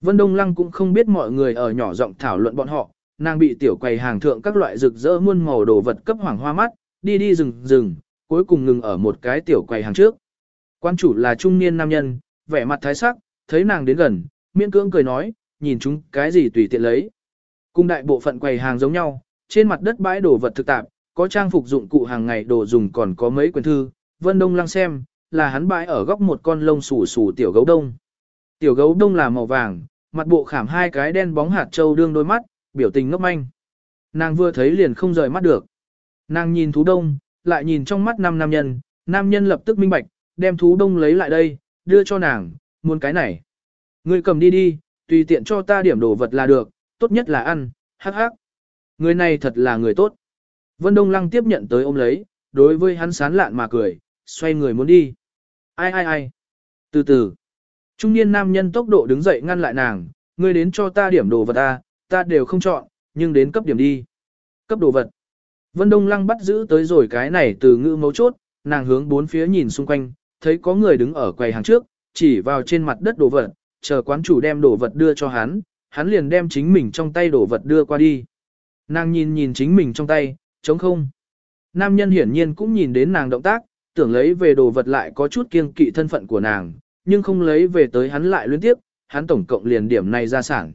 Vân Đông Lăng cũng không biết mọi người ở nhỏ giọng thảo luận bọn họ, nàng bị tiểu quầy hàng thượng các loại rực rỡ muôn màu đồ vật cấp hoàng hoa mắt, đi đi rừng rừng, cuối cùng ngừng ở một cái tiểu quầy hàng trước. Quan chủ là trung niên nam nhân, vẻ mặt thái sắc, thấy nàng đến gần, miễn cưỡng cười nói, nhìn chúng cái gì tùy tiện lấy. Cùng đại bộ phận quầy hàng giống nhau, trên mặt đất bãi đồ vật thực tạp, có trang phục dụng cụ hàng ngày đồ dùng còn có mấy quyển thư, Vân Đông lăng xem, là hắn bãi ở góc một con lông xù xù tiểu gấu đông. Tiểu gấu đông là màu vàng, mặt bộ khảm hai cái đen bóng hạt châu đương đôi mắt, biểu tình ngốc manh. Nàng vừa thấy liền không rời mắt được. Nàng nhìn thú đông, lại nhìn trong mắt năm nam nhân, nam nhân lập tức minh bạch, đem thú đông lấy lại đây, đưa cho nàng, muốn cái này. Ngươi cầm đi đi, tùy tiện cho ta điểm đồ vật là được, tốt nhất là ăn, hắc hắc. Người này thật là người tốt. Vân Đông Lăng tiếp nhận tới ôm lấy, đối với hắn sán lạn mà cười, xoay người muốn đi. Ai ai ai. Từ từ. Trung niên nam nhân tốc độ đứng dậy ngăn lại nàng, ngươi đến cho ta điểm đồ vật ta, ta đều không chọn, nhưng đến cấp điểm đi. Cấp đồ vật. Vân Đông Lăng bắt giữ tới rồi cái này từ ngữ mấu chốt, nàng hướng bốn phía nhìn xung quanh, thấy có người đứng ở quầy hàng trước, chỉ vào trên mặt đất đồ vật, chờ quán chủ đem đồ vật đưa cho hắn, hắn liền đem chính mình trong tay đồ vật đưa qua đi. Nàng nhìn nhìn chính mình trong tay, trống không. Nam nhân hiển nhiên cũng nhìn đến nàng động tác, tưởng lấy về đồ vật lại có chút kiêng kỵ thân phận của nàng, nhưng không lấy về tới hắn lại liên tiếp, hắn tổng cộng liền điểm này ra sản.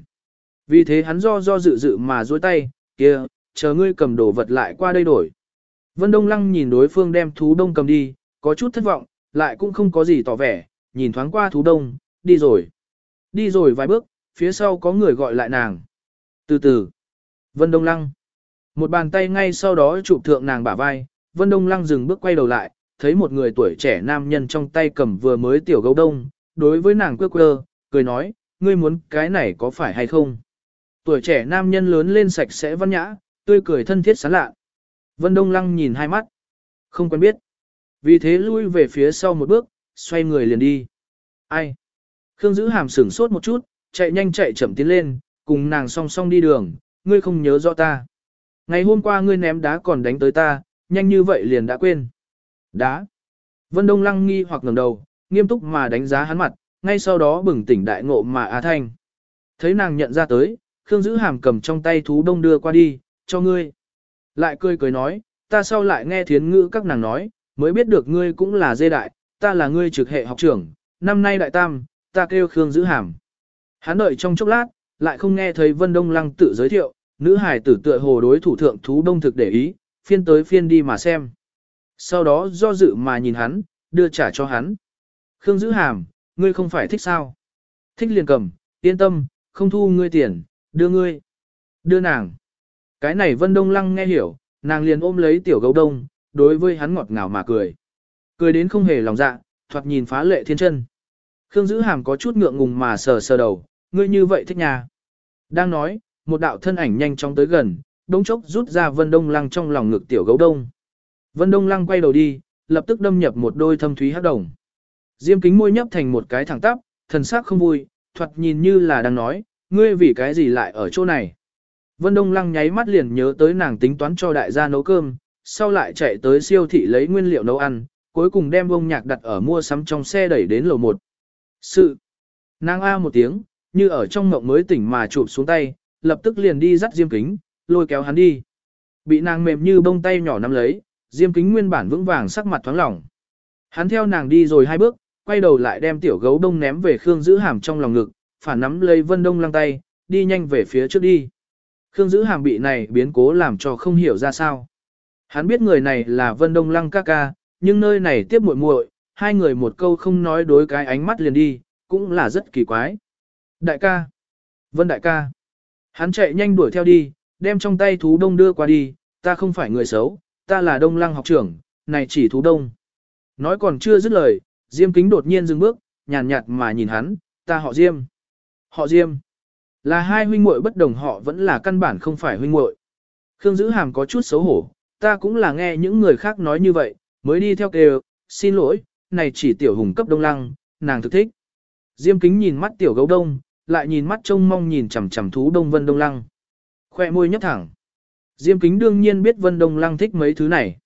Vì thế hắn do do dự dự mà dối tay, kia, chờ ngươi cầm đồ vật lại qua đây đổi. Vân Đông Lăng nhìn đối phương đem thú đông cầm đi, có chút thất vọng, lại cũng không có gì tỏ vẻ, nhìn thoáng qua thú đông, đi rồi. Đi rồi vài bước, phía sau có người gọi lại nàng. Từ từ, Vân Đông Lăng. Một bàn tay ngay sau đó chụp thượng nàng bả vai, Vân Đông Lăng dừng bước quay đầu lại, thấy một người tuổi trẻ nam nhân trong tay cầm vừa mới tiểu gấu đông, đối với nàng quơ quơ, cười nói, ngươi muốn cái này có phải hay không? Tuổi trẻ nam nhân lớn lên sạch sẽ văn nhã, tươi cười thân thiết sán lạ. Vân Đông Lăng nhìn hai mắt. Không quen biết. Vì thế lui về phía sau một bước, xoay người liền đi. Ai? Khương giữ hàm sửng sốt một chút, chạy nhanh chạy chậm tiến lên, cùng nàng song song đi đường, ngươi không nhớ rõ ta. Ngày hôm qua ngươi ném đá còn đánh tới ta, nhanh như vậy liền đã quên. Đá. Vân Đông Lăng nghi hoặc ngẩng đầu, nghiêm túc mà đánh giá hắn mặt, ngay sau đó bừng tỉnh đại ngộ mà Á Thanh. Thấy nàng nhận ra tới, Khương giữ hàm cầm trong tay thú đông đưa qua đi, cho ngươi. Lại cười cười nói, ta sau lại nghe thiến ngữ các nàng nói, mới biết được ngươi cũng là dê đại, ta là ngươi trực hệ học trưởng, năm nay đại tam, ta kêu Khương giữ hàm. Hắn đợi trong chốc lát, lại không nghe thấy Vân Đông Lăng tự giới thiệu, nữ hài tử tựa hồ đối thủ thượng thú đông thực để ý, phiên tới phiên đi mà xem. Sau đó do dự mà nhìn hắn, đưa trả cho hắn. Khương giữ hàm, ngươi không phải thích sao? Thích liền cầm, yên tâm, không thu ngươi tiền, đưa ngươi. Đưa nàng. Cái này Vân Đông Lăng nghe hiểu, nàng liền ôm lấy tiểu gấu đông, đối với hắn ngọt ngào mà cười. Cười đến không hề lòng dạ, thoạt nhìn phá lệ thiên chân. Khương dữ hàm có chút ngượng ngùng mà sờ sờ đầu, ngươi như vậy thích nhà. Đang nói, một đạo thân ảnh nhanh chóng tới gần, đống chốc rút ra Vân Đông Lăng trong lòng ngực tiểu gấu đông. Vân Đông Lăng quay đầu đi, lập tức đâm nhập một đôi thâm thúy hắc đồng. Diêm kính môi nhấp thành một cái thẳng tắp, thần sắc không vui, thoạt nhìn như là đang nói, ngươi vì cái gì lại ở chỗ này. Vân Đông Lăng nháy mắt liền nhớ tới nàng tính toán cho đại gia nấu cơm, sau lại chạy tới siêu thị lấy nguyên liệu nấu ăn, cuối cùng đem bông nhạc đặt ở mua sắm trong xe đẩy đến lầu 1. Sự. Nàng A một tiếng, như ở trong ngộng mới tỉnh mà chụp xuống tay, lập tức liền đi dắt Diêm Kính, lôi kéo hắn đi. Bị nàng mềm như bông tay nhỏ nắm lấy, Diêm Kính nguyên bản vững vàng sắc mặt thoáng lỏng. Hắn theo nàng đi rồi hai bước, quay đầu lại đem tiểu gấu đông ném về Khương Giữ Hàm trong lòng ngực, phản nắm lấy Vân Đông lăng tay, đi nhanh về phía trước đi. Khương Giữ Hàm bị này biến cố làm cho không hiểu ra sao. Hắn biết người này là Vân Đông lăng ca ca, nhưng nơi này tiếp muội muội, hai người một câu không nói đối cái ánh mắt liền đi, cũng là rất kỳ quái. Đại ca. Vân đại ca. Hắn chạy nhanh đuổi theo đi, đem trong tay thú đông đưa qua đi, ta không phải người xấu, ta là đông lăng học trưởng, này chỉ thú đông. Nói còn chưa dứt lời, Diêm kính đột nhiên dừng bước, nhàn nhạt mà nhìn hắn, ta họ Diêm. Họ Diêm. Là hai huynh muội bất đồng họ vẫn là căn bản không phải huynh muội. Khương Dữ Hàm có chút xấu hổ, ta cũng là nghe những người khác nói như vậy, mới đi theo kêu, xin lỗi, này chỉ tiểu hùng cấp đông lăng, nàng thực thích. Diêm kính nhìn mắt tiểu gấu đông, lại nhìn mắt trông mong nhìn chằm chằm thú đông vân đông lăng. Khoe môi nhấp thẳng. Diêm kính đương nhiên biết vân đông lăng thích mấy thứ này.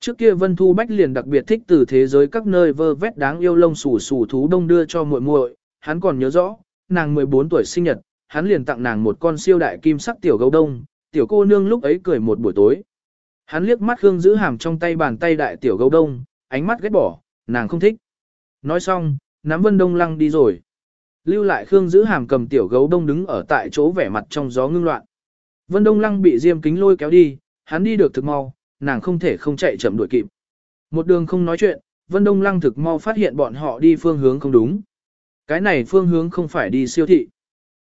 Trước kia Vân Thu Bách liền đặc biệt thích từ thế giới các nơi vơ vét đáng yêu lông xù xù thú đông đưa cho muội muội, hắn còn nhớ rõ, nàng 14 tuổi sinh nhật, hắn liền tặng nàng một con siêu đại kim sắc tiểu gấu đông, tiểu cô nương lúc ấy cười một buổi tối. Hắn liếc mắt Khương giữ hàm trong tay bàn tay đại tiểu gấu đông, ánh mắt ghét bỏ, nàng không thích. Nói xong, nắm Vân Đông Lăng đi rồi. Lưu lại Khương giữ hàm cầm tiểu gấu đông đứng ở tại chỗ vẻ mặt trong gió ngưng loạn. Vân Đông Lăng bị Diêm Kính lôi kéo đi, hắn đi được thực mau, nàng không thể không chạy chậm đuổi kịp. Một đường không nói chuyện, Vân Đông Lăng thực mau phát hiện bọn họ đi phương hướng không đúng. Cái này phương hướng không phải đi siêu thị.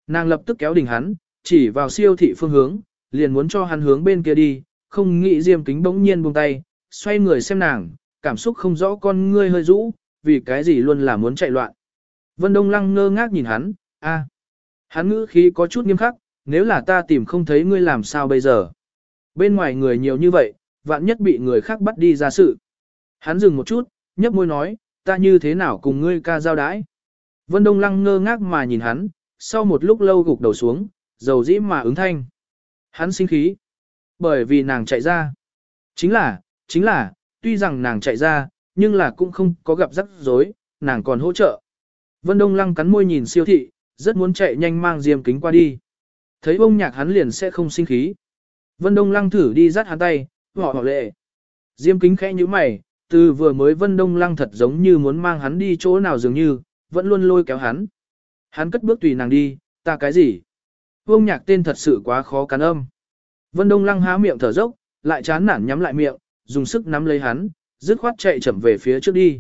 Nàng lập tức kéo đình hắn, chỉ vào siêu thị phương hướng, liền muốn cho hắn hướng bên kia đi, không nghĩ Diêm Kính bỗng nhiên buông tay, xoay người xem nàng, cảm xúc không rõ con ngươi hơi rũ, vì cái gì luôn là muốn chạy loạn. Vân Đông Lăng ngơ ngác nhìn hắn, a, Hắn ngữ khí có chút nghiêm khắc, nếu là ta tìm không thấy ngươi làm sao bây giờ. Bên ngoài người nhiều như vậy, vạn nhất bị người khác bắt đi ra sự. Hắn dừng một chút, nhấp môi nói, ta như thế nào cùng ngươi ca giao đái. Vân Đông Lăng ngơ ngác mà nhìn hắn, sau một lúc lâu gục đầu xuống, dầu dĩ mà ứng thanh. Hắn sinh khí. Bởi vì nàng chạy ra. Chính là, chính là, tuy rằng nàng chạy ra, nhưng là cũng không có gặp rắc rối, nàng còn hỗ trợ. Vân Đông Lăng cắn môi nhìn siêu thị, rất muốn chạy nhanh mang diêm kính qua đi. Thấy bông nhạc hắn liền sẽ không sinh khí. Vân Đông Lăng thử đi dắt hắn tay, họ họ lệ. Diêm kính khẽ như mày, từ vừa mới Vân Đông Lăng thật giống như muốn mang hắn đi chỗ nào dường như, vẫn luôn lôi kéo hắn. Hắn cất bước tùy nàng đi, ta cái gì? Vương nhạc tên thật sự quá khó cắn âm. Vân Đông Lăng há miệng thở dốc, lại chán nản nhắm lại miệng, dùng sức nắm lấy hắn, dứt khoát chạy chậm về phía trước đi.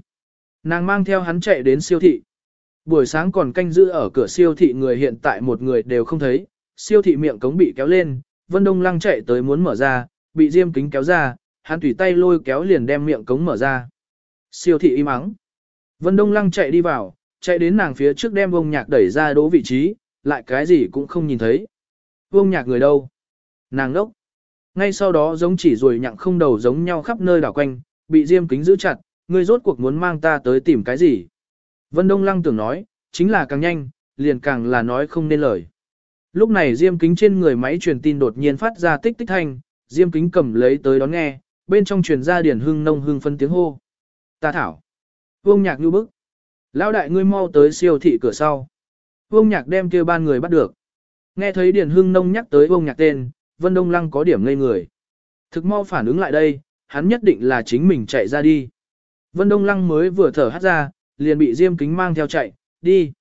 Nàng mang theo hắn chạy đến siêu thị. Buổi sáng còn canh giữ ở cửa siêu thị người hiện tại một người đều không thấy, siêu thị miệng cống bị kéo lên, Vân Đông Lăng chạy tới muốn mở ra, bị diêm kính kéo ra, hắn tùy tay lôi kéo liền đem miệng cống mở ra. Siêu thị im ắng. Vân Đông Lăng chạy đi vào, chạy đến nàng phía trước đem vông nhạc đẩy ra đỗ vị trí, lại cái gì cũng không nhìn thấy. Vông nhạc người đâu? Nàng đốc. Ngay sau đó giống chỉ rồi nhặng không đầu giống nhau khắp nơi đảo quanh, bị diêm kính giữ chặt, ngươi rốt cuộc muốn mang ta tới tìm cái gì? Vân Đông Lăng tưởng nói, chính là càng nhanh, liền càng là nói không nên lời. Lúc này diêm kính trên người máy truyền tin đột nhiên phát ra tích tích thanh, diêm kính cầm lấy tới đón nghe, bên trong truyền ra điển hưng nông hưng phân tiếng hô. Ta thảo. Vương nhạc như bức. Lão đại ngươi mau tới siêu thị cửa sau. Vương nhạc đem kêu ban người bắt được. Nghe thấy điển hưng nông nhắc tới vương nhạc tên, Vân Đông Lăng có điểm ngây người. Thực mau phản ứng lại đây, hắn nhất định là chính mình chạy ra đi. Vân Đông Lăng mới vừa thở hắt ra, liền bị Diêm Kính mang theo chạy, đi.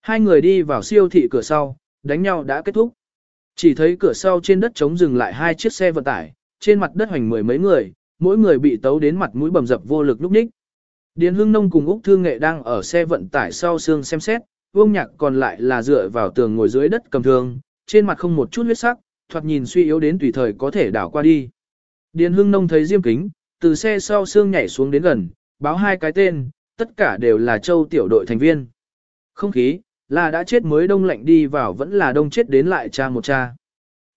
Hai người đi vào siêu thị cửa sau, đánh nhau đã kết thúc. Chỉ thấy cửa sau trên đất trống dừng lại hai chiếc xe vận tải, trên mặt đất hoành mười mấy người, mỗi người bị tấu đến mặt mũi bầm dập vô lực lúc ních. Điền Hưng Nông cùng Úc Thương Nghệ đang ở xe vận tải sau xương xem xét, Vương Nhạc còn lại là dựa vào tường ngồi dưới đất cầm thương, trên mặt không một chút huyết sắc, thoạt nhìn suy yếu đến tùy thời có thể đảo qua đi. Điền Hưng Nông thấy Diêm Kính, từ xe sau xương nhảy xuống đến gần, báo hai cái tên, tất cả đều là châu tiểu đội thành viên. Không khí, là đã chết mới đông lạnh đi vào vẫn là đông chết đến lại cha một cha.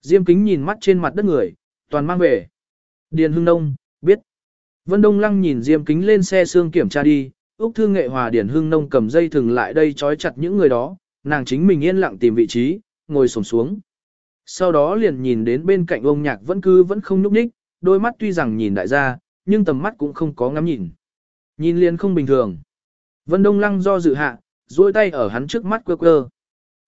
Diêm Kính nhìn mắt trên mặt đất người, toàn mang về. Điền Hưng Nông, biết. Vân Đông Lăng nhìn Diêm Kính lên xe xương kiểm tra đi, Úc Thương Nghệ Hòa Điền Hưng Nông cầm dây thừng lại đây trói chặt những người đó, nàng chính mình yên lặng tìm vị trí, ngồi xổm xuống. Sau đó liền nhìn đến bên cạnh ông nhạc vẫn cứ vẫn không nhúc nhích, đôi mắt tuy rằng nhìn đại gia, nhưng tầm mắt cũng không có ngắm nhìn. Nhìn liền không bình thường. Vân Đông Lăng do dự hạ, duỗi tay ở hắn trước mắt quơ quơ.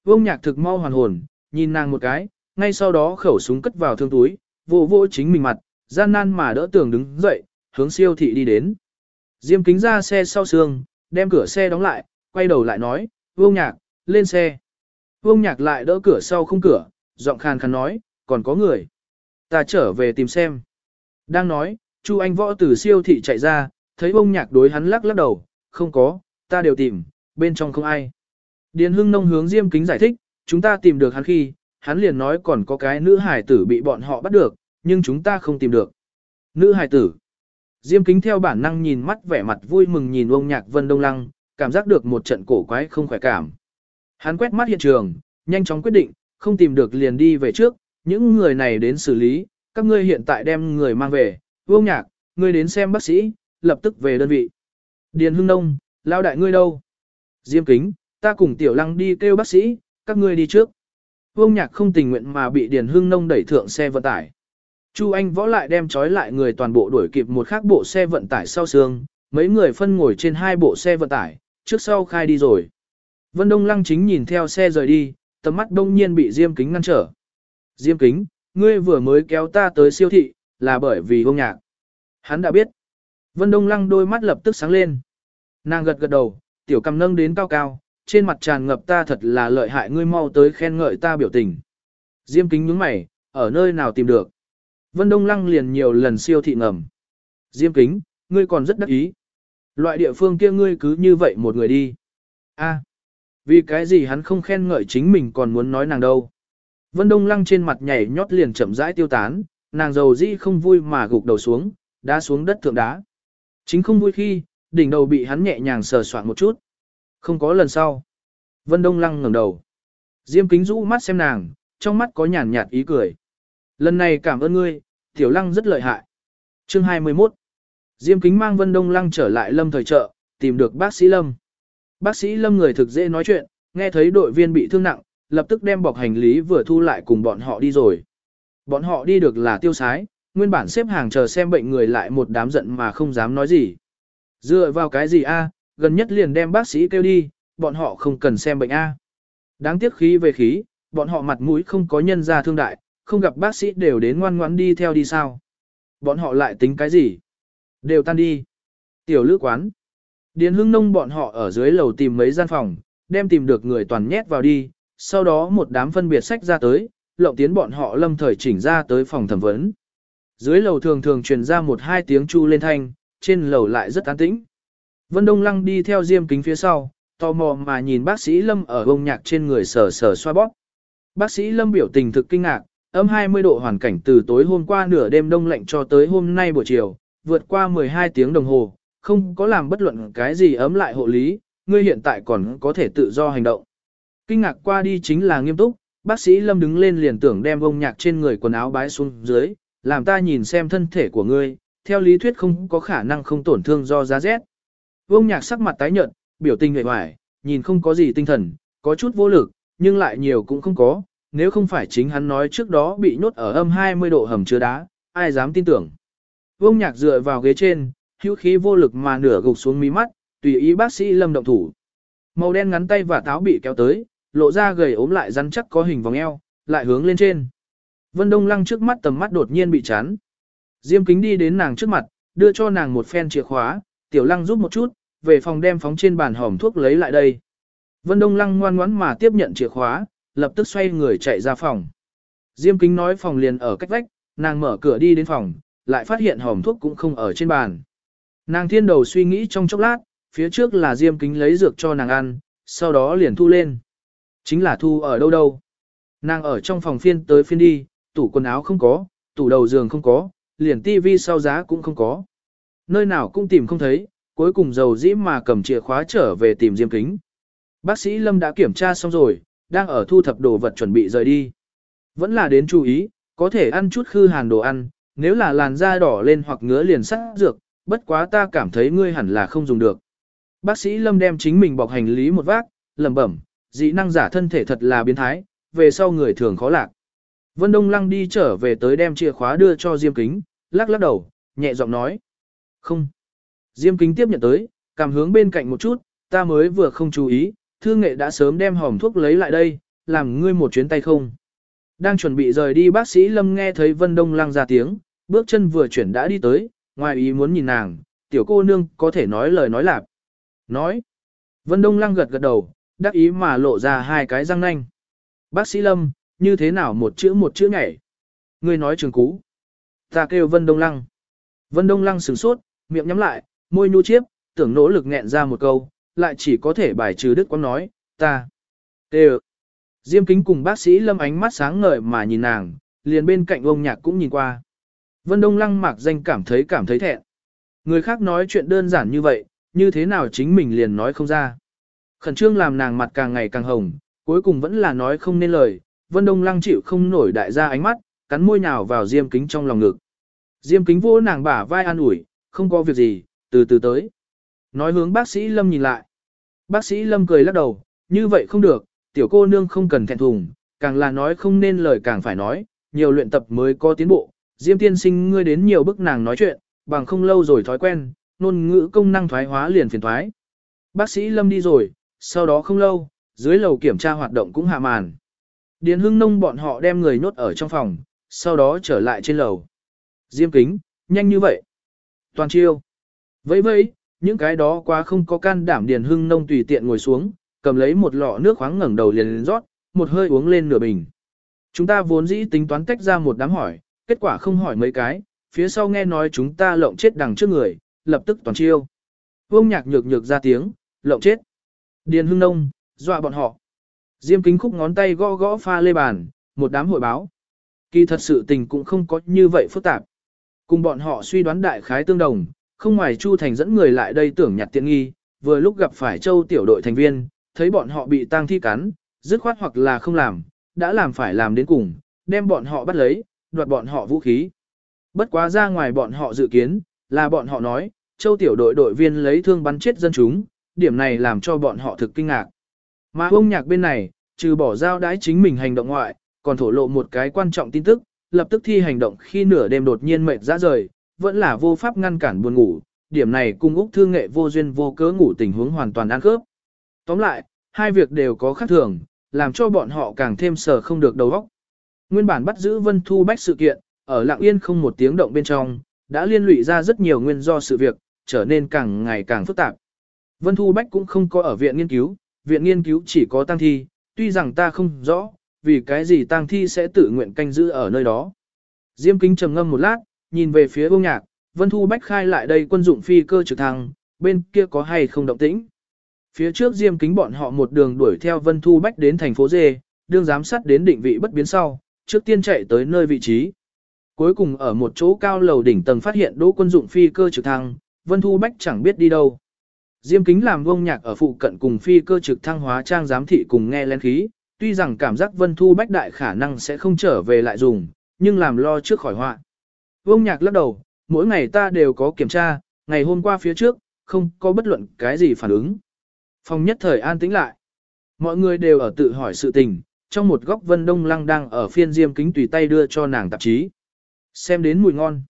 Vương nhạc thực mau hoàn hồn, nhìn nàng một cái, ngay sau đó khẩu súng cất vào thương túi, vô vô chính mình mặt, gian nan mà đỡ tường đứng dậy, hướng siêu thị đi đến. Diêm kính ra xe sau xương, đem cửa xe đóng lại, quay đầu lại nói, Vương nhạc, lên xe. Vương nhạc lại đỡ cửa sau không cửa, giọng khàn khàn nói, còn có người. Ta trở về tìm xem. Đang nói, Chu Anh Võ từ siêu thị chạy ra, thấy bông nhạc đối hắn lắc lắc đầu, không có, ta đều tìm, bên trong không ai. Điền Hưng Nông hướng Diêm Kính giải thích, chúng ta tìm được hắn khi, hắn liền nói còn có cái nữ hải tử bị bọn họ bắt được, nhưng chúng ta không tìm được. Nữ hải tử. Diêm Kính theo bản năng nhìn mắt vẻ mặt vui mừng nhìn ông nhạc Vân Đông Lăng, cảm giác được một trận cổ quái không khỏe cảm. Hắn quét mắt hiện trường, nhanh chóng quyết định, không tìm được liền đi về trước, những người này đến xử lý, các ngươi hiện tại đem người mang về, vương nhạc, ngươi đến xem bác sĩ, lập tức về đơn vị. Điền Hưng Nông, lao đại ngươi đâu? Diêm Kính, ta cùng Tiểu Lăng đi kêu bác sĩ, các ngươi đi trước. Vương nhạc không tình nguyện mà bị Điền Hưng Nông đẩy thượng xe vận tải. Chu Anh võ lại đem trói lại người toàn bộ đuổi kịp một khác bộ xe vận tải sau xương, mấy người phân ngồi trên hai bộ xe vận tải, trước sau khai đi rồi. Vân Đông Lăng chính nhìn theo xe rời đi, tầm mắt đông nhiên bị Diêm Kính ngăn trở. Diêm Kính, ngươi vừa mới kéo ta tới siêu thị, là bởi vì hông nhạc. Hắn đã biết. Vân Đông Lăng đôi mắt lập tức sáng lên. Nàng gật gật đầu, tiểu cầm nâng đến cao cao, trên mặt tràn ngập ta thật là lợi hại ngươi mau tới khen ngợi ta biểu tình. Diêm Kính nhướng mày, ở nơi nào tìm được. Vân Đông Lăng liền nhiều lần siêu thị ngầm. Diêm Kính, ngươi còn rất đắc ý. Loại địa phương kia ngươi cứ như vậy một người đi. A, vì cái gì hắn không khen ngợi chính mình còn muốn nói nàng đâu. Vân Đông Lăng trên mặt nhảy nhót liền chậm rãi tiêu tán, nàng giàu dĩ không vui mà gục đầu xuống, đá xuống đất thượng đá. Chính không vui khi, đỉnh đầu bị hắn nhẹ nhàng sờ soạn một chút. Không có lần sau. Vân Đông Lăng ngẩng đầu. Diêm kính rũ mắt xem nàng, trong mắt có nhàn nhạt ý cười. Lần này cảm ơn ngươi, Tiểu Lăng rất lợi hại. Chương 21 Diêm kính mang Vân Đông Lăng trở lại lâm thời chợ, tìm được bác sĩ Lâm. Bác sĩ Lâm người thực dễ nói chuyện, nghe thấy đội viên bị thương nặng, lập tức đem bọc hành lý vừa thu lại cùng bọn họ đi rồi. Bọn họ đi được là tiêu sái, nguyên bản xếp hàng chờ xem bệnh người lại một đám giận mà không dám nói gì. Dựa vào cái gì a? gần nhất liền đem bác sĩ kêu đi, bọn họ không cần xem bệnh a. Đáng tiếc khí về khí, bọn họ mặt mũi không có nhân ra thương đại, không gặp bác sĩ đều đến ngoan ngoãn đi theo đi sao. Bọn họ lại tính cái gì? Đều tan đi. Tiểu lữ quán. Điền hưng nông bọn họ ở dưới lầu tìm mấy gian phòng, đem tìm được người toàn nhét vào đi, sau đó một đám phân biệt sách ra tới, lộng tiến bọn họ lâm thời chỉnh ra tới phòng thẩm vấn. Dưới lầu thường thường truyền ra một hai tiếng chu lên thanh, trên lầu lại rất an tĩnh. Vân Đông Lăng đi theo diêm kính phía sau, tò mò mà nhìn bác sĩ Lâm ở bông nhạc trên người sờ sờ xoa bóp. Bác sĩ Lâm biểu tình thực kinh ngạc, âm 20 độ hoàn cảnh từ tối hôm qua nửa đêm đông lạnh cho tới hôm nay buổi chiều, vượt qua 12 tiếng đồng hồ, không có làm bất luận cái gì ấm lại hộ lý, ngươi hiện tại còn có thể tự do hành động. Kinh ngạc qua đi chính là nghiêm túc, bác sĩ Lâm đứng lên liền tưởng đem bông nhạc trên người quần áo bái xuống dưới, làm ta nhìn xem thân thể của ngươi, theo lý thuyết không có khả năng không tổn thương do giá rét. Vông nhạc sắc mặt tái nhợt, biểu tình hề hoài, nhìn không có gì tinh thần, có chút vô lực, nhưng lại nhiều cũng không có, nếu không phải chính hắn nói trước đó bị nhốt ở âm 20 độ hầm chứa đá, ai dám tin tưởng. Vông nhạc dựa vào ghế trên, hữu khí vô lực mà nửa gục xuống mí mắt, tùy ý bác sĩ lâm động thủ. Màu đen ngắn tay và táo bị kéo tới, lộ ra gầy ốm lại rắn chắc có hình vòng eo, lại hướng lên trên. Vân Đông Lăng trước mắt tầm mắt đột nhiên bị chán. Diêm kính đi đến nàng trước mặt, đưa cho nàng một phen chìa khóa, tiểu lăng giúp một chút, về phòng đem phóng trên bàn hòm thuốc lấy lại đây. Vân Đông Lăng ngoan ngoãn mà tiếp nhận chìa khóa, lập tức xoay người chạy ra phòng. Diêm kính nói phòng liền ở cách vách, nàng mở cửa đi đến phòng, lại phát hiện hòm thuốc cũng không ở trên bàn. Nàng thiên đầu suy nghĩ trong chốc lát, phía trước là Diêm kính lấy dược cho nàng ăn, sau đó liền thu lên. Chính là thu ở đâu đâu. Nàng ở trong phòng phiên tới phiên đi, tủ quần áo không có, tủ đầu giường không có, liền tivi sau giá cũng không có. Nơi nào cũng tìm không thấy, cuối cùng dầu dĩ mà cầm chìa khóa trở về tìm Diêm Kính. Bác sĩ Lâm đã kiểm tra xong rồi, đang ở thu thập đồ vật chuẩn bị rời đi. Vẫn là đến chú ý, có thể ăn chút khư hàn đồ ăn, nếu là làn da đỏ lên hoặc ngứa liền sắc dược, bất quá ta cảm thấy ngươi hẳn là không dùng được. Bác sĩ Lâm đem chính mình bọc hành lý một vác, lẩm bẩm, dị năng giả thân thể thật là biến thái, về sau người thường khó lạc. Vân Đông Lăng đi trở về tới đem chìa khóa đưa cho Diêm Kính, lắc lắc đầu, nhẹ giọng nói. Không. Diêm Kính tiếp nhận tới, cảm hướng bên cạnh một chút, ta mới vừa không chú ý, thương nghệ đã sớm đem hòm thuốc lấy lại đây, làm ngươi một chuyến tay không. Đang chuẩn bị rời đi bác sĩ Lâm nghe thấy Vân Đông Lăng ra tiếng, bước chân vừa chuyển đã đi tới, ngoài ý muốn nhìn nàng, tiểu cô nương có thể nói lời nói lạp. Nói. Vân Đông Lăng gật gật đầu, đắc ý mà lộ ra hai cái răng nanh. Bác sĩ Lâm, như thế nào một chữ một chữ nhảy. Ngươi nói trường cú. Ta kêu Vân Đông Lăng. Vân Đông Lăng sửng sốt, miệng nhắm lại, môi nhu chiếp, tưởng nỗ lực nghẹn ra một câu, lại chỉ có thể bài trừ đức quang nói, ta. Tê Diêm kính cùng bác sĩ Lâm ánh mắt sáng ngời mà nhìn nàng, liền bên cạnh ông nhạc cũng nhìn qua. Vân Đông Lăng mạc danh cảm thấy cảm thấy thẹn. Người khác nói chuyện đơn giản như vậy, như thế nào chính mình liền nói không ra. Khẩn trương làm nàng mặt càng ngày càng hồng, cuối cùng vẫn là nói không nên lời, Vân Đông Lăng chịu không nổi đại gia ánh mắt, cắn môi nhào vào Diêm Kính trong lòng ngực. Diêm Kính vỗ nàng bả vai an ủi, không có việc gì, từ từ tới. Nói hướng bác sĩ Lâm nhìn lại. Bác sĩ Lâm cười lắc đầu, như vậy không được, tiểu cô nương không cần thẹn thùng, càng là nói không nên lời càng phải nói, nhiều luyện tập mới có tiến bộ. Diêm tiên sinh ngươi đến nhiều bức nàng nói chuyện, bằng không lâu rồi thói quen, ngôn ngữ công năng thoái hóa liền phiền thoái. Bác sĩ Lâm đi rồi, sau đó không lâu, Dưới lầu kiểm tra hoạt động cũng hạ màn. Điền hưng nông bọn họ đem người nhốt ở trong phòng, sau đó trở lại trên lầu. Diêm kính, nhanh như vậy. Toàn chiêu. Vẫy vẫy, những cái đó quá không có can đảm Điền hưng nông tùy tiện ngồi xuống, cầm lấy một lọ nước khoáng ngẩng đầu liền rót, một hơi uống lên nửa bình. Chúng ta vốn dĩ tính toán tách ra một đám hỏi, kết quả không hỏi mấy cái, phía sau nghe nói chúng ta lộng chết đằng trước người, lập tức toàn chiêu. Vương nhạc nhược nhược ra tiếng, lộng chết. Điền hưng nông, dọa bọn họ. Diêm kính khúc ngón tay gõ gõ pha lê bàn, một đám hội báo. Kỳ thật sự tình cũng không có như vậy phức tạp. Cùng bọn họ suy đoán đại khái tương đồng, không ngoài Chu Thành dẫn người lại đây tưởng nhặt tiện nghi, vừa lúc gặp phải châu tiểu đội thành viên, thấy bọn họ bị tang thi cắn, dứt khoát hoặc là không làm, đã làm phải làm đến cùng, đem bọn họ bắt lấy, đoạt bọn họ vũ khí. Bất quá ra ngoài bọn họ dự kiến, là bọn họ nói, châu tiểu đội đội viên lấy thương bắn chết dân chúng, điểm này làm cho bọn họ thực kinh ngạc. Mà ông nhạc bên này, trừ bỏ giao đái chính mình hành động ngoại, còn thổ lộ một cái quan trọng tin tức, lập tức thi hành động khi nửa đêm đột nhiên mệt ra rời, vẫn là vô pháp ngăn cản buồn ngủ, điểm này cung Úc Thương Nghệ vô duyên vô cớ ngủ tình huống hoàn toàn ăn khớp. Tóm lại, hai việc đều có khác thường, làm cho bọn họ càng thêm sờ không được đầu óc. Nguyên bản bắt giữ Vân Thu Bách sự kiện, ở lặng yên không một tiếng động bên trong, đã liên lụy ra rất nhiều nguyên do sự việc, trở nên càng ngày càng phức tạp. Vân Thu Bách cũng không có ở viện nghiên cứu, viện nghiên cứu chỉ có tăng thi, tuy rằng ta không rõ, vì cái gì tăng thi sẽ tự nguyện canh giữ ở nơi đó. Diêm kính trầm ngâm một lát, nhìn về phía bông nhạc, Vân Thu Bách khai lại đây quân dụng phi cơ trực thăng, bên kia có hay không động tĩnh. Phía trước Diêm kính bọn họ một đường đuổi theo Vân Thu Bách đến thành phố Dê, đương giám sát đến định vị bất biến sau, trước tiên chạy tới nơi vị trí. Cuối cùng ở một chỗ cao lầu đỉnh tầng phát hiện đỗ quân dụng phi cơ trực thăng, Vân Thu Bách chẳng biết đi đâu. Diêm kính làm vông nhạc ở phụ cận cùng phi cơ trực thăng hóa trang giám thị cùng nghe lén khí, tuy rằng cảm giác Vân Thu Bách đại khả năng sẽ không trở về lại dùng, nhưng làm lo trước khỏi họa. Vông nhạc lắc đầu, mỗi ngày ta đều có kiểm tra, ngày hôm qua phía trước, không có bất luận cái gì phản ứng. Phòng nhất thời an tĩnh lại. Mọi người đều ở tự hỏi sự tình, trong một góc Vân Đông Lăng đang ở phiên diêm kính tùy tay đưa cho nàng tạp chí. Xem đến mùi ngon.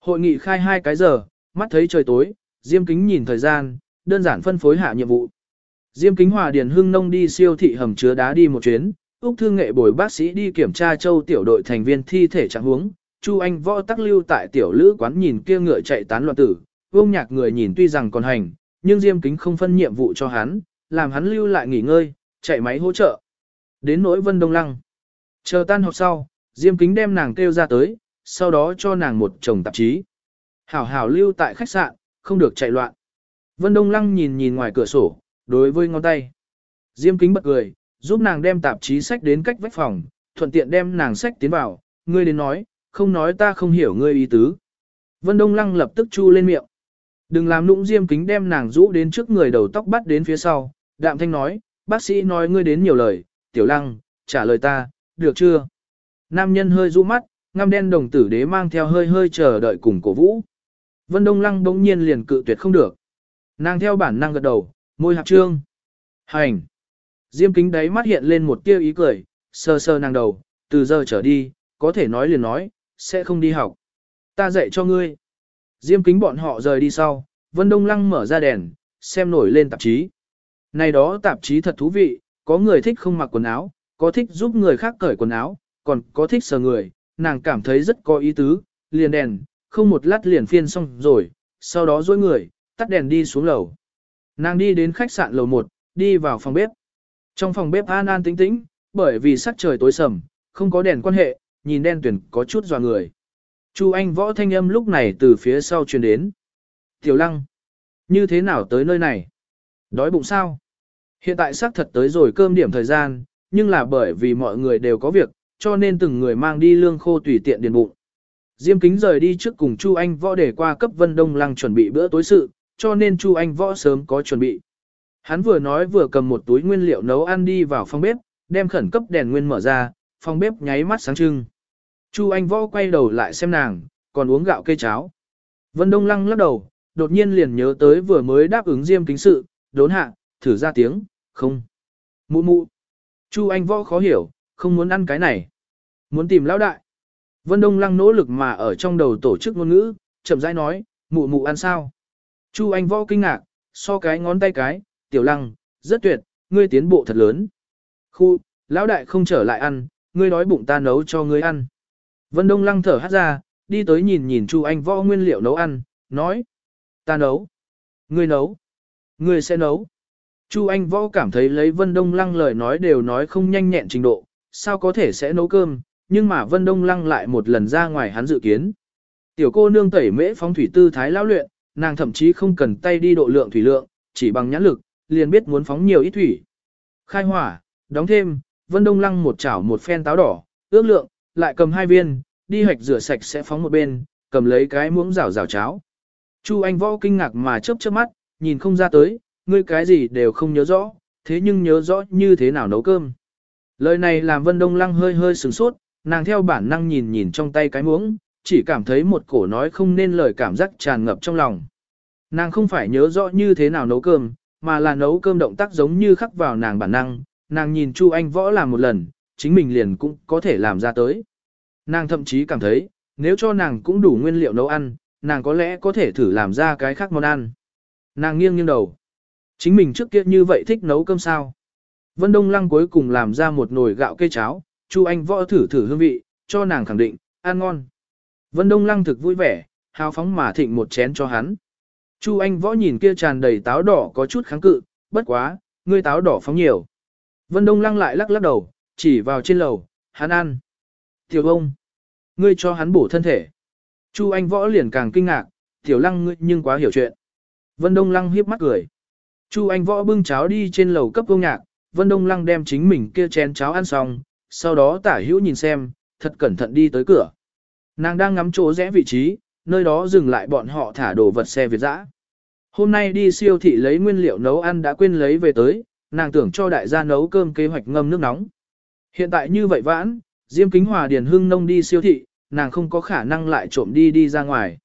Hội nghị khai hai cái giờ, mắt thấy trời tối, diêm kính nhìn thời gian, đơn giản phân phối hạ nhiệm vụ. Diêm Kính Hòa Điền Hưng Nông đi siêu thị hầm chứa đá đi một chuyến, Úc Thương Nghệ bồi bác sĩ đi kiểm tra châu tiểu đội thành viên thi thể trạng huống, Chu Anh võ tắc lưu tại tiểu lữ quán nhìn kia ngựa chạy tán loạn tử, vông nhạc người nhìn tuy rằng còn hành, nhưng Diêm Kính không phân nhiệm vụ cho hắn, làm hắn lưu lại nghỉ ngơi, chạy máy hỗ trợ. Đến nỗi Vân Đông Lăng. Chờ tan học sau, Diêm Kính đem nàng kêu ra tới, sau đó cho nàng một chồng tạp chí. Hảo hảo lưu tại khách sạn, không được chạy loạn. Vân Đông Lăng nhìn nhìn ngoài cửa sổ, đối với ngón tay. Diêm kính bật cười, giúp nàng đem tạp chí sách đến cách vách phòng, thuận tiện đem nàng sách tiến vào, ngươi đến nói, không nói ta không hiểu ngươi ý tứ. Vân Đông Lăng lập tức chu lên miệng. Đừng làm nũng diêm kính đem nàng rũ đến trước người đầu tóc bắt đến phía sau, đạm thanh nói, bác sĩ nói ngươi đến nhiều lời, tiểu lăng, trả lời ta, được chưa? Nam nhân hơi rũ mắt, ngăm đen đồng tử đế mang theo hơi hơi chờ đợi cùng cổ vũ. Vân Đông Lăng bỗng nhiên liền cự tuyệt không được. Nàng theo bản năng gật đầu, môi hạp trương. Hành. Diêm kính đáy mắt hiện lên một tia ý cười, sơ sơ nàng đầu, từ giờ trở đi, có thể nói liền nói, sẽ không đi học. Ta dạy cho ngươi. Diêm kính bọn họ rời đi sau, Vân Đông Lăng mở ra đèn, xem nổi lên tạp chí. Này đó tạp chí thật thú vị, có người thích không mặc quần áo, có thích giúp người khác cởi quần áo, còn có thích sờ người, nàng cảm thấy rất có ý tứ, liền đèn, không một lát liền phiên xong rồi, sau đó dối người, tắt đèn đi xuống lầu. Nàng đi đến khách sạn lầu 1, đi vào phòng bếp. Trong phòng bếp an an tĩnh tĩnh, bởi vì sắc trời tối sầm, không có đèn quan hệ, nhìn đen tuyển có chút dò người. Chu Anh võ thanh âm lúc này từ phía sau truyền đến. Tiểu lăng, như thế nào tới nơi này? Đói bụng sao? Hiện tại xác thật tới rồi cơm điểm thời gian, nhưng là bởi vì mọi người đều có việc, cho nên từng người mang đi lương khô tùy tiện điền bụng. Diêm kính rời đi trước cùng Chu Anh võ để qua cấp Vân Đông Lăng chuẩn bị bữa tối sự, cho nên Chu Anh võ sớm có chuẩn bị. Hắn vừa nói vừa cầm một túi nguyên liệu nấu ăn đi vào phòng bếp, đem khẩn cấp đèn nguyên mở ra, phòng bếp nháy mắt sáng trưng. Chu Anh võ quay đầu lại xem nàng, còn uống gạo cây cháo. Vân Đông Lăng lắc đầu, đột nhiên liền nhớ tới vừa mới đáp ứng Diêm kính sự, đốn hạ, thử ra tiếng, không. Mụ mụ. Chu Anh võ khó hiểu, không muốn ăn cái này. Muốn tìm lão đại. Vân Đông Lăng nỗ lực mà ở trong đầu tổ chức ngôn ngữ, chậm rãi nói, mụ mụ ăn sao? Chu Anh Võ kinh ngạc, so cái ngón tay cái, tiểu lăng, rất tuyệt, ngươi tiến bộ thật lớn. Khu, lão đại không trở lại ăn, ngươi đói bụng ta nấu cho ngươi ăn. Vân Đông Lăng thở hát ra, đi tới nhìn nhìn Chu Anh Võ nguyên liệu nấu ăn, nói. Ta nấu. Ngươi nấu. Ngươi sẽ nấu. Chu Anh Võ cảm thấy lấy Vân Đông Lăng lời nói đều nói không nhanh nhẹn trình độ, sao có thể sẽ nấu cơm, nhưng mà Vân Đông Lăng lại một lần ra ngoài hắn dự kiến. Tiểu cô nương tẩy mễ phóng thủy tư thái lão luyện, nàng thậm chí không cần tay đi độ lượng thủy lượng, chỉ bằng nhãn lực, liền biết muốn phóng nhiều ít thủy. Khai hỏa, đóng thêm, Vân Đông Lăng một chảo một phen táo đỏ, ước lượng, lại cầm hai viên, đi hạch rửa sạch sẽ phóng một bên, cầm lấy cái muỗng rảo rảo cháo. Chu Anh Võ kinh ngạc mà chớp chớp mắt, nhìn không ra tới, ngươi cái gì đều không nhớ rõ, thế nhưng nhớ rõ như thế nào nấu cơm. Lời này làm Vân Đông Lăng hơi hơi sửng sốt, nàng theo bản năng nhìn nhìn trong tay cái muỗng, chỉ cảm thấy một cổ nói không nên lời cảm giác tràn ngập trong lòng. Nàng không phải nhớ rõ như thế nào nấu cơm, mà là nấu cơm động tác giống như khắc vào nàng bản năng, nàng nhìn Chu Anh Võ làm một lần, chính mình liền cũng có thể làm ra tới. Nàng thậm chí cảm thấy, nếu cho nàng cũng đủ nguyên liệu nấu ăn, nàng có lẽ có thể thử làm ra cái khác món ăn. Nàng nghiêng nghiêng đầu. Chính mình trước kia như vậy thích nấu cơm sao. Vân Đông Lăng cuối cùng làm ra một nồi gạo cây cháo, Chu Anh Võ thử thử hương vị, cho nàng khẳng định, ăn ngon. Vân Đông Lăng thực vui vẻ, hào phóng mà thịnh một chén cho hắn. Chu Anh Võ nhìn kia tràn đầy táo đỏ có chút kháng cự, bất quá, ngươi táo đỏ phóng nhiều. Vân Đông Lăng lại lắc lắc đầu, chỉ vào trên lầu, hắn ăn. Tiểu ông, ngươi cho hắn bổ thân thể. Chu Anh Võ liền càng kinh ngạc, Tiểu Lăng ngươi nhưng quá hiểu chuyện. Vân Đông Lăng hiếp mắt cười. Chu Anh Võ bưng cháo đi trên lầu cấp công nhạc, Vân Đông Lăng đem chính mình kia chén cháo ăn xong, sau đó tả hữu nhìn xem, thật cẩn thận đi tới cửa. Nàng đang ngắm chỗ rẽ vị trí, nơi đó dừng lại bọn họ thả đồ vật xe Việt dã. Hôm nay đi siêu thị lấy nguyên liệu nấu ăn đã quên lấy về tới, nàng tưởng cho đại gia nấu cơm kế hoạch ngâm nước nóng. Hiện tại như vậy vãn, Diêm Kính Hòa Điền Hưng Nông đi siêu thị, nàng không có khả năng lại trộm đi đi ra ngoài.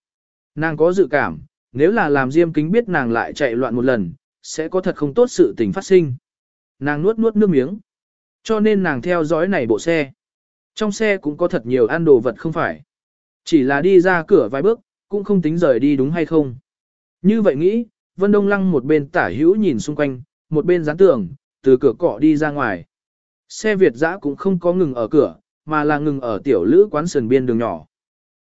Nàng có dự cảm, nếu là làm Diêm Kính biết nàng lại chạy loạn một lần, sẽ có thật không tốt sự tình phát sinh. Nàng nuốt nuốt nước miếng. Cho nên nàng theo dõi này bộ xe. Trong xe cũng có thật nhiều ăn đồ vật không phải. Chỉ là đi ra cửa vài bước, cũng không tính rời đi đúng hay không. Như vậy nghĩ, Vân Đông Lăng một bên tả hữu nhìn xung quanh, một bên dán tường, từ cửa cọ đi ra ngoài. Xe Việt dã cũng không có ngừng ở cửa, mà là ngừng ở tiểu lữ quán sườn biên đường nhỏ.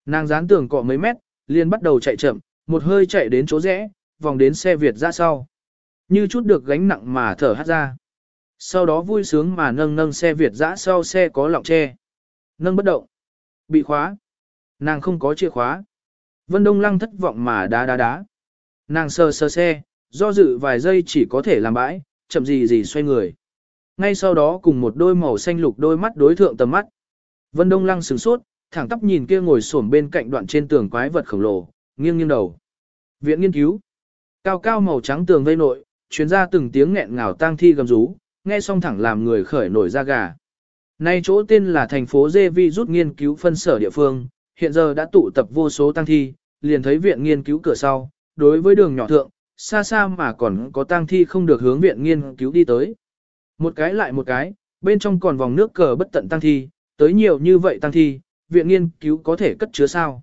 Nàng dán tường cọ mấy mét, liền bắt đầu chạy chậm, một hơi chạy đến chỗ rẽ, vòng đến xe Việt ra sau. Như chút được gánh nặng mà thở hát ra. Sau đó vui sướng mà nâng nâng xe Việt dã sau xe có lọng tre. Nâng bất động. Bị khóa. Nàng không có chìa khóa. Vân Đông Lăng thất vọng mà đá đá đá. Nàng sờ sờ xe, do dự vài giây chỉ có thể làm bãi, chậm gì gì xoay người. Ngay sau đó cùng một đôi màu xanh lục đôi mắt đối thượng tầm mắt. Vân Đông Lăng sửng sốt, thẳng tắp nhìn kia ngồi xổm bên cạnh đoạn trên tường quái vật khổng lồ, nghiêng nghiêng đầu. Viện nghiên cứu. Cao cao màu trắng tường vây nội, chuyến ra từng tiếng nghẹn ngào tang thi gầm rú, nghe xong thẳng làm người khởi nổi da gà. Nay chỗ tên là thành phố Dê Vi rút nghiên cứu phân sở địa phương, hiện giờ đã tụ tập vô số tang thi, liền thấy viện nghiên cứu cửa sau, đối với đường nhỏ thượng, xa xa mà còn có tang thi không được hướng viện nghiên cứu đi tới. Một cái lại một cái, bên trong còn vòng nước cờ bất tận tang thi, tới nhiều như vậy tang thi, viện nghiên cứu có thể cất chứa sao?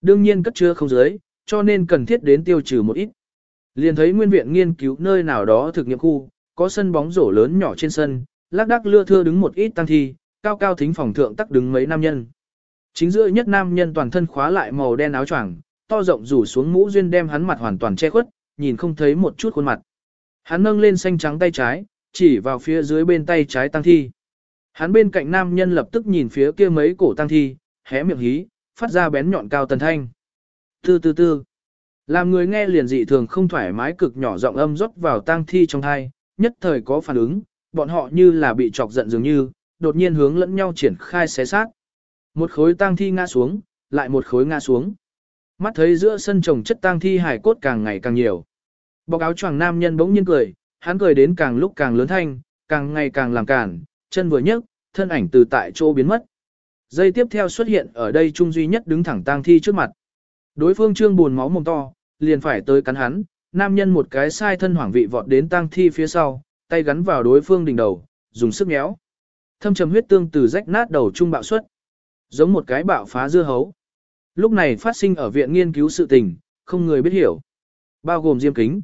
Đương nhiên cất chứa không dưới, cho nên cần thiết đến tiêu trừ một ít. Liền thấy nguyên viện nghiên cứu nơi nào đó thực nghiệm khu, có sân bóng rổ lớn nhỏ trên sân, lác đác lưa thưa đứng một ít tăng thi, cao cao thính phòng thượng tắc đứng mấy nam nhân. Chính giữa nhất nam nhân toàn thân khóa lại màu đen áo choàng, to rộng rủ xuống mũ duyên đem hắn mặt hoàn toàn che khuất, nhìn không thấy một chút khuôn mặt. Hắn nâng lên xanh trắng tay trái, chỉ vào phía dưới bên tay trái tăng thi. Hắn bên cạnh nam nhân lập tức nhìn phía kia mấy cổ tăng thi, hé miệng hí, phát ra bén nhọn cao tần thanh. Tư tư tư. Làm người nghe liền dị thường không thoải mái cực nhỏ giọng âm rót vào tang thi trong thai, nhất thời có phản ứng, bọn họ như là bị chọc giận dường như, đột nhiên hướng lẫn nhau triển khai xé xác. Một khối tang thi ngã xuống, lại một khối ngã xuống. Mắt thấy giữa sân trồng chất tang thi hải cốt càng ngày càng nhiều. Bọc áo choàng nam nhân bỗng nhiên cười, hắn cười đến càng lúc càng lớn thanh, càng ngày càng làm cản, chân vừa nhấc, thân ảnh từ tại chỗ biến mất. dây tiếp theo xuất hiện ở đây trung duy nhất đứng thẳng tang thi trước mặt. Đối phương trương buồn máu mồm to, liền phải tới cắn hắn, nam nhân một cái sai thân hoảng vị vọt đến tang thi phía sau, tay gắn vào đối phương đỉnh đầu, dùng sức nhéo. Thâm trầm huyết tương từ rách nát đầu trung bạo xuất, giống một cái bạo phá dưa hấu. Lúc này phát sinh ở viện nghiên cứu sự tình, không người biết hiểu. Bao gồm Diêm Kính.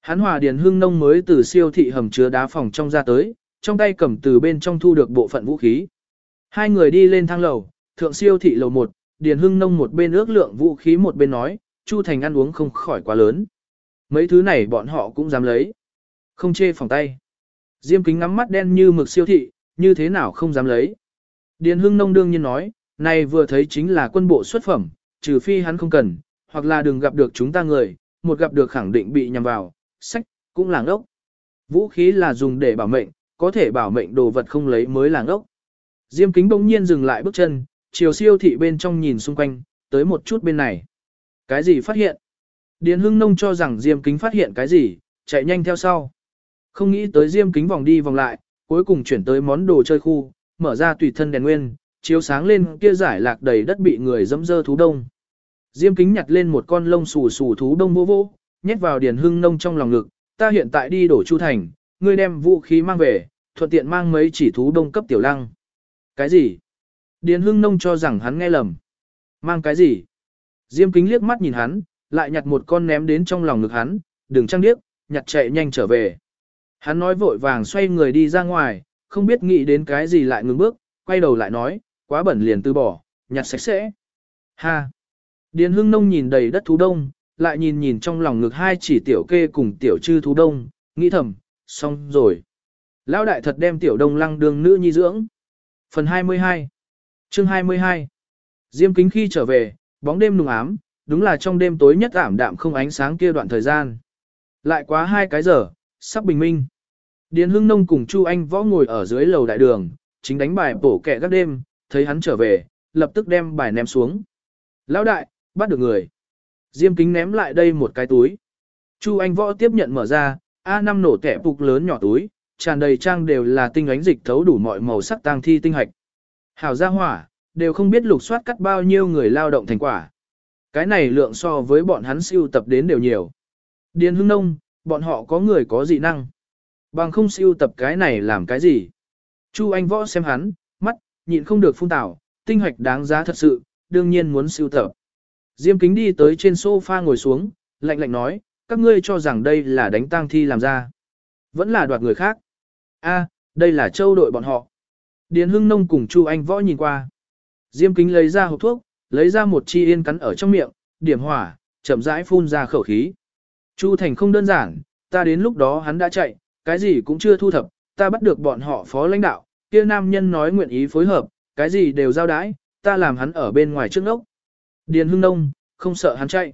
Hắn hòa Điền Hưng Nông mới từ siêu thị hầm chứa đá phòng trong ra tới, trong tay cầm từ bên trong thu được bộ phận vũ khí. Hai người đi lên thang lầu, thượng siêu thị lầu 1, Điền Hưng Nông một bên ước lượng vũ khí một bên nói, Chu Thành ăn uống không khỏi quá lớn. Mấy thứ này bọn họ cũng dám lấy. Không chê phòng tay. Diêm kính ngắm mắt đen như mực siêu thị, như thế nào không dám lấy. Điền Hưng Nông đương nhiên nói, này vừa thấy chính là quân bộ xuất phẩm, trừ phi hắn không cần, hoặc là đừng gặp được chúng ta người, một gặp được khẳng định bị nhầm vào, sách, cũng làng ốc. Vũ khí là dùng để bảo mệnh, có thể bảo mệnh đồ vật không lấy mới làng ốc. Diêm kính bỗng nhiên dừng lại bước chân, chiều siêu thị bên trong nhìn xung quanh, tới một chút bên này. Cái gì phát hiện? Điền Hưng Nông cho rằng Diêm kính phát hiện cái gì, chạy nhanh theo sau. Không nghĩ tới Diêm kính vòng đi vòng lại, cuối cùng chuyển tới món đồ chơi khu, mở ra tùy thân đèn nguyên, chiếu sáng lên kia giải lạc đầy đất bị người dẫm dơ thú đông. Diêm kính nhặt lên một con lông xù xù thú đông vô vô, nhét vào Điền Hưng Nông trong lòng ngực, ta hiện tại đi đổ Chu Thành, ngươi đem vũ khí mang về, thuận tiện mang mấy chỉ thú đông cấp tiểu lăng. Cái gì? Điền Hưng Nông cho rằng hắn nghe lầm. Mang cái gì? Diêm kính liếc mắt nhìn hắn, lại nhặt một con ném đến trong lòng ngực hắn, đừng trăng điếc, nhặt chạy nhanh trở về. Hắn nói vội vàng xoay người đi ra ngoài, không biết nghĩ đến cái gì lại ngừng bước, quay đầu lại nói, quá bẩn liền từ bỏ, nhặt sạch sẽ. Ha! Điền Hưng Nông nhìn đầy đất thú đông, lại nhìn nhìn trong lòng ngực hai chỉ tiểu kê cùng tiểu chư thú đông, nghĩ thầm, xong rồi. Lão đại thật đem tiểu đông lăng đường nữ nhi dưỡng. Phần 22 Chương 22 Diêm kính khi trở về, bóng đêm nùng ám, đúng là trong đêm tối nhất ảm đạm không ánh sáng kia đoạn thời gian. Lại quá hai cái giờ, sắp bình minh. Điền Hưng Nông cùng Chu Anh võ ngồi ở dưới lầu đại đường, chính đánh bài bổ kẻ các đêm, thấy hắn trở về, lập tức đem bài ném xuống. Lão đại, bắt được người. Diêm kính ném lại đây một cái túi. Chu Anh võ tiếp nhận mở ra, A5 nổ kẻ phục lớn nhỏ túi, tràn đầy trang đều là tinh ánh dịch thấu đủ mọi màu sắc tang thi tinh hạch. Hảo gia hỏa, đều không biết lục soát cắt bao nhiêu người lao động thành quả. Cái này lượng so với bọn hắn siêu tập đến đều nhiều. Điền hưng nông, bọn họ có người có dị năng. Bằng không siêu tập cái này làm cái gì. Chu Anh Võ xem hắn, mắt, nhịn không được phun tảo, tinh hoạch đáng giá thật sự, đương nhiên muốn siêu tập. Diêm kính đi tới trên sofa ngồi xuống, lạnh lạnh nói, các ngươi cho rằng đây là đánh tang thi làm ra. Vẫn là đoạt người khác. a đây là châu đội bọn họ. Điền Hưng Nông cùng Chu Anh Võ nhìn qua. Diêm kính lấy ra hộp thuốc, lấy ra một chi yên cắn ở trong miệng, điểm hỏa, chậm rãi phun ra khẩu khí. Chu Thành không đơn giản, ta đến lúc đó hắn đã chạy, cái gì cũng chưa thu thập, ta bắt được bọn họ phó lãnh đạo, kia nam nhân nói nguyện ý phối hợp, cái gì đều giao đái, ta làm hắn ở bên ngoài trước ốc. Điền Hưng Nông, không sợ hắn chạy.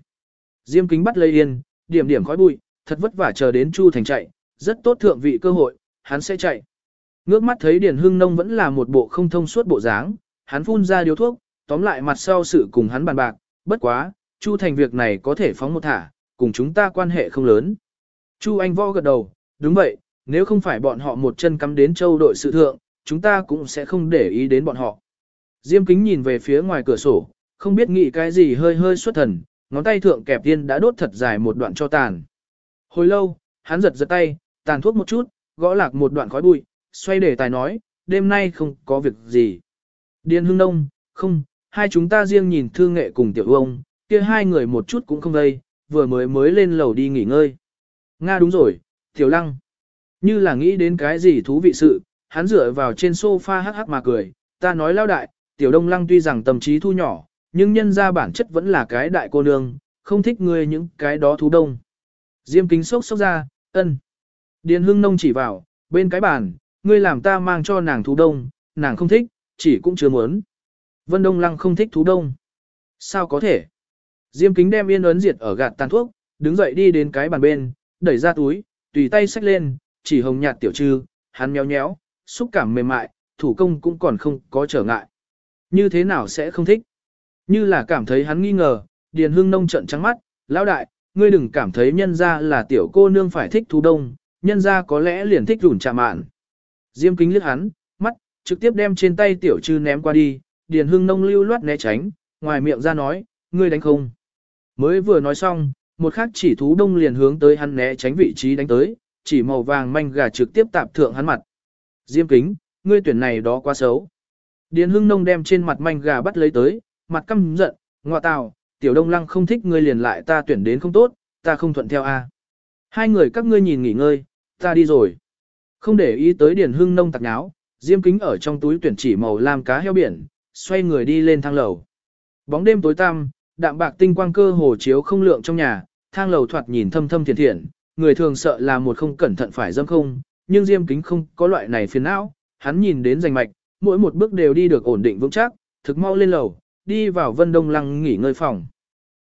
Diêm kính bắt lấy yên, điểm điểm khói bụi, thật vất vả chờ đến Chu Thành chạy, rất tốt thượng vị cơ hội, hắn sẽ chạy. Ngước mắt thấy Điền Hưng Nông vẫn là một bộ không thông suốt bộ dáng, hắn phun ra điếu thuốc, tóm lại mặt sau sự cùng hắn bàn bạc, bất quá, Chu Thành việc này có thể phóng một thả, cùng chúng ta quan hệ không lớn. Chu Anh Võ gật đầu, đúng vậy, nếu không phải bọn họ một chân cắm đến châu đội sự thượng, chúng ta cũng sẽ không để ý đến bọn họ. Diêm kính nhìn về phía ngoài cửa sổ, không biết nghĩ cái gì hơi hơi xuất thần, ngón tay thượng kẹp tiên đã đốt thật dài một đoạn cho tàn. Hồi lâu, hắn giật giật tay, tàn thuốc một chút, gõ lạc một đoạn khói bụi, xoay để tài nói, đêm nay không có việc gì. Điền hương đông, không, hai chúng ta riêng nhìn thương nghệ cùng tiểu ông, kia hai người một chút cũng không đây, vừa mới mới lên lầu đi nghỉ ngơi. Nga đúng rồi, tiểu lăng. Như là nghĩ đến cái gì thú vị sự, hắn dựa vào trên sofa hắc hắc mà cười, ta nói lao đại, tiểu đông lăng tuy rằng tâm trí thu nhỏ, nhưng nhân ra bản chất vẫn là cái đại cô nương, không thích ngươi những cái đó thú đông. Diêm kính sốc sốc ra, ân. Điền hương nông chỉ vào, bên cái bàn, ngươi làm ta mang cho nàng thú đông, nàng không thích, chỉ cũng chưa muốn. Vân Đông Lăng không thích thú đông. Sao có thể? Diêm kính đem yên ấn diệt ở gạt tàn thuốc, đứng dậy đi đến cái bàn bên, đẩy ra túi, tùy tay xách lên, chỉ hồng nhạt tiểu trư, hắn méo nhéo, xúc cảm mềm mại, thủ công cũng còn không có trở ngại. Như thế nào sẽ không thích? Như là cảm thấy hắn nghi ngờ, Điền Hương Nông trận trắng mắt, lão đại, ngươi đừng cảm thấy nhân ra là tiểu cô nương phải thích thú đông, nhân ra có lẽ liền thích rủn trà mạn. Diêm kính liếc hắn, mắt, trực tiếp đem trên tay tiểu trư ném qua đi, Điền Hưng Nông lưu loát né tránh, ngoài miệng ra nói, ngươi đánh không. Mới vừa nói xong, một khắc chỉ thú đông liền hướng tới hắn né tránh vị trí đánh tới, chỉ màu vàng manh gà trực tiếp tạp thượng hắn mặt. Diêm kính, ngươi tuyển này đó quá xấu. Điền Hưng Nông đem trên mặt manh gà bắt lấy tới, mặt căm giận, ngọa tào, tiểu đông lăng không thích ngươi liền lại ta tuyển đến không tốt, ta không thuận theo a. Hai người các ngươi nhìn nghỉ ngơi, ta đi rồi. Không để ý tới Điền Hưng nông tạc nháo, Diêm Kính ở trong túi tuyển chỉ màu lam cá heo biển, xoay người đi lên thang lầu. Bóng đêm tối tăm, đạm bạc tinh quang cơ hồ chiếu không lượng trong nhà, thang lầu thoạt nhìn thâm thâm thiền thiện, người thường sợ là một không cẩn thận phải dâm không, nhưng Diêm Kính không có loại này phiền não, hắn nhìn đến rành mạch, mỗi một bước đều đi được ổn định vững chắc, thực mau lên lầu, đi vào Vân Đông Lăng nghỉ ngơi phòng.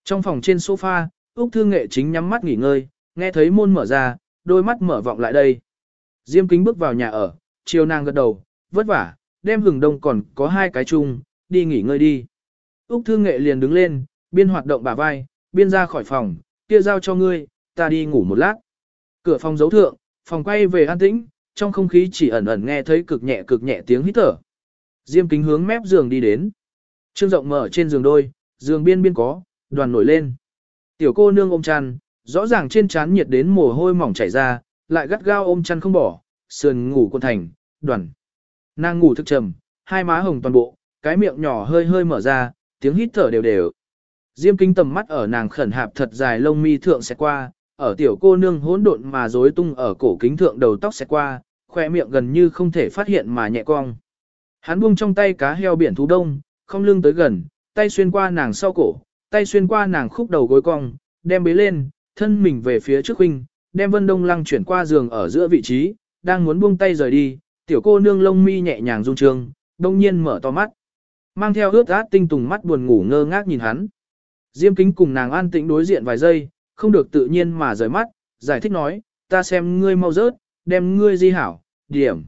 Trong phòng trên sofa, Úc Thư Nghệ chính nhắm mắt nghỉ ngơi, nghe thấy môn mở ra, đôi mắt mở vọng lại đây. Diêm Kính bước vào nhà ở, chiều nàng gật đầu, vất vả, đem hừng đông còn có hai cái chung, đi nghỉ ngơi đi. Úc thương Nghệ liền đứng lên, biên hoạt động bả vai, biên ra khỏi phòng, kia giao cho ngươi, ta đi ngủ một lát. Cửa phòng giấu thượng, phòng quay về an tĩnh, trong không khí chỉ ẩn ẩn nghe thấy cực nhẹ cực nhẹ tiếng hít thở. Diêm kính hướng mép giường đi đến. Trương rộng mở trên giường đôi, giường biên biên có, đoàn nổi lên. Tiểu cô nương ôm chăn, rõ ràng trên trán nhiệt đến mồ hôi mỏng chảy ra, lại gắt gao ôm chăn không bỏ, sườn ngủ con thành, đoàn. Nàng ngủ thức trầm, hai má hồng toàn bộ, cái miệng nhỏ hơi hơi mở ra, tiếng hít thở đều đều. Diêm kính tầm mắt ở nàng khẩn hạp thật dài lông mi thượng sẽ qua, ở tiểu cô nương hỗn độn mà rối tung ở cổ kính thượng đầu tóc sẽ qua, khoe miệng gần như không thể phát hiện mà nhẹ cong. Hắn buông trong tay cá heo biển thú đông, không lưng tới gần, tay xuyên qua nàng sau cổ, tay xuyên qua nàng khúc đầu gối cong, đem bế lên, thân mình về phía trước huynh, đem Vân Đông Lăng chuyển qua giường ở giữa vị trí, đang muốn buông tay rời đi, tiểu cô nương lông mi nhẹ nhàng rung trường, đông nhiên mở to mắt. Mang theo ướt át tinh tùng mắt buồn ngủ ngơ ngác nhìn hắn. Diêm kính cùng nàng an tĩnh đối diện vài giây, không được tự nhiên mà rời mắt, giải thích nói, ta xem ngươi mau rớt, đem ngươi di hảo, điểm.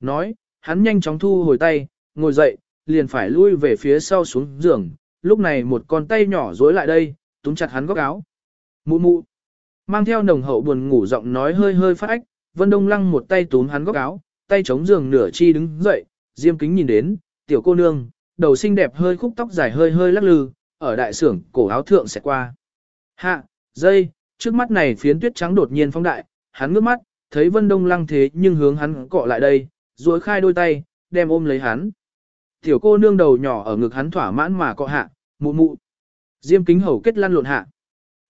Nói, hắn nhanh chóng thu hồi tay, ngồi dậy, liền phải lui về phía sau xuống giường, lúc này một con tay nhỏ dối lại đây, túm chặt hắn góc áo. Mụ mụ, mang theo nồng hậu buồn ngủ giọng nói hơi hơi phát ách, Vân Đông Lăng một tay túm hắn góc áo, tay chống giường nửa chi đứng dậy, Diêm Kính nhìn đến, tiểu cô nương, đầu xinh đẹp hơi khúc tóc dài hơi hơi lắc lư, ở đại sưởng cổ áo thượng sẽ qua. Hạ, dây, trước mắt này phiến tuyết trắng đột nhiên phóng đại, hắn ngước mắt, thấy Vân Đông Lăng thế nhưng hướng hắn cọ lại đây, duỗi khai đôi tay, đem ôm lấy hắn. Tiểu cô nương đầu nhỏ ở ngực hắn thỏa mãn mà cọ hạ, mụ mụ. Diêm kính hầu kết lăn lộn hạ.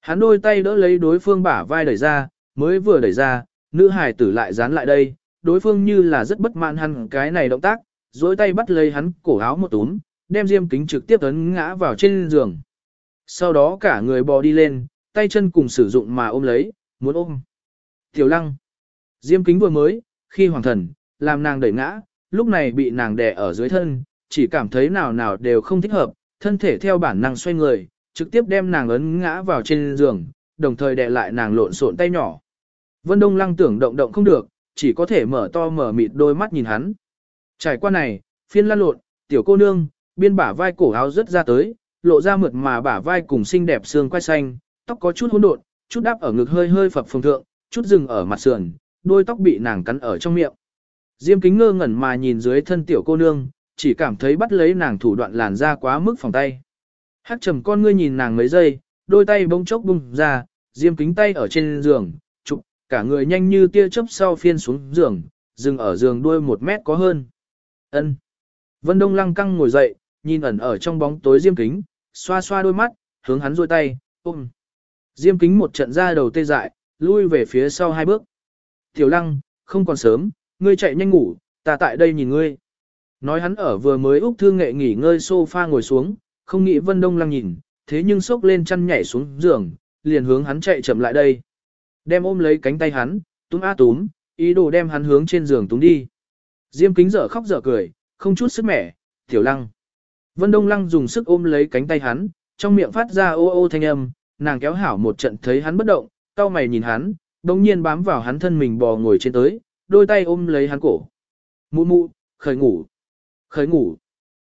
Hắn đôi tay đỡ lấy đối phương bả vai đẩy ra, mới vừa đẩy ra, nữ hài tử lại dán lại đây, đối phương như là rất bất mãn hắn cái này động tác, dối tay bắt lấy hắn cổ áo một túm, đem diêm kính trực tiếp ấn ngã vào trên giường. Sau đó cả người bò đi lên, tay chân cùng sử dụng mà ôm lấy, muốn ôm. Tiểu lăng. Diêm kính vừa mới, khi hoàng thần, làm nàng đẩy ngã, lúc này bị nàng đè ở dưới thân, chỉ cảm thấy nào nào đều không thích hợp, thân thể theo bản năng xoay người, trực tiếp đem nàng ấn ngã vào trên giường, đồng thời đè lại nàng lộn xộn tay nhỏ. Vân Đông lăng tưởng động động không được, chỉ có thể mở to mở mịt đôi mắt nhìn hắn. Trải qua này, phiên lan lộn, tiểu cô nương, biên bả vai cổ áo rất ra tới, lộ ra mượt mà bả vai cùng xinh đẹp xương quai xanh, tóc có chút hỗn độn, chút đáp ở ngực hơi hơi phập phồng thượng, chút dừng ở mặt sườn, đôi tóc bị nàng cắn ở trong miệng. Diêm kính ngơ ngẩn mà nhìn dưới thân tiểu cô nương, chỉ cảm thấy bắt lấy nàng thủ đoạn làn ra quá mức phòng tay. Hắc trầm con ngươi nhìn nàng mấy giây, đôi tay bỗng chốc bung ra, diêm kính tay ở trên giường, chụp, cả người nhanh như tia chớp sau phiên xuống giường, dừng ở giường đuôi một mét có hơn. Ân. Vân Đông lăng căng ngồi dậy, nhìn ẩn ở trong bóng tối diêm kính, xoa xoa đôi mắt, hướng hắn rôi tay, ôm. Diêm kính một trận ra đầu tê dại, lui về phía sau hai bước. Tiểu lăng, không còn sớm, ngươi chạy nhanh ngủ, ta tại đây nhìn ngươi. Nói hắn ở vừa mới Úc Thương Nghệ nghỉ ngơi sofa ngồi xuống, không nghĩ Vân Đông Lăng nhìn, thế nhưng sốc lên chăn nhảy xuống giường, liền hướng hắn chạy chậm lại đây. Đem ôm lấy cánh tay hắn, túm a túm, ý đồ đem hắn hướng trên giường túm đi. Diêm kính dở khóc dở cười, không chút sức mẻ, tiểu lăng. Vân Đông Lăng dùng sức ôm lấy cánh tay hắn, trong miệng phát ra ô ô thanh âm, nàng kéo hảo một trận thấy hắn bất động, cau mày nhìn hắn, đồng nhiên bám vào hắn thân mình bò ngồi trên tới, đôi tay ôm lấy hắn cổ. Mụ mụ, khởi ngủ, khởi ngủ.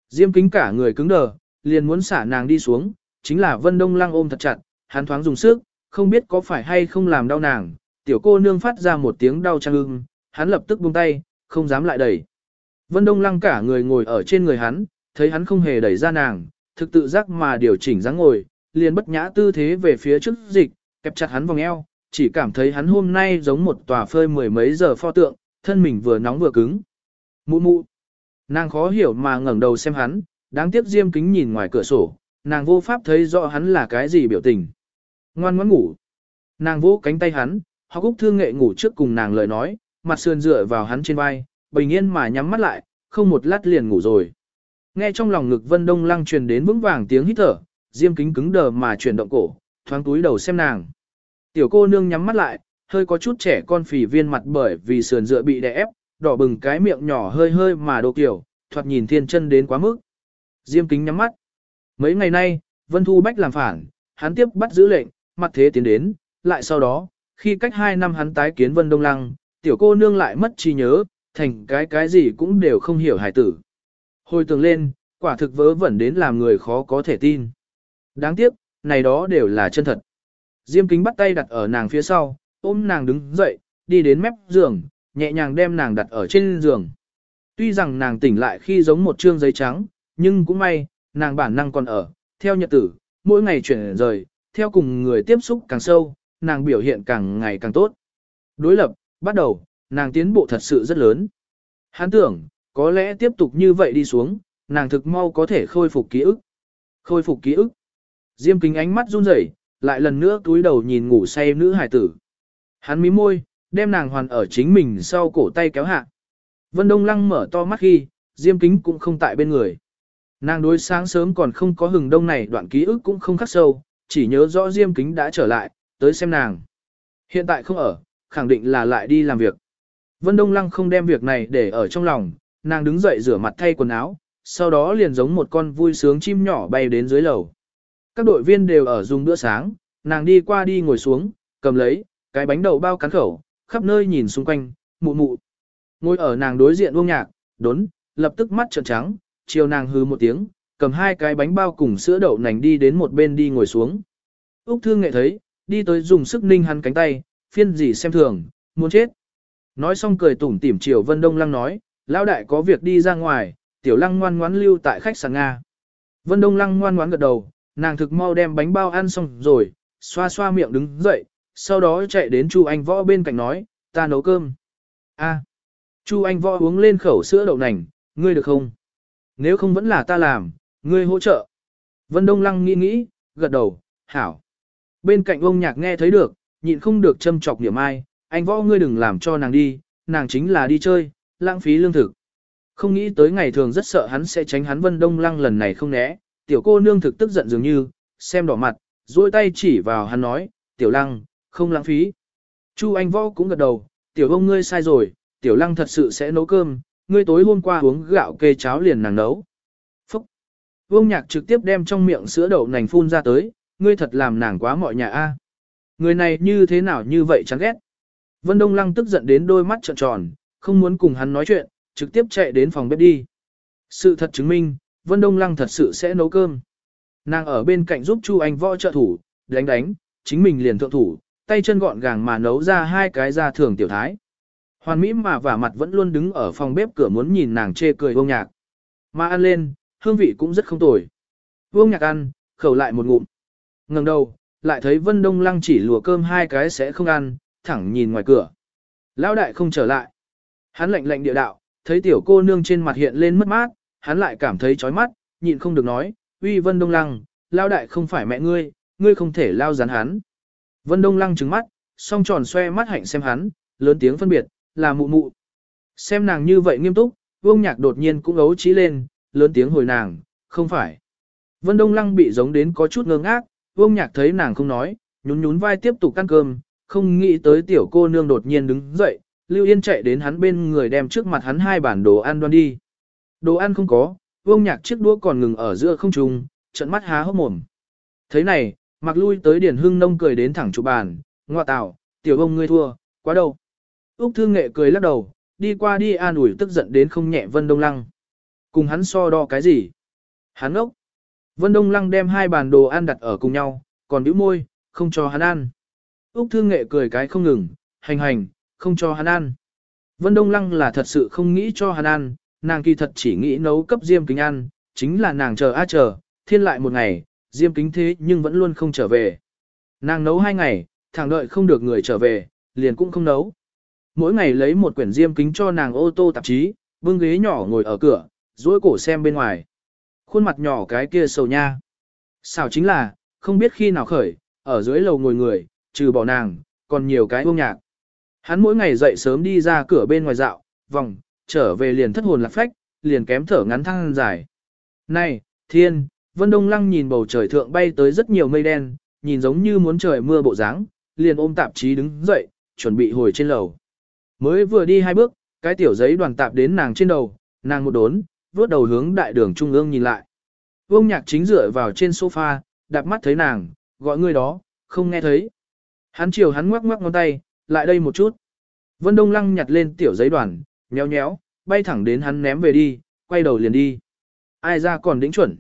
Diêm kính cả người cứng đờ, liền muốn xả nàng đi xuống, chính là Vân Đông Lăng ôm thật chặt, hắn thoáng dùng sức, không biết có phải hay không làm đau nàng, tiểu cô nương phát ra một tiếng đau trang ưng, hắn lập tức buông tay, không dám lại đẩy. Vân Đông Lăng cả người ngồi ở trên người hắn, thấy hắn không hề đẩy ra nàng, thực tự giác mà điều chỉnh dáng ngồi, liền bất nhã tư thế về phía trước dịch, kẹp chặt hắn vòng eo, chỉ cảm thấy hắn hôm nay giống một tòa phơi mười mấy giờ pho tượng, thân mình vừa nóng vừa cứng. Mụ mụ. Nàng khó hiểu mà ngẩng đầu xem hắn, đáng tiếc diêm kính nhìn ngoài cửa sổ, nàng vô pháp thấy rõ hắn là cái gì biểu tình. Ngoan ngoãn ngủ. Nàng vỗ cánh tay hắn, họ Úc Thương Nghệ ngủ trước cùng nàng lời nói, mặt sườn dựa vào hắn trên vai, bình yên mà nhắm mắt lại, không một lát liền ngủ rồi. Nghe trong lòng ngực Vân Đông Lăng truyền đến vững vàng tiếng hít thở, Diêm Kính cứng đờ mà chuyển động cổ, thoáng túi đầu xem nàng. Tiểu cô nương nhắm mắt lại, hơi có chút trẻ con phì viên mặt bởi vì sườn dựa bị đè ép, đỏ bừng cái miệng nhỏ hơi hơi mà đồ kiểu, thoạt nhìn thiên chân đến quá mức. Diêm Kính nhắm mắt. Mấy ngày nay, Vân Thu Bách làm phản, hắn tiếp bắt giữ lệnh, mặt thế tiến đến, lại sau đó, khi cách hai năm hắn tái kiến Vân Đông Lăng, tiểu cô nương lại mất trí nhớ, thành cái cái gì cũng đều không hiểu hài tử. Hồi tưởng lên, quả thực vớ vẩn đến làm người khó có thể tin. Đáng tiếc, này đó đều là chân thật. Diêm kính bắt tay đặt ở nàng phía sau, ôm nàng đứng dậy, đi đến mép giường, nhẹ nhàng đem nàng đặt ở trên giường. Tuy rằng nàng tỉnh lại khi giống một trương giấy trắng, nhưng cũng may, nàng bản năng còn ở, theo nhật tử, mỗi ngày chuyển rời, theo cùng người tiếp xúc càng sâu, nàng biểu hiện càng ngày càng tốt. Đối lập, bắt đầu, nàng tiến bộ thật sự rất lớn. Hắn tưởng, có lẽ tiếp tục như vậy đi xuống, nàng thực mau có thể khôi phục ký ức. Khôi phục ký ức. Diêm kính ánh mắt run rẩy, lại lần nữa túi đầu nhìn ngủ say nữ hải tử. Hắn mí môi, đem nàng hoàn ở chính mình sau cổ tay kéo hạ. Vân Đông Lăng mở to mắt khi, Diêm kính cũng không tại bên người. Nàng đối sáng sớm còn không có hừng đông này đoạn ký ức cũng không khắc sâu, chỉ nhớ rõ Diêm kính đã trở lại, tới xem nàng. Hiện tại không ở, khẳng định là lại đi làm việc. Vân Đông Lăng không đem việc này để ở trong lòng, nàng đứng dậy rửa mặt thay quần áo, sau đó liền giống một con vui sướng chim nhỏ bay đến dưới lầu. Các đội viên đều ở dùng bữa sáng, nàng đi qua đi ngồi xuống, cầm lấy, cái bánh đậu bao cắn khẩu, khắp nơi nhìn xung quanh, mụ mụ. Ngồi ở nàng đối diện Vương Nhạc, đốn, lập tức mắt trợn trắng, chiều nàng hư một tiếng, cầm hai cái bánh bao cùng sữa đậu nành đi đến một bên đi ngồi xuống. Úc Thương Nghệ thấy, đi tới dùng sức ninh hắn cánh tay, phiên gì xem thường, muốn chết. Nói xong cười tủm tỉm chiều Vân Đông Lăng nói, lão đại có việc đi ra ngoài, tiểu lăng ngoan ngoãn lưu tại khách sạn Nga. Vân Đông Lăng ngoan ngoãn gật đầu, nàng thực mau đem bánh bao ăn xong rồi, xoa xoa miệng đứng dậy, sau đó chạy đến Chu Anh Võ bên cạnh nói, ta nấu cơm. A. Chu Anh Võ uống lên khẩu sữa đậu nành, ngươi được không? Nếu không vẫn là ta làm, ngươi hỗ trợ. Vân Đông Lăng nghĩ nghĩ, gật đầu, hảo. Bên cạnh ông nhạc nghe thấy được, nhịn không được châm chọc niệm ai, anh võ ngươi đừng làm cho nàng đi, nàng chính là đi chơi, lãng phí lương thực. Không nghĩ tới ngày thường rất sợ hắn sẽ tránh hắn Vân Đông Lăng lần này không né, tiểu cô nương thực tức giận dường như, xem đỏ mặt, duỗi tay chỉ vào hắn nói, tiểu lăng, không lãng phí. Chu anh võ cũng gật đầu, tiểu ông ngươi sai rồi, tiểu lăng thật sự sẽ nấu cơm, ngươi tối hôm qua uống gạo kê cháo liền nàng nấu. Phúc! Vương nhạc trực tiếp đem trong miệng sữa đậu nành phun ra tới, ngươi thật làm nàng quá mọi nhà a. À. Người này như thế nào như vậy chán ghét. Vân Đông Lăng tức giận đến đôi mắt trợn tròn, không muốn cùng hắn nói chuyện, trực tiếp chạy đến phòng bếp đi. Sự thật chứng minh, Vân Đông Lăng thật sự sẽ nấu cơm. Nàng ở bên cạnh giúp Chu Anh võ trợ thủ, đánh đánh, chính mình liền thượng thủ, tay chân gọn gàng mà nấu ra hai cái ra thường tiểu thái. Hoàn mỹ mà vả mặt vẫn luôn đứng ở phòng bếp cửa muốn nhìn nàng chê cười Vương nhạc. Mà ăn lên, hương vị cũng rất không tồi. Vương nhạc ăn, khẩu lại một ngụm. ngẩng đầu, lại thấy Vân Đông Lăng chỉ lùa cơm hai cái sẽ không ăn, thẳng nhìn ngoài cửa. Lão đại không trở lại. Hắn lạnh lạnh địa đạo, thấy tiểu cô nương trên mặt hiện lên mất mát, hắn lại cảm thấy chói mắt, nhịn không được nói, uy Vân Đông Lăng, Lão đại không phải mẹ ngươi, ngươi không thể lao rắn hắn. Vân Đông Lăng trừng mắt, song tròn xoe mắt hạnh xem hắn, lớn tiếng phân biệt, là mụ mụ. Xem nàng như vậy nghiêm túc, vương nhạc đột nhiên cũng ấu trí lên, lớn tiếng hồi nàng, không phải. Vân Đông Lăng bị giống đến có chút ngơ ngác, vương nhạc thấy nàng không nói, nhún nhún vai tiếp tục ăn cơm, không nghĩ tới tiểu cô nương đột nhiên đứng dậy, Lưu Yên chạy đến hắn bên người đem trước mặt hắn hai bản đồ ăn đoan đi. Đồ ăn không có, vương nhạc chiếc đũa còn ngừng ở giữa không trung, trận mắt há hốc mồm. Thế này, mặc lui tới Điển Hưng Nông cười đến thẳng chụp bàn, ngoa tạo, tiểu ông ngươi thua, quá đâu. Úc Thương Nghệ cười lắc đầu, đi qua đi an ủi tức giận đến không nhẹ Vân Đông Lăng. Cùng hắn so đo cái gì? Hắn ốc. Vân Đông Lăng đem hai bàn đồ ăn đặt ở cùng nhau, còn bĩu môi, không cho hắn ăn. Úc Thương Nghệ cười cái không ngừng, hành hành, không cho hắn ăn. Vân Đông Lăng là thật sự không nghĩ cho hắn ăn, nàng kỳ thật chỉ nghĩ nấu cấp Diêm Kính ăn, chính là nàng chờ a chờ, thiên lại một ngày, Diêm Kính thế nhưng vẫn luôn không trở về. Nàng nấu hai ngày, thẳng đợi không được người trở về, liền cũng không nấu. Mỗi ngày lấy một quyển Diêm Kính cho nàng ô tô tạp chí, bưng ghế nhỏ ngồi ở cửa, duỗi cổ xem bên ngoài. Khuôn mặt nhỏ cái kia sầu nha. Xảo chính là, không biết khi nào khởi, ở dưới lầu ngồi người, trừ bỏ nàng, còn nhiều cái bông nhạc. Hắn mỗi ngày dậy sớm đi ra cửa bên ngoài dạo, vòng, trở về liền thất hồn lạc phách, liền kém thở ngắn thăng dài. Này, thiên, Vân Đông Lăng nhìn bầu trời thượng bay tới rất nhiều mây đen, nhìn giống như muốn trời mưa bộ dáng, liền ôm tạp chí đứng dậy, chuẩn bị hồi trên lầu. Mới vừa đi hai bước, cái tiểu giấy đoàn tạp đến nàng trên đầu, nàng một đốn, vuốt đầu hướng đại đường trung ương nhìn lại. Vương nhạc chính dựa vào trên sofa, đạp mắt thấy nàng, gọi người đó, không nghe thấy. Hắn chiều hắn ngoắc ngoắc ngón tay, lại đây một chút. Vân Đông Lăng nhặt lên tiểu giấy đoàn, nhéo nhéo, bay thẳng đến hắn ném về đi, quay đầu liền đi. Ai ra còn đính chuẩn.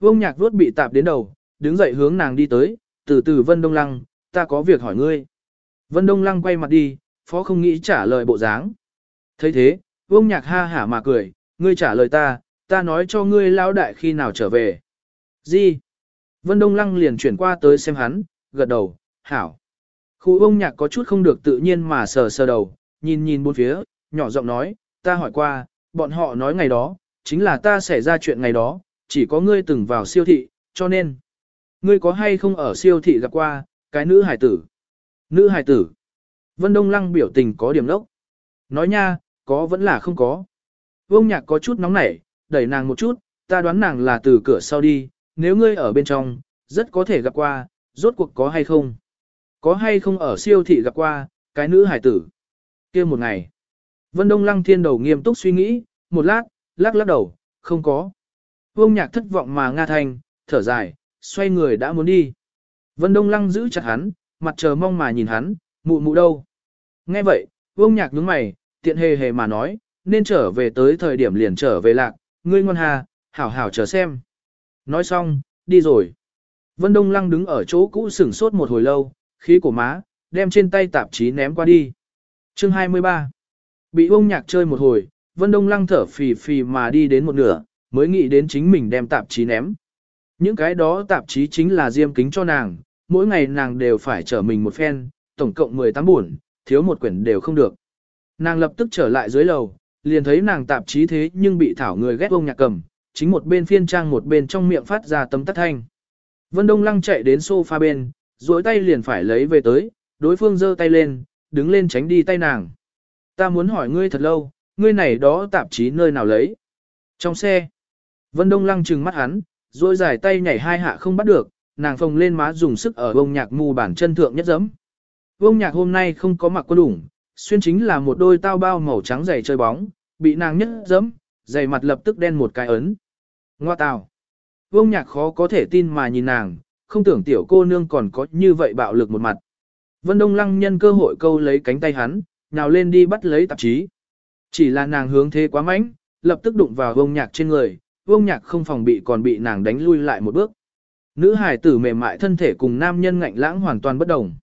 Vương nhạc vuốt bị tạp đến đầu, đứng dậy hướng nàng đi tới, từ từ Vân Đông Lăng, ta có việc hỏi ngươi. Vân Đông Lăng quay mặt đi, phó không nghĩ trả lời bộ dáng. thấy thế, Vương nhạc ha hả mà cười, ngươi trả lời ta, ta nói cho ngươi lão đại khi nào trở về. Gì? Vân Đông Lăng liền chuyển qua tới xem hắn, gật đầu, hảo. Khu ông nhạc có chút không được tự nhiên mà sờ sờ đầu, nhìn nhìn bốn phía, nhỏ giọng nói, ta hỏi qua, bọn họ nói ngày đó, chính là ta xảy ra chuyện ngày đó, chỉ có ngươi từng vào siêu thị, cho nên, ngươi có hay không ở siêu thị gặp qua, cái nữ hải tử. Nữ hải tử. Vân Đông Lăng biểu tình có điểm lốc. Nói nha, có vẫn là không có. Vương nhạc có chút nóng nảy, đẩy nàng một chút, ta đoán nàng là từ cửa sau đi, nếu ngươi ở bên trong, rất có thể gặp qua, rốt cuộc có hay không. Có hay không ở siêu thị gặp qua, cái nữ hải tử. kia một ngày. Vân Đông Lăng thiên đầu nghiêm túc suy nghĩ, một lát, lắc lắc đầu, không có. Vương nhạc thất vọng mà nga thành, thở dài, xoay người đã muốn đi. Vân Đông Lăng giữ chặt hắn, mặt chờ mong mà nhìn hắn, mụ mụ đâu. Nghe vậy, Vương nhạc nhướng mày, tiện hề hề mà nói, nên trở về tới thời điểm liền trở về lạc, ngươi ngoan hà, hảo hảo chờ xem. Nói xong, đi rồi. Vân Đông Lăng đứng ở chỗ cũ sửng sốt một hồi lâu, khí của má, đem trên tay tạp chí ném qua đi. Chương 23 Bị ông nhạc chơi một hồi, Vân Đông Lăng thở phì phì mà đi đến một nửa, mới nghĩ đến chính mình đem tạp chí ném. Những cái đó tạp chí chính là diêm kính cho nàng, mỗi ngày nàng đều phải trở mình một phen, tổng cộng 18 buồn, thiếu một quyển đều không được. Nàng lập tức trở lại dưới lầu, liền thấy nàng tạp chí thế nhưng bị thảo người ghét ông nhạc cầm, chính một bên phiên trang một bên trong miệng phát ra tấm tắt thanh. Vân Đông Lăng chạy đến sofa bên, duỗi tay liền phải lấy về tới, đối phương giơ tay lên, đứng lên tránh đi tay nàng. Ta muốn hỏi ngươi thật lâu, ngươi này đó tạp chí nơi nào lấy? Trong xe. Vân Đông Lăng trừng mắt hắn, duỗi dài tay nhảy hai hạ không bắt được, nàng phồng lên má dùng sức ở bông nhạc mù bản chân thượng nhất dẫm. Bông nhạc hôm nay không có mặc quân đủng, xuyên chính là một đôi tao bao màu trắng dày chơi bóng, bị nàng nhất dẫm, dày mặt lập tức đen một cái ấn. Ngoa tào. Vương nhạc khó có thể tin mà nhìn nàng, không tưởng tiểu cô nương còn có như vậy bạo lực một mặt. Vân Đông Lăng nhân cơ hội câu lấy cánh tay hắn, nhào lên đi bắt lấy tạp chí. Chỉ là nàng hướng thế quá mạnh, lập tức đụng vào vương nhạc trên người, vương nhạc không phòng bị còn bị nàng đánh lui lại một bước. Nữ hải tử mềm mại thân thể cùng nam nhân ngạnh lãng hoàn toàn bất đồng.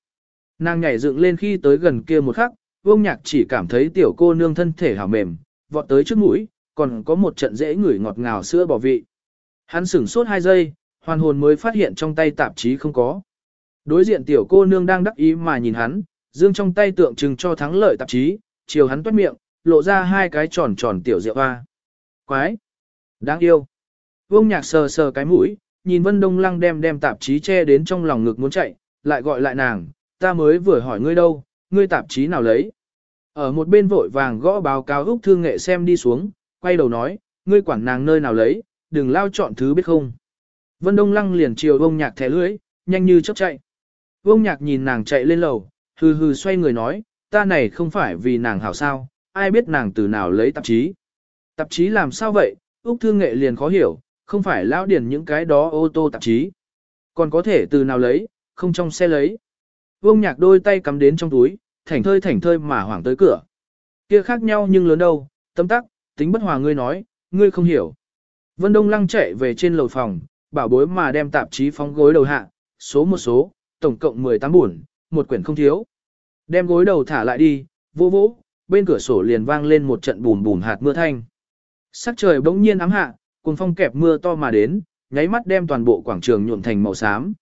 Nàng nhảy dựng lên khi tới gần kia một khắc, vương nhạc chỉ cảm thấy tiểu cô nương thân thể hảo mềm, vọt tới trước mũi, còn có một trận dễ ngửi ngọt ngào sữa bỏ vị. Hắn sửng sốt hai giây, hoàn hồn mới phát hiện trong tay tạp chí không có. Đối diện tiểu cô nương đang đắc ý mà nhìn hắn, dương trong tay tượng trưng cho thắng lợi tạp chí, chiều hắn toát miệng, lộ ra hai cái tròn tròn tiểu rượu hoa. Quái! Đáng yêu! Vương nhạc sờ sờ cái mũi, nhìn Vân Đông Lăng đem đem tạp chí che đến trong lòng ngực muốn chạy, lại gọi lại nàng, ta mới vừa hỏi ngươi đâu, ngươi tạp chí nào lấy. Ở một bên vội vàng gõ báo cáo Úc Thương Nghệ xem đi xuống, quay đầu nói, ngươi quản nàng nơi nào lấy, đừng lao chọn thứ biết không. Vân Đông Lăng liền chiều vông nhạc thẻ lưỡi, nhanh như chớp chạy. Vông nhạc nhìn nàng chạy lên lầu, hừ hừ xoay người nói, ta này không phải vì nàng hảo sao, ai biết nàng từ nào lấy tạp chí. Tạp chí làm sao vậy, Úc Thương Nghệ liền khó hiểu, không phải lão điển những cái đó ô tô tạp chí. Còn có thể từ nào lấy, không trong xe lấy. Vương nhạc đôi tay cắm đến trong túi, thảnh thơi thảnh thơi mà hoảng tới cửa. Kia khác nhau nhưng lớn đâu, tâm tắc, tính bất hòa ngươi nói, ngươi không hiểu. Vân Đông Lăng chạy về trên lầu phòng, bảo bối mà đem tạp chí phóng gối đầu hạ, số một số, tổng cộng 18 buồn, một quyển không thiếu. Đem gối đầu thả lại đi, vô vỗ, bên cửa sổ liền vang lên một trận bùn bùn hạt mưa thanh. Sắc trời bỗng nhiên ám hạ, cùng phong kẹp mưa to mà đến, nháy mắt đem toàn bộ quảng trường nhuộm thành màu xám.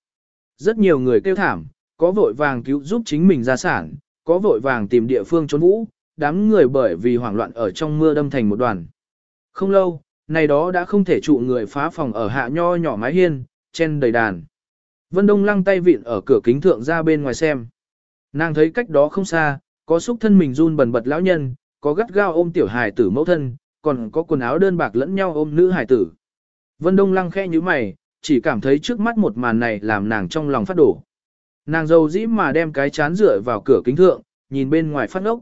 Rất nhiều người kêu thảm, có vội vàng cứu giúp chính mình ra sản, có vội vàng tìm địa phương trốn vũ, đám người bởi vì hoảng loạn ở trong mưa đâm thành một đoàn. Không lâu, này đó đã không thể trụ người phá phòng ở hạ nho nhỏ mái hiên, chen đầy đàn. Vân Đông lăng tay vịn ở cửa kính thượng ra bên ngoài xem. Nàng thấy cách đó không xa, có xúc thân mình run bần bật lão nhân, có gắt gao ôm tiểu hài tử mẫu thân, còn có quần áo đơn bạc lẫn nhau ôm nữ hài tử. Vân Đông lăng khẽ như mày, chỉ cảm thấy trước mắt một màn này làm nàng trong lòng phát đổ. Nàng dâu dĩ mà đem cái chán rửa vào cửa kính thượng, nhìn bên ngoài phát ngốc.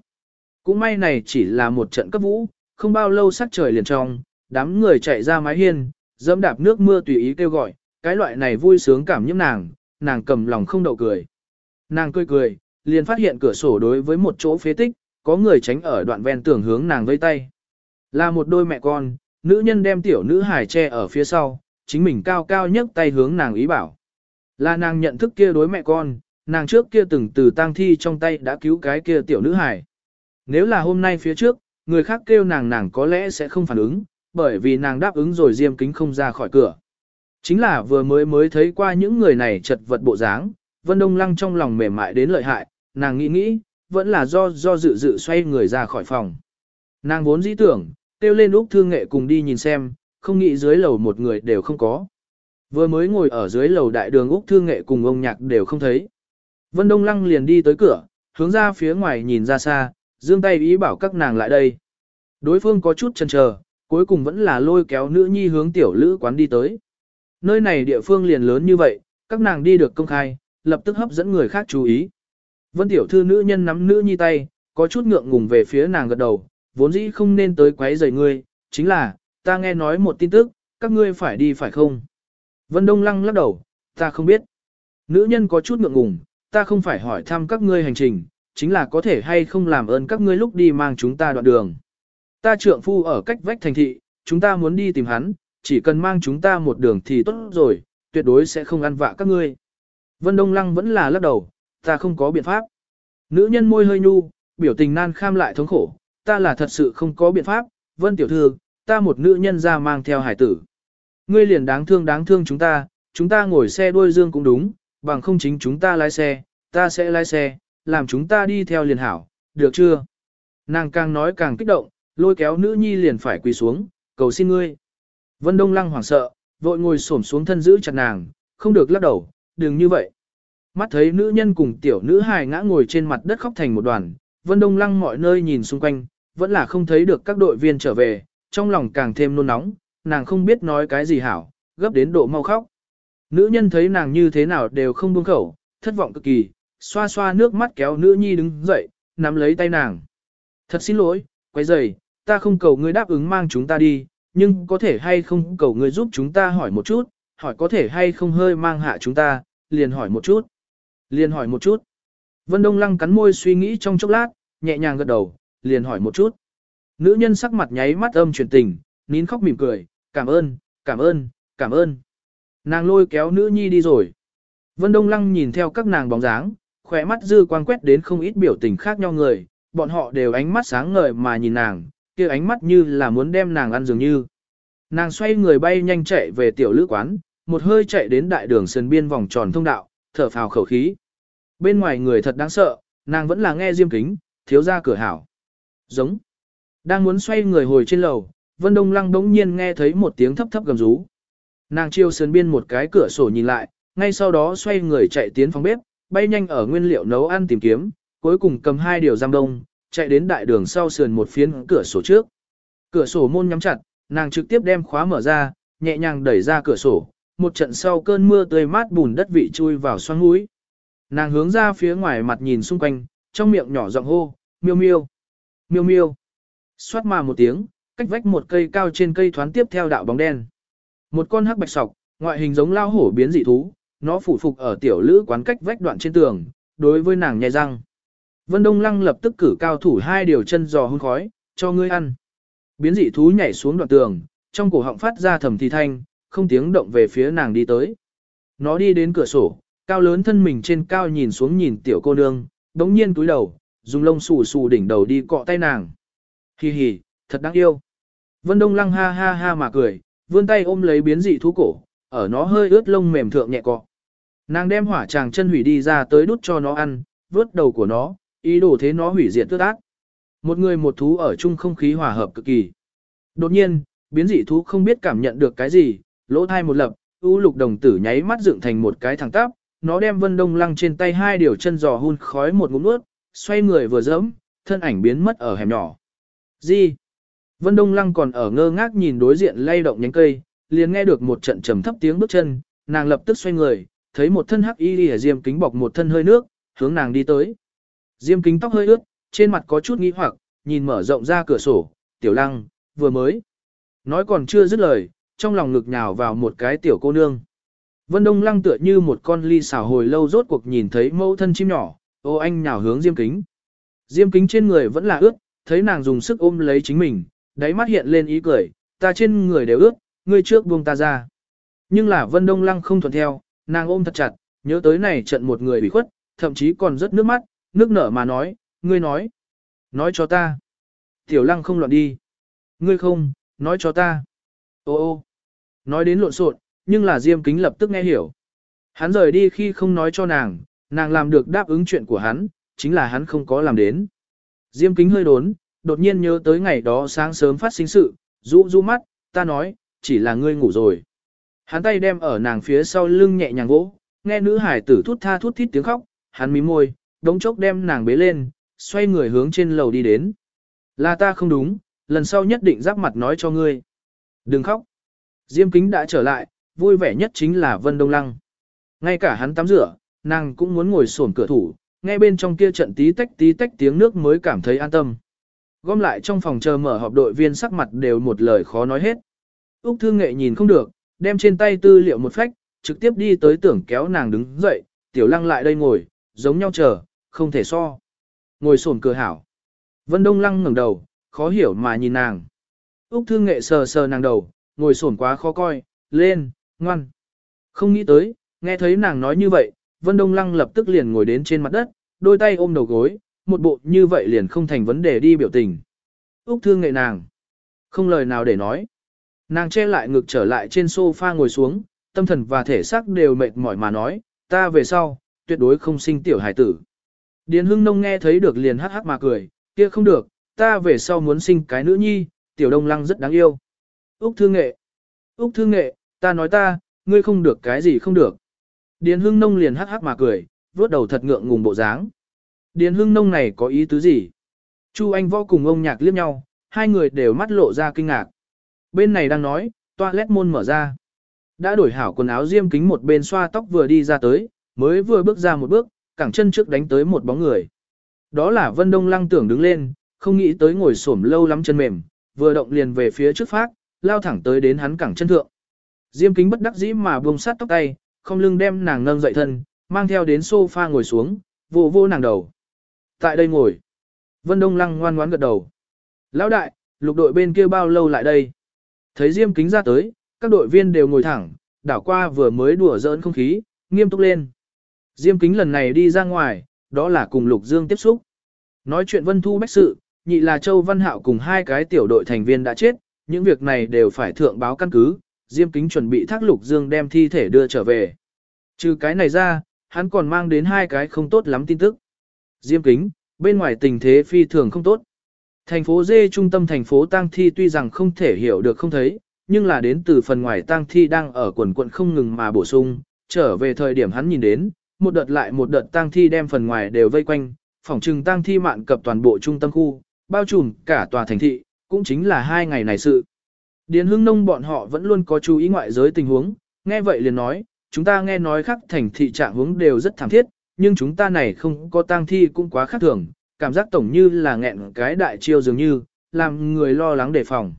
Cũng may này chỉ là một trận cấp vũ, không bao lâu sắc trời liền trong, đám người chạy ra mái hiên, dẫm đạp nước mưa tùy ý kêu gọi, cái loại này vui sướng cảm nhiễm nàng, nàng cầm lòng không đậu cười. Nàng cười cười, liền phát hiện cửa sổ đối với một chỗ phế tích, có người tránh ở đoạn ven tường hướng nàng vây tay. Là một đôi mẹ con, nữ nhân đem tiểu nữ hài che ở phía sau, chính mình cao cao nhấc tay hướng nàng ý bảo. Là nàng nhận thức kia đối mẹ con, nàng trước kia từng từ tang thi trong tay đã cứu cái kia tiểu nữ hài. Nếu là hôm nay phía trước, người khác kêu nàng nàng có lẽ sẽ không phản ứng, bởi vì nàng đáp ứng rồi diêm kính không ra khỏi cửa. Chính là vừa mới mới thấy qua những người này chật vật bộ dáng, Vân Đông Lăng trong lòng mềm mại đến lợi hại, nàng nghĩ nghĩ, vẫn là do do dự dự xoay người ra khỏi phòng. Nàng vốn dĩ tưởng, kêu lên Úc Thương Nghệ cùng đi nhìn xem, không nghĩ dưới lầu một người đều không có. Vừa mới ngồi ở dưới lầu đại đường Úc Thương Nghệ cùng ông nhạc đều không thấy. Vân Đông Lăng liền đi tới cửa, hướng ra phía ngoài nhìn ra xa, dương tay ý bảo các nàng lại đây. Đối phương có chút chần chờ, cuối cùng vẫn là lôi kéo nữ nhi hướng tiểu lữ quán đi tới. Nơi này địa phương liền lớn như vậy, các nàng đi được công khai, lập tức hấp dẫn người khác chú ý. Vân tiểu thư nữ nhân nắm nữ nhi tay, có chút ngượng ngùng về phía nàng gật đầu, vốn dĩ không nên tới quấy rầy ngươi, chính là, ta nghe nói một tin tức, các ngươi phải đi phải không? Vân Đông Lăng lắc đầu, ta không biết. Nữ nhân có chút ngượng ngùng, ta không phải hỏi thăm các ngươi hành trình, chính là có thể hay không làm ơn các ngươi lúc đi mang chúng ta đoạn đường. Ta trượng phu ở cách vách thành thị, chúng ta muốn đi tìm hắn, chỉ cần mang chúng ta một đường thì tốt rồi, tuyệt đối sẽ không ăn vạ các ngươi. Vân Đông Lăng vẫn là lắc đầu, ta không có biện pháp. Nữ nhân môi hơi nhu, biểu tình nan kham lại thống khổ, ta là thật sự không có biện pháp, Vân Tiểu Thư, ta một nữ nhân ra mang theo hải tử. Ngươi liền đáng thương đáng thương chúng ta, chúng ta ngồi xe đuôi dương cũng đúng, bằng không chính chúng ta lái xe, ta sẽ lái xe, làm chúng ta đi theo liền hảo, được chưa? Nàng càng nói càng kích động, lôi kéo nữ nhi liền phải quỳ xuống, cầu xin ngươi. Vân Đông Lăng hoảng sợ, vội ngồi xổm xuống thân giữ chặt nàng, không được lắc đầu, đừng như vậy. Mắt thấy nữ nhân cùng tiểu nữ hài ngã ngồi trên mặt đất khóc thành một đoàn, Vân Đông Lăng mọi nơi nhìn xung quanh, vẫn là không thấy được các đội viên trở về, trong lòng càng thêm nôn nóng, nàng không biết nói cái gì hảo, gấp đến độ mau khóc. Nữ nhân thấy nàng như thế nào đều không buông khẩu, thất vọng cực kỳ, xoa xoa nước mắt kéo nữ nhi đứng dậy, nắm lấy tay nàng. Thật xin lỗi, quay rầy, ta không cầu ngươi đáp ứng mang chúng ta đi, nhưng có thể hay không cầu ngươi giúp chúng ta hỏi một chút, hỏi có thể hay không hơi mang hạ chúng ta, liền hỏi một chút. Liền hỏi một chút. Vân Đông Lăng cắn môi suy nghĩ trong chốc lát, nhẹ nhàng gật đầu, liền hỏi một chút. Nữ nhân sắc mặt nháy mắt âm truyền tình, nín khóc mỉm cười, cảm ơn, cảm ơn, cảm ơn. Nàng lôi kéo nữ nhi đi rồi. Vân Đông Lăng nhìn theo các nàng bóng dáng, khỏe mắt dư quang quét đến không ít biểu tình khác nhau người, bọn họ đều ánh mắt sáng ngời mà nhìn nàng, kia ánh mắt như là muốn đem nàng ăn dường như. Nàng xoay người bay nhanh chạy về tiểu lữ quán, một hơi chạy đến đại đường sân biên vòng tròn thông đạo, thở phào khẩu khí. Bên ngoài người thật đáng sợ, nàng vẫn là nghe diêm kính, thiếu ra cửa hảo. Giống. Đang muốn xoay người hồi trên lầu, Vân Đông Lăng đống nhiên nghe thấy một tiếng thấp thấp gầm rú. Nàng chiêu sườn biên một cái cửa sổ nhìn lại, ngay sau đó xoay người chạy tiến phòng bếp, bay nhanh ở nguyên liệu nấu ăn tìm kiếm, cuối cùng cầm hai điều giam đông, chạy đến đại đường sau sườn một phiến cửa sổ trước. Cửa sổ môn nhắm chặt, nàng trực tiếp đem khóa mở ra, nhẹ nhàng đẩy ra cửa sổ, một trận sau cơn mưa tươi mát bùn đất vị chui vào xoang mũi. Nàng hướng ra phía ngoài mặt nhìn xung quanh, trong miệng nhỏ giọng hô, miêu miêu, miêu miêu. Xoát mà một tiếng, cách vách một cây cao trên cây thoán tiếp theo đạo bóng đen. Một con hắc bạch sọc, ngoại hình giống lao hổ biến dị thú, nó phủ phục ở tiểu lữ quán cách vách đoạn trên tường, đối với nàng nhẹ răng. Vân Đông Lăng lập tức cử cao thủ hai điều chân giò hun khói, cho ngươi ăn. Biến dị thú nhảy xuống đoạn tường, trong cổ họng phát ra thầm thì thanh, không tiếng động về phía nàng đi tới. Nó đi đến cửa sổ, cao lớn thân mình trên cao nhìn xuống nhìn tiểu cô nương, đống nhiên túi đầu, dùng lông xù xù đỉnh đầu đi cọ tay nàng. Hi hi, thật đáng yêu. Vân Đông Lăng ha ha ha mà cười, vươn tay ôm lấy biến dị thú cổ, ở nó hơi ướt lông mềm thượng nhẹ cọ. Nàng đem hỏa tràng chân hủy đi ra tới đút cho nó ăn, vớt đầu của nó, ý đồ thế nó hủy diệt tước ác. Một người một thú ở chung không khí hòa hợp cực kỳ. Đột nhiên, biến dị thú không biết cảm nhận được cái gì, lỗ thai một lập, u lục đồng tử nháy mắt dựng thành một cái thẳng tắp, nó đem vân đông lăng trên tay hai điều chân giò hun khói một ngụm nuốt, xoay người vừa dẫm, thân ảnh biến mất ở hẻm nhỏ. Gì? Vân Đông Lăng còn ở ngơ ngác nhìn đối diện lay động nhánh cây, liền nghe được một trận trầm thấp tiếng bước chân, nàng lập tức xoay người, thấy một thân hắc y lìa diêm kính bọc một thân hơi nước, hướng nàng đi tới. Diêm kính tóc hơi ướt, trên mặt có chút nghi hoặc, nhìn mở rộng ra cửa sổ, tiểu lăng, vừa mới. Nói còn chưa dứt lời, trong lòng ngực nhào vào một cái tiểu cô nương. Vân Đông lăng tựa như một con ly xảo hồi lâu rốt cuộc nhìn thấy mẫu thân chim nhỏ, ô anh nhào hướng diêm kính. Diêm kính trên người vẫn là ướt, thấy nàng dùng sức ôm lấy chính mình, đáy mắt hiện lên ý cười, ta trên người đều ướt, ngươi trước buông ta ra. Nhưng là Vân Đông Lăng không thuận theo, nàng ôm thật chặt, nhớ tới này trận một người bị khuất, thậm chí còn rất nước mắt, nước nở mà nói, ngươi nói. Nói cho ta. Tiểu Lăng không loạn đi. Ngươi không, nói cho ta. Ô ô. Nói đến lộn xộn, nhưng là Diêm Kính lập tức nghe hiểu. Hắn rời đi khi không nói cho nàng, nàng làm được đáp ứng chuyện của hắn, chính là hắn không có làm đến. Diêm Kính hơi đốn, đột nhiên nhớ tới ngày đó sáng sớm phát sinh sự, rũ rũ mắt, ta nói, chỉ là ngươi ngủ rồi. Hắn tay đem ở nàng phía sau lưng nhẹ nhàng vỗ, nghe nữ hải tử thút tha thút thít tiếng khóc, hắn mím môi, đống chốc đem nàng bế lên, xoay người hướng trên lầu đi đến. Là ta không đúng, lần sau nhất định giáp mặt nói cho ngươi. Đừng khóc. Diêm kính đã trở lại, vui vẻ nhất chính là Vân Đông Lăng. Ngay cả hắn tắm rửa, nàng cũng muốn ngồi sổn cửa thủ, nghe bên trong kia trận tí tách tí tách tiếng nước mới cảm thấy an tâm. Gom lại trong phòng chờ mở họp đội viên sắc mặt đều một lời khó nói hết. Úc thư Nghệ nhìn không được, đem trên tay tư liệu một phách, trực tiếp đi tới tưởng kéo nàng đứng dậy, tiểu lăng lại đây ngồi, giống nhau chờ, không thể so. Ngồi sồn cửa hảo. Vân Đông lăng ngẩng đầu, khó hiểu mà nhìn nàng. Úc thư Nghệ sờ sờ nàng đầu, ngồi sồn quá khó coi, lên, ngoan. Không nghĩ tới, nghe thấy nàng nói như vậy, Vân Đông lăng lập tức liền ngồi đến trên mặt đất, đôi tay ôm đầu gối, một bộ như vậy liền không thành vấn đề đi biểu tình. Úc Thương Nghệ nàng. Không lời nào để nói. Nàng che lại ngực trở lại trên sofa ngồi xuống, tâm thần và thể xác đều mệt mỏi mà nói, ta về sau, tuyệt đối không sinh tiểu hải tử. Điền hưng nông nghe thấy được liền hắc hắc mà cười, kia không được, ta về sau muốn sinh cái nữ nhi, tiểu đông lăng rất đáng yêu. Úc thương nghệ, Úc thương nghệ, ta nói ta, ngươi không được cái gì không được. Điền hưng nông liền hắc hắc mà cười, vuốt đầu thật ngượng ngùng bộ dáng. Điền hưng nông này có ý tứ gì? Chu Anh võ cùng ông nhạc liếc nhau, hai người đều mắt lộ ra kinh ngạc. Bên này đang nói, toilet môn mở ra. Đã đổi hảo quần áo diêm kính một bên xoa tóc vừa đi ra tới, mới vừa bước ra một bước, cẳng chân trước đánh tới một bóng người. Đó là Vân Đông Lăng tưởng đứng lên, không nghĩ tới ngồi xổm lâu lắm chân mềm, vừa động liền về phía trước phát, lao thẳng tới đến hắn cẳng chân thượng. Diêm kính bất đắc dĩ mà buông sát tóc tay, không lưng đem nàng nâng dậy thân, mang theo đến sofa ngồi xuống, vô vô nàng đầu. Tại đây ngồi. Vân Đông Lăng ngoan ngoãn gật đầu. Lão đại, lục đội bên kia bao lâu lại đây? Thấy Diêm Kính ra tới, các đội viên đều ngồi thẳng, đảo qua vừa mới đùa giỡn không khí, nghiêm túc lên. Diêm Kính lần này đi ra ngoài, đó là cùng Lục Dương tiếp xúc. Nói chuyện Vân Thu bách sự, nhị là Châu Văn Hạo cùng hai cái tiểu đội thành viên đã chết, những việc này đều phải thượng báo căn cứ, Diêm Kính chuẩn bị thác Lục Dương đem thi thể đưa trở về. Trừ cái này ra, hắn còn mang đến hai cái không tốt lắm tin tức. Diêm Kính, bên ngoài tình thế phi thường không tốt. Thành phố D trung tâm thành phố tang thi tuy rằng không thể hiểu được không thấy, nhưng là đến từ phần ngoài tang thi đang ở quần quận không ngừng mà bổ sung, trở về thời điểm hắn nhìn đến, một đợt lại một đợt tang thi đem phần ngoài đều vây quanh, phòng trừng tang thi mạn cập toàn bộ trung tâm khu, bao trùm cả tòa thành thị, cũng chính là hai ngày này sự. Điền hương nông bọn họ vẫn luôn có chú ý ngoại giới tình huống, nghe vậy liền nói, chúng ta nghe nói khác thành thị trạng hướng đều rất thảm thiết, nhưng chúng ta này không có tang thi cũng quá khác thường, cảm giác tổng như là nghẹn cái đại chiêu dường như, làm người lo lắng đề phòng.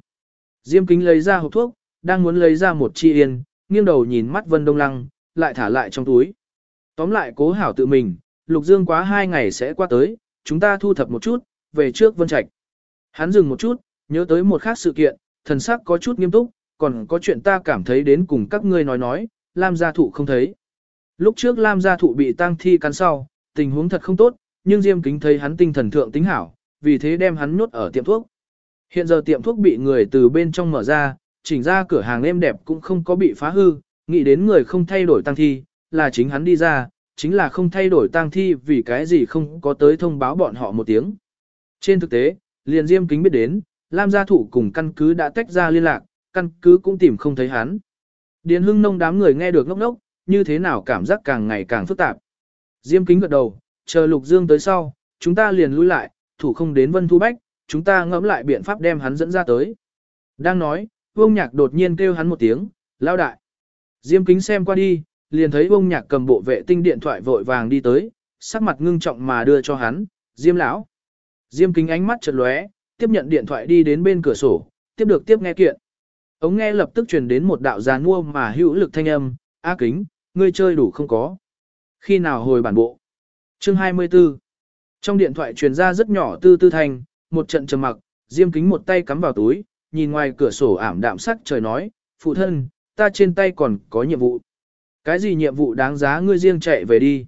Diêm kính lấy ra hộp thuốc, đang muốn lấy ra một chi yên, nghiêng đầu nhìn mắt Vân Đông Lăng, lại thả lại trong túi. Tóm lại cố hảo tự mình, Lục Dương quá hai ngày sẽ qua tới, chúng ta thu thập một chút, về trước Vân Trạch. Hắn dừng một chút, nhớ tới một khác sự kiện, thần sắc có chút nghiêm túc, còn có chuyện ta cảm thấy đến cùng các ngươi nói nói, Lam gia thụ không thấy. Lúc trước Lam gia thụ bị tang thi cắn sau, tình huống thật không tốt, nhưng Diêm Kính thấy hắn tinh thần thượng tính hảo, vì thế đem hắn nhốt ở tiệm thuốc. Hiện giờ tiệm thuốc bị người từ bên trong mở ra, chỉnh ra cửa hàng êm đẹp cũng không có bị phá hư, nghĩ đến người không thay đổi tang thi, là chính hắn đi ra, chính là không thay đổi tang thi vì cái gì không có tới thông báo bọn họ một tiếng. Trên thực tế, liền Diêm Kính biết đến, Lam gia thủ cùng căn cứ đã tách ra liên lạc, căn cứ cũng tìm không thấy hắn. Điền hưng nông đám người nghe được ngốc ngốc, như thế nào cảm giác càng ngày càng phức tạp. Diêm Kính gật đầu, chờ Lục Dương tới sau, chúng ta liền lui lại, thủ không đến Vân Thu Bách, chúng ta ngẫm lại biện pháp đem hắn dẫn ra tới. Đang nói, Vương Nhạc đột nhiên kêu hắn một tiếng, lao đại. Diêm kính xem qua đi, liền thấy Vương Nhạc cầm bộ vệ tinh điện thoại vội vàng đi tới, sắc mặt ngưng trọng mà đưa cho hắn, Diêm lão. Diêm kính ánh mắt chợt lóe, tiếp nhận điện thoại đi đến bên cửa sổ, tiếp được tiếp nghe kiện. Ống nghe lập tức truyền đến một đạo giàn mua mà hữu lực thanh âm, A kính, ngươi chơi đủ không có. Khi nào hồi bản bộ? Chương 24 Trong điện thoại truyền ra rất nhỏ tư tư thanh, một trận trầm mặc, Diêm kính một tay cắm vào túi, nhìn ngoài cửa sổ ảm đạm sắc trời nói, phụ thân, ta trên tay còn có nhiệm vụ. Cái gì nhiệm vụ đáng giá ngươi riêng chạy về đi?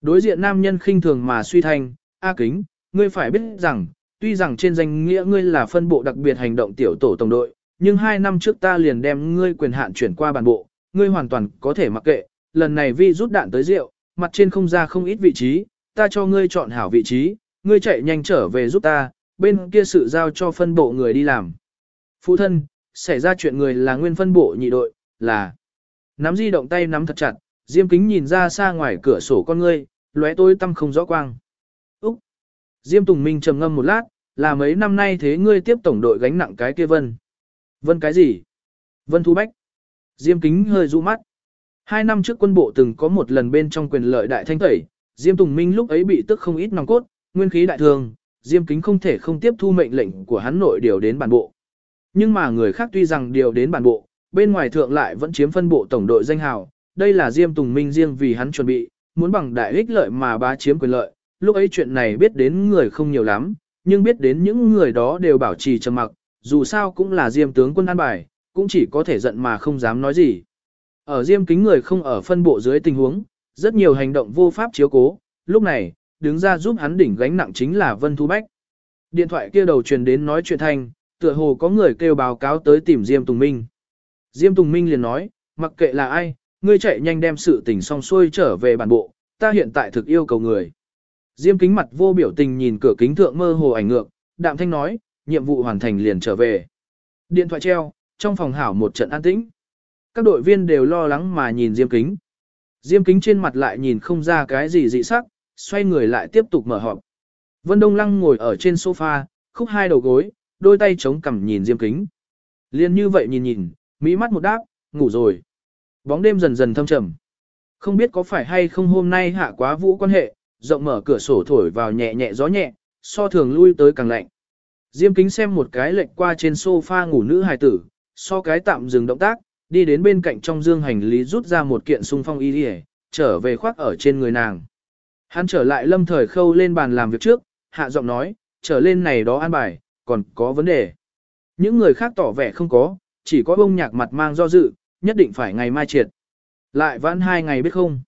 Đối diện nam nhân khinh thường mà suy thanh, A kính, ngươi phải biết rằng, tuy rằng trên danh nghĩa ngươi là phân bộ đặc biệt hành động tiểu tổ tổng đội, nhưng hai năm trước ta liền đem ngươi quyền hạn chuyển qua bản bộ, ngươi hoàn toàn có thể mặc kệ, lần này vi rút đạn tới rượu, mặt trên không ra không ít vị trí, ta cho ngươi chọn hảo vị trí, ngươi chạy nhanh trở về giúp ta, bên kia sự giao cho phân bộ người đi làm. Phụ thân, xảy ra chuyện người là nguyên phân bộ nhị đội, là nắm di động tay nắm thật chặt, Diêm Kính nhìn ra xa ngoài cửa sổ con ngươi, lóe tôi tâm không rõ quang. Úc! Diêm Tùng Minh trầm ngâm một lát, là mấy năm nay thế ngươi tiếp tổng đội gánh nặng cái kia vân. Vân cái gì? Vân Thu Bách. Diêm Kính hơi rụ mắt. Hai năm trước quân bộ từng có một lần bên trong quyền lợi đại thanh tẩy, Diêm Tùng Minh lúc ấy bị tức không ít nòng cốt, nguyên khí đại thường, Diêm Kính không thể không tiếp thu mệnh lệnh của hắn nội điều đến bản bộ. Nhưng mà người khác tuy rằng điều đến bản bộ, bên ngoài thượng lại vẫn chiếm phân bộ tổng đội danh hào, đây là Diêm Tùng Minh riêng vì hắn chuẩn bị, muốn bằng đại ích lợi mà bá chiếm quyền lợi. Lúc ấy chuyện này biết đến người không nhiều lắm, nhưng biết đến những người đó đều bảo trì trầm mặc, dù sao cũng là Diêm tướng quân an bài, cũng chỉ có thể giận mà không dám nói gì. Ở Diêm kính người không ở phân bộ dưới tình huống, rất nhiều hành động vô pháp chiếu cố, lúc này, đứng ra giúp hắn đỉnh gánh nặng chính là Vân Thu Bách. Điện thoại kia đầu truyền đến nói chuyện thanh, tựa hồ có người kêu báo cáo tới tìm Diêm Tùng Minh. Diêm Tùng Minh liền nói, mặc kệ là ai, ngươi chạy nhanh đem sự tình xong xuôi trở về bản bộ, ta hiện tại thực yêu cầu người. Diêm kính mặt vô biểu tình nhìn cửa kính thượng mơ hồ ảnh ngược, đạm thanh nói, nhiệm vụ hoàn thành liền trở về. Điện thoại treo, trong phòng hảo một trận an tĩnh. Các đội viên đều lo lắng mà nhìn Diêm kính. Diêm kính trên mặt lại nhìn không ra cái gì dị sắc, xoay người lại tiếp tục mở họp. Vân Đông Lăng ngồi ở trên sofa, khúc hai đầu gối, đôi tay chống cằm nhìn Diêm kính. Liên như vậy nhìn nhìn, mỹ mắt một đáp, ngủ rồi. Bóng đêm dần dần thâm trầm. Không biết có phải hay không hôm nay hạ quá vũ quan hệ, rộng mở cửa sổ thổi vào nhẹ nhẹ gió nhẹ, so thường lui tới càng lạnh. Diêm kính xem một cái lệnh qua trên sofa ngủ nữ hài tử, so cái tạm dừng động tác, đi đến bên cạnh trong dương hành lý rút ra một kiện sung phong y đi trở về khoác ở trên người nàng. Hắn trở lại lâm thời khâu lên bàn làm việc trước, hạ giọng nói, trở lên này đó an bài, còn có vấn đề. Những người khác tỏ vẻ không có, chỉ có bông nhạc mặt mang do dự, nhất định phải ngày mai triệt. Lại vãn hai ngày biết không?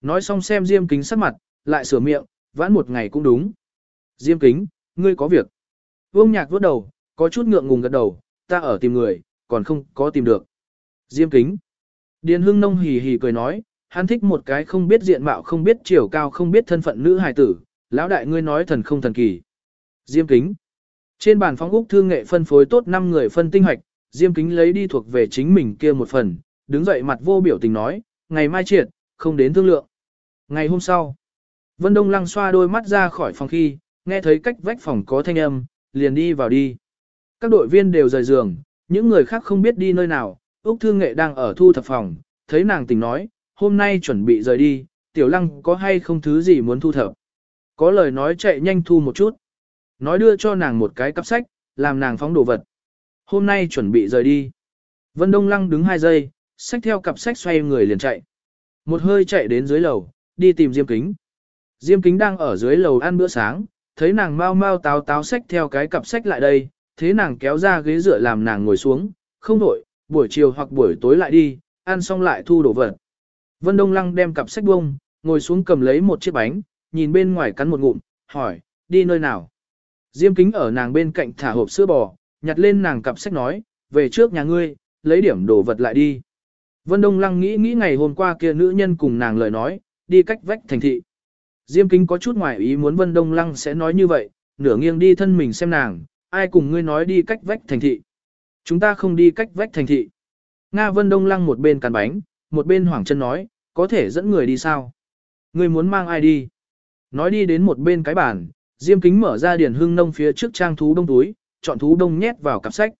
Nói xong xem Diêm kính sắc mặt, lại sửa miệng, vãn một ngày cũng đúng. Diêm kính, ngươi có việc. Vương nhạc vốt đầu, có chút ngượng ngùng gật đầu, ta ở tìm người, còn không có tìm được. Diêm kính. Điền hưng nông hì hì cười nói, hắn thích một cái không biết diện mạo không biết chiều cao không biết thân phận nữ hài tử, lão đại ngươi nói thần không thần kỳ. Diêm kính. Trên bàn phóng úc thương nghệ phân phối tốt 5 người phân tinh hoạch, Diêm kính lấy đi thuộc về chính mình kia một phần, đứng dậy mặt vô biểu tình nói, ngày mai triệt, không đến thương lượng. Ngày hôm sau, Vân Đông Lăng xoa đôi mắt ra khỏi phòng khi, nghe thấy cách vách phòng có thanh âm, liền đi vào đi. Các đội viên đều rời giường, những người khác không biết đi nơi nào, Úc Thương Nghệ đang ở thu thập phòng, thấy nàng tỉnh nói, hôm nay chuẩn bị rời đi, Tiểu Lăng có hay không thứ gì muốn thu thập. Có lời nói chạy nhanh thu một chút. Nói đưa cho nàng một cái cặp sách, làm nàng phóng đồ vật. Hôm nay chuẩn bị rời đi. Vân Đông Lăng đứng hai giây, sách theo cặp sách xoay người liền chạy. Một hơi chạy đến dưới lầu, đi tìm Diêm Kính. Diêm Kính đang ở dưới lầu ăn bữa sáng, thấy nàng mau mau táo táo sách theo cái cặp sách lại đây, thế nàng kéo ra ghế dựa làm nàng ngồi xuống, không đổi, buổi chiều hoặc buổi tối lại đi, ăn xong lại thu đồ vật. Vân Đông Lăng đem cặp sách bông, ngồi xuống cầm lấy một chiếc bánh, nhìn bên ngoài cắn một ngụm, hỏi, đi nơi nào? Diêm Kính ở nàng bên cạnh thả hộp sữa bò, nhặt lên nàng cặp sách nói, về trước nhà ngươi, lấy điểm đồ vật lại đi. Vân Đông Lăng nghĩ nghĩ ngày hôm qua kia nữ nhân cùng nàng lời nói, đi cách vách thành thị. Diêm Kính có chút ngoài ý muốn Vân Đông Lăng sẽ nói như vậy, nửa nghiêng đi thân mình xem nàng, ai cùng ngươi nói đi cách vách thành thị. Chúng ta không đi cách vách thành thị. Nga Vân Đông Lăng một bên cắn bánh, một bên hoảng chân nói, có thể dẫn người đi sao? Ngươi muốn mang ai đi? Nói đi đến một bên cái bàn, Diêm kính mở ra điển hưng nông phía trước trang thú đông túi, chọn thú đông nhét vào cặp sách.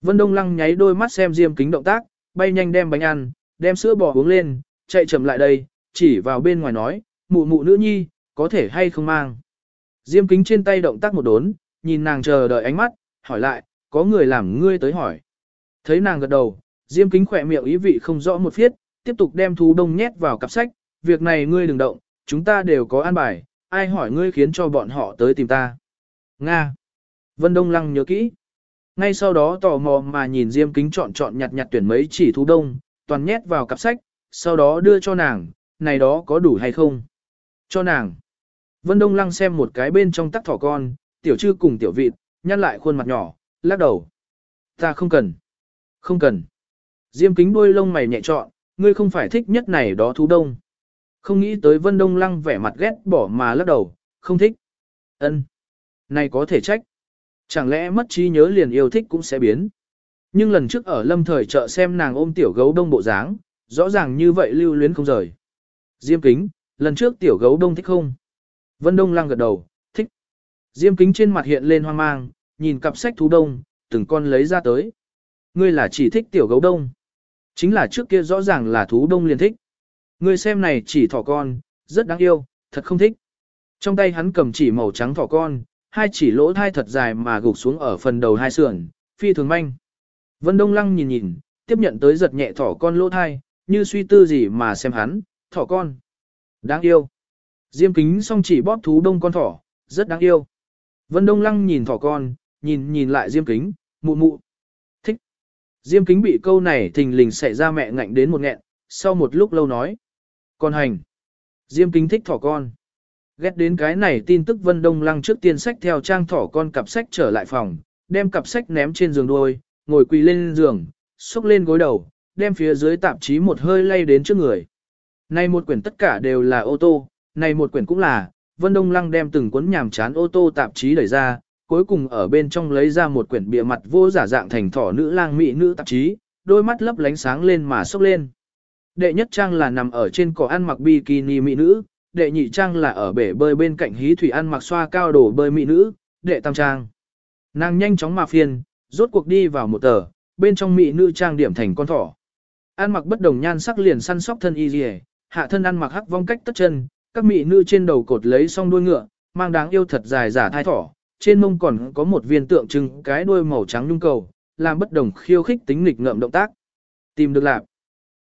Vân Đông Lăng nháy đôi mắt xem Diêm kính động tác, bay nhanh đem bánh ăn, đem sữa bò uống lên, chạy chậm lại đây, chỉ vào bên ngoài nói, mụ mụ nữ nhi, có thể hay không mang. Diêm kính trên tay động tác một đốn, nhìn nàng chờ đợi ánh mắt, hỏi lại, có người làm ngươi tới hỏi. Thấy nàng gật đầu, Diêm kính khỏe miệng ý vị không rõ một phiết, tiếp tục đem thú đông nhét vào cặp sách, việc này ngươi đừng động, chúng ta đều có an bài, ai hỏi ngươi khiến cho bọn họ tới tìm ta. Nga. Vân Đông Lăng nhớ kỹ. Ngay sau đó tò mò mà nhìn Diêm kính chọn chọn nhặt nhặt tuyển mấy chỉ thú đông, toàn nhét vào cặp sách, sau đó đưa cho nàng, này đó có đủ hay không? Cho nàng. Vân Đông Lăng xem một cái bên trong tắc thỏ con, tiểu trư cùng tiểu vịt, nhăn lại khuôn mặt nhỏ, lắc đầu. Ta không cần. Không cần. Diêm kính đuôi lông mày nhẹ trọn, ngươi không phải thích nhất này đó thú đông. Không nghĩ tới Vân Đông Lăng vẻ mặt ghét bỏ mà lắc đầu, không thích. Ân, Này có thể trách. Chẳng lẽ mất trí nhớ liền yêu thích cũng sẽ biến. Nhưng lần trước ở lâm thời chợ xem nàng ôm tiểu gấu đông bộ dáng, rõ ràng như vậy lưu luyến không rời. Diêm kính, lần trước tiểu gấu đông thích không? Vân Đông Lăng gật đầu. Diêm kính trên mặt hiện lên hoang mang, nhìn cặp sách thú đông, từng con lấy ra tới. Ngươi là chỉ thích tiểu gấu đông. Chính là trước kia rõ ràng là thú đông liền thích. Ngươi xem này chỉ thỏ con, rất đáng yêu, thật không thích. Trong tay hắn cầm chỉ màu trắng thỏ con, hai chỉ lỗ thai thật dài mà gục xuống ở phần đầu hai sườn, phi thường manh. Vân Đông Lăng nhìn nhìn, tiếp nhận tới giật nhẹ thỏ con lỗ thai, như suy tư gì mà xem hắn, thỏ con. Đáng yêu. Diêm kính song chỉ bóp thú đông con thỏ, rất đáng yêu. Vân Đông Lăng nhìn thỏ con, nhìn nhìn lại Diêm kính, mụ mụ. Thích. Diêm kính bị câu này thình lình xảy ra mẹ ngạnh đến một nghẹn, sau một lúc lâu nói. Con hành. Diêm kính thích thỏ con. Ghét đến cái này tin tức Vân Đông Lăng trước tiên sách theo trang thỏ con cặp sách trở lại phòng, đem cặp sách ném trên giường đôi, ngồi quỳ lên giường, xúc lên gối đầu, đem phía dưới tạp chí một hơi lay đến trước người. Này một quyển tất cả đều là ô tô, này một quyển cũng là, Vân Đông Lăng đem từng cuốn nhàm chán ô tô tạp chí đẩy ra, cuối cùng ở bên trong lấy ra một quyển bìa mặt vô giả dạng thành thỏ nữ lang mỹ nữ tạp chí, đôi mắt lấp lánh sáng lên mà sốc lên. Đệ nhất trang là nằm ở trên cỏ ăn mặc bikini mỹ nữ, đệ nhị trang là ở bể bơi bên cạnh hí thủy ăn mặc xoa cao đổ bơi mỹ nữ, đệ tam trang. Nàng nhanh chóng mà phiền, rốt cuộc đi vào một tờ, bên trong mỹ nữ trang điểm thành con thỏ. Ăn mặc bất đồng nhan sắc liền săn sóc thân y dì hạ thân ăn mặc hắc vong cách tất chân, các mỹ nữ trên đầu cột lấy xong đuôi ngựa, mang đáng yêu thật dài giả thai thỏ, trên mông còn có một viên tượng trưng cái đuôi màu trắng nhung cầu, làm bất đồng khiêu khích tính nghịch ngợm động tác. Tìm được lạc.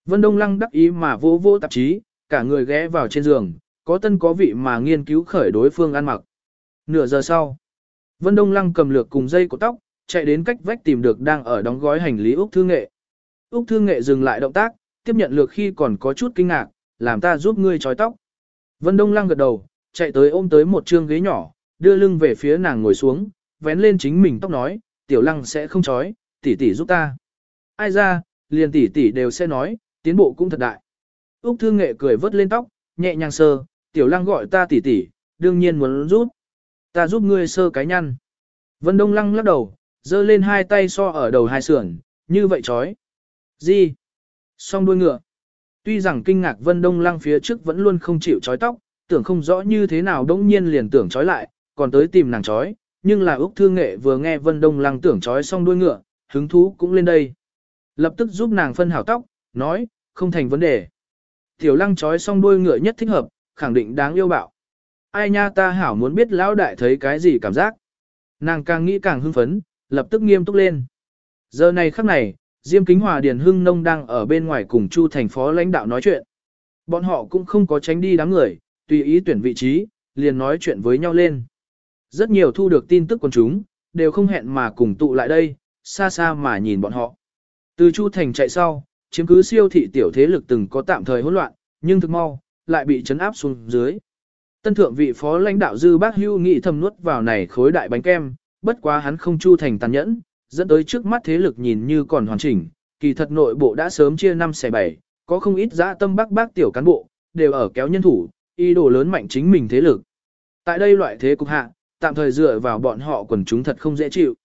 Vân Đông Lăng đắc ý mà vô vô tạp chí, cả người ghé vào trên giường, có tân có vị mà nghiên cứu khởi đối phương ăn mặc. Nửa giờ sau, Vân Đông Lăng cầm lược cùng dây của tóc, chạy đến cách vách tìm được đang ở đóng gói hành lý Úc Thư Nghệ. Úc Thư Nghệ dừng lại động tác, tiếp nhận lược khi còn có chút kinh ngạc, làm ta giúp ngươi trói tóc. Vân Đông Lăng gật đầu, chạy tới ôm tới một trương ghế nhỏ, đưa lưng về phía nàng ngồi xuống, vén lên chính mình tóc nói, tiểu lăng sẽ không chói, tỷ tỷ giúp ta. Ai ra, liền tỷ tỷ đều sẽ nói, tiến bộ cũng thật đại. Úc Thư Nghệ cười vớt lên tóc, nhẹ nhàng sơ, tiểu lăng gọi ta tỷ tỷ, đương nhiên muốn giúp. Ta giúp ngươi sơ cái nhăn. Vân Đông Lăng lắc đầu, giơ lên hai tay so ở đầu hai sườn, như vậy chói. Gì? Song đuôi ngựa. Tuy rằng kinh ngạc Vân Đông Lăng phía trước vẫn luôn không chịu chói tóc, tưởng không rõ như thế nào đống nhiên liền tưởng chói lại, còn tới tìm nàng chói, nhưng là Úc Thư Nghệ vừa nghe Vân Đông Lăng tưởng chói xong đuôi ngựa, hứng thú cũng lên đây. Lập tức giúp nàng phân hảo tóc, nói, không thành vấn đề. Tiểu Lăng chói xong đuôi ngựa nhất thích hợp, khẳng định đáng yêu bạo. Ai nha ta hảo muốn biết lão đại thấy cái gì cảm giác. Nàng càng nghĩ càng hưng phấn, lập tức nghiêm túc lên. Giờ này khắc này, Diêm Kính Hòa Điền Hưng Nông đang ở bên ngoài cùng Chu thành phó lãnh đạo nói chuyện. Bọn họ cũng không có tránh đi đám người, tùy ý tuyển vị trí, liền nói chuyện với nhau lên. Rất nhiều thu được tin tức của chúng, đều không hẹn mà cùng tụ lại đây, xa xa mà nhìn bọn họ. Từ Chu Thành chạy sau, chiếm cứ siêu thị tiểu thế lực từng có tạm thời hỗn loạn, nhưng thực mau, lại bị chấn áp xuống dưới. Tân thượng vị phó lãnh đạo Dư Bác Hưu nghị thầm nuốt vào này khối đại bánh kem, bất quá hắn không chu thành tàn nhẫn, dẫn tới trước mắt thế lực nhìn như còn hoàn chỉnh, kỳ thật nội bộ đã sớm chia năm xẻ bảy, có không ít dã tâm bác bác tiểu cán bộ, đều ở kéo nhân thủ, ý đồ lớn mạnh chính mình thế lực. Tại đây loại thế cục hạ, tạm thời dựa vào bọn họ quần chúng thật không dễ chịu.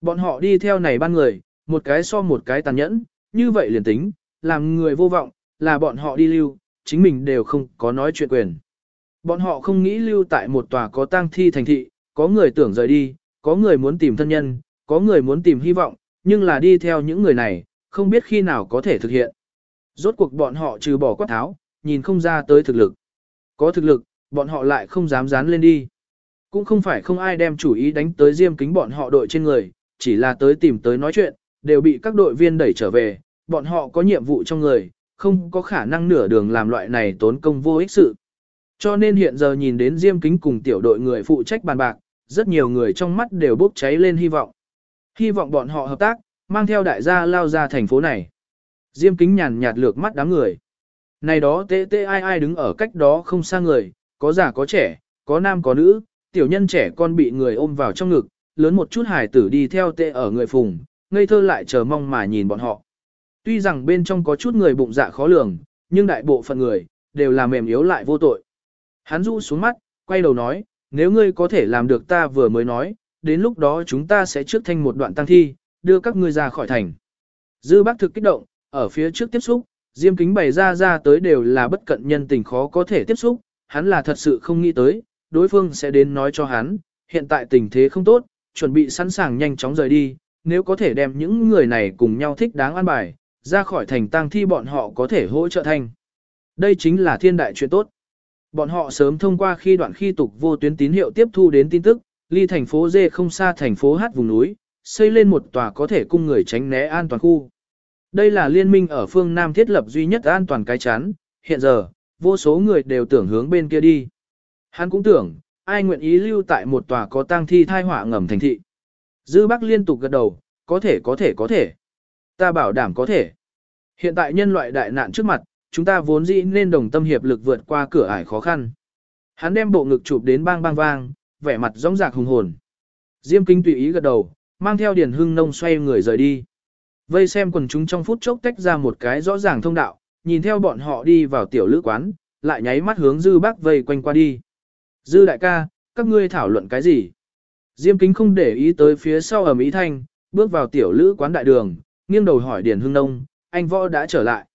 Bọn họ đi theo này ban người, một cái so một cái tàn nhẫn, như vậy liền tính, làm người vô vọng, là bọn họ đi lưu, chính mình đều không có nói chuyện quyền. Bọn họ không nghĩ lưu tại một tòa có tang thi thành thị, có người tưởng rời đi, có người muốn tìm thân nhân, có người muốn tìm hy vọng, nhưng là đi theo những người này, không biết khi nào có thể thực hiện. Rốt cuộc bọn họ trừ bỏ quát tháo, nhìn không ra tới thực lực. Có thực lực, bọn họ lại không dám dán lên đi. Cũng không phải không ai đem chủ ý đánh tới diêm kính bọn họ đội trên người, chỉ là tới tìm tới nói chuyện, đều bị các đội viên đẩy trở về, bọn họ có nhiệm vụ trong người, không có khả năng nửa đường làm loại này tốn công vô ích sự. Cho nên hiện giờ nhìn đến diêm kính cùng tiểu đội người phụ trách bàn bạc, rất nhiều người trong mắt đều bốc cháy lên hy vọng. Hy vọng bọn họ hợp tác, mang theo đại gia lao ra thành phố này. Diêm kính nhàn nhạt lược mắt đám người. Này đó tê tê ai ai đứng ở cách đó không xa người, có già có trẻ, có nam có nữ, tiểu nhân trẻ con bị người ôm vào trong ngực, lớn một chút hài tử đi theo tê ở người phùng, ngây thơ lại chờ mong mà nhìn bọn họ. Tuy rằng bên trong có chút người bụng dạ khó lường, nhưng đại bộ phận người, đều là mềm yếu lại vô tội. Hắn rũ xuống mắt, quay đầu nói, nếu ngươi có thể làm được ta vừa mới nói, đến lúc đó chúng ta sẽ trước thanh một đoạn tăng thi, đưa các ngươi ra khỏi thành. Dư bác thực kích động, ở phía trước tiếp xúc, diêm kính bày ra ra tới đều là bất cận nhân tình khó có thể tiếp xúc, hắn là thật sự không nghĩ tới, đối phương sẽ đến nói cho hắn, hiện tại tình thế không tốt, chuẩn bị sẵn sàng nhanh chóng rời đi, nếu có thể đem những người này cùng nhau thích đáng an bài, ra khỏi thành tang thi bọn họ có thể hỗ trợ thành. Đây chính là thiên đại chuyện tốt. Bọn họ sớm thông qua khi đoạn khi tục vô tuyến tín hiệu tiếp thu đến tin tức, ly thành phố D không xa thành phố H vùng núi, xây lên một tòa có thể cung người tránh né an toàn khu. Đây là liên minh ở phương Nam thiết lập duy nhất an toàn cái chắn, hiện giờ, vô số người đều tưởng hướng bên kia đi. Hắn cũng tưởng, ai nguyện ý lưu tại một tòa có tang thi thai họa ngầm thành thị. Dư Bắc liên tục gật đầu, có thể có thể có thể. Ta bảo đảm có thể. Hiện tại nhân loại đại nạn trước mặt, chúng ta vốn dĩ nên đồng tâm hiệp lực vượt qua cửa ải khó khăn. Hắn đem bộ ngực chụp đến bang bang vang, vẻ mặt rõng rạc hùng hồn. Diêm Kính tùy ý gật đầu, mang theo Điền Hưng Nông xoay người rời đi. Vây xem quần chúng trong phút chốc tách ra một cái rõ ràng thông đạo, nhìn theo bọn họ đi vào tiểu lữ quán, lại nháy mắt hướng Dư Bác vây quanh qua đi. Dư đại ca, các ngươi thảo luận cái gì? Diêm kính không để ý tới phía sau ở Mỹ Thanh, bước vào tiểu lữ quán đại đường, nghiêng đầu hỏi Điền Hưng Nông, anh võ đã trở lại.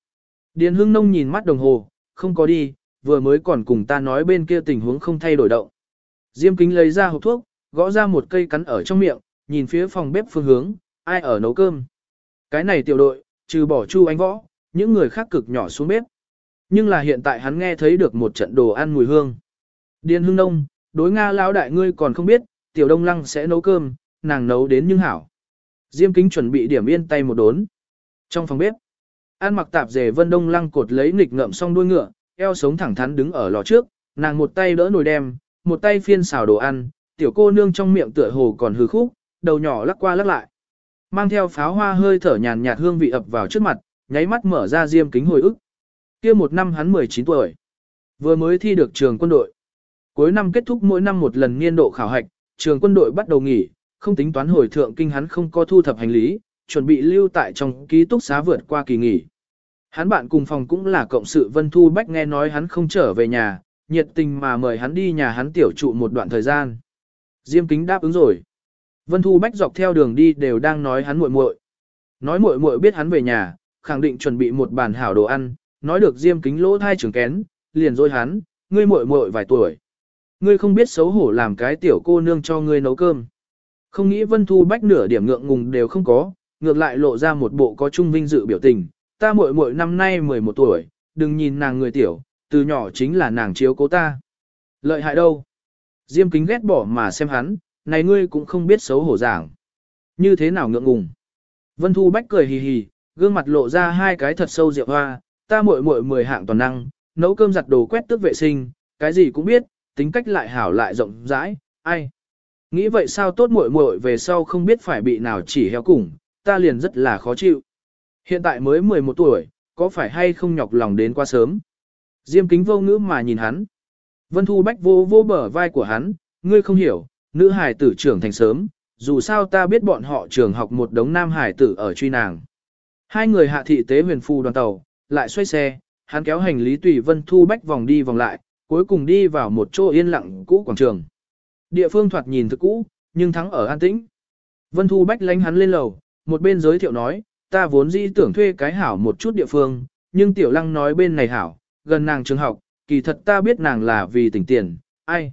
Điền Hưng Nông nhìn mắt đồng hồ, không có đi, vừa mới còn cùng ta nói bên kia tình huống không thay đổi động. Diêm kính lấy ra hộp thuốc, gõ ra một cây cắn ở trong miệng, nhìn phía phòng bếp phương hướng, ai ở nấu cơm. Cái này tiểu đội, trừ bỏ chu anh võ, những người khác cực nhỏ xuống bếp. Nhưng là hiện tại hắn nghe thấy được một trận đồ ăn mùi hương. Điền Hưng Đông, đối Nga lão đại ngươi còn không biết, tiểu đông lăng sẽ nấu cơm, nàng nấu đến nhưng hảo. Diêm kính chuẩn bị điểm yên tay một đốn. Trong phòng bếp, An mặc tạp dề vân đông lăng cột lấy nghịch ngậm xong đuôi ngựa, eo sống thẳng thắn đứng ở lò trước, nàng một tay đỡ nồi đem, một tay phiên xào đồ ăn, tiểu cô nương trong miệng tựa hồ còn hư khúc, đầu nhỏ lắc qua lắc lại. Mang theo pháo hoa hơi thở nhàn nhạt hương vị ập vào trước mặt, nháy mắt mở ra diêm kính hồi ức. Kia một năm hắn 19 tuổi, vừa mới thi được trường quân đội. Cuối năm kết thúc mỗi năm một lần niên độ khảo hạch, trường quân đội bắt đầu nghỉ, không tính toán hồi thượng kinh hắn không có thu thập hành lý, chuẩn bị lưu tại trong ký túc xá vượt qua kỳ nghỉ. Hắn bạn cùng phòng cũng là cộng sự Vân Thu Bách nghe nói hắn không trở về nhà, nhiệt tình mà mời hắn đi nhà hắn tiểu trụ một đoạn thời gian. Diêm kính đáp ứng rồi. Vân Thu Bách dọc theo đường đi đều đang nói hắn muội muội. Nói muội muội biết hắn về nhà, khẳng định chuẩn bị một bàn hảo đồ ăn, nói được Diêm kính lỗ thai trưởng kén, liền dối hắn, ngươi muội muội vài tuổi. Ngươi không biết xấu hổ làm cái tiểu cô nương cho ngươi nấu cơm. Không nghĩ Vân Thu Bách nửa điểm ngượng ngùng đều không có, ngược lại lộ ra một bộ có trung vinh dự biểu tình, ta muội muội năm nay 11 tuổi, đừng nhìn nàng người tiểu, từ nhỏ chính là nàng chiếu cố ta. Lợi hại đâu? Diêm kính ghét bỏ mà xem hắn, này ngươi cũng không biết xấu hổ giảng. Như thế nào ngượng ngùng? Vân Thu Bách cười hì hì, gương mặt lộ ra hai cái thật sâu rượu hoa, ta muội muội mười hạng toàn năng, nấu cơm giặt đồ quét tước vệ sinh, cái gì cũng biết, tính cách lại hảo lại rộng rãi, ai? Nghĩ vậy sao tốt muội muội về sau không biết phải bị nào chỉ heo cùng, ta liền rất là khó chịu. Hiện tại mới 11 tuổi, có phải hay không nhọc lòng đến quá sớm? Diêm kính vô ngữ mà nhìn hắn. Vân Thu Bách vô vô bờ vai của hắn, ngươi không hiểu, nữ hải tử trưởng thành sớm, dù sao ta biết bọn họ trường học một đống nam hải tử ở truy nàng. Hai người hạ thị tế huyền phu đoàn tàu, lại xoay xe, hắn kéo hành lý tùy Vân Thu Bách vòng đi vòng lại, cuối cùng đi vào một chỗ yên lặng cũ quảng trường. Địa phương thoạt nhìn thực cũ, nhưng thắng ở an tĩnh. Vân Thu Bách lánh hắn lên lầu, một bên giới thiệu nói, ta vốn dĩ tưởng thuê cái hảo một chút địa phương, nhưng tiểu lăng nói bên này hảo, gần nàng trường học, kỳ thật ta biết nàng là vì tỉnh tiền, ai.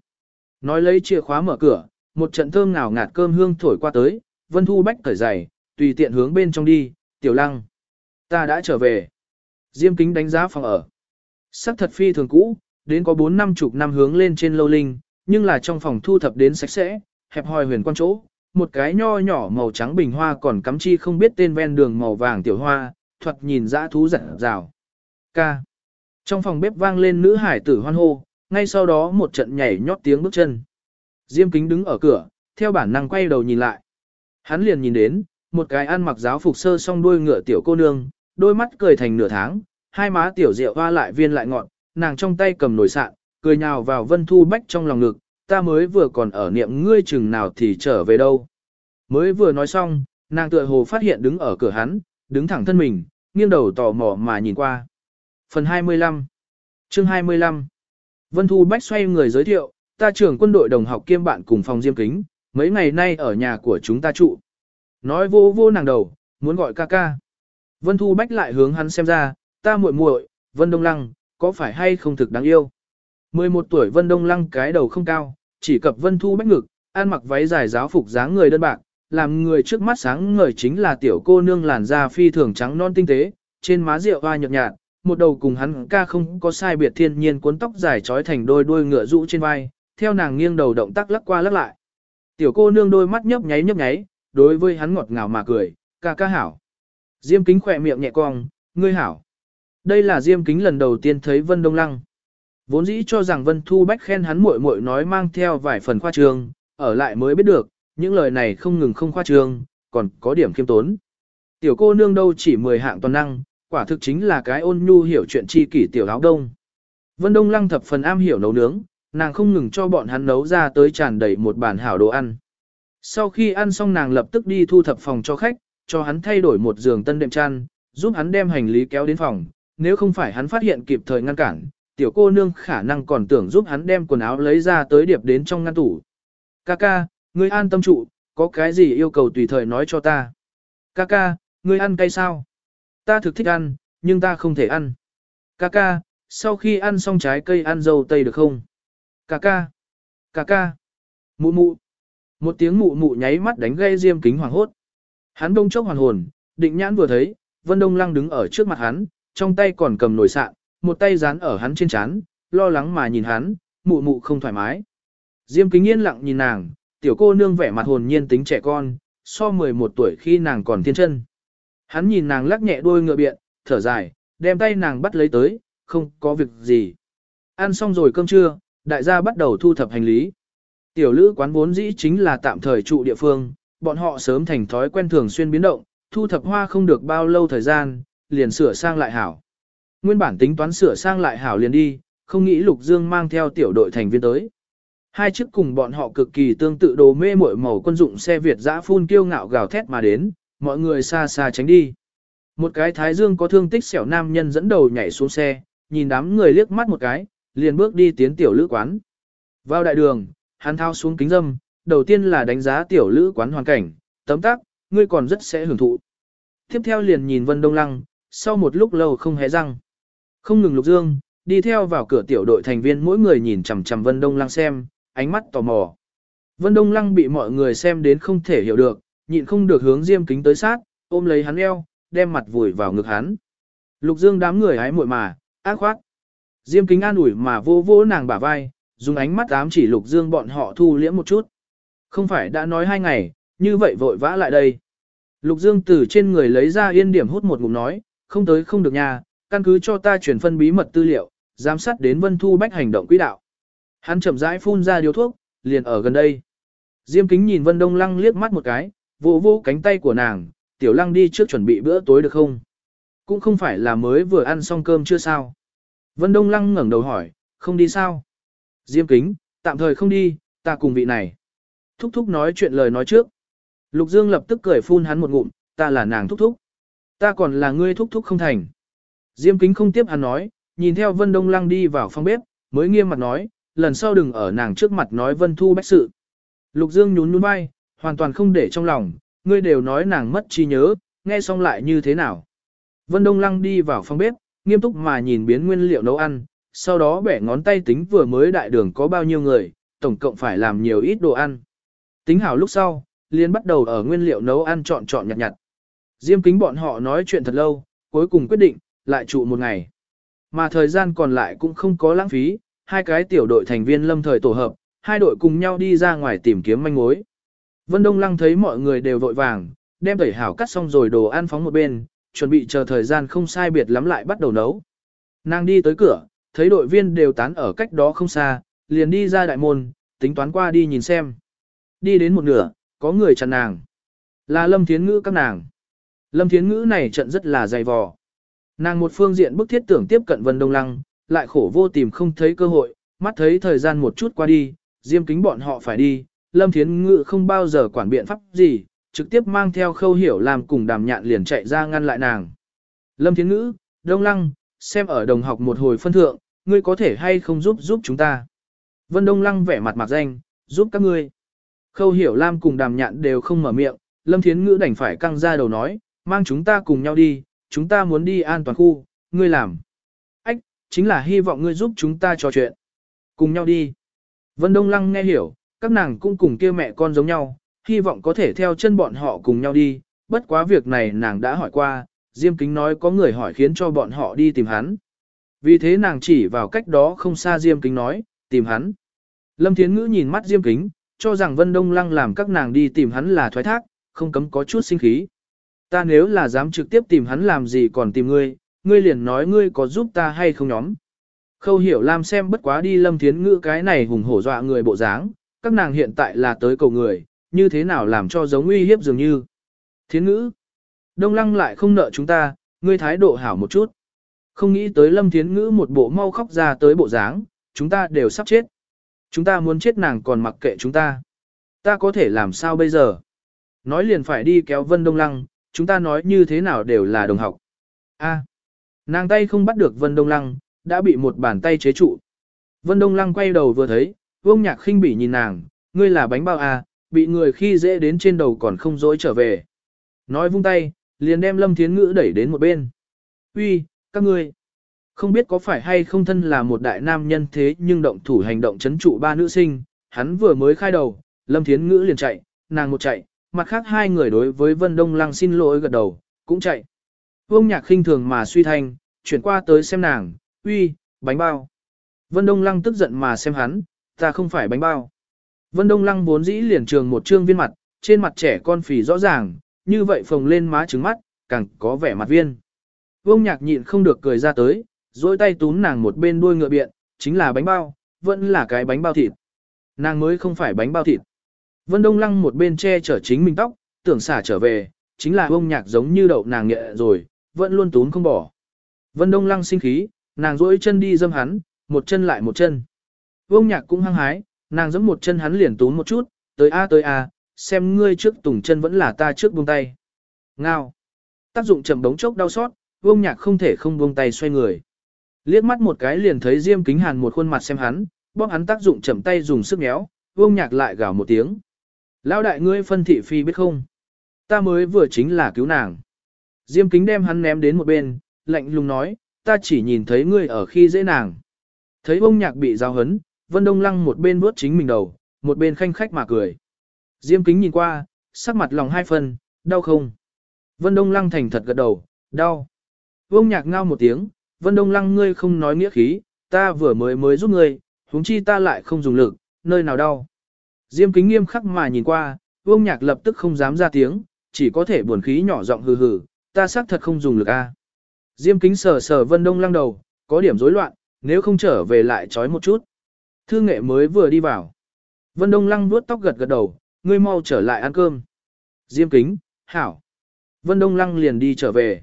Nói lấy chìa khóa mở cửa, một trận thơm ngào ngạt cơm hương thổi qua tới, Vân Thu Bách cởi giày, tùy tiện hướng bên trong đi, tiểu lăng. Ta đã trở về. Diêm kính đánh giá phòng ở. Sắc thật phi thường cũ, đến có 4 năm chục năm hướng lên trên lâu linh, nhưng là trong phòng thu thập đến sạch sẽ, hẹp hòi huyền quan chỗ, một cái nho nhỏ màu trắng bình hoa còn cắm chi không biết tên ven đường màu vàng tiểu hoa, thuật nhìn dã thú giật rào. Ca. Trong phòng bếp vang lên nữ hải tử hoan hô, ngay sau đó một trận nhảy nhót tiếng bước chân. Diêm kính đứng ở cửa, theo bản năng quay đầu nhìn lại. Hắn liền nhìn đến, một cái ăn mặc giáo phục sơ song đuôi ngựa tiểu cô nương, đôi mắt cười thành nửa tháng, hai má tiểu rượu hoa lại viên lại ngọn, nàng trong tay cầm nồi sạn, cười nhào vào Vân Thu Bách trong lòng ngực, ta mới vừa còn ở niệm ngươi chừng nào thì trở về đâu. Mới vừa nói xong, nàng tựa hồ phát hiện đứng ở cửa hắn, đứng thẳng thân mình, nghiêng đầu tò mò mà nhìn qua. Phần 25 Chương 25 Vân Thu Bách xoay người giới thiệu, ta trưởng quân đội đồng học kiêm bạn cùng phòng diêm kính, mấy ngày nay ở nhà của chúng ta trụ. Nói vô vô nàng đầu, muốn gọi ca ca. Vân Thu Bách lại hướng hắn xem ra, ta muội muội, Vân Đông Lăng, có phải hay không thực đáng yêu. 11 tuổi Vân Đông Lăng cái đầu không cao, chỉ cập Vân Thu Bách ngực, ăn mặc váy dài giáo phục dáng người đơn bạc, làm người trước mắt sáng ngời chính là tiểu cô nương làn da phi thường trắng non tinh tế, trên má rượu hoa nhợt nhạt, một đầu cùng hắn ca không có sai biệt thiên nhiên cuốn tóc dài trói thành đôi đuôi ngựa rũ trên vai, theo nàng nghiêng đầu động tác lắc qua lắc lại. Tiểu cô nương đôi mắt nhấp nháy nhấp nháy, đối với hắn ngọt ngào mà cười, ca ca hảo. Diêm kính khỏe miệng nhẹ cong, ngươi hảo. Đây là Diêm kính lần đầu tiên thấy Vân Đông Lăng. Vốn dĩ cho rằng Vân Thu Bách khen hắn muội muội nói mang theo vài phần khoa trương, ở lại mới biết được, những lời này không ngừng không khoa trương, còn có điểm khiêm tốn. Tiểu cô nương đâu chỉ 10 hạng toàn năng, quả thực chính là cái ôn nhu hiểu chuyện chi kỷ tiểu áo đông. Vân Đông Lăng thập phần am hiểu nấu nướng, nàng không ngừng cho bọn hắn nấu ra tới tràn đầy một bàn hảo đồ ăn. Sau khi ăn xong nàng lập tức đi thu thập phòng cho khách, cho hắn thay đổi một giường tân đệm chăn, giúp hắn đem hành lý kéo đến phòng, nếu không phải hắn phát hiện kịp thời ngăn cản, tiểu cô nương khả năng còn tưởng giúp hắn đem quần áo lấy ra tới điệp đến trong ngăn tủ. Kaka, ngươi an tâm trụ, có cái gì yêu cầu tùy thời nói cho ta. Kaka, ngươi ăn cay sao? Ta thực thích ăn, nhưng ta không thể ăn. Kaka, sau khi ăn xong trái cây ăn dâu tây được không? Cà ca, cà ca, mụ mụ. Một tiếng mụ mụ nháy mắt đánh gây diêm kính hoàng hốt. Hắn đông chốc hoàn hồn, định nhãn vừa thấy, Vân Đông Lăng đứng ở trước mặt hắn, trong tay còn cầm nồi sạn, một tay dán ở hắn trên chán, lo lắng mà nhìn hắn, mụ mụ không thoải mái. Diêm kính yên lặng nhìn nàng, tiểu cô nương vẻ mặt hồn nhiên tính trẻ con, so 11 tuổi khi nàng còn thiên chân. Hắn nhìn nàng lắc nhẹ đôi ngựa biện, thở dài, đem tay nàng bắt lấy tới, không có việc gì. Ăn xong rồi cơm trưa, đại gia bắt đầu thu thập hành lý. Tiểu lữ quán vốn dĩ chính là tạm thời trụ địa phương, bọn họ sớm thành thói quen thường xuyên biến động, thu thập hoa không được bao lâu thời gian, liền sửa sang lại hảo. Nguyên bản tính toán sửa sang lại hảo liền đi, không nghĩ Lục Dương mang theo tiểu đội thành viên tới. Hai chiếc cùng bọn họ cực kỳ tương tự đồ mê muội màu quân dụng xe Việt dã phun kiêu ngạo gào thét mà đến, mọi người xa xa tránh đi. Một cái thái dương có thương tích xẻo nam nhân dẫn đầu nhảy xuống xe, nhìn đám người liếc mắt một cái, liền bước đi tiến tiểu lữ quán. Vào đại đường, hắn thao xuống kính dâm, đầu tiên là đánh giá tiểu lữ quán hoàn cảnh, tấm tắc, ngươi còn rất sẽ hưởng thụ. Tiếp theo liền nhìn Vân Đông Lăng, sau một lúc lâu không hé răng. Không ngừng lục dương, đi theo vào cửa tiểu đội thành viên mỗi người nhìn chằm chằm Vân Đông Lăng xem, ánh mắt tò mò. Vân Đông Lăng bị mọi người xem đến không thể hiểu được, nhịn không được hướng Diêm Kính tới sát, ôm lấy hắn eo, đem mặt vùi vào ngực hắn. Lục Dương đám người hái muội mà, ác khoát. Diêm Kính an ủi mà vô vô nàng bả vai, dùng ánh mắt ám chỉ Lục Dương bọn họ thu liễm một chút. Không phải đã nói hai ngày, như vậy vội vã lại đây. Lục Dương từ trên người lấy ra yên điểm hút một ngụm nói, không tới không được nha, căn cứ cho ta chuyển phân bí mật tư liệu, giám sát đến Vân Thu Bách hành động quỹ đạo. Hắn chậm rãi phun ra điếu thuốc, liền ở gần đây. Diêm kính nhìn Vân Đông Lăng liếc mắt một cái, vỗ vỗ cánh tay của nàng, tiểu lăng đi trước chuẩn bị bữa tối được không? Cũng không phải là mới vừa ăn xong cơm chưa sao. Vân Đông Lăng ngẩng đầu hỏi, không đi sao? Diêm kính, tạm thời không đi, ta cùng vị này. Thúc thúc nói chuyện lời nói trước. Lục Dương lập tức cười phun hắn một ngụm, ta là nàng thúc thúc. Ta còn là ngươi thúc thúc không thành. Diêm kính không tiếp hắn nói, nhìn theo Vân Đông Lăng đi vào phòng bếp, mới nghiêm mặt nói, lần sau đừng ở nàng trước mặt nói Vân Thu bách sự. Lục Dương nhún nhún vai, hoàn toàn không để trong lòng, ngươi đều nói nàng mất trí nhớ, nghe xong lại như thế nào. Vân Đông Lăng đi vào phòng bếp, nghiêm túc mà nhìn biến nguyên liệu nấu ăn, sau đó bẻ ngón tay tính vừa mới đại đường có bao nhiêu người, tổng cộng phải làm nhiều ít đồ ăn. Tính hảo lúc sau, liền bắt đầu ở nguyên liệu nấu ăn chọn chọn nhặt nhặt. Diêm kính bọn họ nói chuyện thật lâu, cuối cùng quyết định, lại trụ một ngày. Mà thời gian còn lại cũng không có lãng phí, hai cái tiểu đội thành viên lâm thời tổ hợp, hai đội cùng nhau đi ra ngoài tìm kiếm manh mối. Vân Đông Lăng thấy mọi người đều vội vàng, đem tẩy hảo cắt xong rồi đồ ăn phóng một bên, chuẩn bị chờ thời gian không sai biệt lắm lại bắt đầu nấu. Nàng đi tới cửa, thấy đội viên đều tán ở cách đó không xa, liền đi ra đại môn, tính toán qua đi nhìn xem. Đi đến một nửa, có người chặn nàng. Là Lâm Thiến Ngữ các nàng. Lâm Thiến Ngữ này trận rất là dày vò. Nàng một phương diện bức thiết tưởng tiếp cận Vân Đông Lăng, lại khổ vô tìm không thấy cơ hội, mắt thấy thời gian một chút qua đi, diêm kính bọn họ phải đi, Lâm Thiến Ngự không bao giờ quản biện pháp gì, trực tiếp mang theo khâu hiểu làm cùng đàm nhạn liền chạy ra ngăn lại nàng. Lâm Thiến Ngữ, Đông Lăng, xem ở đồng học một hồi phân thượng, ngươi có thể hay không giúp giúp chúng ta. Vân Đông Lăng vẻ mặt mặt danh, giúp các ngươi. Khâu hiểu Lam cùng đàm nhạn đều không mở miệng, Lâm Thiến Ngữ đành phải căng ra đầu nói, mang chúng ta cùng nhau đi, chúng ta muốn đi an toàn khu, ngươi làm. Ách, chính là hy vọng ngươi giúp chúng ta trò chuyện. Cùng nhau đi. Vân Đông Lăng nghe hiểu, các nàng cũng cùng kia mẹ con giống nhau, hy vọng có thể theo chân bọn họ cùng nhau đi, bất quá việc này nàng đã hỏi qua, Diêm Kính nói có người hỏi khiến cho bọn họ đi tìm hắn. Vì thế nàng chỉ vào cách đó không xa Diêm Kính nói, tìm hắn. Lâm Thiến Ngữ nhìn mắt Diêm Kính, cho rằng Vân Đông Lăng làm các nàng đi tìm hắn là thoái thác, không cấm có chút sinh khí. Ta nếu là dám trực tiếp tìm hắn làm gì còn tìm ngươi, ngươi liền nói ngươi có giúp ta hay không nhóm. Khâu hiểu Lam xem bất quá đi Lâm Thiến Ngữ cái này hùng hổ dọa người bộ dáng, các nàng hiện tại là tới cầu người, như thế nào làm cho giống uy hiếp dường như. Thiến Ngữ, Đông Lăng lại không nợ chúng ta, ngươi thái độ hảo một chút. Không nghĩ tới Lâm Thiến Ngữ một bộ mau khóc ra tới bộ dáng, chúng ta đều sắp chết. Chúng ta muốn chết nàng còn mặc kệ chúng ta. Ta có thể làm sao bây giờ? Nói liền phải đi kéo Vân Đông Lăng, chúng ta nói như thế nào đều là đồng học. A, nàng tay không bắt được Vân Đông Lăng, đã bị một bàn tay chế trụ. Vân Đông Lăng quay đầu vừa thấy, vương nhạc khinh bỉ nhìn nàng, ngươi là bánh bao à, bị người khi dễ đến trên đầu còn không dối trở về. Nói vung tay, liền đem Lâm Thiến Ngữ đẩy đến một bên. Uy, các ngươi, không biết có phải hay không thân là một đại nam nhân thế nhưng động thủ hành động chấn trụ ba nữ sinh, hắn vừa mới khai đầu, Lâm Thiến Ngữ liền chạy, nàng một chạy, mặt khác hai người đối với Vân Đông Lăng xin lỗi gật đầu, cũng chạy. Vương Nhạc khinh thường mà suy thanh, chuyển qua tới xem nàng, uy, bánh bao. Vân Đông Lăng tức giận mà xem hắn, ta không phải bánh bao. Vân Đông Lăng vốn dĩ liền trường một trương viên mặt, trên mặt trẻ con phì rõ ràng, như vậy phồng lên má trứng mắt, càng có vẻ mặt viên. Vương Nhạc nhịn không được cười ra tới, dối tay túm nàng một bên đuôi ngựa biện, chính là bánh bao, vẫn là cái bánh bao thịt. Nàng mới không phải bánh bao thịt. Vân Đông Lăng một bên che chở chính mình tóc, tưởng xả trở về, chính là Vương Nhạc giống như đậu nàng nhẹ rồi, vẫn luôn túm không bỏ. Vân Đông Lăng sinh khí, nàng duỗi chân đi dâm hắn, một chân lại một chân. Vương Nhạc cũng hăng hái, nàng giẫm một chân hắn liền túm một chút, tới a tới a, xem ngươi trước tùng chân vẫn là ta trước buông tay. Ngao. Tác dụng chậm đống chốc đau xót, Vương Nhạc không thể không buông tay xoay người. Liếc mắt một cái liền thấy Diêm Kính Hàn một khuôn mặt xem hắn, bóp hắn tác dụng chậm tay dùng sức méo, Vương Nhạc lại gào một tiếng. Lão đại ngươi phân thị phi biết không? Ta mới vừa chính là cứu nàng. Diêm Kính đem hắn ném đến một bên, lạnh lùng nói, ta chỉ nhìn thấy ngươi ở khi dễ nàng. Thấy Vương Nhạc bị giao hấn, Vân Đông Lăng một bên vuốt chính mình đầu, một bên khanh khách mà cười. Diêm Kính nhìn qua, sắc mặt lòng hai phần, đau không? Vân Đông Lăng thành thật gật đầu, đau. Vương Nhạc ngao một tiếng, Vân Đông Lăng ngươi không nói nghĩa khí, ta vừa mới mới giúp ngươi, huống chi ta lại không dùng lực, nơi nào đau. Diêm kính nghiêm khắc mà nhìn qua, vương nhạc lập tức không dám ra tiếng, chỉ có thể buồn khí nhỏ giọng hừ hừ, ta xác thật không dùng lực a. Diêm kính sờ sờ Vân Đông Lăng đầu, có điểm rối loạn, nếu không trở về lại trói một chút. Thư nghệ mới vừa đi vào. Vân Đông Lăng vuốt tóc gật gật đầu, ngươi mau trở lại ăn cơm. Diêm kính, hảo. Vân Đông Lăng liền đi trở về.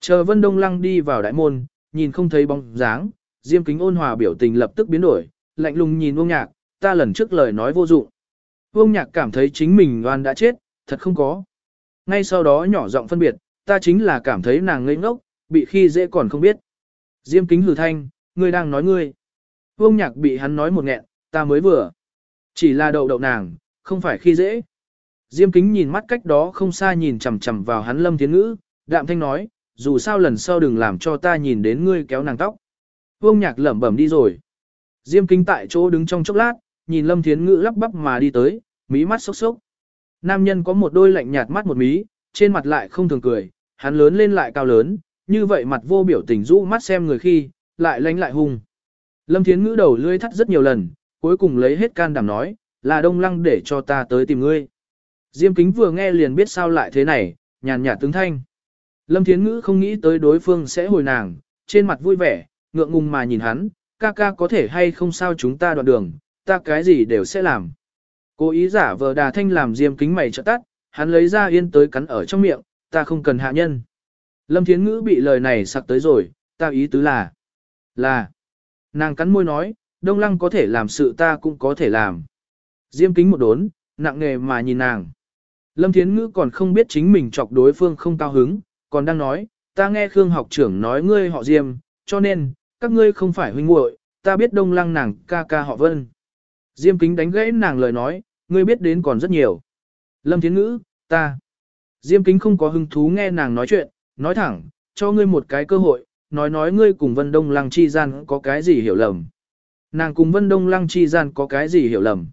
Chờ Vân Đông Lăng đi vào đại môn, nhìn không thấy bóng dáng, Diêm Kính ôn hòa biểu tình lập tức biến đổi, lạnh lùng nhìn Vương Nhạc, ta lần trước lời nói vô dụng. Vương Nhạc cảm thấy chính mình oan đã chết, thật không có. Ngay sau đó nhỏ giọng phân biệt, ta chính là cảm thấy nàng ngây ngốc, bị khi dễ còn không biết. Diêm Kính hử thanh, ngươi đang nói ngươi. Vương Nhạc bị hắn nói một nghẹn, ta mới vừa. Chỉ là đậu đậu nàng, không phải khi dễ. Diêm Kính nhìn mắt cách đó không xa nhìn chằm chằm vào hắn Lâm Thiến Ngữ, đạm thanh nói, dù sao lần sau đừng làm cho ta nhìn đến ngươi kéo nàng tóc. Vương nhạc lẩm bẩm đi rồi. Diêm kính tại chỗ đứng trong chốc lát, nhìn Lâm Thiến Ngữ lắp bắp mà đi tới, mí mắt sốc sốc. Nam nhân có một đôi lạnh nhạt mắt một mí, trên mặt lại không thường cười, hắn lớn lên lại cao lớn, như vậy mặt vô biểu tình rũ mắt xem người khi, lại lánh lại hung. Lâm Thiến Ngữ đầu lưỡi thắt rất nhiều lần, cuối cùng lấy hết can đảm nói, là đông lăng để cho ta tới tìm ngươi. Diêm kính vừa nghe liền biết sao lại thế này, nhàn nhạt tướng thanh. Lâm Thiến Ngữ không nghĩ tới đối phương sẽ hồi nàng, trên mặt vui vẻ, ngượng ngùng mà nhìn hắn, ca ca có thể hay không sao chúng ta đoạn đường, ta cái gì đều sẽ làm. Cố ý giả vờ đà thanh làm diêm kính mày trợ tắt, hắn lấy ra yên tới cắn ở trong miệng, ta không cần hạ nhân. Lâm Thiến Ngữ bị lời này sặc tới rồi, ta ý tứ là, là, nàng cắn môi nói, đông lăng có thể làm sự ta cũng có thể làm. Diêm kính một đốn, nặng nề mà nhìn nàng. Lâm Thiến Ngữ còn không biết chính mình chọc đối phương không cao hứng, còn đang nói, ta nghe Khương học trưởng nói ngươi họ Diêm, cho nên, các ngươi không phải huynh muội, ta biết đông lăng nàng ca ca họ Vân. Diêm kính đánh gãy nàng lời nói, ngươi biết đến còn rất nhiều. Lâm Thiến Ngữ, ta. Diêm kính không có hứng thú nghe nàng nói chuyện, nói thẳng, cho ngươi một cái cơ hội, nói nói ngươi cùng Vân Đông Lăng chi gian có cái gì hiểu lầm. Nàng cùng Vân Đông Lăng chi gian có cái gì hiểu lầm.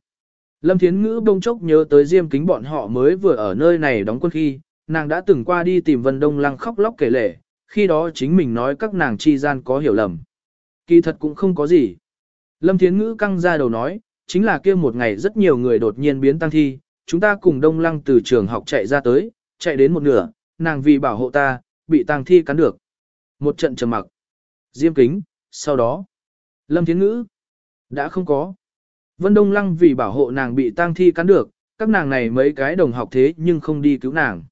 Lâm Thiến Ngữ bông chốc nhớ tới Diêm kính bọn họ mới vừa ở nơi này đóng quân khi, nàng đã từng qua đi tìm Vân Đông Lăng khóc lóc kể lể, khi đó chính mình nói các nàng chi gian có hiểu lầm. Kỳ thật cũng không có gì. Lâm Thiến Ngữ căng ra đầu nói, chính là kia một ngày rất nhiều người đột nhiên biến tăng thi, chúng ta cùng Đông Lăng từ trường học chạy ra tới, chạy đến một nửa, nàng vì bảo hộ ta, bị tăng thi cắn được. Một trận trầm mặc. Diêm kính, sau đó. Lâm Thiến Ngữ. Đã không có. Vân Đông Lăng vì bảo hộ nàng bị tang thi cắn được, các nàng này mấy cái đồng học thế nhưng không đi cứu nàng.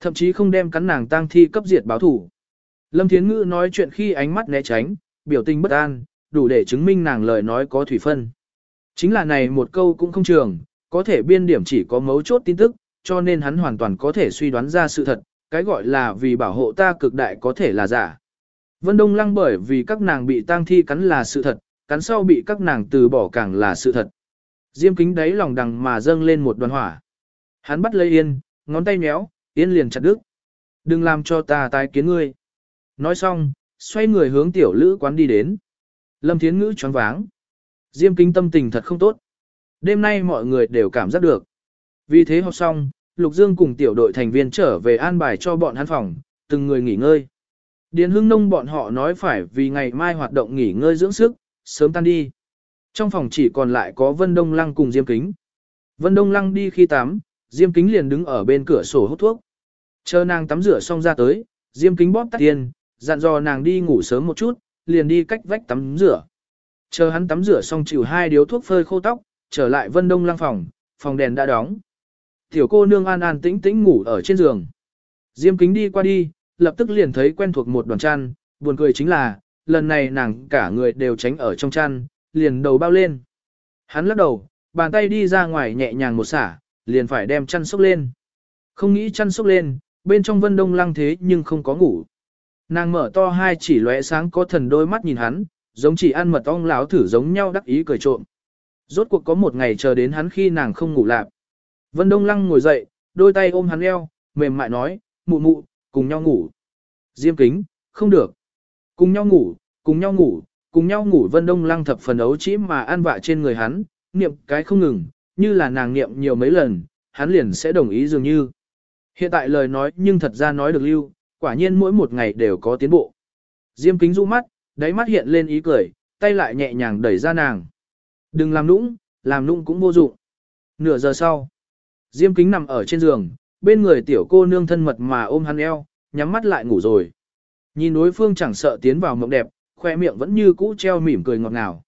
Thậm chí không đem cắn nàng tang thi cấp diệt báo thủ. Lâm Thiến Ngữ nói chuyện khi ánh mắt né tránh, biểu tình bất an, đủ để chứng minh nàng lời nói có thủy phân. Chính là này một câu cũng không trường, có thể biên điểm chỉ có mấu chốt tin tức, cho nên hắn hoàn toàn có thể suy đoán ra sự thật, cái gọi là vì bảo hộ ta cực đại có thể là giả. Vân Đông Lăng bởi vì các nàng bị tang thi cắn là sự thật, cắn sau bị các nàng từ bỏ càng là sự thật. Diêm kính đáy lòng đằng mà dâng lên một đoàn hỏa. Hắn bắt lấy yên, ngón tay méo, yên liền chặt đứt. Đừng làm cho ta tái kiến ngươi. Nói xong, xoay người hướng tiểu lữ quán đi đến. Lâm Thiến Ngữ choáng váng. Diêm kính tâm tình thật không tốt. Đêm nay mọi người đều cảm giác được. Vì thế học xong, Lục Dương cùng tiểu đội thành viên trở về an bài cho bọn hắn phòng, từng người nghỉ ngơi. Điền hưng nông bọn họ nói phải vì ngày mai hoạt động nghỉ ngơi dưỡng sức, sớm tan đi. Trong phòng chỉ còn lại có Vân Đông Lăng cùng Diêm Kính. Vân Đông Lăng đi khi tắm, Diêm Kính liền đứng ở bên cửa sổ hút thuốc. Chờ nàng tắm rửa xong ra tới, Diêm Kính bóp tắt tiền, dặn dò nàng đi ngủ sớm một chút, liền đi cách vách tắm rửa. Chờ hắn tắm rửa xong chịu hai điếu thuốc phơi khô tóc, trở lại Vân Đông Lăng phòng, phòng đèn đã đóng. Tiểu cô nương an an tĩnh tĩnh ngủ ở trên giường. Diêm Kính đi qua đi, lập tức liền thấy quen thuộc một đoàn chăn, buồn cười chính là, lần này nàng cả người đều tránh ở trong chăn, liền đầu bao lên. Hắn lắc đầu, bàn tay đi ra ngoài nhẹ nhàng một xả, liền phải đem chăn xốc lên. Không nghĩ chăn xốc lên, bên trong vân đông lăng thế nhưng không có ngủ. Nàng mở to hai chỉ lóe sáng có thần đôi mắt nhìn hắn, giống chỉ ăn mật ong láo thử giống nhau đắc ý cười trộm. Rốt cuộc có một ngày chờ đến hắn khi nàng không ngủ lạp. Vân Đông Lăng ngồi dậy, đôi tay ôm hắn eo, mềm mại nói, mụ mụ, cùng nhau ngủ. Diêm kính, không được. Cùng nhau ngủ, cùng nhau ngủ, cùng nhau ngủ Vân Đông Lăng thập phần ấu chỉ mà an vạ trên người hắn, niệm cái không ngừng, như là nàng niệm nhiều mấy lần, hắn liền sẽ đồng ý dường như. Hiện tại lời nói nhưng thật ra nói được lưu, quả nhiên mỗi một ngày đều có tiến bộ. Diêm kính rũ mắt, đáy mắt hiện lên ý cười, tay lại nhẹ nhàng đẩy ra nàng. Đừng làm nũng, làm nũng cũng vô dụng. Nửa giờ sau, Diêm kính nằm ở trên giường, bên người tiểu cô nương thân mật mà ôm hắn eo, nhắm mắt lại ngủ rồi. Nhìn đối phương chẳng sợ tiến vào mộng đẹp, khoe miệng vẫn như cũ treo mỉm cười ngọt ngào.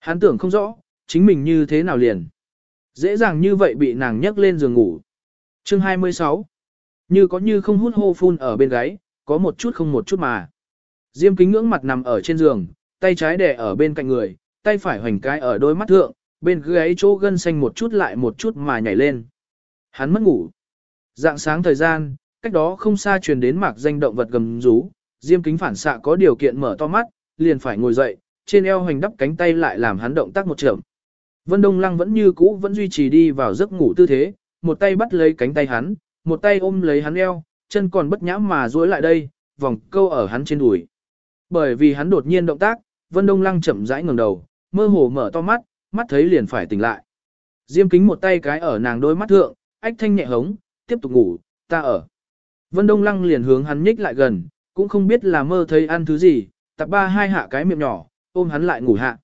Hắn tưởng không rõ, chính mình như thế nào liền. Dễ dàng như vậy bị nàng nhấc lên giường ngủ. Chương 26 Như có như không hút hô phun ở bên gáy, có một chút không một chút mà. Diêm kính ngưỡng mặt nằm ở trên giường, tay trái đè ở bên cạnh người, tay phải hoành cái ở đôi mắt thượng, bên gáy chỗ gân xanh một chút lại một chút mà nhảy lên. Hắn mất ngủ. Dạng sáng thời gian, cách đó không xa truyền đến mạc danh động vật gầm rú, Diêm kính phản xạ có điều kiện mở to mắt, liền phải ngồi dậy, trên eo hoành đắp cánh tay lại làm hắn động tác một trượng Vân Đông Lăng vẫn như cũ vẫn duy trì đi vào giấc ngủ tư thế, một tay bắt lấy cánh tay hắn, một tay ôm lấy hắn eo, chân còn bất nhã mà duỗi lại đây, vòng câu ở hắn trên đùi. Bởi vì hắn đột nhiên động tác, Vân Đông Lăng chậm rãi ngẩng đầu, mơ hồ mở to mắt, mắt thấy liền phải tỉnh lại. Diêm kính một tay cái ở nàng đôi mắt thượng, ách thanh nhẹ hống, tiếp tục ngủ, ta ở. Vân Đông Lăng liền hướng hắn nhích lại gần, cũng không biết là mơ thấy ăn thứ gì, tập ba hai hạ cái miệng nhỏ, ôm hắn lại ngủ hạ.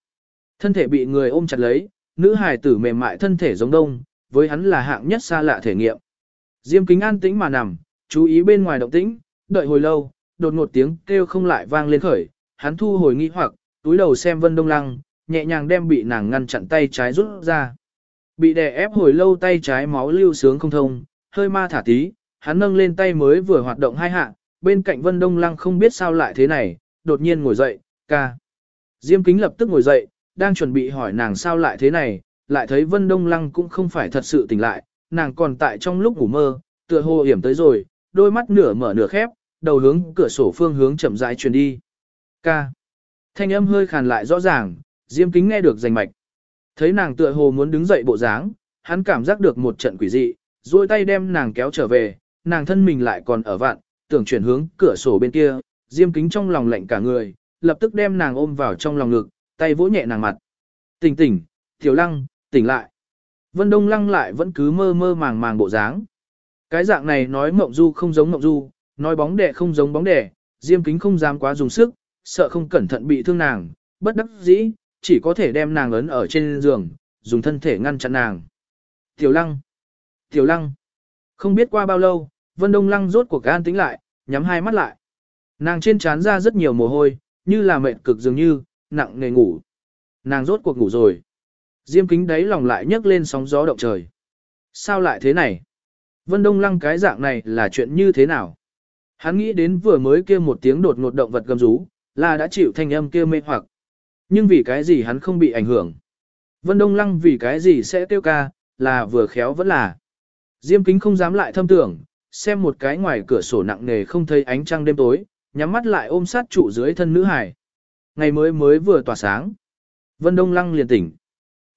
Thân thể bị người ôm chặt lấy, nữ hài tử mềm mại thân thể giống đông, với hắn là hạng nhất xa lạ thể nghiệm. Diêm kính an tĩnh mà nằm, chú ý bên ngoài động tĩnh, đợi hồi lâu, đột ngột tiếng kêu không lại vang lên khởi, hắn thu hồi nghi hoặc, túi đầu xem Vân Đông Lăng, nhẹ nhàng đem bị nàng ngăn chặn tay trái rút ra. Bị đè ép hồi lâu tay trái máu lưu sướng không thông, hơi ma thả tí, hắn nâng lên tay mới vừa hoạt động hai hạ, bên cạnh Vân Đông Lăng không biết sao lại thế này, đột nhiên ngồi dậy, ca. Diêm kính lập tức ngồi dậy, đang chuẩn bị hỏi nàng sao lại thế này, lại thấy Vân Đông Lăng cũng không phải thật sự tỉnh lại, nàng còn tại trong lúc ngủ mơ, tựa hồ hiểm tới rồi, đôi mắt nửa mở nửa khép, đầu hướng cửa sổ phương hướng chậm rãi truyền đi. Ca. Thanh âm hơi khàn lại rõ ràng, Diêm Kính nghe được rành mạch. Thấy nàng tựa hồ muốn đứng dậy bộ dáng, hắn cảm giác được một trận quỷ dị, duỗi tay đem nàng kéo trở về, nàng thân mình lại còn ở vạn, tưởng chuyển hướng cửa sổ bên kia, Diêm Kính trong lòng lạnh cả người, lập tức đem nàng ôm vào trong lòng ngực, tay vỗ nhẹ nàng mặt. Tỉnh tỉnh, Tiểu Lăng, tỉnh lại. Vân Đông Lăng lại vẫn cứ mơ mơ màng màng bộ dáng. Cái dạng này nói mộng du không giống mộng du, nói bóng đẻ không giống bóng đẻ, Diêm Kính không dám quá dùng sức, sợ không cẩn thận bị thương nàng, bất đắc dĩ, chỉ có thể đem nàng ấn ở trên giường, dùng thân thể ngăn chặn nàng. Tiểu Lăng, Tiểu Lăng. Không biết qua bao lâu, Vân Đông Lăng rốt cuộc gan tính lại, nhắm hai mắt lại. Nàng trên trán ra rất nhiều mồ hôi, như là mệt cực dường như, nặng nề ngủ. Nàng rốt cuộc ngủ rồi. Diêm kính đáy lòng lại nhấc lên sóng gió động trời. Sao lại thế này? Vân Đông Lăng cái dạng này là chuyện như thế nào? Hắn nghĩ đến vừa mới kia một tiếng đột ngột động vật gầm rú, là đã chịu thanh âm kia mê hoặc. Nhưng vì cái gì hắn không bị ảnh hưởng? Vân Đông Lăng vì cái gì sẽ tiêu ca, là vừa khéo vẫn là. Diêm kính không dám lại thâm tưởng, xem một cái ngoài cửa sổ nặng nề không thấy ánh trăng đêm tối, nhắm mắt lại ôm sát trụ dưới thân nữ hải. Ngày mới mới vừa tỏa sáng. Vân Đông Lăng liền tỉnh.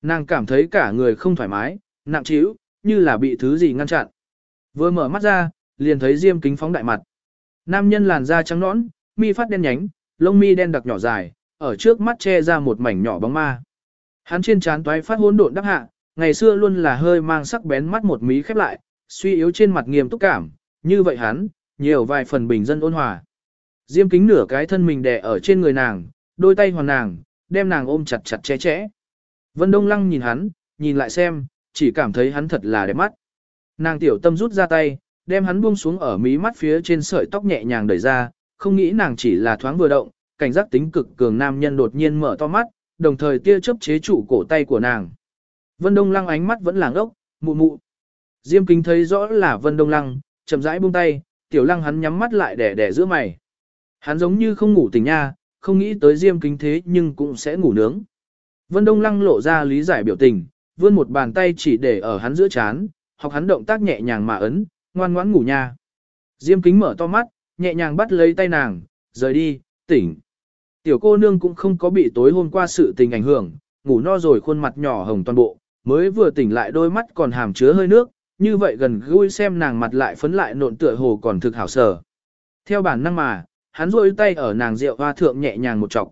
Nàng cảm thấy cả người không thoải mái, nặng trĩu, như là bị thứ gì ngăn chặn. Vừa mở mắt ra, liền thấy Diêm kính phóng đại mặt. Nam nhân làn da trắng nõn, mi phát đen nhánh, lông mi đen đặc nhỏ dài, ở trước mắt che ra một mảnh nhỏ bóng ma. Hắn trên trán toái phát hỗn độn đắc hạ, ngày xưa luôn là hơi mang sắc bén mắt một mí khép lại, suy yếu trên mặt nghiêm túc cảm, như vậy hắn, nhiều vài phần bình dân ôn hòa. Diêm kính nửa cái thân mình đè ở trên người nàng, đôi tay hoàn nàng, đem nàng ôm chặt chặt che chẽ. Vân Đông Lăng nhìn hắn, nhìn lại xem, chỉ cảm thấy hắn thật là đẹp mắt. Nàng tiểu tâm rút ra tay, đem hắn buông xuống ở mí mắt phía trên sợi tóc nhẹ nhàng đẩy ra, không nghĩ nàng chỉ là thoáng vừa động, cảnh giác tính cực cường nam nhân đột nhiên mở to mắt, đồng thời tia chớp chế trụ cổ tay của nàng. Vân Đông Lăng ánh mắt vẫn làng ốc, mụ mụ. Diêm kính thấy rõ là Vân Đông Lăng, chậm rãi buông tay, tiểu lăng hắn nhắm mắt lại đẻ đẻ giữa mày. Hắn giống như không ngủ tỉnh nha, không nghĩ tới Diêm kính thế nhưng cũng sẽ ngủ nướng. Vân Đông Lăng lộ ra lý giải biểu tình, vươn một bàn tay chỉ để ở hắn giữa chán, học hắn động tác nhẹ nhàng mà ấn, ngoan ngoãn ngủ nha. Diêm kính mở to mắt, nhẹ nhàng bắt lấy tay nàng, rời đi, tỉnh. Tiểu cô nương cũng không có bị tối hôm qua sự tình ảnh hưởng, ngủ no rồi khuôn mặt nhỏ hồng toàn bộ, mới vừa tỉnh lại đôi mắt còn hàm chứa hơi nước, như vậy gần gũi xem nàng mặt lại phấn lại nộn tựa hồ còn thực hảo sở. Theo bản năng mà, hắn rôi tay ở nàng rượu hoa thượng nhẹ nhàng một chọc.